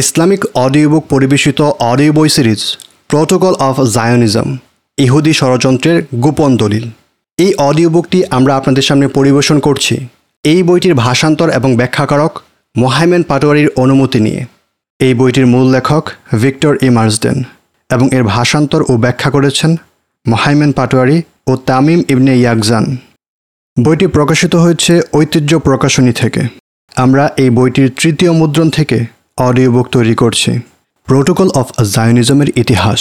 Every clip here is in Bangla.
ইসলামিক অডিও বুক পরিবেশিত অডিও বই সিরিজ, প্রোটোকল অফ জায়নিজম, ইহুদি ষড়যন্ত্রের গোপন দলিল। এই অডিও বুকটি আমরা আপনাদের সামনে পরিবেশন করছি। এই বইটির ভাষান্তর এবং ব্যাখ্যাকারক মোহাইমেন পাটোয়ারির অনুমতি নিয়ে। এই বইটির মূল লেখক ভিক্টর ই. মার্সডেন এবং এর ভাষান্তর ও ব্যাখ্যা করেছেন মোহাইমেন পাটোয়ারি ও তামিম ইবনে ইয়াকজান। বইটি প্রকাশিত হয়েছে ঐতিহ্য প্রকাশনী থেকে। আমরা এই বইটির তৃতীয় মুদ্রণ থেকে অডিও বুক তৈরি করছি। প্রোটোকল অফ জায়নিজমের ইতিহাস।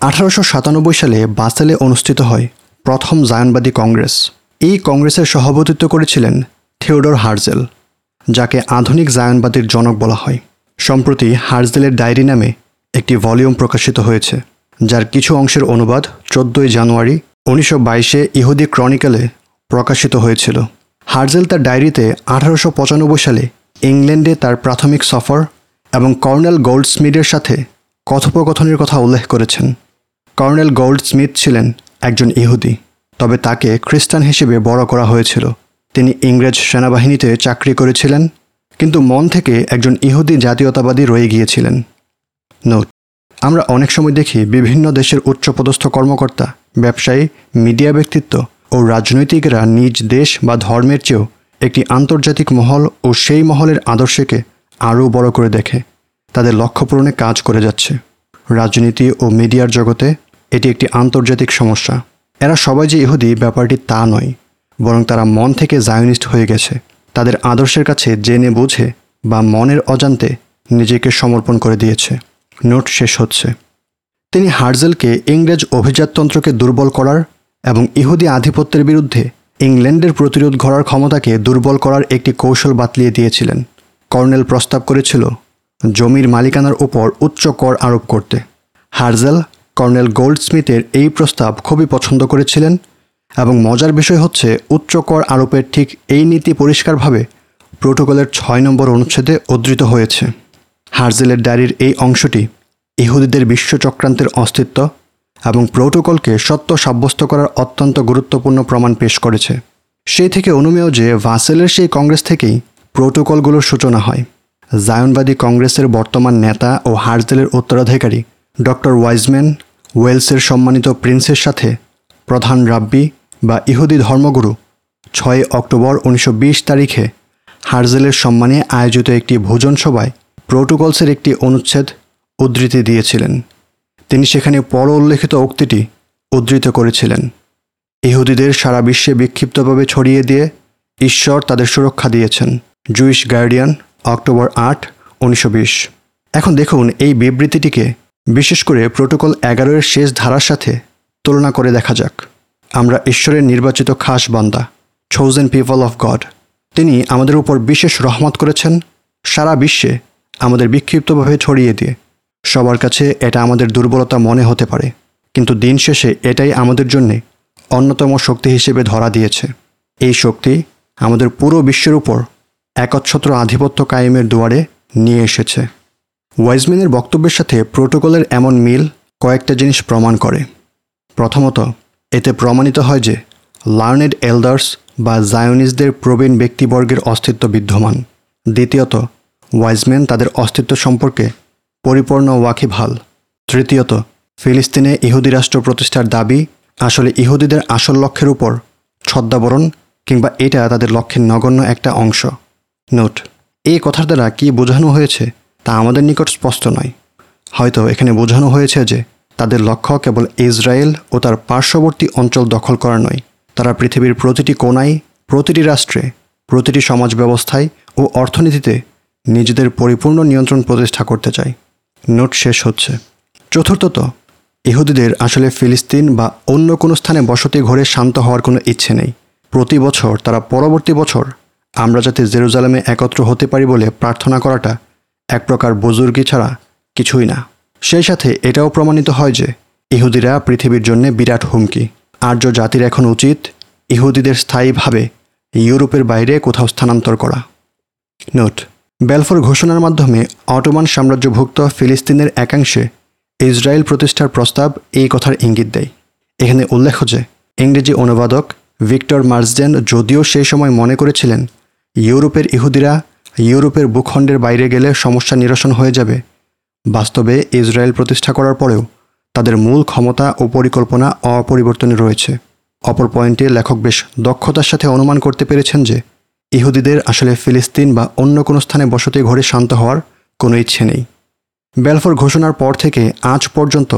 আঠারোশো সাতানব্বই সালে বাসেলে অনুষ্ঠিত হয় প্রথম জায়নবাদী কংগ্রেস। এই কংগ্রেসের সভাপতিত্ব করেছিলেন থিওডর হার্জেল, যাকে আধুনিক জায়নবাদীর জনক বলা হয়। সম্প্রতি হার্জেলের ডায়েরি নামে একটি ভলিউম প্রকাশিত হয়েছে, যার কিছু অংশের অনুবাদ চোদ্দই জানুয়ারি উনিশশো বাইশে ইহুদি ক্রনিকেলে প্রকাশিত হয়েছিল। হার্জেল তার ডায়েরিতে আঠারোশো পঁচানব্বই সালে ইংল্যান্ডে তার প্রাথমিক সফর এবং কর্নেল গোল্ডস্মিথের সাথে কথোপকথনের কথা উল্লেখ করেছেন। কর্নেল গোল্ডস্মিথ ছিলেন একজন ইহুদি, তবে তাকে খ্রিস্টান হিসেবে বড় করা হয়েছিল। তিনি ইংরেজ সেনাবাহিনীতে চাকরি করেছিলেন, কিন্তু মন থেকে একজন ইহুদি জাতীয়তাবাদী রয়ে গিয়েছিলেন। নোট আমরা অনেক সময় দেখি বিভিন্ন দেশের উচ্চপদস্থ কর্মকর্তা, ব্যবসায়ী, মিডিয়া ব্যক্তিত্ব ও রাজনৈতিকরা নিজ দেশ বা ধর্মের চেয়েও একটি আন্তর্জাতিক মহল ও সেই মহলের আদর্শকে আরও বড় করে দেখে। তাদের লক্ষ্য পূরণে কাজ করে যাচ্ছে। রাজনীতি ও মিডিয়ার জগতে এটি একটি আন্তর্জাতিক সমস্যা। এরা সবাই যে ইহুদি, ব্যাপারটি তা নয়, বরং তারা মন থেকে জায়নিস্ট হয়ে গেছে। তাদের আদর্শের কাছে জেনে বুঝে বা মনের অজান্তে নিজেকে সমর্পণ করে দিয়েছে। নোট শেষ হচ্ছে। তিনি হার্জেলকে ইংরেজ অভিজাততন্ত্রকে দুর্বল করার এবং ইহুদি আধিপত্যের বিরুদ্ধে ইংল্যান্ডের প্রতিরোধ গড়ার ক্ষমতাকে দুর্বল করার একটি কৌশল বাতলিয়ে দিয়েছিলেন। কর্নেল প্রস্তাব করেছিল, জমির মালিকানার উপর উচ্চ কর আরোপ করতে। হার্জেল কর্নেল গোল্ডস্মিথের এই প্রস্তাব খুবই পছন্দ করেছিলেন এবং মজার বিষয় হচ্ছে উচ্চ কর আরোপের ঠিক এই নীতি পরিষ্কারভাবে প্রোটোকলের ছয় নম্বর অনুচ্ছেদে উদ্ধৃত হয়েছে। হার্জেলের ডায়েরির এই অংশটি ইহুদিদের বিশ্ব চক্রান্তের অস্তিত্ব এবং প্রোটোকলকে সত্য সাব্যস্ত করার অত্যন্ত গুরুত্বপূর্ণ প্রমাণ পেশ করেছে। সেই থেকে অনুমেয় যে ভাসেলের সেই কংগ্রেস থেকেই প্রোটোকলগুলোর সূচনা হয়। জায়নবাদী কংগ্রেসের বর্তমান নেতা ও হার্জেলের উত্তরাধিকারী ডক্টর ওয়াইজম্যান ওয়েলসের সম্মানিত প্রিন্সের সাথে প্রধান রাব্বি বা ইহুদি ধর্মগুরু ছয় অক্টোবর উনিশশো বিশ তারিখে হার্জেলের সম্মানে আয়োজিত একটি ভোজন সভায় প্রোটোকলসের একটি অনুচ্ছেদ উদ্ধৃতি দিয়েছিলেন। তিনি সেখানে পর উল্লেখিত উক্তিটি উদ্ধৃত করেছিলেন। ইহুদিদের সারা বিশ্বে বিক্ষিপ্তভাবে ছড়িয়ে দিয়ে ঈশ্বর তাদের সুরক্ষা দিয়েছেন। জুইশ গার্ডিয়ান, অক্টোবর আট, উনিশশো এখন দেখুন এই বিবৃতিটিকে বিশেষ করে প্রোটোকল এগারোয়ের শেষ ধারার সাথে তুলনা করে দেখা যাক। আমরা ঈশ্বরের নির্বাচিত খাস বান্দা ছৌজেন পিপল অফ গড তিনি আমাদের উপর বিশেষ রহমত করেছেন, সারা বিশ্বে আমাদের বিক্ষিপ্তভাবে ছড়িয়ে দিয়ে। সবার কাছে এটা আমাদের দুর্বলতা মনে হতে পারে, কিন্তু দিন শেষে এটাই আমাদের জন্যে অন্যতম শক্তি হিসেবে ধরা দিয়েছে। এই শক্তি আমাদের পুরো বিশ্বের উপর একচ্ছত্র আধিপত্য কায়েমের দুয়ারে নিয়ে এসেছে। ওয়াইজম্যানের বক্তব্যের সাথে প্রোটোকলের এমন মিল কয়েকটা জিনিস প্রমাণ করে। প্রথমত, এতে প্রমাণিত হয় যে লার্নেড এল্ডার্স বা জায়োনিসদের প্রবীণ ব্যক্তিবর্গের অস্তিত্ব বিদ্যমান। দ্বিতীয়ত, ওয়াইজম্যান তাদের অস্তিত্ব সম্পর্কে পরিপূর্ণ ওয়াকিবহাল। তৃতীয়ত, ফিলিস্তিনে ইহুদি রাষ্ট্র প্রতিষ্ঠার দাবি আসলে ইহুদিদের আসল লক্ষ্যের উপর ছদ্মাবরণ কিংবা এটা তাদের লক্ষ্যের নগণ্য একটা অংশ। নোট এই কথার দ্বারা কী বোঝানো হয়েছে তা আমাদের নিকট স্পষ্ট নয়। হয়তো এখানে বোঝানো হয়েছে যে তাদের লক্ষ্য কেবল ইসরায়েল ও তার পার্শ্ববর্তী অঞ্চল দখল করা নয়। তারা পৃথিবীর প্রতিটি কোনায় প্রতিটি রাষ্ট্রে, প্রতিটি সমাজ ব্যবস্থায় ও অর্থনীতিতে নিজেদের পরিপূর্ণ নিয়ন্ত্রণ প্রতিষ্ঠা করতে চায়। নোট শেষ হচ্ছে। চতুর্থত, ইহুদিদের আসলে ফিলিস্তিন বা অন্য কোনো স্থানে বসতি ঘরে শান্ত হওয়ার কোনো ইচ্ছে নেই। প্রতি বছর, তারা পরবর্তী বছর আমরা যাতে জেরুজালেমে একত্র হতে পারি বলে প্রার্থনা করাটা এক প্রকার বুজুর্গি ছাড়া কিছুই না। সেই সাথে এটাও প্রমাণিত হয় যে ইহুদিরা পৃথিবীর জন্য বিরাট হুমকি। আর্য জাতির এখন উচিত ইহুদিদের স্থায়ীভাবে ইউরোপের বাইরে কোথাও স্থানান্তর করা। নোট, বেলফোর ঘোষণার মাধ্যমে অটোমান সাম্রাজ্যভুক্ত ফিলিস্তিনের একাংশে ইসরায়েল প্রতিষ্ঠার প্রস্তাব এই কথার ইঙ্গিত দেয়। এখানে উল্লেখ্য যে ইংরেজি অনুবাদক ভিক্টর মার্সডেন যদিও সেই সময় মনে করেছিলেন ইউরোপের ইহুদিরা ইউরোপের ভূখণ্ডের বাইরে গেলে সমস্যা নিরসন হয়ে যাবে। বাস্তবে ইসরায়েল প্রতিষ্ঠা করার পরেও তাদের মূল ক্ষমতা ও পরিকল্পনা অপরিবর্তনে রয়েছে। অপর পয়েন্টে লেখক বেশ দক্ষতার সাথে অনুমান করতে পেরেছেন যে, ইহুদিদের আসলে ফিলিস্তিন বা অন্য কোনো স্থানে বসতি ঘরে শান্ত হওয়ার কোনো ইচ্ছে নেই। বেলফোর ঘোষণার পর থেকে আজ পর্যন্ত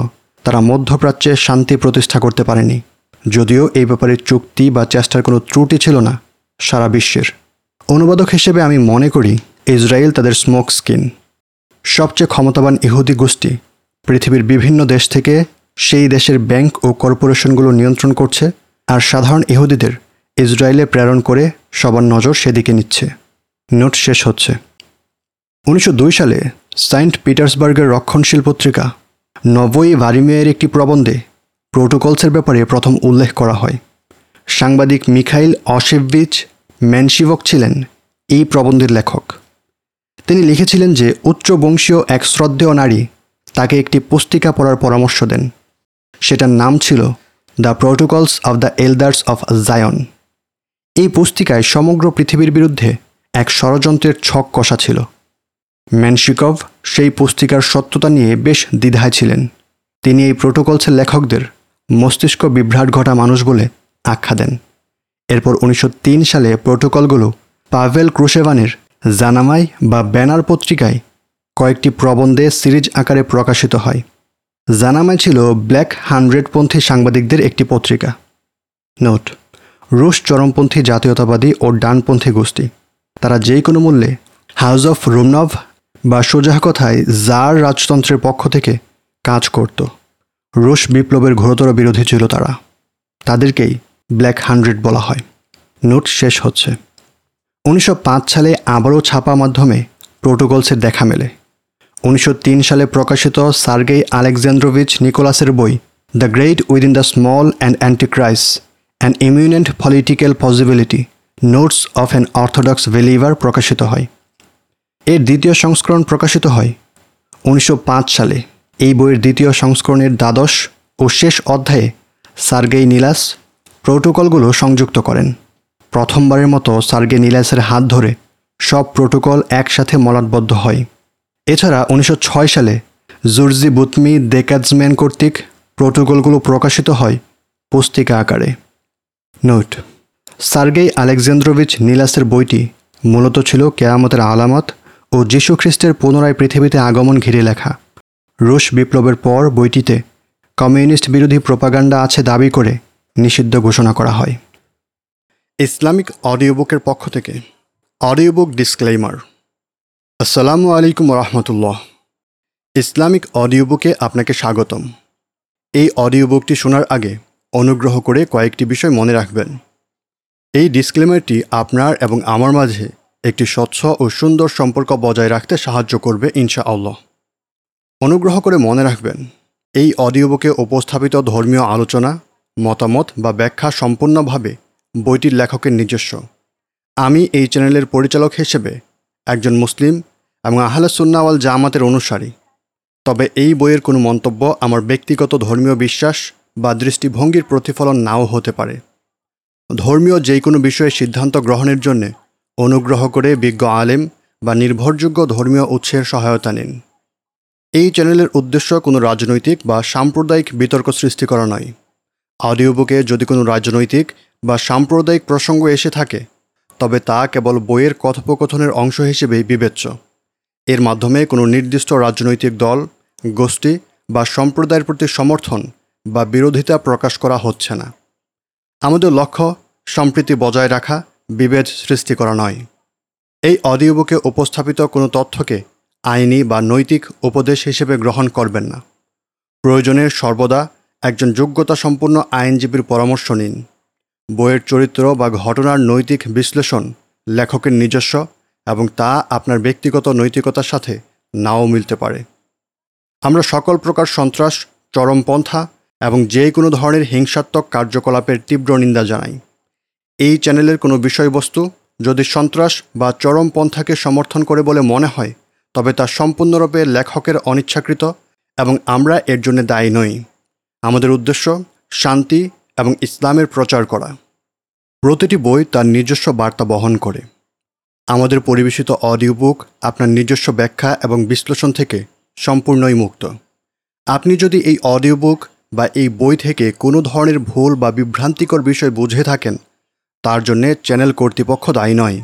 তারা মধ্যপ্রাচ্যে শান্তি প্রতিষ্ঠা করতে পারেনি। যদিও এই ব্যাপারে চুক্তি বা চেষ্টার কোনো ত্রুটি ছিল না, সারা বিশ্বের। অনুবাদক হিসেবে আমি মনে করি ইসরায়েল তাদের স্মোক স্কিন সবচেয়ে ক্ষমতাবান ইহুদি গোষ্ঠী পৃথিবীর বিভিন্ন দেশ থেকে সেই দেশের ব্যাংক ও কর্পোরেশনগুলো নিয়ন্ত্রণ করছে আর সাধারণ ইহুদিদের ইসরায়েলে প্রেরণ করে সবার নজর সেদিকে নিচ্ছে। নোট শেষ হচ্ছে। উনিশশো দুই সালে সাইন্ট পিটার্সবার্গের রক্ষণশীল পত্রিকা নবই ভারিমিয়ের একটি প্রবন্ধে প্রোটোকলসের ব্যাপারে প্রথম উল্লেখ করা হয়। সাংবাদিক মিখাইল অশেভিচ ম্যানশিভক ছিলেন এই প্রবন্ধের লেখক। তিনি লিখেছিলেন যে উচ্চ বংশীয় এক শ্রদ্ধেয় নারী তাকে একটি পুস্তিকা পড়ার পরামর্শ দেন। সেটার নাম ছিল the protocols of the elders of Zion এই পুস্তিকায় সমগ্র পৃথিবীর বিরুদ্ধে এক ষড়যন্ত্রের ছক কষা ছিল। ম্যানশিকভ সেই পুস্তিকার সত্যতা নিয়ে বেশ দ্বিধায় ছিলেন। তিনি এই প্রোটোকলসের লেখকদের মস্তিষ্ক বিভ্রাট ঘটা মানুষ বলে আখ্যা দেন। এরপর উনিশশো তিন সালে প্রোটোকলগুলো পাভেল ক্রুশেভানের জানামাই বা ব্যানার পত্রিকায় কয়েকটি প্রবন্ধে সিরিজ আকারে প্রকাশিত হয়। জানামাই ছিল ব্ল্যাক হান্ড্রেডপন্থী সাংবাদিকদের একটি পত্রিকা। নোট, রুশ চরমপন্থী জাতীয়তাবাদী ও ডানপন্থী গোষ্ঠী। তারা যে কোনো মূল্যে হাউস অফ রুমনভ বা সোজা কথায় জার রাজতন্ত্রের পক্ষ থেকে কাজ করত। রুশ বিপ্লবের ঘোরতর বিরোধী ছিল তারা। তাদেরকেই ব্ল্যাক হান্ড্রেড বলা হয়। নোট শেষ হচ্ছে। উনিশশো পাঁচ সালে আবারও ছাপা মাধ্যমে প্রোটোকলসের দেখা মেলে। উনিশশো তিন সালে প্রকাশিত সার্গেই আলেকজান্দ্রোভিচ নিকোলাসের বই the great within the small and antichrist and imminent political possibility, notes of an orthodox believer প্রকাশিত হয়। এর দ্বিতীয় সংস্করণ প্রকাশিত হয় উনিশশো পাঁচ সালে। এই বইয়ের দ্বিতীয় সংস্করণের দ্বাদশ ও শেষ অধ্যায়ে সার্গেই নিলাস প্রোটোকলগুলো সংযুক্ত করেন। প্রথমবারের মতো সার্গে নিলাসের হাত ধরে সব প্রোটোকল একসাথে মলাটবদ্ধ হয়। এছাড়া উনিশশো ছয় সালে জুরজি বুতমি দেকাজম্যান কর্তৃক প্রোটোকলগুলো প্রকাশিত হয় পুস্তিকা আকারে। নোট, সার্গেই আলেকজান্দ্রোভিচ নিলাসের বইটি মূলত ছিল কেয়ামতের আলামত ও যীশুখ্রিস্টের পুনরায় পৃথিবীতে আগমন ঘিরে লেখা। রুশ বিপ্লবের পর বইটিতে কমিউনিস্ট বিরোধী প্রোপাগান্ডা আছে দাবি করে নিষিদ্ধ ঘোষণা করা হয়। ইসলামিক অডিও বুকের পক্ষ থেকে অডিও বুক ডিসক্লেইমার। আসসালামু আলাইকুম রহমতুল্লাহ ইসলামিক অডিও বুকে আপনাকে স্বাগতম। এই অডিও বুকটি শোনার আগে অনুগ্রহ করে কয়েকটি বিষয় মনে রাখবেন। এই ডিসক্লেমারটি আপনার এবং আমার মাঝে একটি স্বচ্ছ ও সুন্দর সম্পর্ক বজায় রাখতে সাহায্য করবে ইনশা আল্লাহ অনুগ্রহ করে মনে রাখবেন, এই অডিও বুকে উপস্থাপিত ধর্মীয় আলোচনা মতামত বা ব্যাখ্যা সম্পূর্ণভাবে বইটির লেখকের নিজস্ব। আমি এই চ্যানেলের পরিচালক হিসেবে একজন মুসলিম এবং আহলে সুন্নাওয়াল জামাতের অনুসারী। তবে এই বইয়ের কোনো মন্তব্য আমার ব্যক্তিগত ধর্মীয় বিশ্বাস বা দৃষ্টিভঙ্গির প্রতিফলন নাও হতে পারে। ধর্মীয় যে কোনো বিষয়ে সিদ্ধান্ত গ্রহণের জন্যে অনুগ্রহ করে বিজ্ঞ আলেম বা নির্ভরযোগ্য ধর্মীয় উৎসের সহায়তা নিন। এই চ্যানেলের উদ্দেশ্য কোনো রাজনৈতিক বা সাম্প্রদায়িক বিতর্ক সৃষ্টি করা নয়। অডিও বুকে যদি কোনো রাজনৈতিক বা সাম্প্রদায়িক প্রসঙ্গ এসে থাকে, তবে তা কেবল বইয়ের কথোপকথনের অংশ হিসেবেই বিবেচ্য। এর মাধ্যমে কোনো নির্দিষ্ট রাজনৈতিক দল, গোষ্ঠী বা সম্প্রদায়ের প্রতি সমর্থন বা বিরোধিতা প্রকাশ করা হচ্ছে না। আমাদের লক্ষ্য সম্প্রীতি বজায় রাখা, বিভেদ সৃষ্টি করা নয়। এই অডিও বুকে উপস্থাপিত কোনো তথ্যকে আইনি বা নৈতিক উপদেশ হিসেবে গ্রহণ করবেন না। প্রয়োজনে সর্বদা একজন যোগ্যতা সম্পন্ন আইনজীবীর পরামর্শ নিন। বইয়ের চরিত্র বা ঘটনার নৈতিক বিশ্লেষণ, লেখকের নিজস্ব এবং তা আপনার ব্যক্তিগত নৈতিকতার সাথে নাও মিলতে পারে। আমরা সকল প্রকার সন্ত্রাস চরমপন্থা এবং যে কোনো ধরনের হিংসাত্মক কার্যকলাপের তীব্র নিন্দা জানাই। এই চ্যানেলের কোনো বিষয়বস্তু যদি সন্ত্রাস বা চরমপন্থাকে সমর্থন করে বলে মনে হয়, তবে তা সম্পূর্ণরূপে লেখকের অনিচ্ছাকৃত এবং আমরা এর জন্য দায়ী নই। আমাদের উদ্দেশ্য শান্তি এবং ইসলামের প্রচার করা। প্রতিটি বই তার নিজস্ব বার্তা বহন করে। আমাদের পরিবেশিত অডিও বুক আপনার নিজস্ব ব্যাখ্যা এবং বিশ্লেষণ থেকে সম্পূর্ণই মুক্ত। আপনি যদি এই অডিও বুক বা এই বই থেকে কোনো ধরনের ভুল বা বিভ্রান্তিকর বিষয় বুঝে থাকেন, তার জন্যে চ্যানেল কর্তৃপক্ষ দায়ী নয়।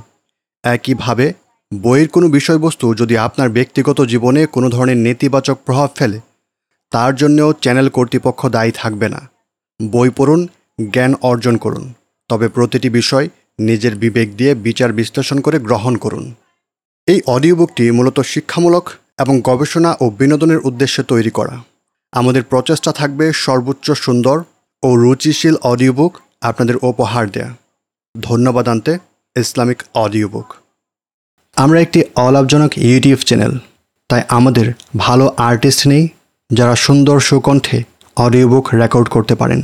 একইভাবে, বইয়ের কোনো বিষয়বস্তু যদি আপনার ব্যক্তিগত জীবনে কোনো ধরনের নেতিবাচক প্রভাব ফেলে তার জন্যও চ্যানেল কর্তৃপক্ষ দায়ী থাকবে না। বই পড়ুন, জ্ঞান অর্জন করুন, তবে প্রতিটি বিষয় নিজের বিবেক দিয়ে বিচার বিশ্লেষণ করে গ্রহণ করুন। এই অডিও বুকটি মূলত শিক্ষামূলক এবং গবেষণা ও বিনোদনের উদ্দেশ্যে তৈরি করা। আমাদের প্রচেষ্টা থাকবে সর্বোচ্চ সুন্দর ও রুচিশীল অডিও বুক আপনাদের উপহার দেয়া। ধন্যবাদ আনতে, ইসলামিক অডিও বুক আমরা একটি অলাভজনক ইউটিউব চ্যানেল, তাই আমাদের ভালো আর্টিস্ট নেই যারা সুন্দর সুকণ্ঠে অডিও বুক রেকর্ড করতে পারেন।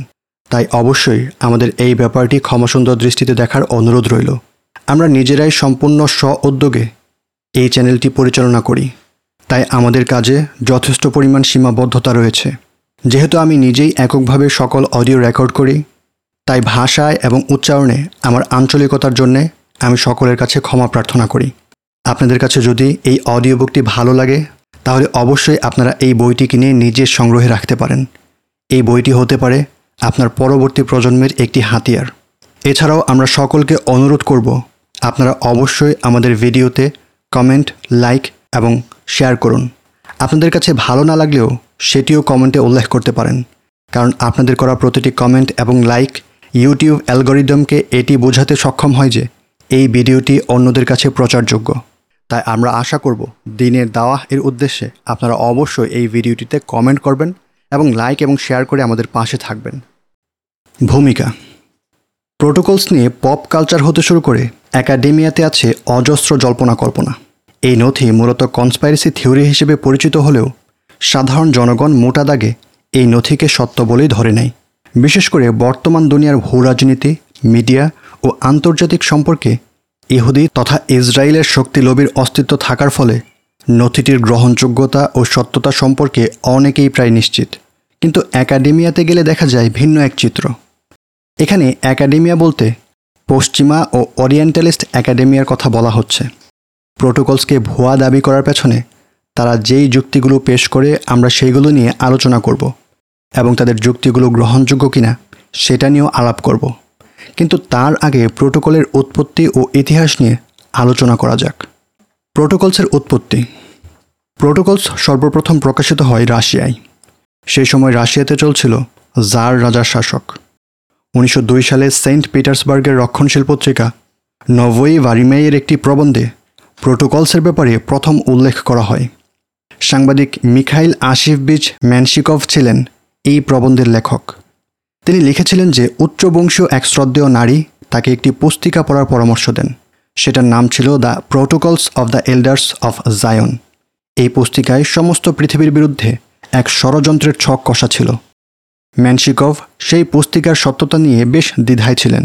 তাই অবশ্যই আমাদের এই ব্যাপারটি ক্ষমাসুন্দর দৃষ্টিতে দেখার অনুরোধ রইল। আমরা নিজেরাই সম্পূর্ণ স্ব উদ্যোগে এই চ্যানেলটি পরিচালনা করি। তাই আমাদের কাজে যথেষ্ট পরিমাণ সীমাবদ্ধতা রয়েছে। যেহেতু আমি নিজেই এককভাবে সকল অডিও রেকর্ড করি, তাই ভাষায় এবং উচ্চারণে আমার আঞ্চলিকতার জন্যে আমি সকলের কাছে ক্ষমা প্রার্থনা করি। আপনাদের কাছে যদি এই অডিও বুকটি ভালো লাগে তাহলে অবশ্যই আপনারা এই বইটি কিনে নিজের সংগ্রহে রাখতে পারেন। এই বইটি হতে পারে আপনার পরবর্তী প্রজন্মের একটি হাতিয়ার। এছাড়াও আমরা সকলকে অনুরোধ করব, আপনারা অবশ্যই আমাদের ভিডিওতে কমেন্ট, লাইক এবং শেয়ার করুন। আপনাদের কাছে ভালো না লাগলেও সেটিও কমেন্টে উল্লেখ করতে পারেন। কারণ আপনাদের করা প্রতিটি কমেন্ট এবং লাইক ইউটিউব অ্যালগোরিদমকে এটি বোঝাতে সক্ষম হয় যে এই ভিডিওটি অন্যদের কাছে প্রচারযোগ্য। তাই আমরা আশা করব দিনের দাওয়া এর উদ্দেশ্যে আপনারা অবশ্যই এই ভিডিওটিতে কমেন্ট করবেন এবং লাইক এবং শেয়ার করে আমাদের পাশে থাকবেন। ভূমিকা। প্রোটোকলস নিয়ে পপ কালচার হতে শুরু করে একাডেমিয়াতে আছে অজস্র জল্পনা কল্পনা। এই নথি মূলত কনস্পাইরেসি থিওরি হিসেবে পরিচিত হলেও সাধারণ জনগণ মোটা দাগে এই নথিকে সত্য বলেই ধরে নেয়। বিশেষ করে বর্তমান দুনিয়ার ভূ রাজনীতি মিডিয়া ও আন্তর্জাতিক সম্পর্কে ইহুদি তথা ইসরায়েলের শক্তি লোভীর অস্তিত্ব থাকার ফলে নথিটির গ্রহণযোগ্যতা ও সত্যতা সম্পর্কে অনেকেই প্রায় নিশ্চিত। কিন্তু একাডেমিয়াতে গেলে দেখা যায় ভিন্ন এক চিত্র। এখানে একাডেমিয়া বলতে পশ্চিমা ও ওরিয়েন্টালিস্ট একাডেমিয়ার কথা বলা হচ্ছে। প্রোটোকলসকে ভুয়া দাবি করার পেছনে তারা যেই যুক্তিগুলো পেশ করে আমরা সেইগুলো নিয়ে আলোচনা করব এবং তাদের যুক্তিগুলো গ্রহণযোগ্য কিনা সেটা নিয়েও আলাপ করব। কিন্তু তার আগে প্রোটোকলের উৎপত্তি ও ইতিহাস নিয়ে আলোচনা করা যাক। প্রোটোকলসের উৎপত্তি। প্রোটোকলস সর্বপ্রথম প্রকাশিত হয় রাশিয়ায়। সেই সময় রাশিয়াতে চলছিল জার রাজার শাসক। উনিশশো দুই সালে সেন্ট পিটার্সবার্গের রক্ষণশীল পত্রিকা নভই ভারিমেয়ের একটি প্রবন্ধে প্রোটোকলসের ব্যাপারে প্রথম উল্লেখ করা হয়। সাংবাদিক মিখাইল আশিফবিচ ম্যানশিকভ ছিলেন এই প্রবন্ধের লেখক। তিনি লিখেছিলেন যে উচ্চবংশীয় এক শ্রদ্ধেয় নারী তাকে একটি পুস্তিকা পড়ার পরামর্শ দেন। সেটার নাম ছিল the protocols of the elders of Zion. এই পুস্তিকায় সমস্ত পৃথিবীর বিরুদ্ধে এক ষড়যন্ত্রের ছক কষা ছিল। ম্যানশিকভ সেই পুস্তিকার সত্যতা নিয়ে বেশ দ্বিধায় ছিলেন।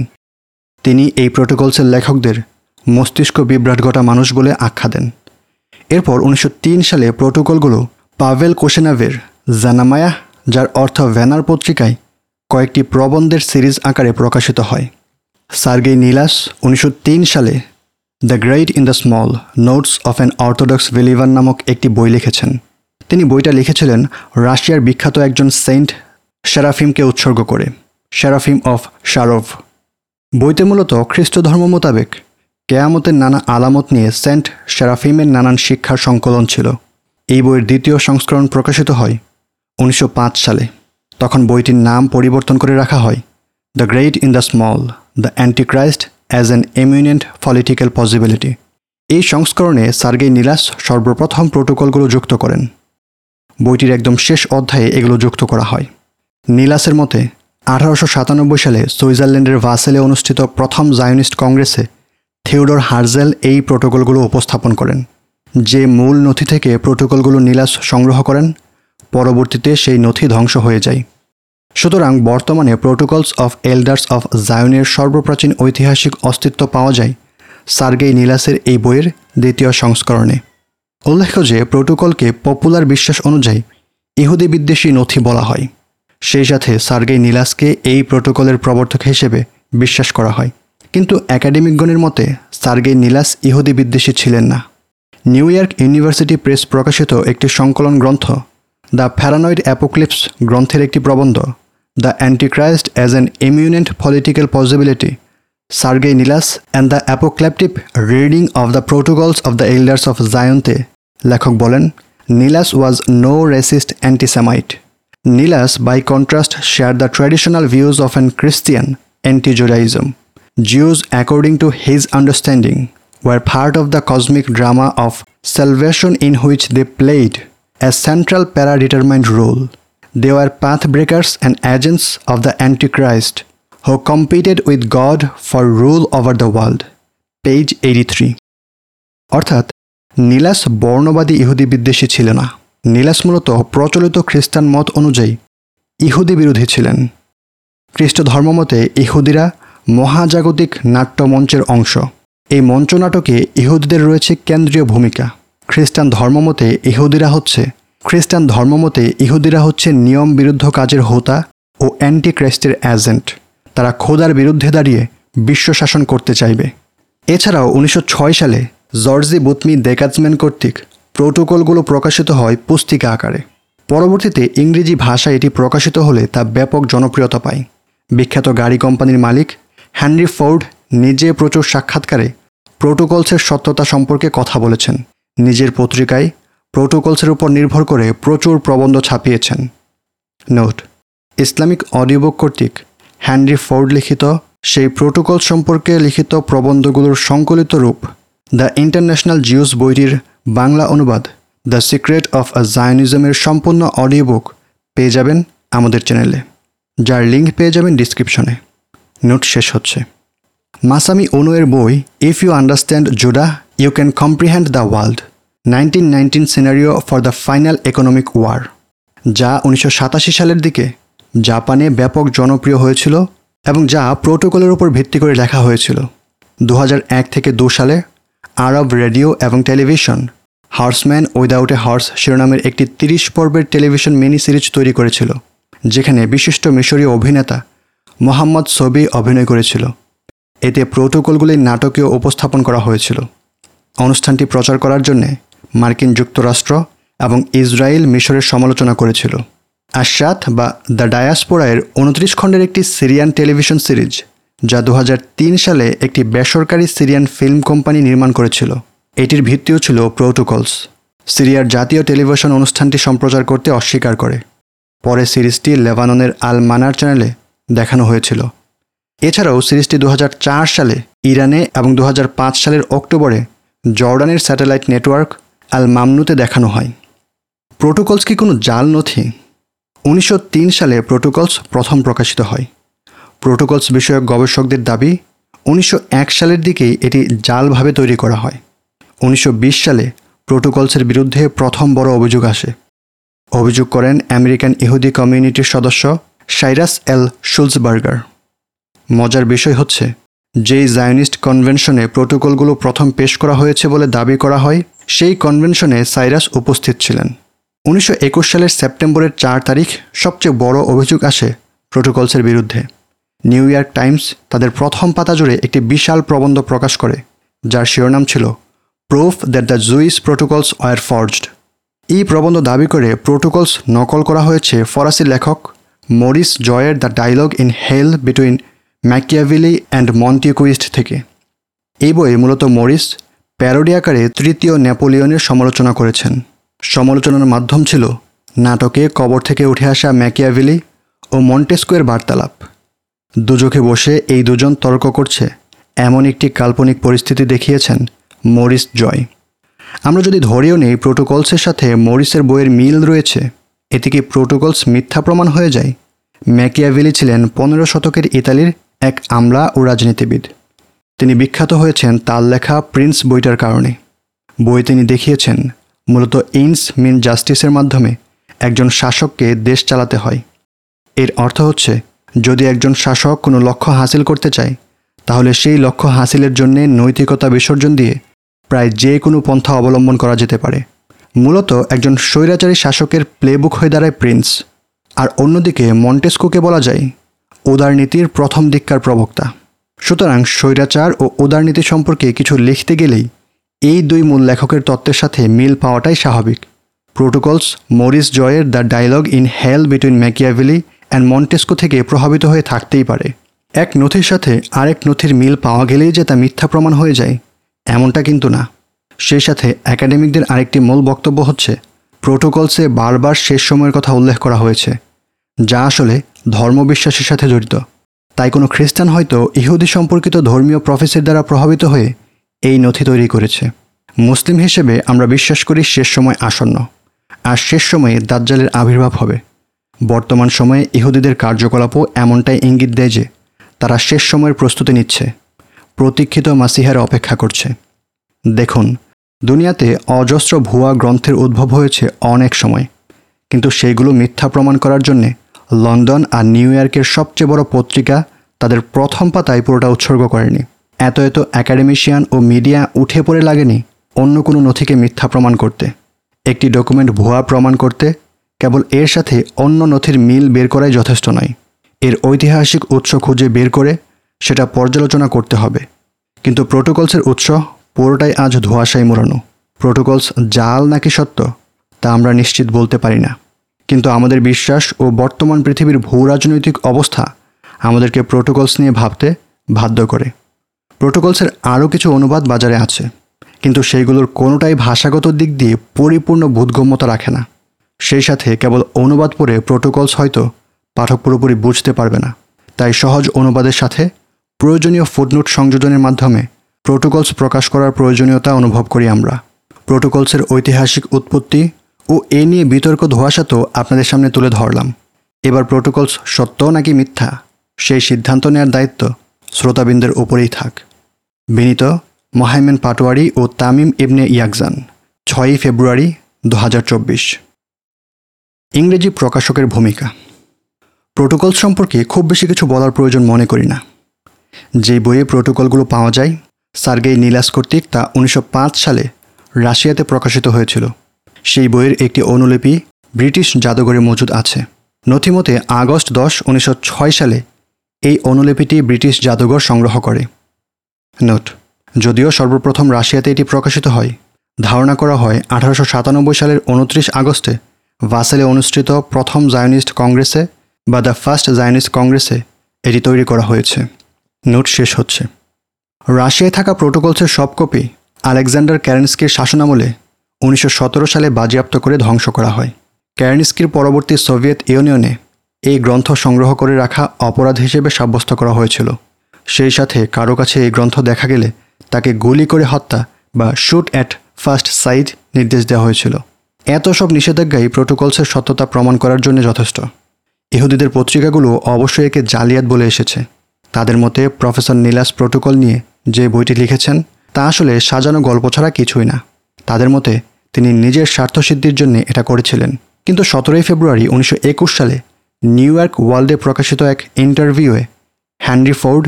তিনি এই প্রোটোকলসের লেখকদের মস্তিষ্ক বিভ্রাট ঘটা মানুষ বলে আখ্যা দেন। এরপর উনিশশো তিন সালে প্রোটোকলগুলো পাভেল কোশেনাভের জানামায়া, যার অর্থ ভ্যানার পত্রিকায় কয়েকটি প্রবন্ধের সিরিজ আকারে প্রকাশিত হয়। সার্গেই নীলাস, উনিশশো তিন সালে the great in the small, notes of an orthodox believer নামক একটি বই লিখেছেন। তিনি বইটা লিখেছিলেন রাশিয়ার বিখ্যাত একজন সেন্ট শেরাফিমকে উৎসর্গ করে শেরাফিম অফ শারভ। বইতে মূলত খ্রিস্ট ধর্ম মোতাবেক কেয়ামতের নানা আলামত নিয়ে সেন্ট শেরাফিমের নানান শিক্ষার সংকলন ছিল। এই বইয়ের দ্বিতীয় সংস্করণ প্রকাশিত হয় উনিশশো পাঁচ সালে। তখন বইটির নাম পরিবর্তন করে রাখা হয়। The great in the small the antichrist as an eminent political possibility এই সংস্করণে সার্গেই নীলাস সর্বপ্রথম প্রোটোকলগুলো যুক্ত করেন। বইটির একদম শেষ অধ্যায়ে এগুলো যুক্ত করা হয়। নীলাসের মতে, আঠারোশো সাতানব্বই সালে সুইজারল্যান্ডের ভাসেলে অনুষ্ঠিত প্রথম জায়নিস্ট কংগ্রেসে থিওডর হার্জেল এই প্রোটোকলগুলো উপস্থাপন করেন। যে মূল নথি থেকে প্রোটোকলগুলো নীলাস সংগ্রহ করেন, পরবর্তীতে সেই নথি ধ্বংস হয়ে যায়। সুতরাং বর্তমানে প্রোটোকলস অফ এল্ডার্স অফ জায়নের সর্বপ্রাচীন ঐতিহাসিক অস্তিত্ব পাওয়া যায় সার্গেই নীলাসের এই বইয়ের দ্বিতীয় সংস্করণে। উল্লেখ্য যে প্রোটোকলকে পপুলার বিশ্বাস অনুযায়ী ইহুদি বিদ্বেষী নথি বলা হয়। সেই সাথে সার্গেই নীলাসকে এই প্রোটোকলের প্রবর্তক হিসেবে বিশ্বাস করা হয়। কিন্তু একাডেমিকগণের মতে সার্গেই নীলাস ইহুদি বিদ্বেষী ছিলেন না। নিউ ইয়র্ক ইউনিভার্সিটি প্রেস প্রকাশিত একটি সংকলন গ্রন্থ দ্য প্যারানয়েড অ্যাপোক্লিপস গ্রন্থের একটি প্রবন্ধ The Antichrist as an imminent political possibility Sergei Nilus and the apocalyptic reading of the protocols of the elders of জায়ন্তে লেখক বলেন Nilus was no racist antisemite Nilus by contrast share the traditional views of an Christian anti Judaism Jews, according to his understanding, were part of the cosmic drama of salvation in which they played a central paradetermined role. They were pathbreakers and agents of the Antichrist, who competed with God for rule over the world. Page 83 অর্থাৎ, নীলাস বর্ণবাদী ইহুদি বিদ্বেষী ছিল না। নীলাস মূলত প্রচলিত খ্রিস্টান মত অনুযায়ী ইহুদি বিরোধী ছিলেন। খ্রিস্ট ধর্মমতে ইহুদিরা মহাজাগতিক নাট্যমঞ্চের অংশ। এই মঞ্চনাটকে ইহুদিদের রয়েছে কেন্দ্রীয় ভূমিকা। খ্রিস্টান ধর্মমতে ইহুদিরা হচ্ছে খ্রিস্টান ধর্মমতে ইহুদিরা হচ্ছে নিয়ম বিরুদ্ধ কাজের হোতা ও অ্যান্টি ক্রাইস্টের এজেন্ট তারা খোদার বিরুদ্ধে দাঁড়িয়ে বিশ্ব শাসন করতে চাইবে। এছাড়াও উনিশশো ছয় সালে জর্জি বুতমি দেকাজম্যান কর্তৃক প্রোটোকলগুলো প্রকাশিত হয় পুস্তিকা আকারে। পরবর্তীতে ইংরেজি ভাষায় এটি প্রকাশিত হলে তা ব্যাপক জনপ্রিয়তা পায়। বিখ্যাত গাড়ি কোম্পানির মালিক হ্যানরি ফোর্ড নিজে প্রচুর সাক্ষাৎকারে প্রোটোকলসের সত্যতা সম্পর্কে কথা বলেছেন। নিজের পত্রিকায় প্রোটোকলসের উপর নির্ভর করে প্রচুর প্রবন্ধ ছাপিয়েছেন। নোট ইসলামিক অডিওবুক কর্তৃক হ্যানরি ফোর্ড লিখিত সেই প্রোটোকল সম্পর্কে লিখিত প্রবন্ধগুলোর সংকলিত রূপ দ্য ইন্টারন্যাশনাল জিউস বইটির বাংলা অনুবাদ দ্য সিক্রেট অফ আ জায়নিজমের সম্পূর্ণ অডিওবুক পেয়ে যাবেন আমাদের চ্যানেলে, যার লিঙ্ক পেয়ে যাবেন ডিসক্রিপশনে। নোট শেষ হচ্ছে। মাসামি অনুয়ের বই, if you understand Judea, you can comprehend the world. Nineteen nineteen scenario for the final economic war, যা উনিশশো সাতাশি সালের দিকে জাপানে ব্যাপক জনপ্রিয় হয়েছিল এবং যা প্রোটোকলের উপর ভিত্তি করে লেখা হয়েছিল। দু হাজার এক থেকে দু সালে আরব রেডিও এবং television horseman without a horse শিরোনামের একটি তিরিশ পর্বের টেলিভিশন মিনি সিরিজ তৈরি করেছিল, যেখানে বিশিষ্ট মিশরীয় অভিনেতা মোহাম্মদ সবি অভিনয় করেছিল। এতে প্রোটোকলগুলি নাটকীয় উপস্থাপন করা হয়েছিল। অনুষ্ঠানটি প্রচার করার জন্যে মার্কিন যুক্তরাষ্ট্র এবং ইসরায়েল মিশরের সমালোচনা করেছিল। আশাত বা দ্য ডায়াসপোরায়ের উনত্রিশ খণ্ডের একটি সিরিয়ান টেলিভিশন সিরিজ, যা দু হাজার তিন সালে একটি বেসরকারি সিরিয়ান ফিল্ম কোম্পানি নির্মাণ করেছিল। এটির ভিত্তিও ছিল প্রোটোকলস। সিরিয়ার জাতীয় টেলিভিশন অনুষ্ঠানটি সম্প্রচার করতে অস্বীকার করে। পরে সিরিজটি লেবাননের আল মানার চ্যানেলে দেখানো হয়েছিল। এছাড়াও সিরিজটি দু হাজার চার সালে ইরানে এবং দু হাজার পাঁচ সালের অক্টোবরে জর্ডানের স্যাটেলাইট নেটওয়ার্ক আল মামনুতে দেখানো হয়। প্রোটোকলস কি কোনো জাল নথি? উনিশশো তিন সালে প্রোটোকলস প্রথম প্রকাশিত হয়। প্রোটোকলস বিষয়ক গবেষকদের দাবি, উনিশশো এক সালের দিকেই এটি জালভাবে তৈরি করা হয়। উনিশশো বিশ সালে প্রোটোকলসের বিরুদ্ধে প্রথম বড় অভিযোগ আসে। অভিযোগ করেন আমেরিকান ইহুদি কমিউনিটির সদস্য সাইরাস এল শুলসবার্গার। মজার বিষয় হচ্ছে, যেই জায়নিস্ট কনভেনশনে প্রোটোকলগুলো প্রথম পেশ করা হয়েছে বলে দাবি করা হয় সেই কনভেনশনে সাইরাস উপস্থিত ছিলেন। উনিশশো একুশ সালের সেপ্টেম্বরের চার তারিখ সবচেয়ে বড় অভিযোগ আসে প্রোটোকলসের বিরুদ্ধে। নিউ ইয়র্ক টাইমস তাদের প্রথম পাতা জুড়ে একটি বিশাল প্রবন্ধ প্রকাশ করে, যার শিরোনাম ছিল proof that the Jewish protocols were forged এই প্রবন্ধ দাবি করে প্রোটোকলস নকল করা হয়েছে ফরাসি লেখক মরিস জয়ের the dialogue in hell between Machiavelli and Montesquieu থেকে। এই বইয়ে মূলত মরিস প্যারোডি আকারে তৃতীয় নেপোলিয়নের সমালোচনা করেছেন। সমালোচনার মাধ্যম ছিল নাটকে কবর থেকে উঠে আসা ম্যাকিয়াভিলি ও মন্টেস্কোয়ের বার্তালাপ। দুজকে বসে এই দুজন তর্ক করছে, এমন একটি কাল্পনিক পরিস্থিতি দেখিয়েছেন মরিস জয়। আমরা যদি ধরেও নেই প্রোটোকলসের সাথে মরিসের বইয়ের মিল রয়েছে, এতে কি প্রোটোকলস মিথ্যা প্রমাণ হয়ে যায়? ম্যাকিয়াভেলি ছিলেন পনেরো শতকের ইতালির এক আমলা ও রাজনীতিবিদ। তিনি বিখ্যাত হয়েছেন তার লেখা প্রিন্স বইটার কারণে। বই তিনি দেখিয়েছেন, মূলত ইনস মিন জাস্টিসের মাধ্যমে একজন শাসককে দেশ চালাতে হয়। এর অর্থ হচ্ছে, যদি একজন শাসক কোনো লক্ষ্য হাসিল করতে চায়, তাহলে সেই লক্ষ্য হাসিলের জন্য নৈতিকতা বিসর্জন দিয়ে প্রায় যে কোনো পন্থা অবলম্বন করা যেতে পারে। মূলত একজন স্বৈরাচারী শাসকের প্লেবুক হয়ে দাঁড়ায় প্রিন্স। আর অন্যদিকে মন্টেস্কোকে বলা যায়, উদারনীতির প্রথম দিককার প্রবক্তা। সুতরাং স্বৈরাচার ও উদারনীতি সম্পর্কে কিছু লিখতে গেলেই এই দুই মূল লেখকের তত্ত্বের সাথে মিল পাওয়াটাই স্বাভাবিক। প্রোটোকলস মরিস জয়ের the dialogue in hell between Machiavelli and Montesquieu থেকে প্রভাবিত হয়ে থাকতেই পারে। এক নথির সাথে আরেক নথির মিল পাওয়া গেলেই যে তা মিথ্যা প্রমাণ হয়ে যায়, এমনটা কিন্তু না। সেই সাথে একাডেমিকদের আরেকটি মূল বক্তব্য হচ্ছে, প্রোটোকলসে বারবার শেষ সময়ের কথা উল্লেখ করা হয়েছে, যা আসলে ধর্মবিশ্বাসের সাথে জড়িত। তাই কোনো খ্রিস্টান হয়তো ইহুদি সম্পর্কিত ধর্মীয় প্রফেসের দ্বারা প্রভাবিত হয়ে এই নথি তৈরি করেছে। মুসলিম হিসেবে আমরা বিশ্বাস করি শেষ সময় আসন্ন, আর শেষ সময়ে দাজ্জালের আবির্ভাব হবে। বর্তমান সময়ে ইহুদিদের কার্যকলাপও এমনটাই ইঙ্গিত দেয় যে, তারা শেষ সময়ের প্রস্তুতি নিচ্ছে, প্রতীক্ষিত মাসিহার অপেক্ষা করছে। দেখুন, দুনিয়াতে অজস্র ভুয়া গ্রন্থের উদ্ভব হয়েছে অনেক সময়, কিন্তু সেইগুলো মিথ্যা প্রমাণ করার জন্যে লন্ডন আর নিউ ইয়র্কের সবচেয়ে বড় পত্রিকা তাদের প্রথম পাতায় পুরোটা উৎসর্গ করেনি। এত এত অ্যাকাডেমিশিয়ান ও মিডিয়া উঠে পড়ে লাগেনি অন্য কোনো নথিকে মিথ্যা প্রমাণ করতে। একটি ডকুমেন্ট ভুয়া প্রমাণ করতে কেবল এর সাথে অন্য নথির মিল বের করাই যথেষ্ট নয়। এর ঐতিহাসিক উৎস খুঁজে বের করে সেটা পর্যালোচনা করতে হবে। কিন্তু প্রোটোকলসের উৎস পুরোটাই আজ ধোঁয়াশায় মোড়ানো। প্রোটোকলস জাল নাকি সত্য তা আমরা নিশ্চিত বলতে পারি না। কিন্তু আমাদের বিশ্বাস ও বর্তমান পৃথিবীর ভূ রাজনৈতিক অবস্থা আমাদেরকে প্রোটোকলস নিয়ে ভাবতে বাধ্য করে। প্রোটোকলসের আরও কিছু অনুবাদ বাজারে আছে, কিন্তু সেইগুলোর কোনোটাই ভাষাগত দিক দিয়ে পরিপূর্ণ বোধগম্যতা রাখে না। সেই সাথে কেবল অনুবাদ পড়ে প্রোটোকলস হয়তো পাঠক পুরোপুরি বুঝতে পারবে না। তাই সহজ অনুবাদের সাথে প্রয়োজনীয় ফুটনোট সংযোজনের মাধ্যমে প্রোটোকলস প্রকাশ করার প্রয়োজনীয়তা অনুভব করি আমরা। প্রোটোকলসের ঐতিহাসিক উৎপত্তি ও এ নিয়ে বিতর্ক ধোয়াশা তো আপনাদের সামনে তুলে ধরলাম। এবার প্রোটোকলস সত্য নাকি মিথ্যা? সেই সিদ্ধান্ত নেওয়ার দায়িত্ব শ্রোতাবিন্দের উপরেই থাক। বিনীত মহাইমেন পাটোয়ারি ও তামিম ইবনে ইয়াকজান, ছয়ই ফেব্রুয়ারি দু হাজার চব্বিশ। ইংরেজি প্রকাশকের ভূমিকা। প্রোটোকল সম্পর্কে খুব বেশি কিছু বলার প্রয়োজন মনে করি না। যে বইয়ে প্রোটোকলগুলো পাওয়া যায়, সার্গেই নীলাস কর্তৃক তা উনিশশো পাঁচ সালে রাশিয়াতে প্রকাশিত হয়েছিল। সেই বইয়ের একটি অনুলিপি ব্রিটিশ জাদুঘরে মজুদ আছে। নথিমতে আগস্ট দশ, উনিশশো সালে এই অনুলিপিটি ব্রিটিশ জাদুঘর সংগ্রহ করে। নোট যদিও সর্বপ্রথম রাশিয়াতে এটি প্রকাশিত হয়, ধারণা করা হয় আঠারোশো সাতানব্বই সালের উনত্রিশ আগস্টে ভাসেলে অনুষ্ঠিত প্রথম জায়নিস্ট কংগ্রেসে বা দ্য ফার্স্ট জায়নিস্ট কংগ্রেসে এটি তৈরি করা হয়েছে। নোট শেষ হচ্ছে। রাশিয়ায় থাকা প্রোটোকলসের সব কপি আলেকজান্ডার ক্যারেন্সকির শাসনামলে উনিশশো সতেরো সালে বাজেয়াপ্ত করে ধ্বংস করা হয়। ক্যারেন্সকির পরবর্তী সোভিয়েত ইউনিয়নে এই গ্রন্থ সংগ্রহ করে রাখা অপরাধ হিসেবে সাব্যস্ত করা হয়েছিল। সেই সাথে কারও কাছে এই গ্রন্থ দেখা গেলে তাকে গুলি করে হত্যা বা শুট অ্যাট ফার্স্ট সাইড নির্দেশ দেওয়া হয়েছিল। এত সব নিষেধাজ্ঞাই প্রোটোকলসের সত্যতা প্রমাণ করার জন্য যথেষ্ট। ইহুদিদের পত্রিকাগুলো অবশ্যই একে জালিয়াত বলে এসেছে। তাদের মতে প্রফেসর নীলাস প্রোটোকল নিয়ে যে বইটি লিখেছেন, তা আসলে সাজানো গল্প ছাড়া কিছুই না। তাদের মতে তিনি নিজের স্বার্থসিদ্ধির জন্য এটা করেছিলেন। কিন্তু সতেরোই ফেব্রুয়ারি উনিশশো একুশ সালে নিউ ইয়র্ক ওয়ার্ল্ডে প্রকাশিত এক ইন্টারভিউয়ে হ্যানরি ফোর্ড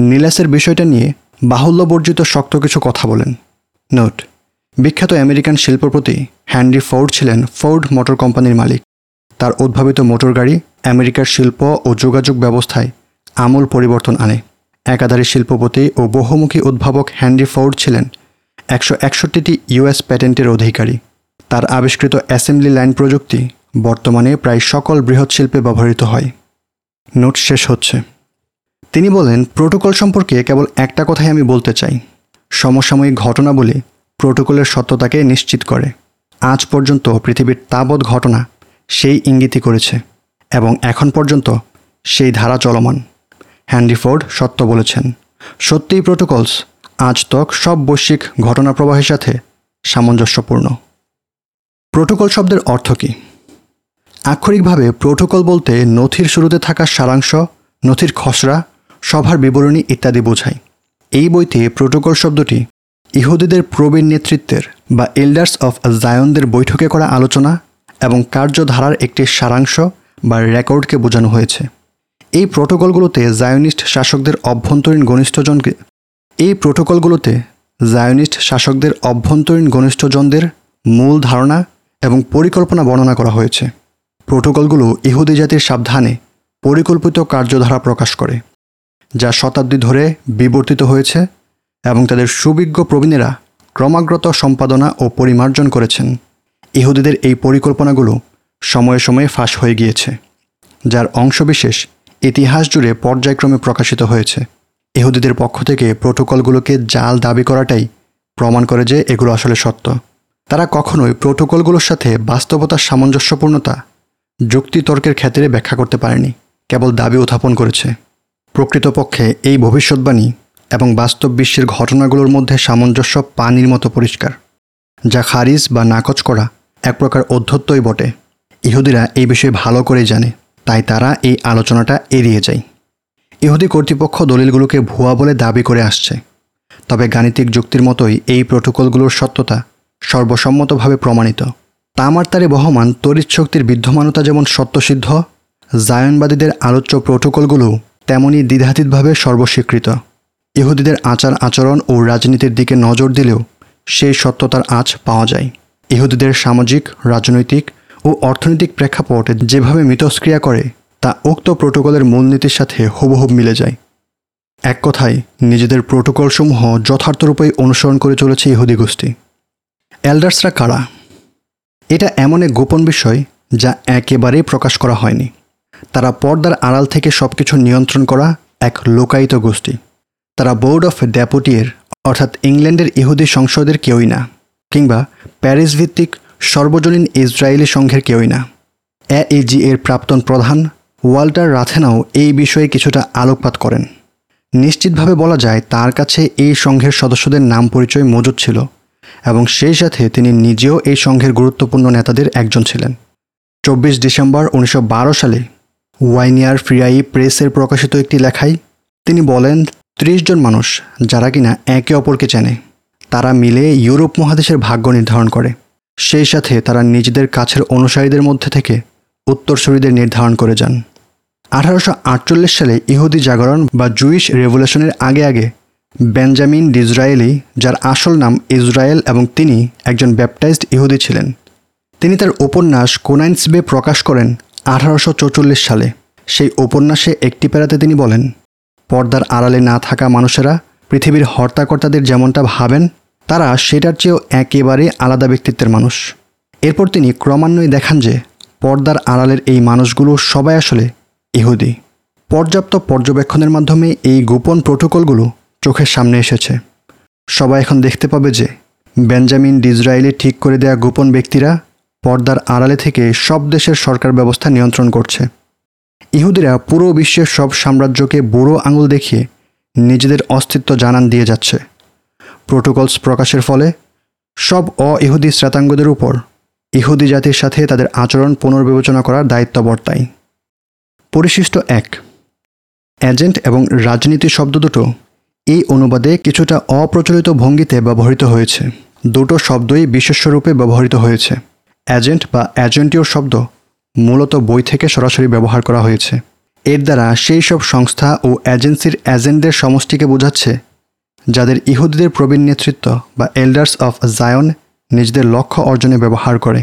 নীলাসের বিষয়টা নিয়ে বাহুল্যবর্জিত শক্ত কিছু কথা বলেন। নোট বিখ্যাত আমেরিকান শিল্পপতি হ্যানরি ফোর্ড ছিলেন ফোর্ড মোটর কোম্পানির মালিক। তার উদ্ভাবিত মোটর গাড়ি আমেরিকার শিল্প ও যোগাযোগ ব্যবস্থায় আমূল পরিবর্তন আনে। একাধারে শিল্পপতি ও বহুমুখী উদ্ভাবক হ্যানরি ফোর্ড ছিলেন একশো একষট্টিটি ইউএস প্যাটেন্টের অধিকারী। তার আবিষ্কৃত অ্যাসেম্বলি লাইন প্রযুক্তি বর্তমানে প্রায় সকল বৃহৎ শিল্পে ব্যবহৃত হয়। নোট শেষ হচ্ছে। তিনি বলেন, প্রোটোকল সম্পর্কে কেবল একটা কথাই আমি বলতে চাই। সমসাময়িক ঘটনা বলে প্রোটোকলের সত্যতাকে নিশ্চিত করে। আজ পর্যন্ত পৃথিবীর তাবৎ ঘটনা সেই ইঙ্গিতই করেছে এবং এখন পর্যন্ত সেই ধারা চলমান। হ্যান্ডি ফোর্ড সত্য বলেছেন, সত্যিই প্রোটোকলস আজ তক সব বৈশ্বিক ঘটনা প্রবাহের সাথে সামঞ্জস্যপূর্ণ। প্রোটোকল শব্দের অর্থ কী? আক্ষরিকভাবে প্রোটোকল বলতে নথির শুরুতে থাকা সারাংশ, নথির খসড়া, সভার বিবরণী ইত্যাদি বোঝায়। এই বইতে প্রোটোকল শব্দটি ইহুদিদের প্রবীণ নেতৃত্বের বা এল্ডার্স অফ জায়নদের বৈঠকে করা আলোচনা এবং কার্যধারার একটি সারাংশ বা রেকর্ডকে বোঝানো হয়েছে। এই প্রোটোকলগুলোতে জায়নিস্ট শাসকদের অভ্যন্তরীণ ঘনিষ্ঠজনকে এই প্রোটোকলগুলোতে জায়নিস্ট শাসকদের অভ্যন্তরীণ ঘনিষ্ঠজনদের মূল ধারণা এবং পরিকল্পনা বর্ণনা করা হয়েছে। প্রোটোকলগুলো ইহুদি জাতির সাবধানে পরিকল্পিত কার্যধারা প্রকাশ করে, যা শতাব্দী ধরে বিবর্তিত হয়েছে এবং তাদের সুবিজ্ঞ প্রবীণেরা ক্রমাগত সম্পাদনা ও পরিমার্জন করেছেন। ইহুদিদের এই পরিকল্পনাগুলো সময়ে সময়ে ফাঁস হয়ে গিয়েছে, যার অংশবিশেষ ইতিহাস জুড়ে পর্যায়ক্রমে প্রকাশিত হয়েছে। ইহুদিদের পক্ষ থেকে প্রোটোকলগুলোকে জাল দাবি করাটাই প্রমাণ করে যে এগুলো আসলে সত্য। তারা কখনোই প্রোটোকলগুলোর সাথে বাস্তবতার সামঞ্জস্যপূর্ণতা যুক্তিতর্কের ক্ষেত্রে ব্যাখ্যা করতে পারেনি, কেবল দাবি উত্থাপন করেছে। প্রকৃতপক্ষে এই ভবিষ্যৎবাণী এবং বাস্তব বিশ্বের ঘটনাগুলোর মধ্যে সামঞ্জস্য পানির মতো পরিষ্কার, যা খারিজ বা নাকচ করা এক প্রকার অধ্যত্তই বটে। ইহুদিরা এই বিষয়ে ভালো করেই জানে, তাই তারা এই আলোচনাটা এড়িয়ে যায়। ইহুদি কর্তৃপক্ষ দলিলগুলোকে ভুয়া বলে দাবি করে আসছে, তবে গাণিতিক যুক্তির মতোই এই প্রোটোকলগুলোর সত্যতা সর্বসম্মতভাবে প্রমাণিত। তামার তারে বহমান তড়িৎ শক্তির বিদ্যমানতা যেমন সত্যসিদ্ধ, জায়নবাদীদের আলোচ্য প্রোটোকলগুলো তেমনই দ্বিধাতীতভাবে সর্বস্বীকৃত। ইহুদিদের আচার আচরণ ও রাজনীতির দিকে নজর দিলেও সেই সত্যতার আঁচ পাওয়া যায়। ইহুদিদের সামাজিক, রাজনৈতিক ও অর্থনৈতিক প্রেক্ষাপট যেভাবে মিতস্ক্রিয়া করে, তা উক্ত প্রোটোকলের মূলনীতির সাথে হুবহুব মিলে যায়। এক কথায়, নিজেদের প্রোটোকলসমূহ যথার্থরূপে অনুসরণ করে চলেছে ইহুদি গোষ্ঠী। এল্ডার্সরা কারা? এটা এমন এক গোপন বিষয় যা একেবারেই প্রকাশ করা হয়নি। তারা পর্দার আড়াল থেকে সব কিছু নিয়ন্ত্রণ করা এক লোকায়িত গোষ্ঠী। তারা বোর্ড অফ ডেপুটির অর্থাৎ ইংল্যান্ডের ইহুদি সংসদের কেউই না, কিংবা প্যারিস ভিত্তিক সর্বজনীন ইসরায়েলি সংঘের কেউই না। এজি এর প্রাক্তন প্রধান ওয়াল্টার রাথেনাও এই বিষয়ে কিছুটা আলোকপাত করেন। নিশ্চিতভাবে বলা যায় তার কাছে এই সংঘের সদস্যদের নাম পরিচয় মজুদ ছিল। এবং সেই সাথে তিনি নিজেও এই সংঘের গুরুত্বপূর্ণ নেতাদের একজন ছিলেন। চব্বিশ ডিসেম্বর উনিশশো বারো সালে ওয়াইনিয়ার ফ্রিয়াই প্রেসের প্রকাশিত একটি লেখায় তিনি বলেন, ত্রিশ জন মানুষ, যারা কিনা একে অপরকে চেনে, তারা মিলে ইউরোপ মহাদেশের ভাগ্য নির্ধারণ করে। সেই সাথে তারা নিজেদের কাছের অনুসারীদের মধ্যে থেকে উত্তরসূরিদের নির্ধারণ করে যান। আঠারোশো আটচল্লিশ সালে ইহুদি জাগরণ বা জুইশ রেভলিউশনের আগে আগে বেঞ্জামিন ডিজরায়েলি, যার আসল নাম ইসরায়েল এবং তিনি একজন ব্যাপটাইজড ইহুদি ছিলেন। তিনি তার উপন্যাস কোনাইন্সবে প্রকাশ করেন আঠারোশো সালে। সেই উপন্যাসে একটি পেরাতে তিনি বলেন, পর্দার আড়ালে না থাকা মানুষেরা পৃথিবীর হর্তাকর্তাদের যেমনটা ভাবেন, তারা সেটার চেয়েও একেবারে আলাদা ব্যক্তিত্বের মানুষ। এরপর তিনি ক্রমান্বয়ে দেখান যে, পর্দার আড়ালের এই মানুষগুলো সবাই আসলে ইহুদি। পর্যাপ্ত পর্যবেক্ষণের মাধ্যমে এই গোপন প্রোটোকলগুলো চোখের সামনে এসেছে। সবাই এখন দেখতে পাবে যে বেঞ্জামিন ডিজরায়েলি ঠিক করে দেয়া গোপন ব্যক্তিরা পর্দার আড়ালে থেকে সব দেশের সরকার ব্যবস্থা নিয়ন্ত্রণ করছে। ইহুদিরা পুরো বিশ্বের সব সাম্রাজ্যকে বুড়ো আঙুল দেখিয়ে নিজেদের অস্তিত্ব জানান দিয়ে যাচ্ছে। প্রোটোকলস প্রকাশের ফলে সব অ ইহুদি শ্রেতাঙ্গদের উপর ইহুদি জাতির সাথে তাদের আচরণ পুনর্বিবেচনা করার দায়িত্ব বর্তায়। পরিশিষ্ট এক এজেন্ট এবং রাজনীতি শব্দ দুটো এই অনুবাদে কিছুটা অপ্রচলিত ভঙ্গিতে ব্যবহৃত হয়েছে। দুটো শব্দই বিশেষ্যরূপে ব্যবহৃত হয়েছে। এজেন্ট বা এজেন্টীয় শব্দ মূলত বই থেকে সরাসরি ব্যবহার করা হয়েছে। এর দ্বারা সেই সব সংস্থা ও এজেন্সির এজেন্টদের সমষ্টিকে বোঝাচ্ছে, যাদের ইহুদিদের প্রবীণ নেতৃত্ব বা এল্ডার্স অফ জায়ন নিজেদের লক্ষ্য অর্জনে ব্যবহার করে।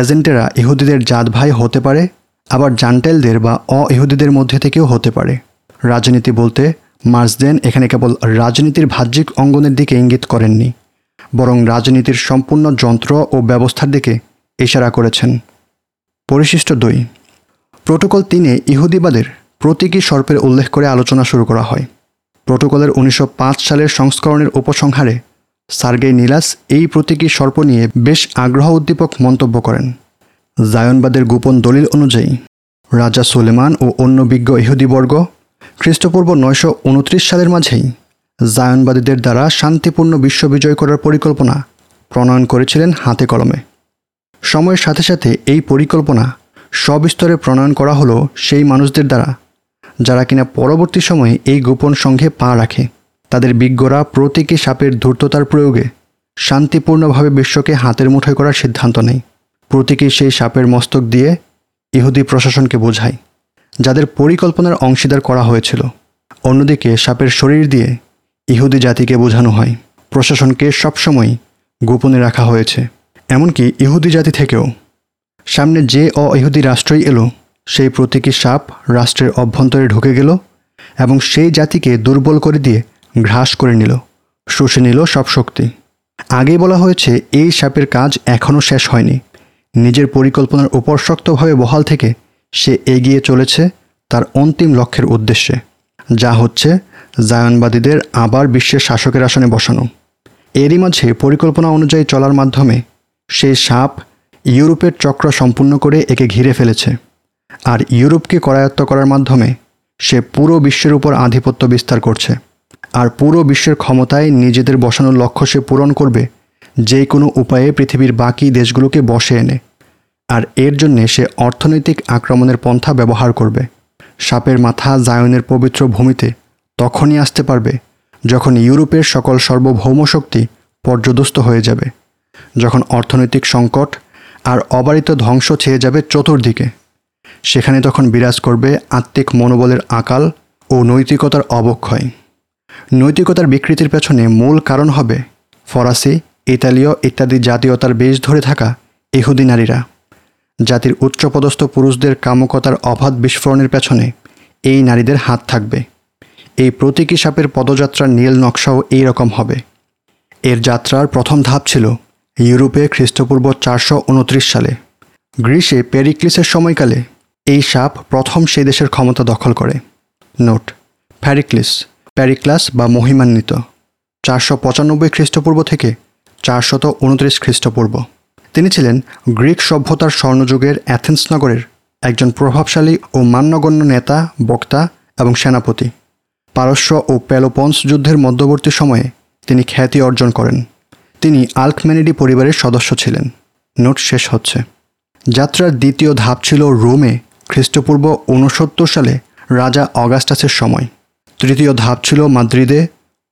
এজেন্টেরা ইহুদিদের জাত ভাই হতে পারে, আবার জান্টেলদের বা অ ইহুদিদের মধ্যে থেকেও হতে পারে। রাজনীতি বলতে মার্সদেন এখানে কেবল রাজনীতির বাহ্যিক অঙ্গনের দিকে ইঙ্গিত করেননি, বরং রাজনীতির সম্পূর্ণ যন্ত্র ও ব্যবস্থার দিকে ইশারা করেছেন। পরিশিষ্ট দুই, প্রোটোকল তিনে ইহুদিবাদের প্রতীকী সর্পের উল্লেখ করে আলোচনা শুরু করা হয়। প্রোটোকলের উনিশশো পাঁচ সালের সংস্করণের উপসংহারে সার্গেই নীলাস এই প্রতীকী সর্প নিয়ে বেশ আগ্রহ উদ্দীপক মন্তব্য করেন। জায়নবাদের গোপন দলিল অনুযায়ী রাজা সুলেমান ও অন্য বিজ্ঞ ইহুদিবর্গ খ্রিস্টপূর্ব নয়শো উনত্রিশ সালের মাঝেই জায়নবাদীদের দ্বারা শান্তিপূর্ণ বিশ্ব বিজয় করার পরিকল্পনা প্রণয়ন করেছিলেন হাতে কলমে। সময়ের সাথে সাথে এই পরিকল্পনা সবিস্তরে প্রণয়ন করা হলো সেই মানুষদের দ্বারা, যারা কিনা পরবর্তী সময়ে এই গোপন সংঘে পা রাখে। তাদের বিজ্ঞরা প্রতীকী সাপের ধূর্ততার প্রয়োগে শান্তিপূর্ণভাবে বিশ্বকে হাতের মুঠোয় করার সিদ্ধান্ত নেয়। প্রতীকী সেই সাপের মস্তক দিয়ে ইহুদি প্রশাসনকে বোঝায়। যাদের পরিকল্পনার অংশীদার করা হয়েছিল। অন্যদিকে সাপের শরীর দিয়ে ইহুদি জাতিকে বোঝানো হয়। প্রশাসনকে সবসময় গোপনে রাখা হয়েছে। এমনকি ইহুদি জাতি থেকেও। সামনে যে অ ইহুদি রাষ্ট্রই এলো, সেই প্রতীকী সাপ রাষ্ট্রের অভ্যন্তরে ঢুকে গেল এবং সেই জাতিকে দুর্বল করে দিয়ে ঘ্রাস করে নিল, শুষে নিল সব শক্তি। আগেই বলা হয়েছে, এই সাপের কাজ এখনও শেষ হয়নি। নিজের পরিকল্পনার উপর শক্তভাবে বহাল থেকে সে এগিয়ে চলেছে তার অন্তিম লক্ষ্যের উদ্দেশ্যে, যা হচ্ছে জায়নবাদীদের আবার বিশ্বের শাসকের আসনে বসানো। এরই মাঝে পরিকল্পনা অনুযায়ী চলার মাধ্যমে সেই সাপ ইউরোপের চক্র সম্পূর্ণ করে একে ঘিরে ফেলেছে। আর ইউরোপকে করায়ত্ত করার মাধ্যমে সে পুরো বিশ্বের উপর আধিপত্য বিস্তার করছে। আর পুরো বিশ্বের ক্ষমতায় নিজেদের বসানোর লক্ষ্য সে পূরণ করবে যে কোনো উপায়ে পৃথিবীর বাকি দেশগুলোকে বসে এনে। আর এর জন্যে সে অর্থনৈতিক আক্রমণের পন্থা ব্যবহার করবে। সাপের মাথা জায়নের পবিত্র ভূমিতে তখনই আসতে পারবে যখন ইউরোপের সকল সার্বভৌম শক্তি পর্যদস্ত হয়ে যাবে। যখন অর্থনৈতিক সংকট আর অবারিত ধ্বংস ছেয়ে যাবে চতুর্দিকে। সেখানে তখন বিরাজ করবে আত্মিক মনোবলের আকাল ও নৈতিকতার অবক্ষয়। নৈতিকতার বিকৃতির পেছনে মূল কারণ হবে ফরাসি, ইতালীয় ইত্যাদি জাতীয়তার বেশ ধরে থাকা ইহুদি নারীরা। জাতির উচ্চপদস্থ পুরুষদের কামকতার অবাধ বিস্ফোরণের পেছনে এই নারীদের হাত থাকবে। এই প্রতীকী সাপের পদযাত্রার নীল নকশাও এই রকম হবে। এর যাত্রার প্রথম ধাপ ছিল ইউরোপে খ্রিস্টপূর্ব চারশো উনত্রিশ সালে। গ্রিসে পেরিক্লিসের সময়কালে এই সাপ প্রথম সেই দেশের ক্ষমতা দখল করে। নোট, প্যারিক্লিস, প্যারিক্লাস বা মহিমান্বিত, চারশো পঁচানব্বই খ্রিস্টপূর্ব থেকে চারশত উনত্রিশ খ্রিস্টপূর্ব। তিনি ছিলেন গ্রিক সভ্যতার স্বর্ণযুগের অ্যাথেন্স নগরের একজন প্রভাবশালী ও মান্যগণ্য নেতা, বক্তা এবং সেনাপতি। পারস্য ও পেলোপন্স যুদ্ধের মধ্যবর্তী সময়ে তিনি খ্যাতি অর্জন করেন। তিনি আলকমেনিডি পরিবারের সদস্য ছিলেন। নোট শেষ হচ্ছে। যাত্রার দ্বিতীয় ধাপ ছিল রোমে খ্রিস্টপূর্ব ঊনসত্তর সালে রাজা অগাস্টাসের সময়। তৃতীয় ধাপ ছিল মাদ্রিদে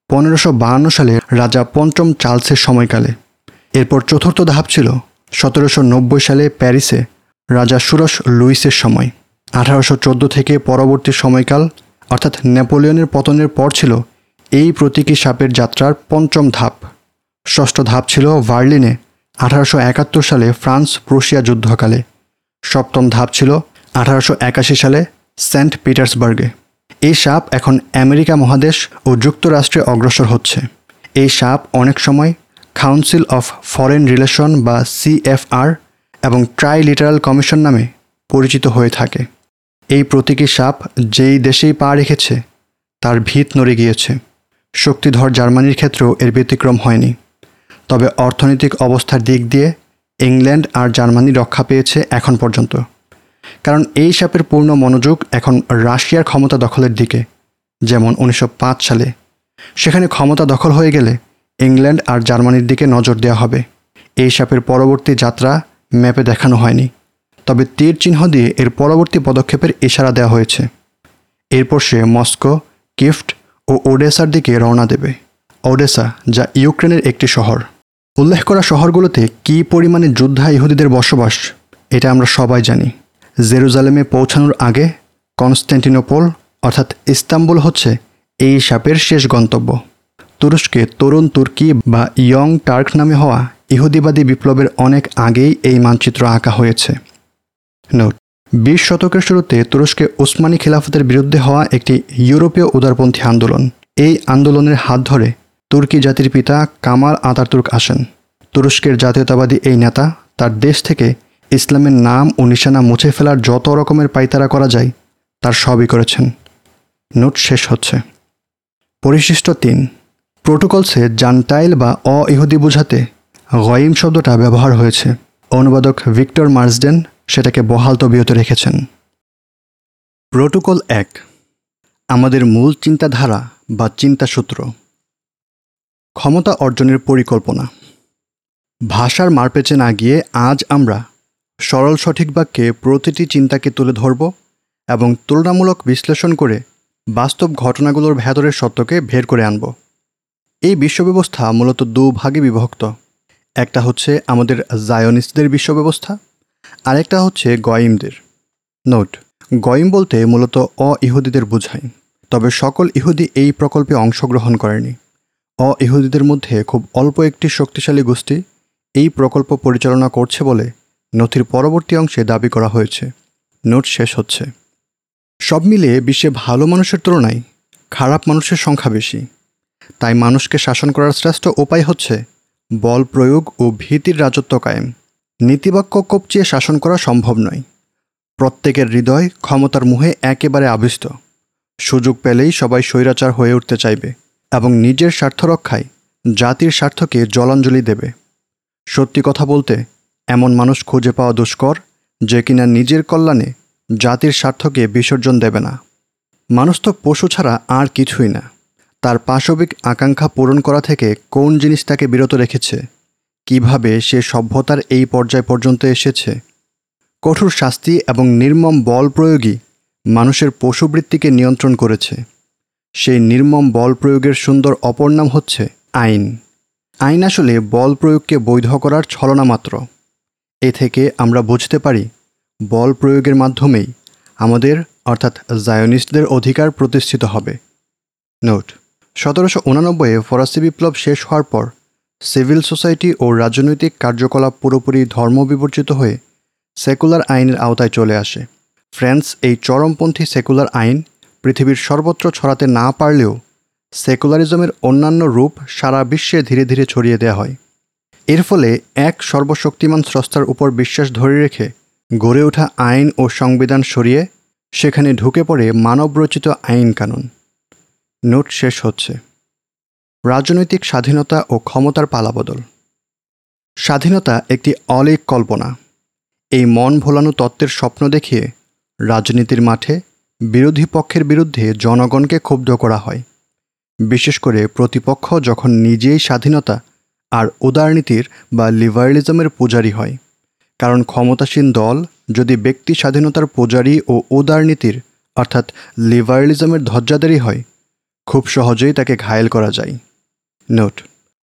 পনেরোশো সালে রাজা পঞ্চম চার্লসের সময়কালে। এরপর চতুর্থ ধাপ ছিল সতেরোশো নব্বই সালে প্যারিসে রাজা সুরস লুইসের সময়। আঠারোশো চোদ্দ থেকে পরবর্তী সময়কাল, অর্থাৎ নেপোলিয়নের পতনের পর ছিল এই প্রতীকী সাপের যাত্রার পঞ্চম ধাপ। ষষ্ঠ ধাপ ছিল ভার্লিনে, আঠারোশো একাত্তর সালে ফ্রান্স প্রুশিয়া যুদ্ধকালে। সপ্তম ধাপ ছিল আঠারোশো একাশি সালে সেন্ট পিটার্সবার্গে। এই সাপ এখন আমেরিকা মহাদেশ ও যুক্তরাষ্ট্রে অগ্রসর হচ্ছে। এই সাপ অনেক সময় কাউন্সিল অফ ফরেন রিলেশন বা সিএফআর এবং ট্রাই লিটারাল কমিশন নামে পরিচিত হয়ে থাকে। এই প্রতীকী সাপ যেই দেশেই পা রেখেছে, তার ভিত নড়ে গিয়েছে। শক্তিধর জার্মানির ক্ষেত্রেও এর ব্যতিক্রম হয়নি। তবে অর্থনৈতিক অবস্থার দিক দিয়ে ইংল্যান্ড আর জার্মানি রক্ষা পেয়েছে এখন পর্যন্ত। কারণ এই সাপের পূর্ণ মনোযোগ এখন রাশিয়ার ক্ষমতা দখলের দিকে, যেমন উনিশশো পাঁচ সালে। সেখানে ক্ষমতা দখল হয়ে গেলে ইংল্যান্ড আর জার্মানির দিকে নজর দেওয়া হবে। এই সাপের পরবর্তী যাত্রা ম্যাপে দেখানো হয়নি। তবে তীর চিহ্ন দিয়ে এর পরবর্তী পদক্ষেপের ইশারা দেওয়া হয়েছে। এরপর সে মস্কো, কিফট ও ওডেসার দিকে রওনা দেবে। ওডেসা, যা ইউক্রেনের একটি শহর। উল্লেখ করা শহরগুলোতে কী পরিমাণে যোদ্ধা ইহুদিদের বসবাস, এটা আমরা সবাই জানি। জেরুজালেমে পৌঁছানোর আগে কনস্ট্যান্টিনোপল অর্থাৎ ইস্তাম্বুল হচ্ছে এই সাপের শেষ গন্তব্য। তুরস্কে তরুণ তুর্কি বা ইয়ং টার্ক নামে হওয়া ইহুদিবাদী বিপ্লবের অনেক আগেই এই মানচিত্র আঁকা হয়েছে। নোট, বিশ শতকের শুরুতে তুরস্কে ওসমানী খিলাফতের বিরুদ্ধে হওয়া একটি ইউরোপীয় উদারপন্থী আন্দোলন। এই আন্দোলনের হাত ধরে তুর্কি জাতির পিতা কামাল আতাতুর্ক আসেন। তুরস্কের জাতীয়তাবাদী এই নেতা তার দেশ থেকে ইসলামের নাম ও নিশানা মুছে ফেলার যত রকমের পাইতারা করা যায়, তার সবই করেছেন। নোট শেষ হচ্ছে। পরিশিষ্ট তিন প্রোটোকলসে জান্টাইল বা অ ইহুদি বোঝাতে গয়িম শব্দটা ব্যবহার হয়েছে। অনুবাদক ভিক্টর মার্সডেন সেটাকে বহাল তবিয়তে রেখেছেন। প্রোটোকল এক, আমাদের মূল চিন্তাধারা বা চিন্তাসূত্র। ক্ষমতা অর্জনের পরিকল্পনা। ভাষার মারপেচে না গিয়ে আজ আমরা সরল সঠিক বাক্যে প্রতিটি চিন্তাকে তুলে ধরব এবং তুলনামূলক বিশ্লেষণ করে বাস্তব ঘটনাগুলোর ভেতরের সত্যকে বের করে আনব। এই বিশ্বব্যবস্থা মূলত দু ভাগে বিভক্ত। একটা হচ্ছে আমাদের জায়নিস্টদের বিশ্বব্যবস্থা, আরেকটা হচ্ছে গয়িমদের। নোট, গয়িম বলতে মূলত অ ইহুদিদের বোঝায়, তবে সকল ইহুদি এই প্রকল্পে অংশগ্রহণ করেনি। অ ইহুদিদের মধ্যে খুব অল্প একটি শক্তিশালী গোষ্ঠী এই প্রকল্প পরিচালনা করছে বলে নথির পরবর্তী অংশে দাবি করা হয়েছে। নোট শেষ হচ্ছে। সব মিলিয়ে বিশ্বে ভালো মানুষের তুলনায় খারাপ মানুষের সংখ্যা বেশি। তাই মানুষকে শাসন করার শ্রেষ্ঠ উপায় হচ্ছে বল প্রয়োগ ও ভীতির রাজত্ব কায়েম। নীতিবাক্য কপচিয়ে শাসন করা সম্ভব নয়। প্রত্যেকের হৃদয় ক্ষমতার মুহে একেবারে আবিষ্ট। সুযোগ পেলেই সবাই স্বৈরাচার হয়ে উঠতে চাইবে এবং নিজের স্বার্থ রক্ষায় জাতির স্বার্থকে জলাঞ্জলি দেবে। সত্যি কথা বলতে, এমন মানুষ খুঁজে পাওয়া দুষ্কর যে কিনা নিজের কল্যাণে জাতির স্বার্থকে বিসর্জন দেবে না। মানুষ তো পশু ছাড়া আর কিছুই না। তার পাশবিক আকাঙ্ক্ষা পূরণ করা থেকে কোন জিনিস তাকে বিরত রেখেছে? কীভাবে সে সভ্যতার এই পর্যায় পর্যন্ত এসেছে? কঠোর শাস্তি এবং নির্মম বল প্রয়োগই মানুষের পশুবৃত্তিকে নিয়ন্ত্রণ করেছে। সেই নির্মম বল প্রয়োগের সুন্দর অপর নাম হচ্ছে আইন। আইন আসলে বল প্রয়োগকে বৈধ করার ছলনা মাত্র। এ থেকে আমরা বুঝতে পারি, বল প্রয়োগের মাধ্যমেই আমাদের, অর্থাৎ জায়নিস্টদের অধিকার প্রতিষ্ঠিত হবে। নোট সতেরোশো উনানব্বইয়ে ফরাসি বিপ্লব শেষ হওয়ার পর, সিভিল সোসাইটি ও রাজনৈতিক কার্যকলাপ পুরোপুরি ধর্ম বিবর্জিত হয়ে সেকুলার আইনের আওতায় চলে আসে। ফ্রান্স এই চরমপন্থী সেকুলার আইন পৃথিবীর সর্বত্র ছড়াতে না পারলেও সেকুলারিজমের অন্যান্য রূপ সারা বিশ্বে ধীরে ধীরে ছড়িয়ে দেওয়া হয়। এর ফলে এক সর্বশক্তিমান স্রষ্টার উপর বিশ্বাস ধরে রেখে গড়ে ওঠা আইন ও সংবিধান সরিয়ে সেখানে ঢুকে পড়ে মানবরচিত আইন কানুন। নোট শেষ হচ্ছে। রাজনৈতিক স্বাধীনতা ও ক্ষমতার পালাবদল। স্বাধীনতা একটি অলেক কল্পনা। এই মন ভোলানো তত্ত্বের স্বপ্ন দেখিয়ে রাজনীতির মাঠে বিরোধী পক্ষের বিরুদ্ধে জনগণকে ক্ষুব্ধ করা হয়। বিশেষ করে প্রতিপক্ষ যখন নিজেই স্বাধীনতা আর উদারনীতির বা লিবারেলিজমের পূজারী হয়। কারণ ক্ষমতাসীন দল যদি ব্যক্তি স্বাধীনতার পূজারী ও উদারনীতির অর্থাৎ লিবারেলিজমের ধ্বজাদারী হয় খুব সহজেই তাকে ঘায়েল করা যায়। নোট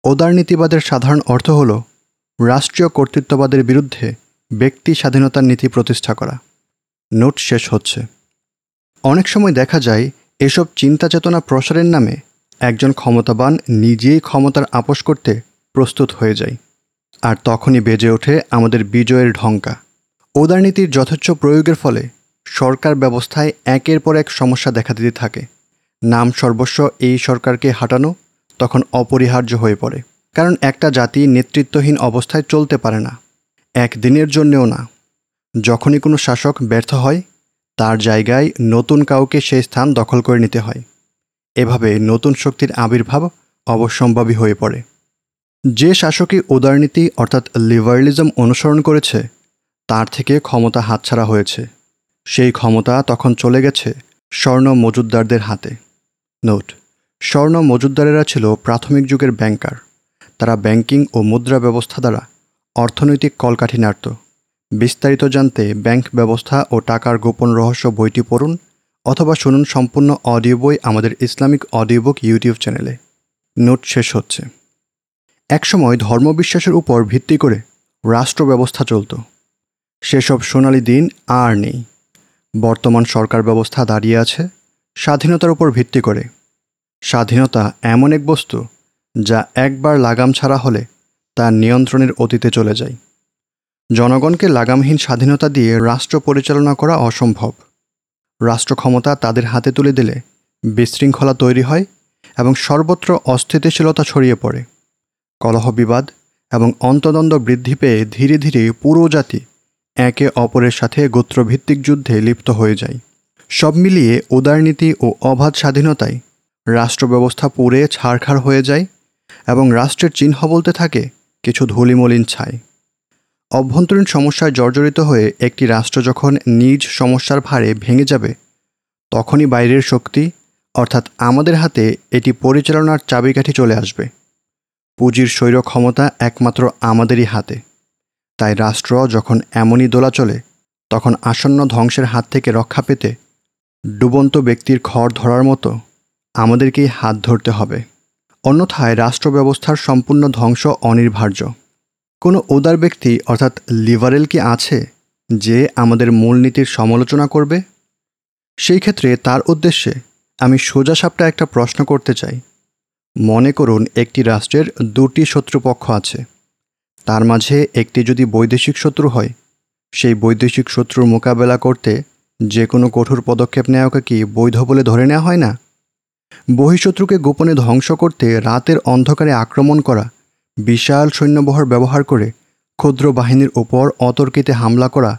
উদারনীতিবাদের সাধারণ অর্থ হল রাষ্ট্রীয় কর্তৃত্ববাদের বিরুদ্ধে ব্যক্তি স্বাধীনতার নীতি প্রতিষ্ঠা করা। নোট শেষ হচ্ছে। অনেক সময় দেখা যায় এসব চিন্তা চেতনা প্রসারের নামে একজন ক্ষমতাবান নিজেই ক্ষমতার আপোষ করতে প্রস্তুত হয়ে যায়। আর তখনই বেজে ওঠে আমাদের বিজয়ের ঢঙ্কা উদারনীতির যথেচ্ছ প্রয়োগের ফলে সরকার ব্যবস্থায় একের পর এক সমস্যা দেখা দিতে থাকে। নাম সর্বস্ব এই সরকারকে হাঁটানো তখন অপরিহার্য হয়ে পড়ে। কারণ একটা জাতি নেতৃত্বহীন অবস্থায় চলতে পারে না একদিনের জন্যেও না। যখনই কোনো শাসক ব্যর্থ হয়, তার জায়গায় নতুন কাউকে সেই স্থান দখল করে নিতে হয়। এভাবে নতুন শক্তির আবির্ভাব অবশ্যম্ভাবী হয়ে পড়ে। যে শাসকই উদারনীতি অর্থাৎ লিবারেলিজম অনুসরণ করেছে, তার থেকে ক্ষমতা হাতছাড়া হয়েছে। সেই ক্ষমতা তখন চলে গেছে স্বর্ণ মজুদ্দারদের হাতে। নোট স্বর্ণ মজুদ্দারেরা ছিল প্রাথমিক যুগের ব্যাংকার। তারা ব্যাংকিং ও মুদ্রা ব্যবস্থা দ্বারা অর্থনৈতিক কলকাঠি নাড়ত। বিস্তারিত জানতে ব্যাংক ব্যবস্থা ও টাকার গোপন রহস্য বইটি পড়ুন অথবা শুনুন সম্পূর্ণ অডিও বই আমাদের ইসলামিক অডিও বুক ইউটিউব চ্যানেলে। নোট শেষ হচ্ছে। একসময় ধর্মবিশ্বাসের উপর ভিত্তি করে রাষ্ট্র ব্যবস্থা চলত। সেসব সোনালি দিন আর নেই। বর্তমান সরকার ব্যবস্থা দাঁড়িয়ে আছে। স্বাধীনতার উপর ভিত্তি করে। স্বাধীনতা এমন এক বস্তু যা একবার লাগাম ছাড়া হলে তা নিয়ন্ত্রণের অতীতে চলে যায়। জনগণকে লাগামহীন স্বাধীনতা দিয়ে রাষ্ট্র পরিচালনা করা অসম্ভব। রাষ্ট্র ক্ষমতা তাদের হাতে তুলে দিলে বিশৃঙ্খলা তৈরি হয় এবং সর্বত্র অস্থিতিশীলতা ছড়িয়ে পড়ে। কলহ বিবাদ এবং অন্তদ্বন্দ্ব বৃদ্ধি পেয়ে ধীরে ধীরে পুরো জাতি একে অপরের সাথে গোত্রভিত্তিক যুদ্ধে লিপ্ত হয়ে যায়। সব মিলিয়ে উদারনীতি ও অবাধ স্বাধীনতায় রাষ্ট্র ব্যবস্থা পুড়ে ছাড়খাড় হয়ে যায় এবং রাষ্ট্রের চিহ্ন বলতে থাকে কিছু ধুলিমলিন ছাই। অভ্যন্তরীণ সমস্যায় জর্জরিত হয়ে একটি রাষ্ট্র যখন নিজ সমস্যার ভারে ভেঙে যাবে, তখনই বাইরের শক্তি, অর্থাৎ আমাদের হাতে এটি পরিচালনার চাবিকাঠি চলে আসবে। পুঁজির স্বৈর ক্ষমতা একমাত্র আমাদেরই হাতে। তাই রাষ্ট্র যখন এমনই দোলা চলে, তখন আসন্ন ধ্বংসের হাত থেকে রক্ষা পেতে ডুবন্ত ব্যক্তির খড় ধরার মতো আমাদেরকেই হাত ধরতে হবে। অন্যথায় রাষ্ট্র ব্যবস্থার সম্পূর্ণ ধ্বংস অনির্বার্য কোনো উদার ব্যক্তি, অর্থাৎ লিবারেল কি আছে, যে আমাদের মূলনীতির সমালোচনা করবে? সেই ক্ষেত্রে তার উদ্দেশ্যে আমি সোজাসাপটা একটা প্রশ্ন করতে চাই। মনে করুন একটি রাষ্ট্রের দুটি শত্রুপক্ষ আছে। তার মাঝে একটি যদি বৈদেশিক শত্রু হয়, সেই বৈদেশিক শত্রুর মোকাবেলা করতে যে কোনো কঠোর পদক্ষেপ নেওয়াকে কি বৈধ বলে ধরে নেওয়া হয় না? বহিঃশত্রুকে গোপনে ধ্বংস করতে রাতের অন্ধকারে আক্রমণ করা, বিশাল সৈন্যবহর ব্যবহার করে ক্ষুদ্র বাহিনীর ওপর অতর্কিতে হামলা করা,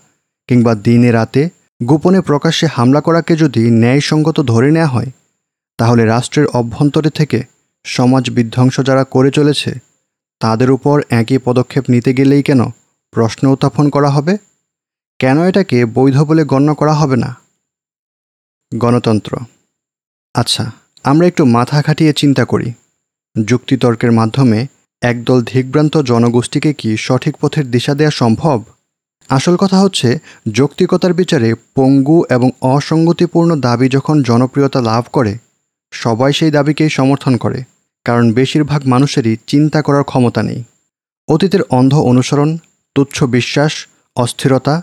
কিংবা দিনে রাতে গোপনে প্রকাশ্যে হামলা করাকে যদি ন্যায়সঙ্গত ধরে নেওয়া হয়, তাহলে রাষ্ট্রের অভ্যন্তরে থেকে সমাজ বিধ্বংস যারা করে চলেছে, তাদের উপর একই পদক্ষেপ নিতে গেলেই কেন প্রশ্ন উত্থাপন করা হবে? কেন এটাকে বৈধ বলে গণ্য করা হবে না? গণতন্ত্র। আচ্ছা আমরা একটু মাথা খাটিয়ে চিন্তা করি। যুক্তিতর্কের মাধ্যমে একদল ধিগ্রান্ত জনগোষ্ঠীকে কি সঠিক পথের দিশা দেওয়া সম্ভব? আসল কথা হচ্ছে, যৌক্তিকতার বিচারে পঙ্গু এবং অসঙ্গতিপূর্ণ দাবি যখন জনপ্রিয়তা লাভ করে, সবাই সেই দাবিকেই সমর্থন করে, কারণ বেশিরভাগ মানুষেরই চিন্তা করার ক্ষমতা নেই। অতীতের অন্ধ অনুসরণ, তুচ্ছ বিশ্বাস, অস্থিরতা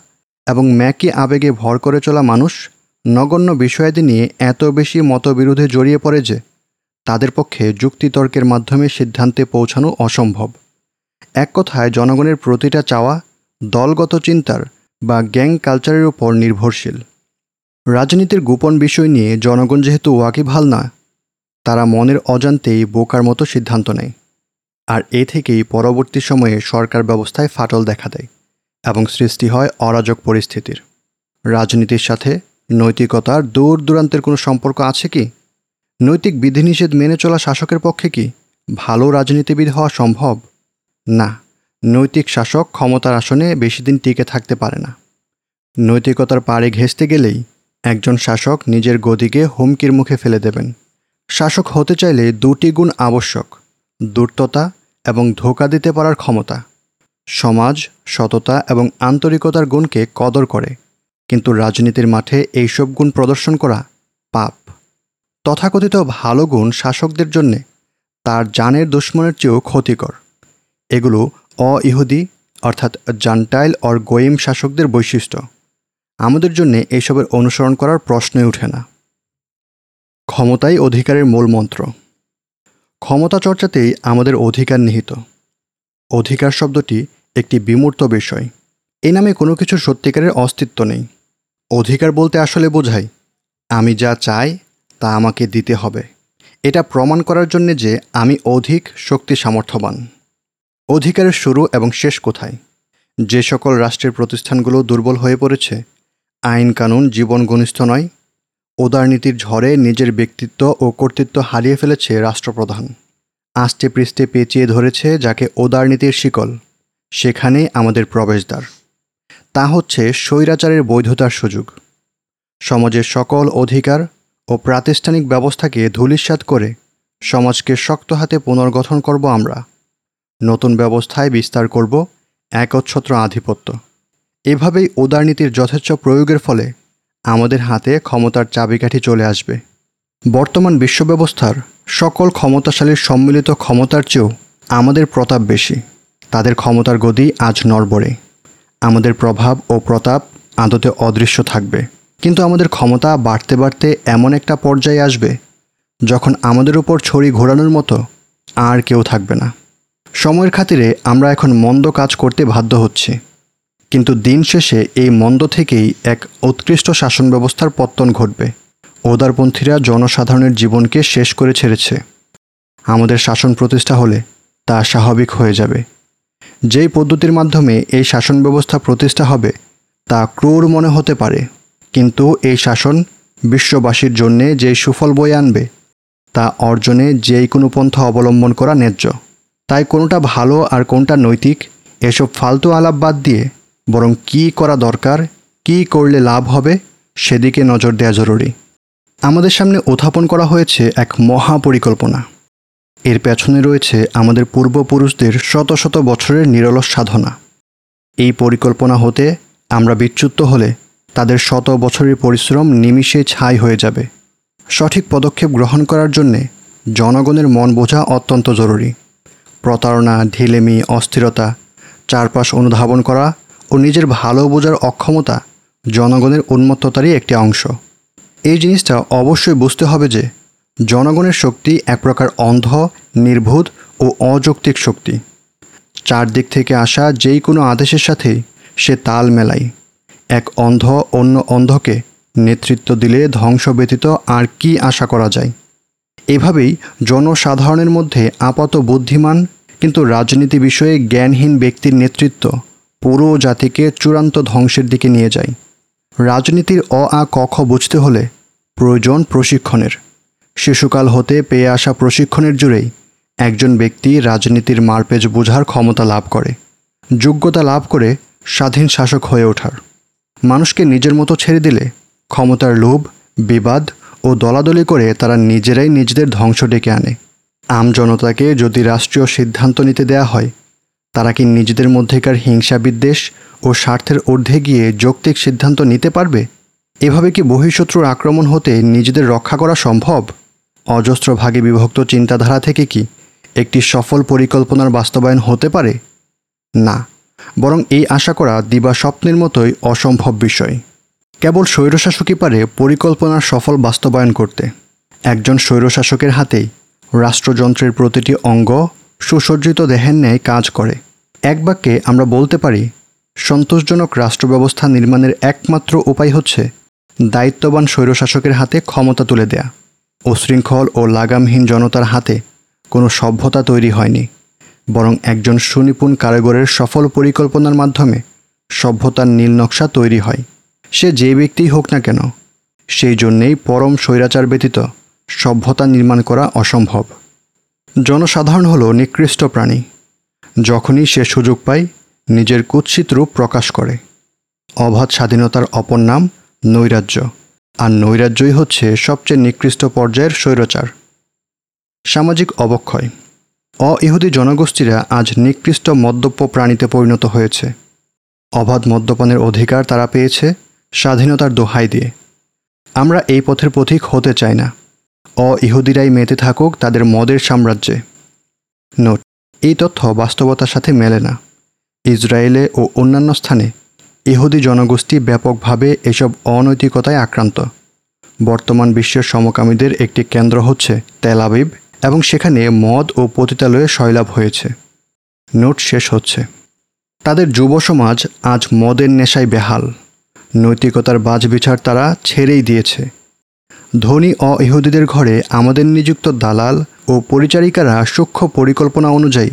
এবং ম্যাকি আবেগে ভর করে চলা মানুষ, নগণ্য বিষয়াদি নিয়ে এত বেশি মতবিরোধে জড়িয়ে পড়ে যে, তাদের পক্ষে যুক্তিতর্কের মাধ্যমে সিদ্ধান্তে পৌঁছানো অসম্ভব। এক কথায়, জনগণের প্রতিটা চাওয়া, দলগত চিন্তার বা গ্যাং কালচারের উপর নির্ভরশীল। রাজনীতির গোপন বিষয় নিয়ে জনগণ যেহেতু ওয়াকিবহাল না, তারা মনের অজান্তেই বোকার মতো সিদ্ধান্ত নেয়। আর এ থেকেই পরবর্তী সময়ে সরকার ব্যবস্থায় ফাটল দেখা দেয়। এবং সৃষ্টি হয় অরাজক পরিস্থিতির। রাজনীতির সাথে নৈতিকতার দূর দূরান্তের কোনো সম্পর্ক আছে কি? নৈতিক বিধিনিষেধ মেনে চলা শাসকের পক্ষে কি ভালো রাজনীতিবিদ হওয়া সম্ভব? না, নৈতিক শাসক ক্ষমতার আসনে বেশি দিন টিকে থাকতে পারে না। নৈতিকতার পাড়ে ঘেঁষতে গেলেই একজন শাসক নিজের গদিকে হুমকির মুখে ফেলে দেবেন। শাসক হতে চাইলে দুটি গুণ আবশ্যক, দূর্ততা এবং ধোকা দিতে পারার ক্ষমতা। সমাজ, সততা এবং আন্তরিকতার গুণকে কদর করে। কিন্তু রাজনীতির মাঠে এইসব গুণ প্রদর্শন করা পাপ। তথাকথিত ভালো গুণ শাসকদের জন্যে তার জানের দুশ্মনের চেয়েও ক্ষতিকর। এগুলো অ ইহুদি অর্থাৎ জান্টাইল অর গোয়েম শাসকদের বৈশিষ্ট্য। আমাদের জন্যে এইসবের অনুসরণ করার প্রশ্নই ওঠে না। ক্ষমতাই অধিকারের মূল মন্ত্র। ক্ষমতা চর্চাতেই আমাদের অধিকার নিহিত। অধিকার শব্দটি একটি বিমূর্ত বিষয়। এ নামে কোনো কিছুর সত্যিকারের অস্তিত্ব নেই। অধিকার বলতে আসলে বোঝায়, আমি যা চাই, তা আমাকে দিতে হবে। এটা প্রমাণ করার জন্যে যে আমি অধিক শক্তি সামর্থ্যবান অধিকারের শুরু এবং শেষ কোথায়? যে সকল রাষ্ট্রের প্রতিষ্ঠানগুলো দুর্বল হয়ে পড়েছে, আইন কানুন জীবন ঘনিষ্ঠ নয়, উদারনীতির ঝড়ে নিজের ব্যক্তিত্ব ও কর্তৃত্ব হারিয়ে ফেলেছে রাষ্ট্রপ্রধান। আষ্টে পৃষ্ঠে পেঁচিয়ে ধরেছে যাকে উদারনীতির শিকল। সেখানে আমাদের প্রবেশদ্বার। তা হচ্ছে স্বৈরাচারের বৈধতার সুযোগ। সমাজের সকল অধিকার ও প্রাতিষ্ঠানিক ব্যবস্থাকে ধূলিসাৎ করে সমাজকে শক্ত হাতে পুনর্গঠন করব আমরা। নতুন ব্যবস্থায় বিস্তার করব একচ্ছত্র আধিপত্য। এভাবেই উদারনীতির যথেচ্ছ প্রয়োগের ফলে আমাদের হাতে ক্ষমতার চাবিকাঠি চলে আসবে। বর্তমান বিশ্ব ব্যবস্থার সকল ক্ষমতাশালীর সম্মিলিত ক্ষমতার চেয়েও আমাদের প্রতাপ বেশি। তাদের ক্ষমতার গদি আজ নড়বড়ে। আমাদের প্রভাব ও প্রতাপ আদতে অদৃশ্য থাকবে। কিন্তু আমাদের ক্ষমতা বাড়তে বাড়তে এমন একটা পর্যায়ে আসবে, যখন আমাদের উপর ছড়ি ঘোরানোর মতো আর কেউ থাকবে না। সময়ের খাতিরে আমরা এখন মন্দ কাজ করতে বাধ্য হচ্ছি। কিন্তু দিন শেষে এই মন্দ থেকেই এক উৎকৃষ্ট শাসন ব্যবস্থার পত্তন ঘটবে। ওদারপন্থীরা জনসাধারণের জীবনকে শেষ করে ছেড়েছে। আমাদের শাসন প্রতিষ্ঠা হলে তা স্বাভাবিক হয়ে যাবে। যেই পদ্ধতির মাধ্যমে এই শাসন ব্যবস্থা প্রতিষ্ঠা হবে, তা ক্রূর মনে হতে পারে। কিন্তু এই শাসন বিশ্ববাসীর জন্যে যে সুফল বয়ে আনবে, তা অর্জনে যেই কোনো পন্থা অবলম্বন করা ন্যায্য। তাই কোনোটা ভালো আর কোনটা নৈতিক, এসব ফালতু আলাপ বাদ দিয়ে বরং কি করা দরকার, কি করলে লাভ হবে, সেদিকে নজর দেওয়া জরুরি। আমাদের সামনে উত্থাপন করা হয়েছে এক মহা পরিকল্পনা এর পেছনে রয়েছে আমাদের পূর্বপুরুষদের শত শত বছরের নিরলস সাধনা। এই পরিকল্পনা হতে আমরা বিচ্যুত হলে তাদের শত বছরের পরিশ্রম নিমিষে ছাই হয়ে যাবে। সঠিক পদক্ষেপ গ্রহণ করার জন্যে জনগণের মন বোঝা অত্যন্ত জরুরি। প্রতারণা, ঢিলেমি, অস্থিরতা, চারপাশ অনুধাবন করা ও নিজের ভালো বোঝার অক্ষমতা জনগণের উন্মত্ততারই একটি অংশ। এই জিনিসটা অবশ্যই বুঝতে হবে যে জনগণের শক্তি এক প্রকার অন্ধ নির্ভুত ও অযৌক্তিক শক্তি। চারদিক থেকে আসা যেই কোনো আদেশের সাথে সে তাল মেলায়। এক অন্ধ অন্য অন্ধকে নেতৃত্ব দিলে ধ্বংস ব্যতীত আর কি আশা করা যায়? এভাবেই জনসাধারণের মধ্যে আপাত বুদ্ধিমান কিন্তু রাজনীতি বিষয়ে জ্ঞানহীন ব্যক্তির নেতৃত্ব পুরো জাতিকে চূড়ান্ত ধ্বংসের দিকে নিয়ে যায়। রাজনীতির অ আ ক খ বুঝতে হলে প্রয়োজন প্রশিক্ষণের। শিশুকাল হতে পেয়ে আসা প্রশিক্ষণের জুড়েই একজন ব্যক্তি রাজনীতির মারপেজ বোঝার ক্ষমতা লাভ করে, যোগ্যতা লাভ করে স্বাধীন শাসক হয়ে ওঠার। মানুষকে নিজের মতো ছেড়ে দিলে ক্ষমতার লোভ, বিবাদ ও দলাদলি করে তারা নিজেরাই নিজেদের ধ্বংস ডেকে আনে। আম জনতাকে যদি রাষ্ট্রীয় সিদ্ধান্ত নিতে দেয়া হয়, তারা কি নিজেদের মধ্যেকার হিংসা বিদ্বেষ ও স্বার্থের ঊর্ধ্বে গিয়ে যৌক্তিক সিদ্ধান্ত নিতে পারবে? এভাবে কি বহিঃশত্রুর আক্রমণ হতে নিজেদের রক্ষা করা সম্ভব? অজস্র ভাগে বিভক্ত চিন্তাধারা থেকে কি একটি সফল পরিকল্পনার বাস্তবায়ন হতে পারে? না, বরং এই আশা করা দিবা স্বপ্নের মতোই অসম্ভব বিষয়। কেবল স্বৈরশাসকই পারে পরিকল্পনার সফল বাস্তবায়ন করতে। একজন স্বৈরশাসকের হাতেই রাষ্ট্রযন্ত্রের প্রতিটি অঙ্গ সুসজ্জিত দেহের ন্যায় কাজ করে। এক বাক্যে আমরা বলতে পারি, সন্তোষজনক রাষ্ট্র ব্যবস্থা নির্মাণের একমাত্র উপায় হচ্ছে দায়িত্ববান স্বৈরশাসকের হাতে ক্ষমতা তুলে দেয়া। উশৃঙ্খল ও লাগামহীন জনতার হাতে কোনো সভ্যতা তৈরি হয়নি, বরং একজন সুনিপুণ কারিগরের সফল পরিকল্পনার মাধ্যমে সভ্যতার নীল নকশা তৈরি হয়। সে যে ব্যক্তিই হোক না কেন, সেই জন্যেই পরম স্বৈরাচার ব্যতীত সভ্যতা নির্মাণ করা অসম্ভব। জনসাধারণ হলো নিকৃষ্ট প্রাণী। যখনই সে সুযোগ পায়, নিজের কুৎসিত রূপ প্রকাশ করে। অবাধ স্বাধীনতার অপর নাম নৈরাজ্য। আর নৈরাজ্যই হচ্ছে সবচেয়ে নিকৃষ্ট পর্যায়ের স্বৈরাচার। সামাজিক অবক্ষয়। অ ইহুদি জনগোষ্ঠীরা আজ নিকৃষ্ট মদ্যপ্য প্রাণীতে পরিণত হয়েছে। অবাধ মদ্যপানের অধিকার তারা পেয়েছে স্বাধীনতার দোহাই দিয়ে। আমরা এই পথের পথিক হতে চাই না। অ ইহুদিরাই মেতে থাকুক তাদের মদের সাম্রাজ্যে। নোট। এই তথ্য বাস্তবতার সাথে মেলে না। ইসরায়েলে ও অন্যান্য স্থানে ইহুদি জনগোষ্ঠী ব্যাপকভাবে এসব অনৈতিকতায় আক্রান্ত। বর্তমান বিশ্বের সমকামীদের একটি কেন্দ্র হচ্ছে তেলাবিব এবং সেখানে মদ ও পতিতালয়ে শৈলাভ হয়েছে। নোট শেষ হচ্ছে। তাদের যুব সমাজ আজ মদের নেশায় বেহাল। নৈতিকতার বাজ বিচার তারা ছেড়েই দিয়েছে। ধনী অ ইহুদিদের ঘরে আমাদের নিযুক্ত দালাল ও পরিচারিকারা সূক্ষ্ম পরিকল্পনা অনুযায়ী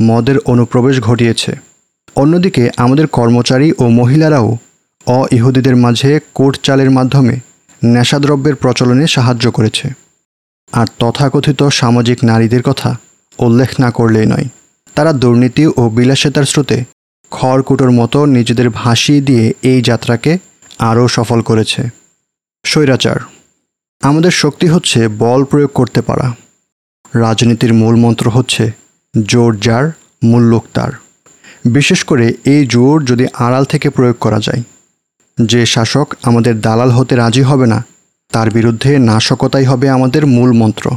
মদের অনুপ্রবেশ ঘটিয়েছে। অন্যদিকে আমাদের কর্মচারী ও মহিলারাও অ ইহুদিদের মাঝে কোট চালের মাধ্যমে নেশাদ্রব্যের প্রচলনে সাহায্য করেছে। আর তথাকথিত সামাজিক নারীদের কথা উল্লেখ না করলেই নয়, তারা দুর্নীতি ও বিলাসিতার স্রোতে খড়কুটোর মতো নিজেদের ভাসিয়ে দিয়ে এই যাত্রাকে আরও সফল করেছে। স্বৈরাচার, আমাদের শক্তি হচ্ছে বল প্রয়োগ করতে পারা। রাজনীতির মূল মন্ত্র হচ্ছে জোর যার, মূল্যক তার। বিশেষ করে এই জোর যদি আড়াল থেকে প্রয়োগ করা যায়। যে শাসক আমাদের দালাল হতে রাজি হবে না, তার বিরুদ্ধে নাশকতাই হবে আমাদের মূল মন্ত্র।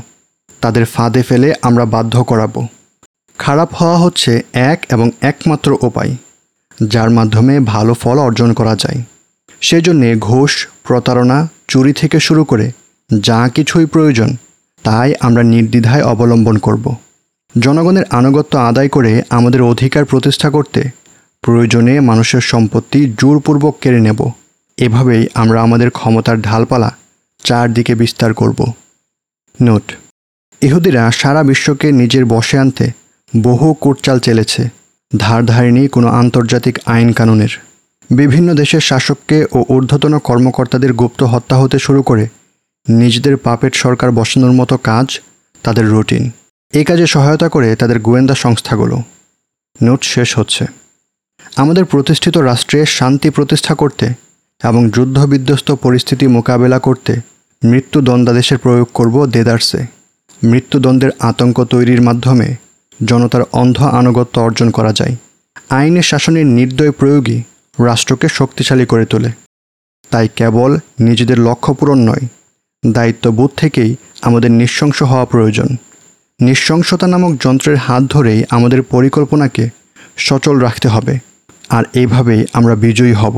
তাদের ফাঁদে ফেলে আমরা বাধ্য করাবো। খারাপ হওয়া হচ্ছে এক এবং একমাত্র উপায়, যার মাধ্যমে ভালো ফল অর্জন করা যায়। সেজন্যে ঘোষ, প্রতারণা, চুরি থেকে শুরু করে যা কিছুই প্রয়োজন, তাই আমরা নির্দ্বিধায় অবলম্বন করব। জনগণের আনুগত্য আদায় করে আমাদের অধিকার প্রতিষ্ঠা করতে প্রয়োজনে মানুষের সম্পত্তি জোরপূর্বক কেড়ে নেব। এভাবেই আমরা আমাদের ক্ষমতার ঢালপালা চারদিকে বিস্তার করব। নোট। ইহুদিরা সারা বিশ্বকে নিজের বসে আনতে বহু কুটচাল চেলেছে। ধার ধারেনি কোনো আন্তর্জাতিক আইন কানুনের। বিভিন্ন দেশের শাসককে ও ঊর্ধ্বতন কর্মকর্তাদের গুপ্ত হত্যা হতে শুরু করে নিজেদের পাপেট সরকার বসানোর মতো কাজ তাদের রুটিন। এই কাজে সহায়তা করে তাদের গোয়েন্দা সংস্থাগুলো। নোট শেষ হচ্ছে। আমাদের প্রতিষ্ঠিত রাষ্ট্রে শান্তি প্রতিষ্ঠা করতে এবং যুদ্ধবিধ্বস্ত পরিস্থিতি মোকাবেলা করতে মৃত্যুদণ্ডাদেশের প্রয়োগ করব দেদার্সে। মৃত্যুদণ্ডের আতঙ্ক তৈরির মাধ্যমে জনতার অন্ধ আনুগত্য অর্জন করা যায়। আইনের শাসনের নির্দয় প্রয়োগই রাষ্ট্রকে শক্তিশালী করে তোলে। তাই কেবল নিজেদের লক্ষ্য পূরণ নয়, দায়িত্ববোধ থেকেই আমাদের নৃশংস হওয়া প্রয়োজন। নৃশংসতা নামক যন্ত্রের হাত ধরেই আমাদের পরিকল্পনাকে সচল রাখতে হবে, আর এইভাবেই আমরা বিজয়ী হব।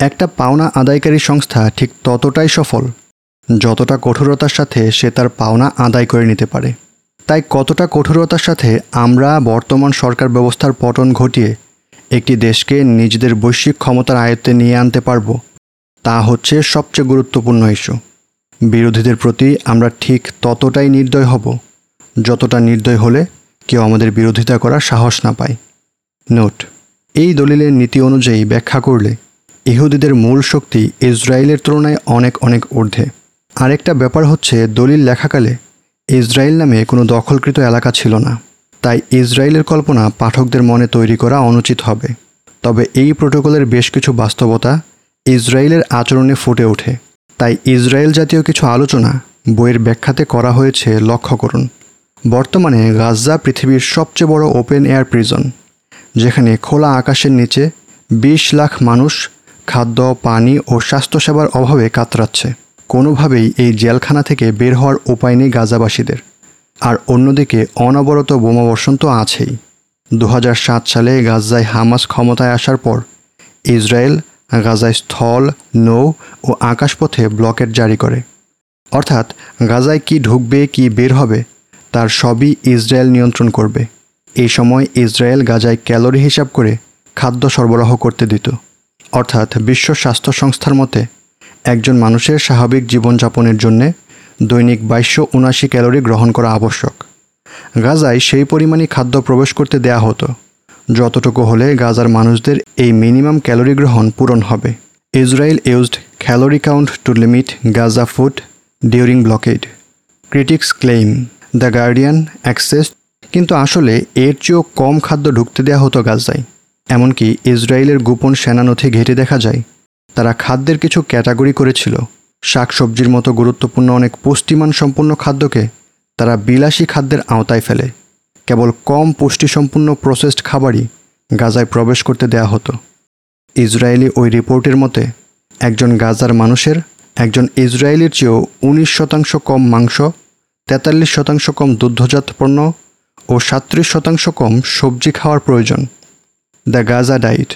একটা পাওনা আদায়কারী সংস্থা ঠিক ততটাই সফল, যতটা কঠোরতার সাথে সে তার পাওনা আদায় করে নিতে পারে। তাই কতটা কঠোরতার সাথে আমরা বর্তমান সরকার ব্যবস্থার পতন ঘটিয়ে একটি দেশকে নিজেদের বৈশ্বিক ক্ষমতার আয়ত্তে নিয়ে আনতে পারব, তা হচ্ছে সবচেয়ে গুরুত্বপূর্ণ ইস্যু। বিরোধীদের প্রতি আমরা ঠিক ততটাই নির্দয় হব। যতটা নির্দয় হলে কেউ আমাদের বিরোধিতা করার সাহস না পায়। নোট, এই দলিলের নীতি অনুযায়ী ব্যাখ্যা করলে ইহুদিদের মূল শক্তি ইসরায়েলের তুলনায় অনেক অনেক ঊর্ধ্বে। আরেকটা ব্যাপার হচ্ছে দলিল লেখাকালে ইসরায়েল নামে কোনো দখলকৃত এলাকা ছিল না। তাই ইসরায়েলের কল্পনা পাঠকদের মনে তৈরি করা অনুচিত হবে। তবে এই প্রোটোকলের বেশ কিছু বাস্তবতা ইসরায়েলের আচরণে ফুটে ওঠে। তাই ইসরায়েল জাতীয় কিছু আলোচনা বইয়ের ব্যাখ্যাতে করা হয়েছে লক্ষ্য করুন। বর্তমানে গাজা পৃথিবীর সবচেয়ে বড় ওপেন এয়ার প্রিজন, যেখানে খোলা আকাশের নিচে বিশ লাখ মানুষ খাদ্য, পানি ও স্বাস্থ্যসেবার অভাবে কাতরাচ্ছে। কোনোভাবেই এই জেলখানা থেকে বের হওয়ার উপায় নেই গাজাবাসীদের। আর অন্যদিকে অনবরত বোমাবর্ষণ তো আছেই। দু হাজার সাত সালে গাজায় হামাস ক্ষমতায় আসার পর ইসরায়েল গাজায় স্থল, নৌ ও আকাশপথে ব্লকেট জারি করে। অর্থাৎ গাজায় কি ঢুকবে, কি বের হবে তার সবই ইসরায়েল নিয়ন্ত্রণ করবে। এই সময় ইসরায়েল গাজায় ক্যালোরি হিসাব করে খাদ্য সরবরাহ করতে দিত। অর্থাৎ বিশ্ব স্বাস্থ্য সংস্থার মতে, একজন মানুষের স্বাভাবিক জীবনযাপনের জন্যে দৈনিক বাইশশো উনাশি ক্যালোরি গ্রহণ করা আবশ্যক। গাজায় সেই পরিমাণই খাদ্য প্রবেশ করতে দেয়া হতো। যতটুকু হলে গাজার মানুষদের এই মিনিমাম ক্যালোরি গ্রহণ পূরণ হবে। Israel used calorie count to limit Gaza food during blockade. Critics claim. The Guardian access কিন্তু আসলে এর চেয়েও কম খাদ্য ঢুকতে দেওয়া হতো গাজায় এমনকি ইসরায়েলের গোপন সেনানথি ঘেটে দেখা যায়, তারা খাদ্যের কিছু ক্যাটাগরি করেছিল। শাকসবজির মতো গুরুত্বপূর্ণ অনেক পুষ্টিমান সম্পন্ন খাদ্যকে তারা বিলাসী খাদ্যের আওতায় ফেলে। কেবল কম পুষ্টিসম্পন্ন প্রসেসড খাবারই গাজায় প্রবেশ করতে দেয়া হতো। ইসরায়েলি ওই রিপোর্টের মতে, একজন গাজার মানুষের একজন ইসরায়েলির চেয়েও উনিশ শতাংশ কম মাংস তেতাল্লিশ শতাংশ কম দুগ্ধজাত পণ্য ও সাত্রিশ শতাংশ কম সবজি খাওয়ার প্রয়োজন। The Gaza diet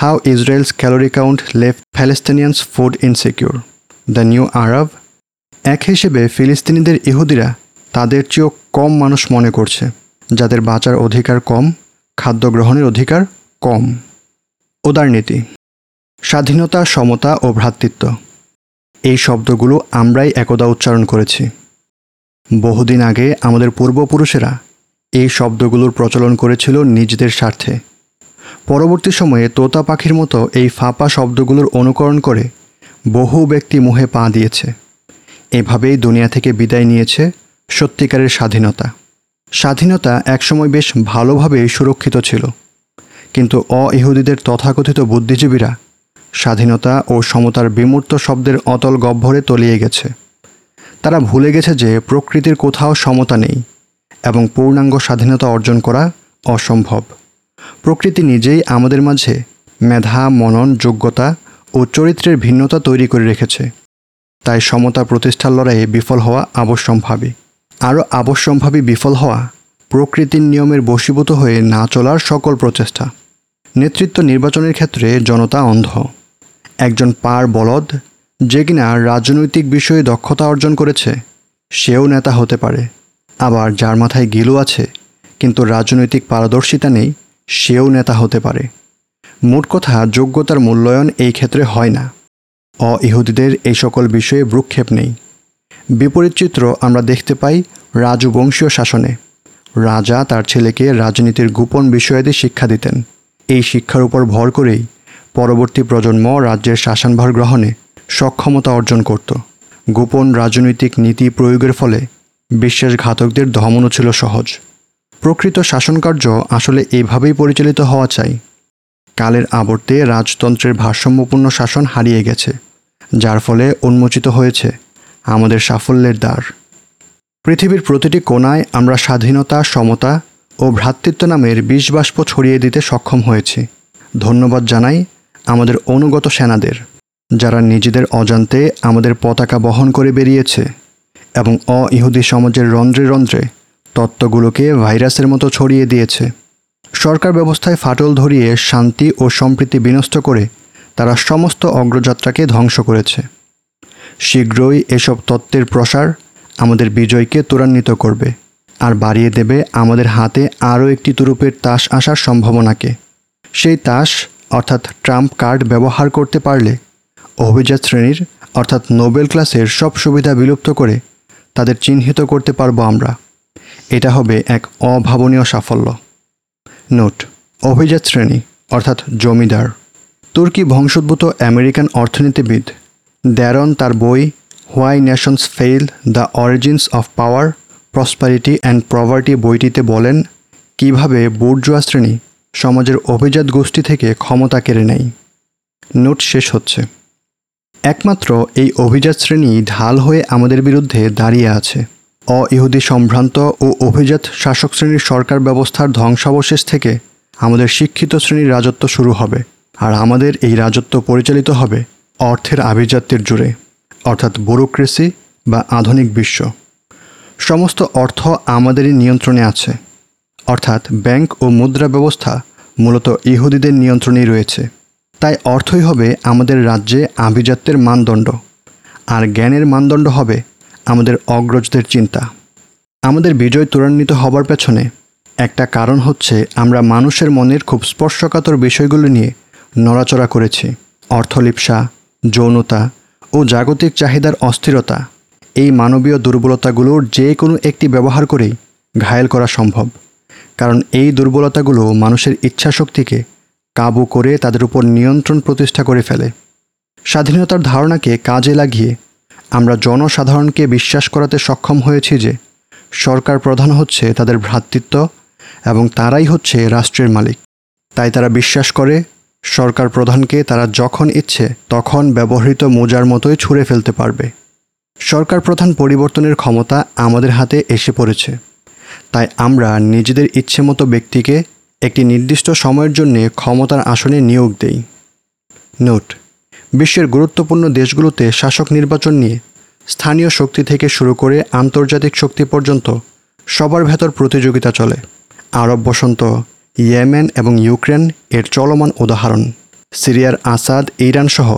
how Israel's calorie count left Palestinians food insecure. The new Arab, এক হিসেবে ফিলিস্তিনিদের ইহুদিরা তাদের চেয়েও কম মানুষ মনে করছে, যাদের বাঁচার অধিকার কম, খাদ্য গ্রহণের অধিকার কম। উদারনীতি স্বাধীনতা, সমতা ও ভ্রাতৃত্ব। এই শব্দগুলো আমরাই একদা উচ্চারণ করেছি। বহুদিন আগে আমাদের পূর্বপুরুষেরা এই শব্দগুলোর প্রচলন করেছিল নিজেদের স্বার্থে। পরবর্তী সময়ে তোতা পাখির মতো এই ফাঁপা শব্দগুলোর অনুকরণ করে বহু ব্যক্তি মুহে পা দিয়েছে। এভাবেই দুনিয়া থেকে বিদায় নিয়েছে সত্যিকারের স্বাধীনতা। স্বাধীনতা একসময় বেশ ভালোভাবেই সুরক্ষিত ছিল। কিন্তু অ ইহুদিদের তথাকথিত বুদ্ধিজীবীরা স্বাধীনতা ও সমতার বিমূর্ত শব্দের অতল গহ্বরে তলিয়ে গেছে। তারা ভুলে গেছে যে প্রকৃতির কোথাও সমতা নেই এবং পূর্ণাঙ্গ স্বাধীনতা অর্জন করা অসম্ভব। প্রকৃতি নিজেই আমাদের মাঝে মেধা, মনন, যোগ্যতা ও চরিত্রের ভিন্নতা তৈরি করে রেখেছে। তাই সমতা প্রতিষ্ঠার লড়াইয়ে বিফল হওয়া আবশ্যম্ভাবী। আরও আবশ্যম্ভাবী বিফল হওয়া প্রকৃতির নিয়মের বশীভূত হয়ে না চলার সকল প্রচেষ্টা। নেতৃত্ব নির্বাচনের ক্ষেত্রে জনতা অন্ধ। একজন পার বলদ যে কিনা রাজনৈতিক বিষয়ে দক্ষতা অর্জন করেছে, সেও নেতা হতে পারে। আবার যার মাথায় গিলু আছে, কিন্তু রাজনৈতিক পারদর্শিতা নেই, সেও নেতা হতে পারে। মোট কথা, যোগ্যতার মূল্যায়ন এই ক্ষেত্রে হয় না। অ ইহুদিদের এই সকল বিষয়ে ভ্রুক্ষেপ নেই। বিপরীত চিত্র আমরা দেখতে পাই রাজবংশীয় শাসনে। রাজা তার ছেলেকে রাজনীতির গোপন বিষয়াদি শিক্ষা দিতেন। এই শিক্ষার উপর ভর করেই পরবর্তী প্রজন্ম রাজ্যের শাসনভার গ্রহণে সক্ষমতা অর্জন করত। গোপন রাজনৈতিক নীতি প্রয়োগের ফলে বিশ্বাসঘাতকদের দমনও ছিল সহজ। প্রকৃত শাসনকার্য আসলে এভাবেই পরিচালিত হওয়া চাই। কালের আবর্তে রাজতন্ত্রের ভারসাম্যপূর্ণ শাসন হারিয়ে গেছে, যার ফলে উন্মোচিত হয়েছে আমাদের সাফল্যের দ্বার। পৃথিবীর প্রতিটি কোনায় আমরা স্বাধীনতা, সমতা ও ভ্রাতৃত্ব নামের বিষবাষ্প ছড়িয়ে দিতে সক্ষম হয়েছি। ধন্যবাদ জানাই আমাদের অনুগত সেনাদের। যারা নিজেদের অজান্তে আমাদের পতাকা বহন করে বেরিয়েছে এবং অ ইহুদি সমাজের রন্ধ্রে রন্ধ্রে তত্ত্বগুলোকে ভাইরাসের মতো ছড়িয়ে দিয়েছে। সরকার ব্যবস্থায় ফাটল ধরিয়ে শান্তি ও সম্প্রীতি বিনষ্ট করে তারা সমস্ত অগ্রযাত্রাকে ধ্বংস করেছে। শীঘ্রই এসব তত্ত্বের প্রসার আমাদের বিজয়কে ত্বরান্বিত করবে আর বাড়িয়ে দেবে আমাদের হাতে আরও একটি তুরুপের তাস আসার সম্ভাবনাকে। সেই তাস, অর্থাৎ ট্রাম্প কার্ড ব্যবহার করতে পারলে অভিজাত শ্রেণির, অর্থাৎ নোবেল ক্লাসের সব সুবিধা বিলুপ্ত করে তাদের চিহ্নিত করতে পারব আমরা। এটা হবে এক অভাবনীয় সাফল্য। নোট, অভিজাত শ্রেণি, অর্থাৎ জমিদার। তুর্কি বংশোদ্ভূত আমেরিকান অর্থনীতিবিদ দ্যারন তার বই why nations fail the origins of power prosperity and poverty বইটিতে বলেন, কীভাবে বুর্জোয়া শ্রেণি সমাজের অভিজাত গোষ্ঠী থেকে ক্ষমতা কেড়ে নেয়? নোট শেষ হচ্ছে। একমাত্র এই অভিজাত শ্রেণি ঢাল হয়ে আমাদের বিরুদ্ধে দাঁড়িয়ে আছে। অ ইহুদি সম্ভ্রান্ত ও অভিজাত শাসক শ্রেণির সরকার ব্যবস্থার ধ্বংসাবশেষ থেকে আমাদের শিক্ষিত শ্রেণির রাজত্ব শুরু হবে আর আমাদের এই রাজত্ব পরিচালিত হবে অর্থের আভিজাত্যের জুড়ে অর্থাৎ ব্যুরোক্রেসি বা আধুনিক বিশ্ব। সমস্ত অর্থ আমাদেরই নিয়ন্ত্রণে আছে, অর্থাৎ ব্যাংক ও মুদ্রা ব্যবস্থা মূলত ইহুদিদের নিয়ন্ত্রণেই রয়েছে। তাই অর্থই হবে আমাদের রাজ্যে আভিজাত্যের মানদণ্ড, আর জ্ঞানের মানদণ্ড হবে আমাদের অগ্রজদের চিন্তা। আমাদের বিজয় ত্বরান্বিত হবার পেছনে একটা কারণ হচ্ছে আমরা মানুষের মনের খুব স্পর্শকাতর বিষয়গুলো নিয়ে নড়াচড়া করেছি। অর্থলিপ্সা, যৌনতা ও জাগতিক চাহিদার অস্থিরতা, এই মানবীয় দুর্বলতাগুলোর যে কোনো একটি ব্যবহার করেই ঘায়েল করা সম্ভব। কারণ এই দুর্বলতাগুলো মানুষের ইচ্ছাশক্তিকে কাবু করে তাদের উপর নিয়ন্ত্রণ প্রতিষ্ঠা করে ফেলে। স্বাধীনতার ধারণাকে কাজে লাগিয়ে আমরা জনসাধারণকে বিশ্বাস করাতে সক্ষম হয়েছি যে সরকার প্রধান হচ্ছে তাদের ভ্রাতৃত্ব এবং তারাই হচ্ছে রাষ্ট্রের মালিক। তাই তারা বিশ্বাস করে সরকার প্রধানকে তারা যখন ইচ্ছে তখন ব্যবহৃত মোজার মতোই ছুঁড়ে ফেলতে পারবে। সরকার প্রধান পরিবর্তনের ক্ষমতা আমাদের হাতে এসে পড়েছে। তাই আমরা নিজেদের ইচ্ছে মতো ব্যক্তিকে একটি নির্দিষ্ট সময়ের জন্য ক্ষমতার আসনে নিয়োগ দেই। নোট বিশ্বের গুরুত্বপূর্ণ দেশগুলোতে শাসক নির্বাচন নিয়ে স্থানীয় শক্তি থেকে শুরু করে আন্তর্জাতিক শক্তি পর্যন্ত সবার ভেতর প্রতিযোগিতা চলে। আরব বসন্ত, ইয়েমেন এবং ইউক্রেন এর চলমান উদাহরণ। সিরিয়ার আসাদ, ইরান সহ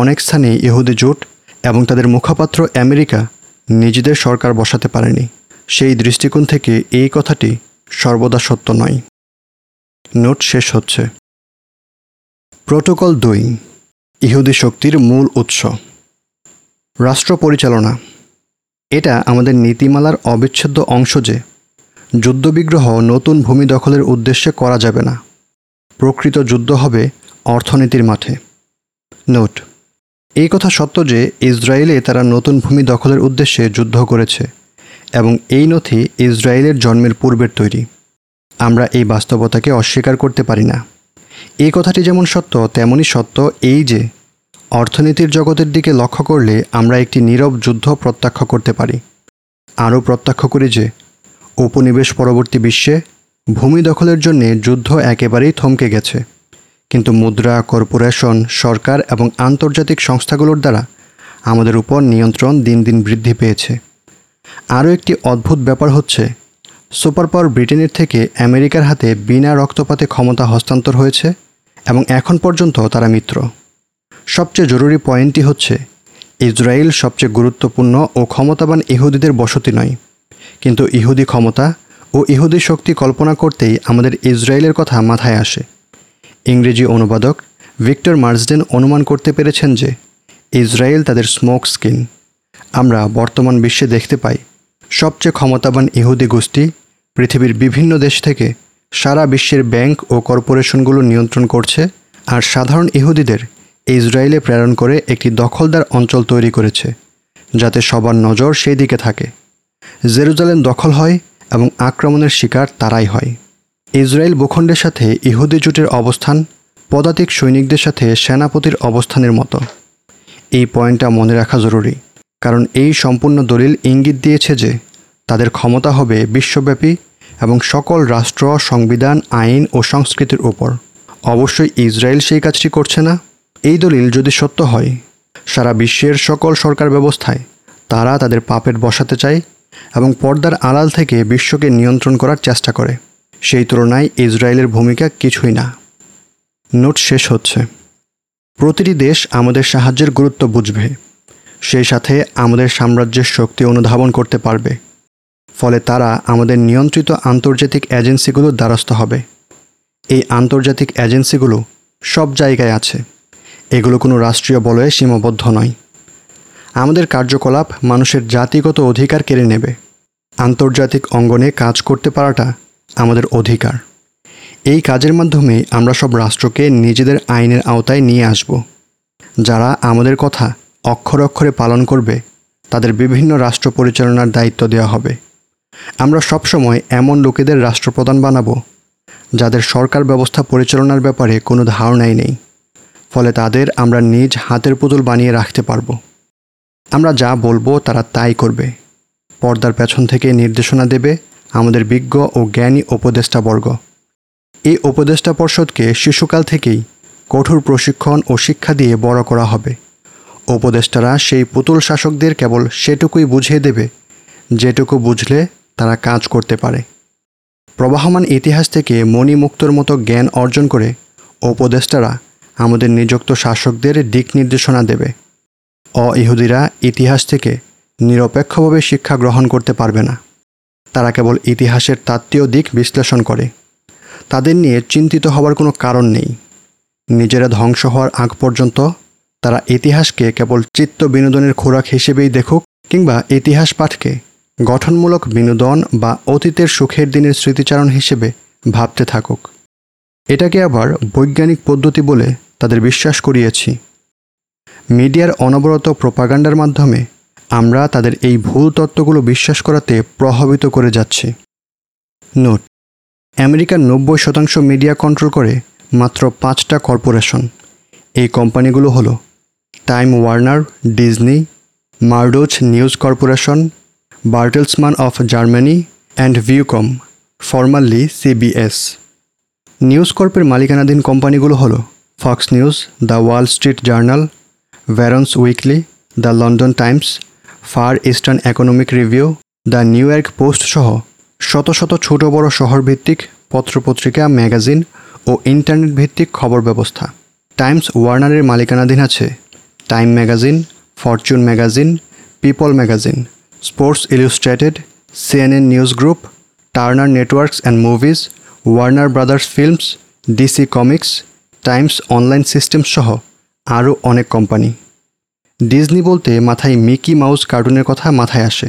অনেক স্থানে ইহুদি জোট এবং তাদের মুখপাত্র আমেরিকা নিজেদের সরকার বসাতে পারেনি। সেই দৃষ্টিকোণ থেকে এই কথাটি সর্বদা সত্য নয়। নোট শেষ হচ্ছে। প্রোটোকল দুই, ইহুদি শক্তির মূল উৎস। রাষ্ট্র পরিচালনা। এটা আমাদের নীতিমালার অবিচ্ছেদ্য অংশ যে, যুদ্ধবিগ্রহ নতুন ভূমি দখলের উদ্দেশ্যে করা যাবে না। প্রকৃত যুদ্ধ হবে অর্থনীতির মাঠে। নোট, এই কথা সত্য যে, ইসরায়েলে তারা নতুন ভূমি দখলের উদ্দেশ্যে যুদ্ধ করেছে এবং এই নথি ইসরায়েলের জন্মের পূর্বের তৈরি। আমরা এই বাস্তবতাকে অস্বীকার করতে পারি না। এই কথাটি যেমন সত্য তেমনই সত্য এই যে, অর্থনীতির জগতের দিকে লক্ষ্য করলে আমরা একটি নীরব যুদ্ধ প্রত্যক্ষ করতে পারি। আরও প্রত্যক্ষ করি যে, উপনিবেশ পরবর্তী বিশ্বে ভূমি দখলের জন্যে যুদ্ধ একেবারেই থমকে গেছে। কিন্তু মুদ্রা, কর্পোরেশন, সরকার এবং আন্তর্জাতিক সংস্থাগুলোর দ্বারা আমাদের উপর নিয়ন্ত্রণ দিন দিন বৃদ্ধি পেয়েছে। আরও একটি অদ্ভুত ব্যাপার হচ্ছে সুপার পাওয়ার ব্রিটেনের থেকে আমেরিকার হাতে বিনা রক্তপাতে ক্ষমতা হস্তান্তর হয়েছে এবং এখন পর্যন্ত তারা মিত্র। সবচেয়ে জরুরি পয়েন্টটি হচ্ছে, ইসরায়েল সবচেয়ে গুরুত্বপূর্ণ ও ক্ষমতাবান ইহুদিদের বসতি নয়। কিন্তু ইহুদি ক্ষমতা ও ইহুদি শক্তি কল্পনা করতেই আমাদের ইসরায়েলের কথা মাথায় আসে। ইংরেজি অনুবাদক ভিক্টর মার্জডেন অনুমান করতে পেরেছেন যে, ইসরায়েল তাদের স্মোক স্কিন। আমরা বর্তমান বিশ্বে দেখতে পাই, সবচেয়ে ক্ষমতাবান ইহুদি গোষ্ঠী পৃথিবীর বিভিন্ন দেশ থেকে সারা বিশ্বের ব্যাংক ও কর্পোরেশনগুলো নিয়ন্ত্রণ করছে আর সাধারণ ইহুদিদের ইসরায়েলে প্রেরণ করে একটি দখলদার অঞ্চল তৈরি করেছে, যাতে সবার নজর সেই দিকে থাকে। জেরুজালেম দখল হয় এবং আক্রমণের শিকার তারাই হয়। ইসরায়েল ভূখণ্ডের সাথে ইহুদি জোটের অবস্থান পদাতিক সৈনিকদের সাথে সেনাপতির অবস্থানের মতো। এই পয়েন্টটা মনে রাখা জরুরি, কারণ এই সম্পূর্ণ দলিল ইঙ্গিত দিয়েছে যে তাদের ক্ষমতা হবে বিশ্বব্যাপী এবং সকল রাষ্ট্র, সংবিধান, আইন ও সংস্কৃতির উপর। অবশ্যই ইসরায়েল সেই কাজটি করছে না। এই দলিল যদি সত্য হয়, সারা বিশ্বের সকল সরকার ব্যবস্থায় তারা তাদের পাপের বসাতে চায় এবং পর্দার আড়াল থেকে বিশ্বকে নিয়ন্ত্রণ করার চেষ্টা করে। সেই তুলনায় ইসরায়েলের ভূমিকা কিছুই না। নোট শেষ হচ্ছে। প্রতিটি দেশ আমাদের সাহায্যের গুরুত্ব বুঝবে। সেই সাথে আমাদের সাম্রাজ্যের শক্তি অনুধাবন করতে পারবে। ফলে তারা আমাদের নিয়ন্ত্রিত আন্তর্জাতিক এজেন্সিগুলোর দ্বারস্থ হবে। এই আন্তর্জাতিক এজেন্সিগুলো সব জায়গায় আছে। এগুলো কোনো রাষ্ট্রীয় বলয়ে সীমাবদ্ধ নয়। আমাদের কার্যকলাপ মানুষের জাতিগত অধিকার কেড়ে নেবে। আন্তর্জাতিক অঙ্গনে কাজ করতে পারাটা আমাদের অধিকার। এই কাজের মাধ্যমে আমরা সব রাষ্ট্রকে নিজেদের আইনের আওতায় নিয়ে আসব। যারা আমাদের কথা অক্ষরে অক্ষরে পালন করবে, তাদের বিভিন্ন রাষ্ট্র পরিচালনার দায়িত্ব দেওয়া হবে। আমরা সবসময় এমন লোকেদের রাষ্ট্রপ্রধান বানাবো, যাদের সরকার ব্যবস্থা পরিচালনার ব্যাপারে কোনো ধারণাই নেই। ফলে তাদের আমরা নিজ হাতের পুতুল বানিয়ে রাখতে পারব। আমরা যা বলব তারা তাই করবে। পর্দার পেছন থেকে নির্দেশনা দেবে আমাদের বিজ্ঞ ও জ্ঞানী উপদেষ্টাবর্গ এই উপদেষ্টা পর্ষদকে শিশুকাল থেকেই কঠোর প্রশিক্ষণ ও শিক্ষা দিয়ে বড় করা হবে। উপদেষ্টারা সেই পুতুল শাসকদের কেবল সেটুকুই বুঝিয়ে দেবে, যেটুকু বুঝলে তারা কাজ করতে পারে। প্রবাহমান ইতিহাস থেকে মণিমুক্তর মতো জ্ঞান অর্জন করে উপদেষ্টারা আমাদের নিযুক্ত শাসকদের দিক নির্দেশনা দেবে। অ ইহুদিরা ইতিহাস থেকে নিরপেক্ষভাবে শিক্ষা গ্রহণ করতে পারবে না। তারা কেবল ইতিহাসের তাত্ত্বীয় দিক বিশ্লেষণ করে। তাদের নিয়ে চিন্তিত হওয়ার কোনো কারণ নেই। নিজেরা ধ্বংস হওয়ার আগ পর্যন্ত তারা ইতিহাসকে কেবল চিত্ত বিনোদনের খোরাক হিসেবেই দেখুক কিংবা ইতিহাস পাঠকে গঠনমূলক বিনোদন বা অতীতের সুখের দিনের স্মৃতিচারণ হিসেবে ভাবতে থাকুক। এটাকে আবার বৈজ্ঞানিক পদ্ধতি বলে তাদের বিশ্বাস করিয়েছি। মিডিয়ার অনবরত প্রপাগান্ডার মাধ্যমে আমরা তাদের এই ভুল তত্ত্বগুলো বিশ্বাস করাতে প্রভাবিত করে যাচ্ছি। নোট, আমেরিকার নব্বই শতাংশ মিডিয়া কন্ট্রোল করে মাত্র পাঁচটা কর্পোরেশন। এই কোম্পানিগুলো হলো Time Warner, Disney, Murdoch news corporation Bertelsmann of Germany and Viacom formerly CBS news কর্পের মালিকানাধীন কোম্পানিগুলো হলো Fox news the Wall Street Journal Barron's weekly the London Times far eastern economic review the New York Post সহ শত শত ছোট বড় শহরভিত্তিক পত্রপত্রিকা, ম্যাগাজিন ও ইন্টারনেট ভিত্তিক খবর ব্যবস্থা। টাইমস ওয়ার্নারের মালিকানাধীন আছে Time magazine Fortune magazine People magazine sports illustrated CNN news group Turner networks and movies Warner brothers films DC comics Times online system সহ আরও অনেক কোম্পানি ডিজনি বলতে মাথায় মিকি মাউস কার্টুনের কথা মাথায় আসে।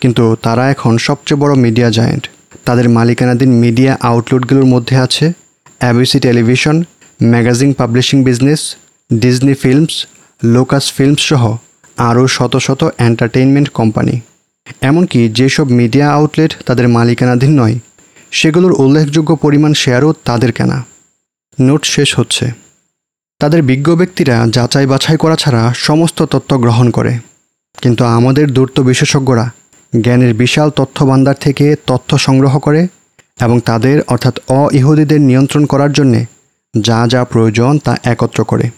কিন্তু তারা এখন সবচেয়ে বড় মিডিয়া জায়েন্ট তাদের মালিকানাধীন মিডিয়া আউটলেটগুলোর মধ্যে আছে ABC television magazine publishing business Disney films Lucas films সহ আরও শত শত এন্টারটেইনমেন্ট কোম্পানি এমনকি যেসব মিডিয়া আউটলেট তাদের মালিকানাধীন নয়, সেগুলোর উল্লেখযোগ্য পরিমাণ শেয়ারও তাদের কেনা। নোট শেষ হচ্ছে। তাদের বিজ্ঞ ব্যক্তিরা যাচাই বাছাই করা ছাড়া সমস্ত তথ্য গ্রহণ করে। কিন্তু আমাদের দূর্ত বিশেষজ্ঞরা জ্ঞানের বিশাল তথ্য ভাণ্ডার থেকে তথ্য সংগ্রহ করে এবং তাদের, অর্থাৎ অ ইহুদিদের নিয়ন্ত্রণ করার জন্যে যা যা প্রয়োজন তা একত্র করে।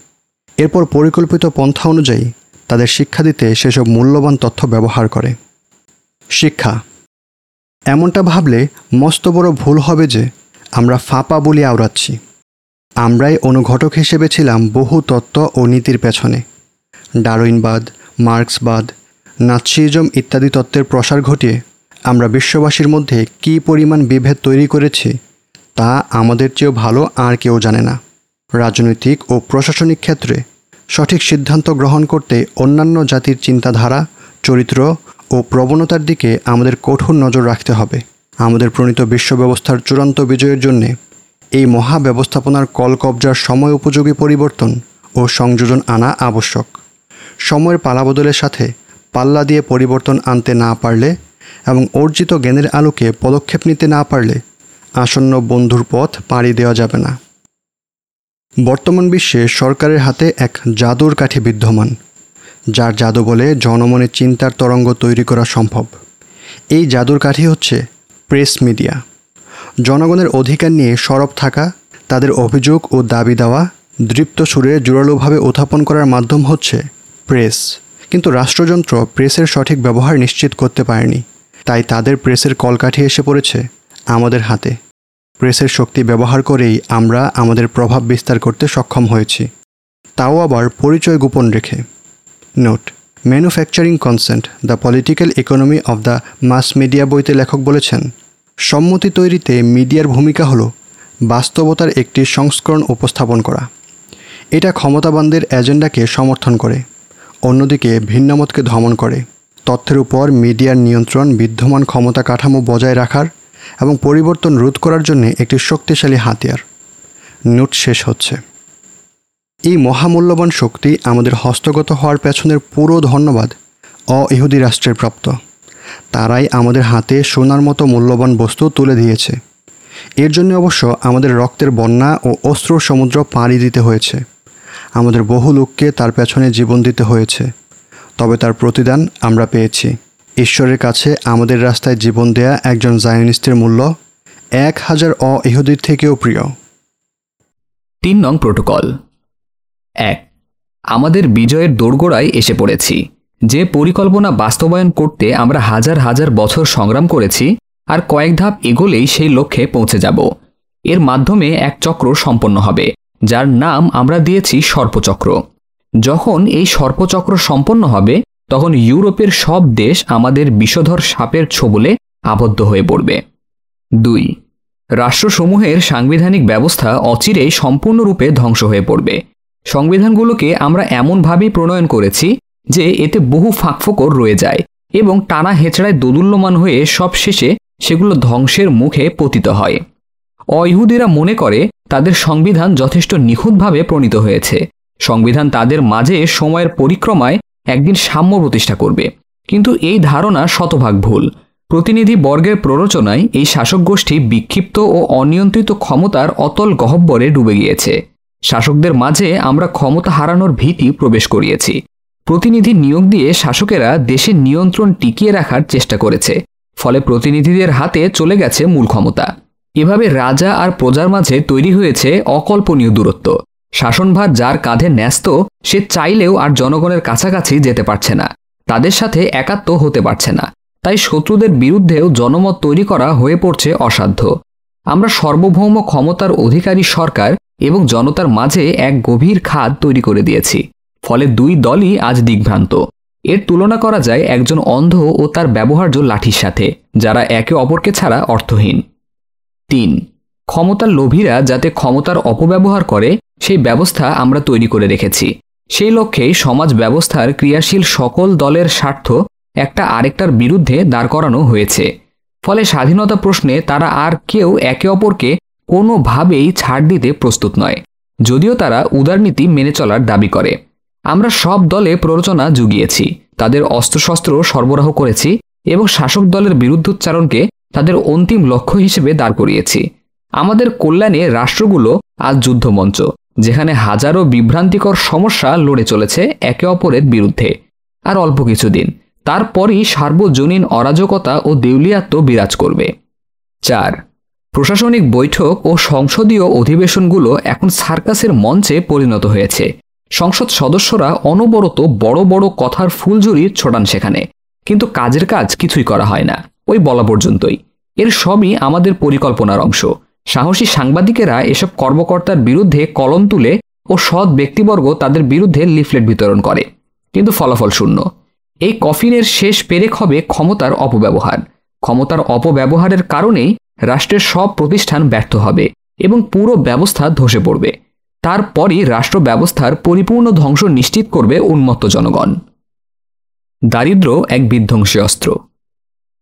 এরপর পরিকল্পিত পন্থা অনুযায়ী তাদের শিক্ষা দিতে সেসব মূল্যবান তথ্য ব্যবহার করে। শিক্ষা। এমনটা ভাবলে মস্ত বড় ভুল হবে যে, আমরা ফাঁপা বলি আওড়াচ্ছি। আমরাই অনুঘটক হিসেবে ছিলাম বহু তত্ত্ব ও নীতির পেছনে। ডারউইনবাদ, মার্কসবাদ, নাৎসিজম ইত্যাদি তত্ত্বের প্রসার ঘটিয়ে আমরা বিশ্ববাসীর মধ্যে কী পরিমাণ বিভেদ তৈরি করেছি, তা আমাদের চেয়েও ভালো আর কেউ জানে না। রাজনৈতিক ও প্রশাসনিক ক্ষেত্রে সঠিক সিদ্ধান্ত গ্রহণ করতে অন্যান্য জাতির চিন্তাধারা, চরিত্র ও প্রবণতার দিকে আমাদের কঠোর নজর রাখতে হবে। আমাদের প্রণীত বিশ্ব ব্যবস্থার চূড়ান্ত বিজয়ের জন্যে এই মহা ব্যবস্থাপনার কল কবজার সময় উপযোগী পরিবর্তন ও সংযোজন আনা আবশ্যক। সময়ের পালাবদলের সাথে পাল্লা দিয়ে পরিবর্তন আনতে না পারলে এবং অর্জিত জ্ঞানের আলোকে পদক্ষেপ নিতে না পারলে আসন্ন বন্ধুর পথ পাড়ি দেওয়া যাবে না। বর্তমান বিশ্বে সরকারের হাতে এক জাদুর কাঠি বিদ্যমান, যার জাদু বলে জনমনে চিন্তার তরঙ্গ তৈরি করা সম্ভব। এই জাদুর কাঠি হচ্ছে প্রেস মিডিয়া। জনগণের অধিকার নিয়ে সরব থাকা, তাদের অভিযোগ ও দাবি দেওয়া, দৃপ্ত সুরে জোরালোভাবে উত্থাপন করার মাধ্যম হচ্ছে প্রেস। কিন্তু রাষ্ট্রযন্ত্র প্রেসের সঠিক ব্যবহার নিশ্চিত করতে পারেনি। তাই তাদের প্রেসের কলকাঠি এসে পড়েছে আমাদের হাতে। প্রেসের শক্তি ব্যবহার করেই আমরা আমাদের প্রভাব বিস্তার করতে সক্ষম হয়েছি। তাও আবার পরিচয় গোপন রেখে। Note manufacturing consent the political economy of the mass media বইতে লেখক বলেছেন, সম্মতি তৈরিতে মিডিয়ার ভূমিকা হল বাস্তবতার একটি সংস্করণ উপস্থাপন করা। এটা ক্ষমতাবানদের এজেন্ডাকে সমর্থন করে, অন্যদিকে ভিন্নমতকে ধমন করে। তথ্যের উপর মিডিয়ার নিয়ন্ত্রণ, বিদ্যমান ক্ষমতা কাঠামো বজায় রাখার এবং পরিবর্তন রোধ করার জন্য একটি শক্তিশালী হাতিয়ার। নোট শেষ হচ্ছে। এই মহামূল্যবান শক্তি আমাদের হস্তগত হওয়ার পেছনের পুরো ধন্যবাদ অ ইহুদি রাষ্ট্রের প্রাপ্ত। তারাই আমাদের হাতে সোনার মতো মূল্যবান বস্তু তুলে দিয়েছে। এর জন্য অবশ্য আমাদের রক্তের বন্যা ও অস্ত্র সমুদ্র পাড়ি দিতে হয়েছে। আমাদের বহু লোককে তার পেছনে জীবন দিতে হয়েছে। তবে তার প্রতিদান আমরা পেয়েছি। ঈশ্বরের কাছে আমাদের রাস্তায় জীবন দেয়া একজন জায়নিস্টের মূল্য এক হাজার অ ইহুদির থেকেও প্রিয়। তিন নং প্রোটোকল। এক, আমাদের বিজয়ের দোরগোড়ায় এসে পড়েছি। যে পরিকল্পনা বাস্তবায়ন করতে আমরা হাজার হাজার বছর সংগ্রাম করেছি আর কয়েক ধাপ এগোলেই সেই লক্ষ্যে পৌঁছে যাব। এর মাধ্যমে এক চক্র সম্পন্ন হবে, যার নাম আমরা দিয়েছি সর্পচক্র। যখন এই সর্পচক্র সম্পন্ন হবে তখন ইউরোপের সব দেশ আমাদের বিষধর সাপের ছোবলে আবদ্ধ হয়ে পড়বে। দুই, রাষ্ট্রসমূহের সাংবিধানিক ব্যবস্থা অচিরেই সম্পূর্ণরূপে ধ্বংস হয়ে পড়বে। সংবিধানগুলোকে আমরা এমনভাবেই প্রণয়ন করেছি যে এতে বহু ফাঁকফোকর রয়ে যায় এবং টানা হেঁচড়ায় দোদুল্যমান হয়ে সব শেষে সেগুলো ধ্বংসের মুখে পতিত হয়। অইহুদিরা মনে করে তাদের সংবিধান যথেষ্ট নিখুঁতভাবে প্রণীত হয়েছে। সংবিধান তাদের মাঝে সময়ের পরিক্রমায় একদিন সাম্য প্রতিষ্ঠা করবে। কিন্তু এই ধারণা শতভাগ ভুল। প্রতিনিধি বর্গের প্ররোচনায় এই শাসক গোষ্ঠী বিক্ষিপ্ত ও অনিয়ন্ত্রিত ক্ষমতার অতল গহব্বরে ডুবে গিয়েছে। শাসকদের মাঝে আমরা ক্ষমতা হারানোর ভীতি প্রবেশ করিয়েছি। প্রতিনিধি নিয়োগ দিয়ে শাসকেরা দেশের নিয়ন্ত্রণ টিকিয়ে রাখার চেষ্টা করেছে। ফলে প্রতিনিধিদের হাতে চলে গেছে মূল ক্ষমতা। এভাবে রাজা আর প্রজার মাঝে তৈরি হয়েছে অকল্পনীয় দূরত্ব। শাসনভার যার কাঁধে ন্যস্ত, সে চাইলেও আর জনগণের কাছাকাছি যেতে পারছে না। তাদের সাথে একাত্ম হতে পারছে না। তাই শত্রুদের বিরুদ্ধেও জনমত তৈরি করা হয়ে পড়ছে অসাধ্য। আমরা সার্বভৌম ক্ষমতার অধিকারী সরকার এবং জনতার মাঝে এক গভীর খাদ তৈরি করে দিয়েছি। ফলে দুই দলই আজ দিগ্ভ্রান্ত। এর তুলনা করা যায় একজন অন্ধ ও তার ব্যবহার্য লাঠির সাথে, যারা একে অপরকে ছাড়া অর্থহীন। তিন ক্ষমতার লোভীরা যাতে ক্ষমতার অপব্যবহার করে, সেই ব্যবস্থা আমরা তৈরি করে রেখেছি। সেই লক্ষ্যেই সমাজ ব্যবস্থার ক্রিয়াশীল সকল দলের স্বার্থ একটা আরেকটার বিরুদ্ধে দাঁড় করানো হয়েছে। ফলে স্বাধীনতা প্রশ্নে তারা আর কেউ একে অপরকে কোনোভাবেই ছাড় দিতে প্রস্তুত নয়। যদিও তারা উদারনীতি মেনে চলার দাবি করে। আমরা সব দলে প্ররোচনা জুগিয়েছি, তাদের অস্ত্রশস্ত্র সরবরাহ করেছি এবং শাসক দলের বিরুদ্ধোচ্চারণকে তাদের অন্তিম লক্ষ্য হিসেবে দাঁড় করিয়েছি। আমাদের কল্যাণে রাষ্ট্রগুলো আজ যুদ্ধমঞ্চ, যেখানে হাজারো বিভ্রান্তিকর সমস্যা লড়ে চলেছে একে অপরের বিরুদ্ধে। আর অল্প কিছুদিন, তারপরই সার্বজনীন অরাজকতা ও দেউলিয়াত্ব বিরাজ করবে। চার, প্রশাসনিক বৈঠক ও সংসদীয় অধিবেশনগুলো এখন সার্কাসের মঞ্চে পরিণত হয়েছে। সংসদ সদস্যরা অনবরত বড় বড় কথার ফুলঝুরি ছোড়ান সেখানে, কিন্তু কাজের কাজ কিছুই করা হয় না, ওই বলা পর্যন্তই। এর সবই আমাদের পরিকল্পনার অংশ। সাহসী সাংবাদিকেরা এসব কর্মকর্তার বিরুদ্ধে কলম তুলে ও সৎ ব্যক্তিবর্গ তাদের বিরুদ্ধে লিফলেট বিতরণ করে। কিন্তু ফলাফল শূন্য। এই কফিনের শেষ পেরেক হবে ক্ষমতার অপব্যবহার। ক্ষমতার অপব্যবহারের কারণেই রাষ্ট্রের সব প্রতিষ্ঠান ব্যর্থ হবে এবং পুরো ব্যবস্থা ধসে পড়বে। তারপরই রাষ্ট্র ব্যবস্থার পরিপূর্ণ ধ্বংস নিশ্চিত করবে উন্মত্ত জনগণ। দারিদ্র এক বিধ্বংসী অস্ত্র।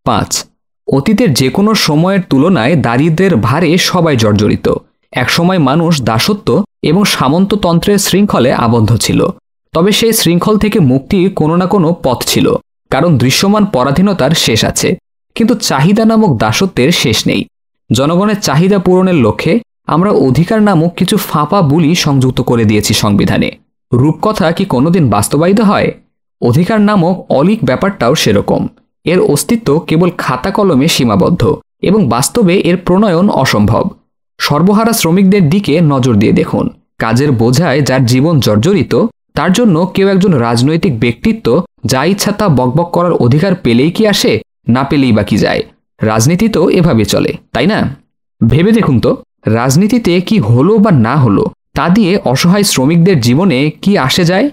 পাঁচ অতীতের যে কোনো সময়ের তুলনায় দারিদ্রের ভারে সবাই জর্জরিত। একসময় মানুষ দাসত্ব এবং সামন্ততন্ত্রের শৃঙ্খলে আবদ্ধ ছিল। তবে সেই শৃঙ্খল থেকে মুক্তির কোনো না কোনো পথ ছিল, কারণ দৃশ্যমান পরাধীনতার শেষ আছে। কিন্তু চাহিদা নামক দাসত্বের শেষ নেই। জনগণের চাহিদা পূরণের লক্ষ্যে আমরা অধিকার নামক কিছু ফাঁপা বুলি সংযুক্ত করে দিয়েছি সংবিধানে। রূপকথা কি কোনোদিন বাস্তবায়িত হয়? অধিকার নামক অলিক ব্যাপারটাও সেরকম। এর অস্তিত্ব কেবল খাতা কলমে সীমাবদ্ধ এবং বাস্তবে এর প্রণয়ন অসম্ভব। সর্বহারা শ্রমিকদের দিকে নজর দিয়ে দেখুন। কাজের বোঝায় যার জীবন জর্জরিত, তার জন্য কেউ একজন রাজনৈতিক ব্যক্তিত্ব যা ইচ্ছা তা বকবক করার অধিকার পেলেই কি আসে, না পেলেই বা কি যায়। রাজনীতি তো এভাবে চলে, তাই না? ভেবে দেখুন তো, রাজনীতিতে কি হলো বা না হলো, তা দিয়ে অসহায় শ্রমিকদের জীবনে কি আসে যায়?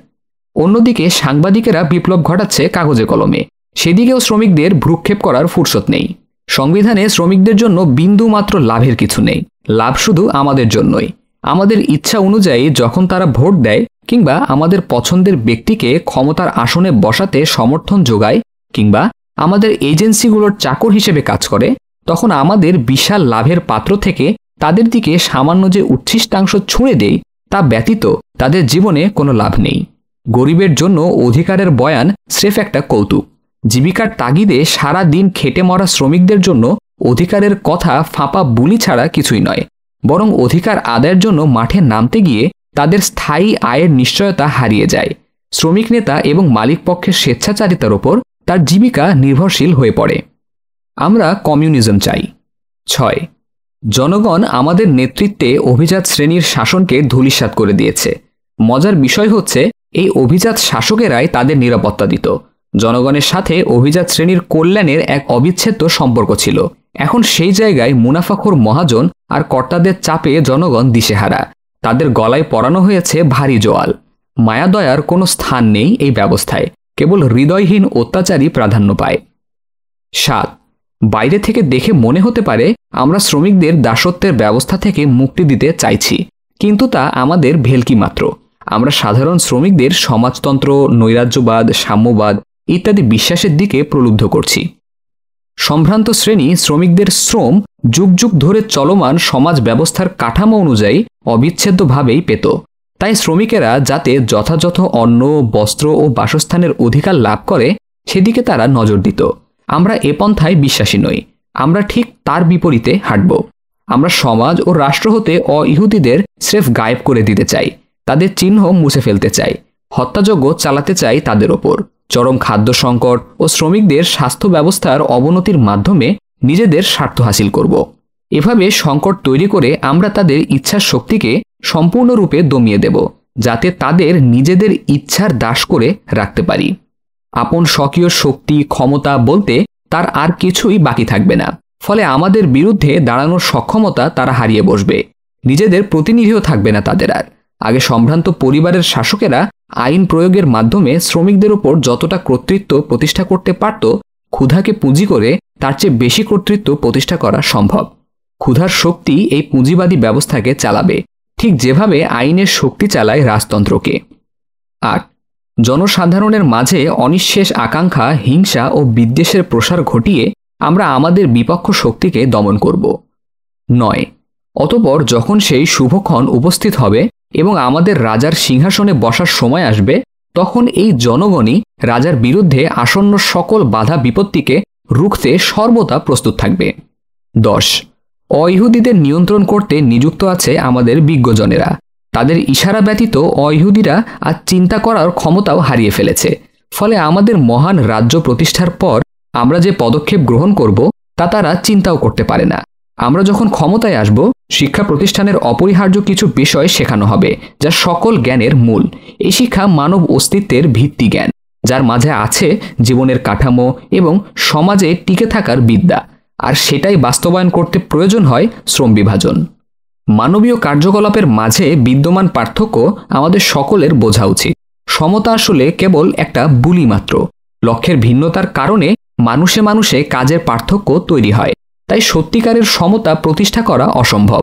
অন্যদিকে সাংবাদিকেরা বিপ্লব ঘটাচ্ছে কাগজে কলমে। সেদিকেও শ্রমিকদের ভ্রুক্ষেপ করার ফুরসত নেই। সংবিধানে শ্রমিকদের জন্য বিন্দু মাত্র লাভের কিছু নেই। লাভ শুধু আমাদের জন্যই। আমাদের ইচ্ছা অনুযায়ী যখন তারা ভোট দেয় কিংবা আমাদের পছন্দের ব্যক্তিকে ক্ষমতার আসনে বসাতে সমর্থন যোগায় কিংবা আমাদের এজেন্সিগুলোর চাকর হিসেবে কাজ করে, তখন আমাদের বিশাল লাভের পাত্র থেকে তাদের দিকে সামান্য যে উচ্ছিষ্টাংশ ছুঁড়ে দেই, তা ব্যতীত তাদের জীবনে কোনো লাভ নেই। গরিবের জন্য অধিকারের বয়ান স্রেফ একটা কৌতুক। জীবিকার তাগিদে সারা দিন খেটে মরা শ্রমিকদের জন্য অধিকারের কথা ফাঁপা বুলি ছাড়া কিছুই নয়। বরং অধিকার আদায়ের জন্য মাঠে নামতে গিয়ে তাদের স্থায়ী আয়ের নিশ্চয়তা হারিয়ে যায়। শ্রমিক নেতা এবং মালিক পক্ষের স্বেচ্ছাচারিতার ওপর তার জীবিকা নির্ভরশীল হয়ে পড়ে। আমরা কমিউনিজম চাই। ছয়, জনগণ আমাদের নেতৃত্বে অভিজাত শ্রেণির শাসনকে ধূলিসাৎ করে দিয়েছে। মজার বিষয় হচ্ছে, এই অভিজাত শাসকেরাই তাদের নিরাপত্তা দিত। জনগণের সাথে অভিজাত শ্রেণির কল্যাণের এক অবিচ্ছেদ্য সম্পর্ক ছিল। এখন সেই জায়গায় মুনাফাখোর মহাজন আর কর্তাদের চাপে জনগণ দিশেহারা। তাদের গলায় পরানো হয়েছে ভারী জোয়াল। মায়াদয়ার কোনো স্থান নেই এই ব্যবস্থায়। কেবল হৃদয়হীন অত্যাচারই প্রাধান্য পায়। সাত, বাইরে থেকে দেখে মনে হতে পারে আমরা শ্রমিকদের দাসত্বের ব্যবস্থা থেকে মুক্তি দিতে চাইছি। কিন্তু তা আমাদের ভেলকি মাত্র। আমরা সাধারণ শ্রমিকদের সমাজতন্ত্র, নৈরাজ্যবাদ, সাম্যবাদ ইত্যাদি বিশ্বাসের দিকে প্রলুব্ধ করছি। সম্ভ্রান্ত শ্রেণি শ্রমিকদের শ্রম যুগ যুগ ধরে চলমান সমাজ ব্যবস্থার কাঠামো অনুযায়ী অবিচ্ছেদ্যভাবেই পেত। তাই শ্রমিকেরা যাতে যথাযথ অন্ন, বস্ত্র ও বাসস্থানের অধিকার লাভ করে, সেদিকে তারা নজর দিত। আমরা এ পন্থায় বিশ্বাসী নই। আমরা ঠিক তার বিপরীতে হাঁটব। আমরা সমাজ ও রাষ্ট্র হতে অইহুদিদের স্রেফ গায়েব করে দিতে চাই। তাদের চিহ্ন মুছে ফেলতে চাই। হত্যাযজ্ঞ চালাতে চাই তাদের ওপর। চরম খাদ্য সংকট ও শ্রমিকদের স্বাস্থ্য ব্যবস্থার অবনতির মাধ্যমে নিজেদের স্বার্থ হাসিল করব। এভাবে সংকট তৈরি করে আমরা তাদের ইচ্ছার শক্তিকে সম্পূর্ণরূপে দমিয়ে দেব, যাতে তাদের নিজেদের ইচ্ছার দাস করে রাখতে পারি। আপন স্বকীয় শক্তি, ক্ষমতা বলতে তার আর কিছুই বাকি থাকবে না। ফলে আমাদের বিরুদ্ধে দাঁড়ানোর সক্ষমতা তারা হারিয়ে বসবে। নিজেদের প্রতিনিধিও থাকবে না তাদের আর। আগে সম্ভ্রান্ত পরিবারের শাসকেরা আইন প্রয়োগের মাধ্যমে শ্রমিকদের ওপর যতটা কর্তৃত্ব প্রতিষ্ঠা করতে পারত, ক্ষুধাকে পুঁজি করে তার চেয়ে বেশি কর্তৃত্ব প্রতিষ্ঠা করা সম্ভব। ক্ষুধার শক্তি এই পুঁজিবাদী ব্যবস্থাকে চালাবে। ঠিক যেভাবে আইনের শক্তি চালায় রাজতন্ত্রকে। আট। জনসাধারণের মাঝে অনিঃশেষ আকাঙ্ক্ষা, হিংসা ও বিদ্বেষের প্রসার ঘটিয়ে আমরা আমাদের বিপক্ষ শক্তিকে দমন করব। নয়। অতপর যখন সেই শুভক্ষণ উপস্থিত হবে এবং আমাদের রাজার সিংহাসনে বসার সময় আসবে, তখন এই জনগণই রাজার বিরুদ্ধে আসন্ন সকল বাধা বিপত্তিকে রুখতে সর্বদা প্রস্তুত থাকবে। দশ। অইহুদিদের নিয়ন্ত্রণ করতে নিযুক্ত আছে আমাদের বিজ্ঞজনেরা। তাদের ইশারা ব্যতীত অইহুদিরা আর চিন্তা করার ক্ষমতাও হারিয়ে ফেলেছে। ফলে আমাদের মহান রাজ্য প্রতিষ্ঠার পর আমরা যে পদক্ষেপ গ্রহণ করব, তা তারা চিন্তাও করতে পারে না। আমরা যখন ক্ষমতায় আসব, শিক্ষা প্রতিষ্ঠানের অপরিহার্য কিছু বিষয় শেখানো হবে, যা সকল জ্ঞানের মূল। এই শিক্ষা মানব অস্তিত্বের ভিত্তি জ্ঞান, যার মাঝে আছে জীবনের কাঠামো এবং সমাজে টিকে থাকার বিদ্যা, আর সেটাই বাস্তবায়ন করতে প্রয়োজন হয় শ্রম বিভাজন। মানবীয় কার্যকলাপের মাঝে বিদ্যমান পার্থক্য আমাদের সকলের বোঝা উচিত। সমতা আসলে কেবল একটা বুলি মাত্র। লক্ষ্যের ভিন্নতার কারণে মানুষে মানুষে কাজের পার্থক্য তৈরি হয়। তাই সত্যিকারের সমতা প্রতিষ্ঠা করা অসম্ভব।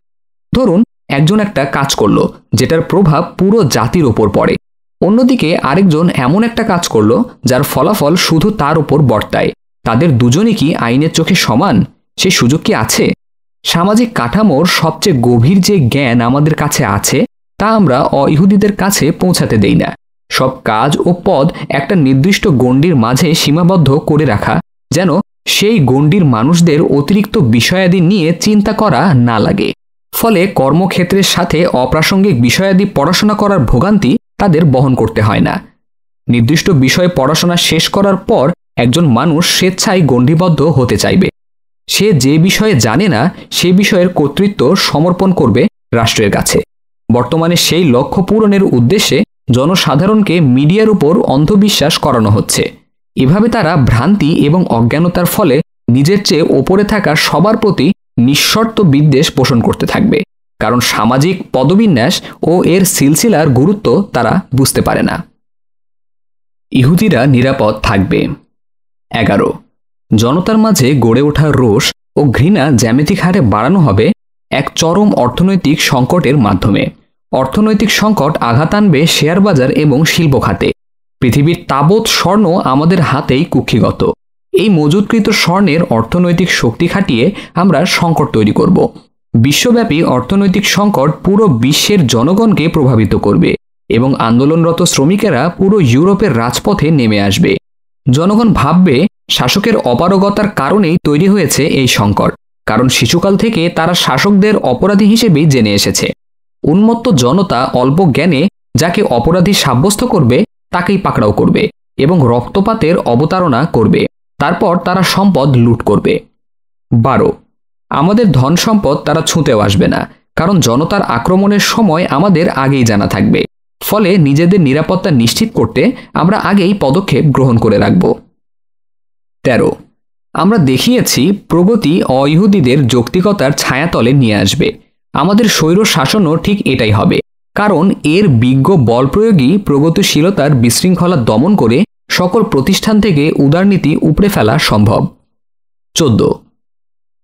ধরুন, একজন একটা কাজ করল, যেটার প্রভাব পুরো জাতির ওপর পড়ে। অন্যদিকে আরেকজন এমন একটা কাজ করল, যার ফলাফল শুধু তার ওপর বর্তায়। তাদের দুজনই কি আইনের চোখে সমান? সেই সুযোগ কি আছে? সামাজিক কাঠামোর সবচেয়ে গভীর যে জ্ঞান আমাদের কাছে আছে, তা আমরা অইহুদিদের কাছে পৌঁছাতে দেই না। সব কাজ ও পদ একটা নির্দিষ্ট গণ্ডির মাঝে সীমাবদ্ধ করে রাখা, যেন সেই গণ্ডির মানুষদের অতিরিক্ত বিষয়াদি নিয়ে চিন্তা করা না লাগে। ফলে কর্মক্ষেত্রের সাথে অপ্রাসঙ্গিক বিষয়াদি পড়াশোনা করার ভোগান্তি তাদের বহন করতে হয় না। নির্দিষ্ট বিষয়ে পড়াশোনা শেষ করার পর একজন মানুষ স্বেচ্ছায় গণ্ডিবদ্ধ হতে চাইবে। সে যে বিষয়ে জানে না, সে বিষয়ের কর্তৃত্ব সমর্পণ করবে রাষ্ট্রের কাছে। বর্তমানে সেই লক্ষ্য পূরণের উদ্দেশ্যে জনসাধারণকে মিডিয়ার উপর অন্ধবিশ্বাস করানো হচ্ছে। এভাবে তারা ভ্রান্তি এবং অজ্ঞানতার ফলে নিজের চেয়ে ওপরে থাকা সবার প্রতি নিঃশর্ত বিদ্বেষ পোষণ করতে থাকবে, কারণ সামাজিক পদবিন্যাস ও এর সিলসিলার গুরুত্ব তারা বুঝতে পারে না। ইহুদিরা নিরাপদ থাকবে। এগারো। জনতার মাঝে গড়ে ওঠা রোষ ও ঘৃণা জ্যামিতিক হারে বাড়ানো হবে এক চরম অর্থনৈতিক সংকটের মাধ্যমে। অর্থনৈতিক সংকট আঘাত আনবে শেয়ার বাজার এবং শিল্প খাতে। পৃথিবীর তাবৎ স্বর্ণ আমাদের হাতেই কুক্ষিগত। এই মজুদকৃত স্বর্ণের অর্থনৈতিক শক্তি খাটিয়ে আমরা সংকট তৈরি করব। বিশ্বব্যাপী অর্থনৈতিক সংকট পুরো বিশ্বের জনগণকে প্রভাবিত করবে এবং আন্দোলনরত শ্রমিকেরা পুরো ইউরোপের রাজপথে নেমে আসবে। জনগণ ভাববে, শাসকের অপারগতার কারণেই তৈরি হয়েছে এই সংকট, কারণ শিশুকাল থেকে তারা শাসকদের অপরাধী হিসেবেই জেনে এসেছে। উন্মত্ত জনতা অল্প জ্ঞানে যাকে অপরাধী সাব্যস্ত করবে তাকেই পাকড়াও করবে এবং রক্তপাতের অবতারণা করবে। তারপর তারা সম্পদ লুট করবে। বারো, আমাদের ধন সম্পদ তারা ছুঁতেও আসবে না, কারণ জনতার আক্রমণের সময় আমাদের আগেই জানা থাকবে। ফলে নিজেদের নিরাপত্তা নিশ্চিত করতে আমরা আগেই পদক্ষেপ গ্রহণ করে রাখব। তেরো, আমরা দেখিয়েছি প্রগতি অইহুদিদের যৌক্তিকতার ছায়াতলে নিয়ে আসবে। আমাদের স্বৈর শাসনও ঠিক এটাই হবে। কারণ এর বিজ্ঞ বল প্রয়োগই প্রগতিশীলতার বিশৃঙ্খলা দমন করে সকল প্রতিষ্ঠান থেকে উদারনীতি উপড়ে ফেলা সম্ভব। চোদ্দ।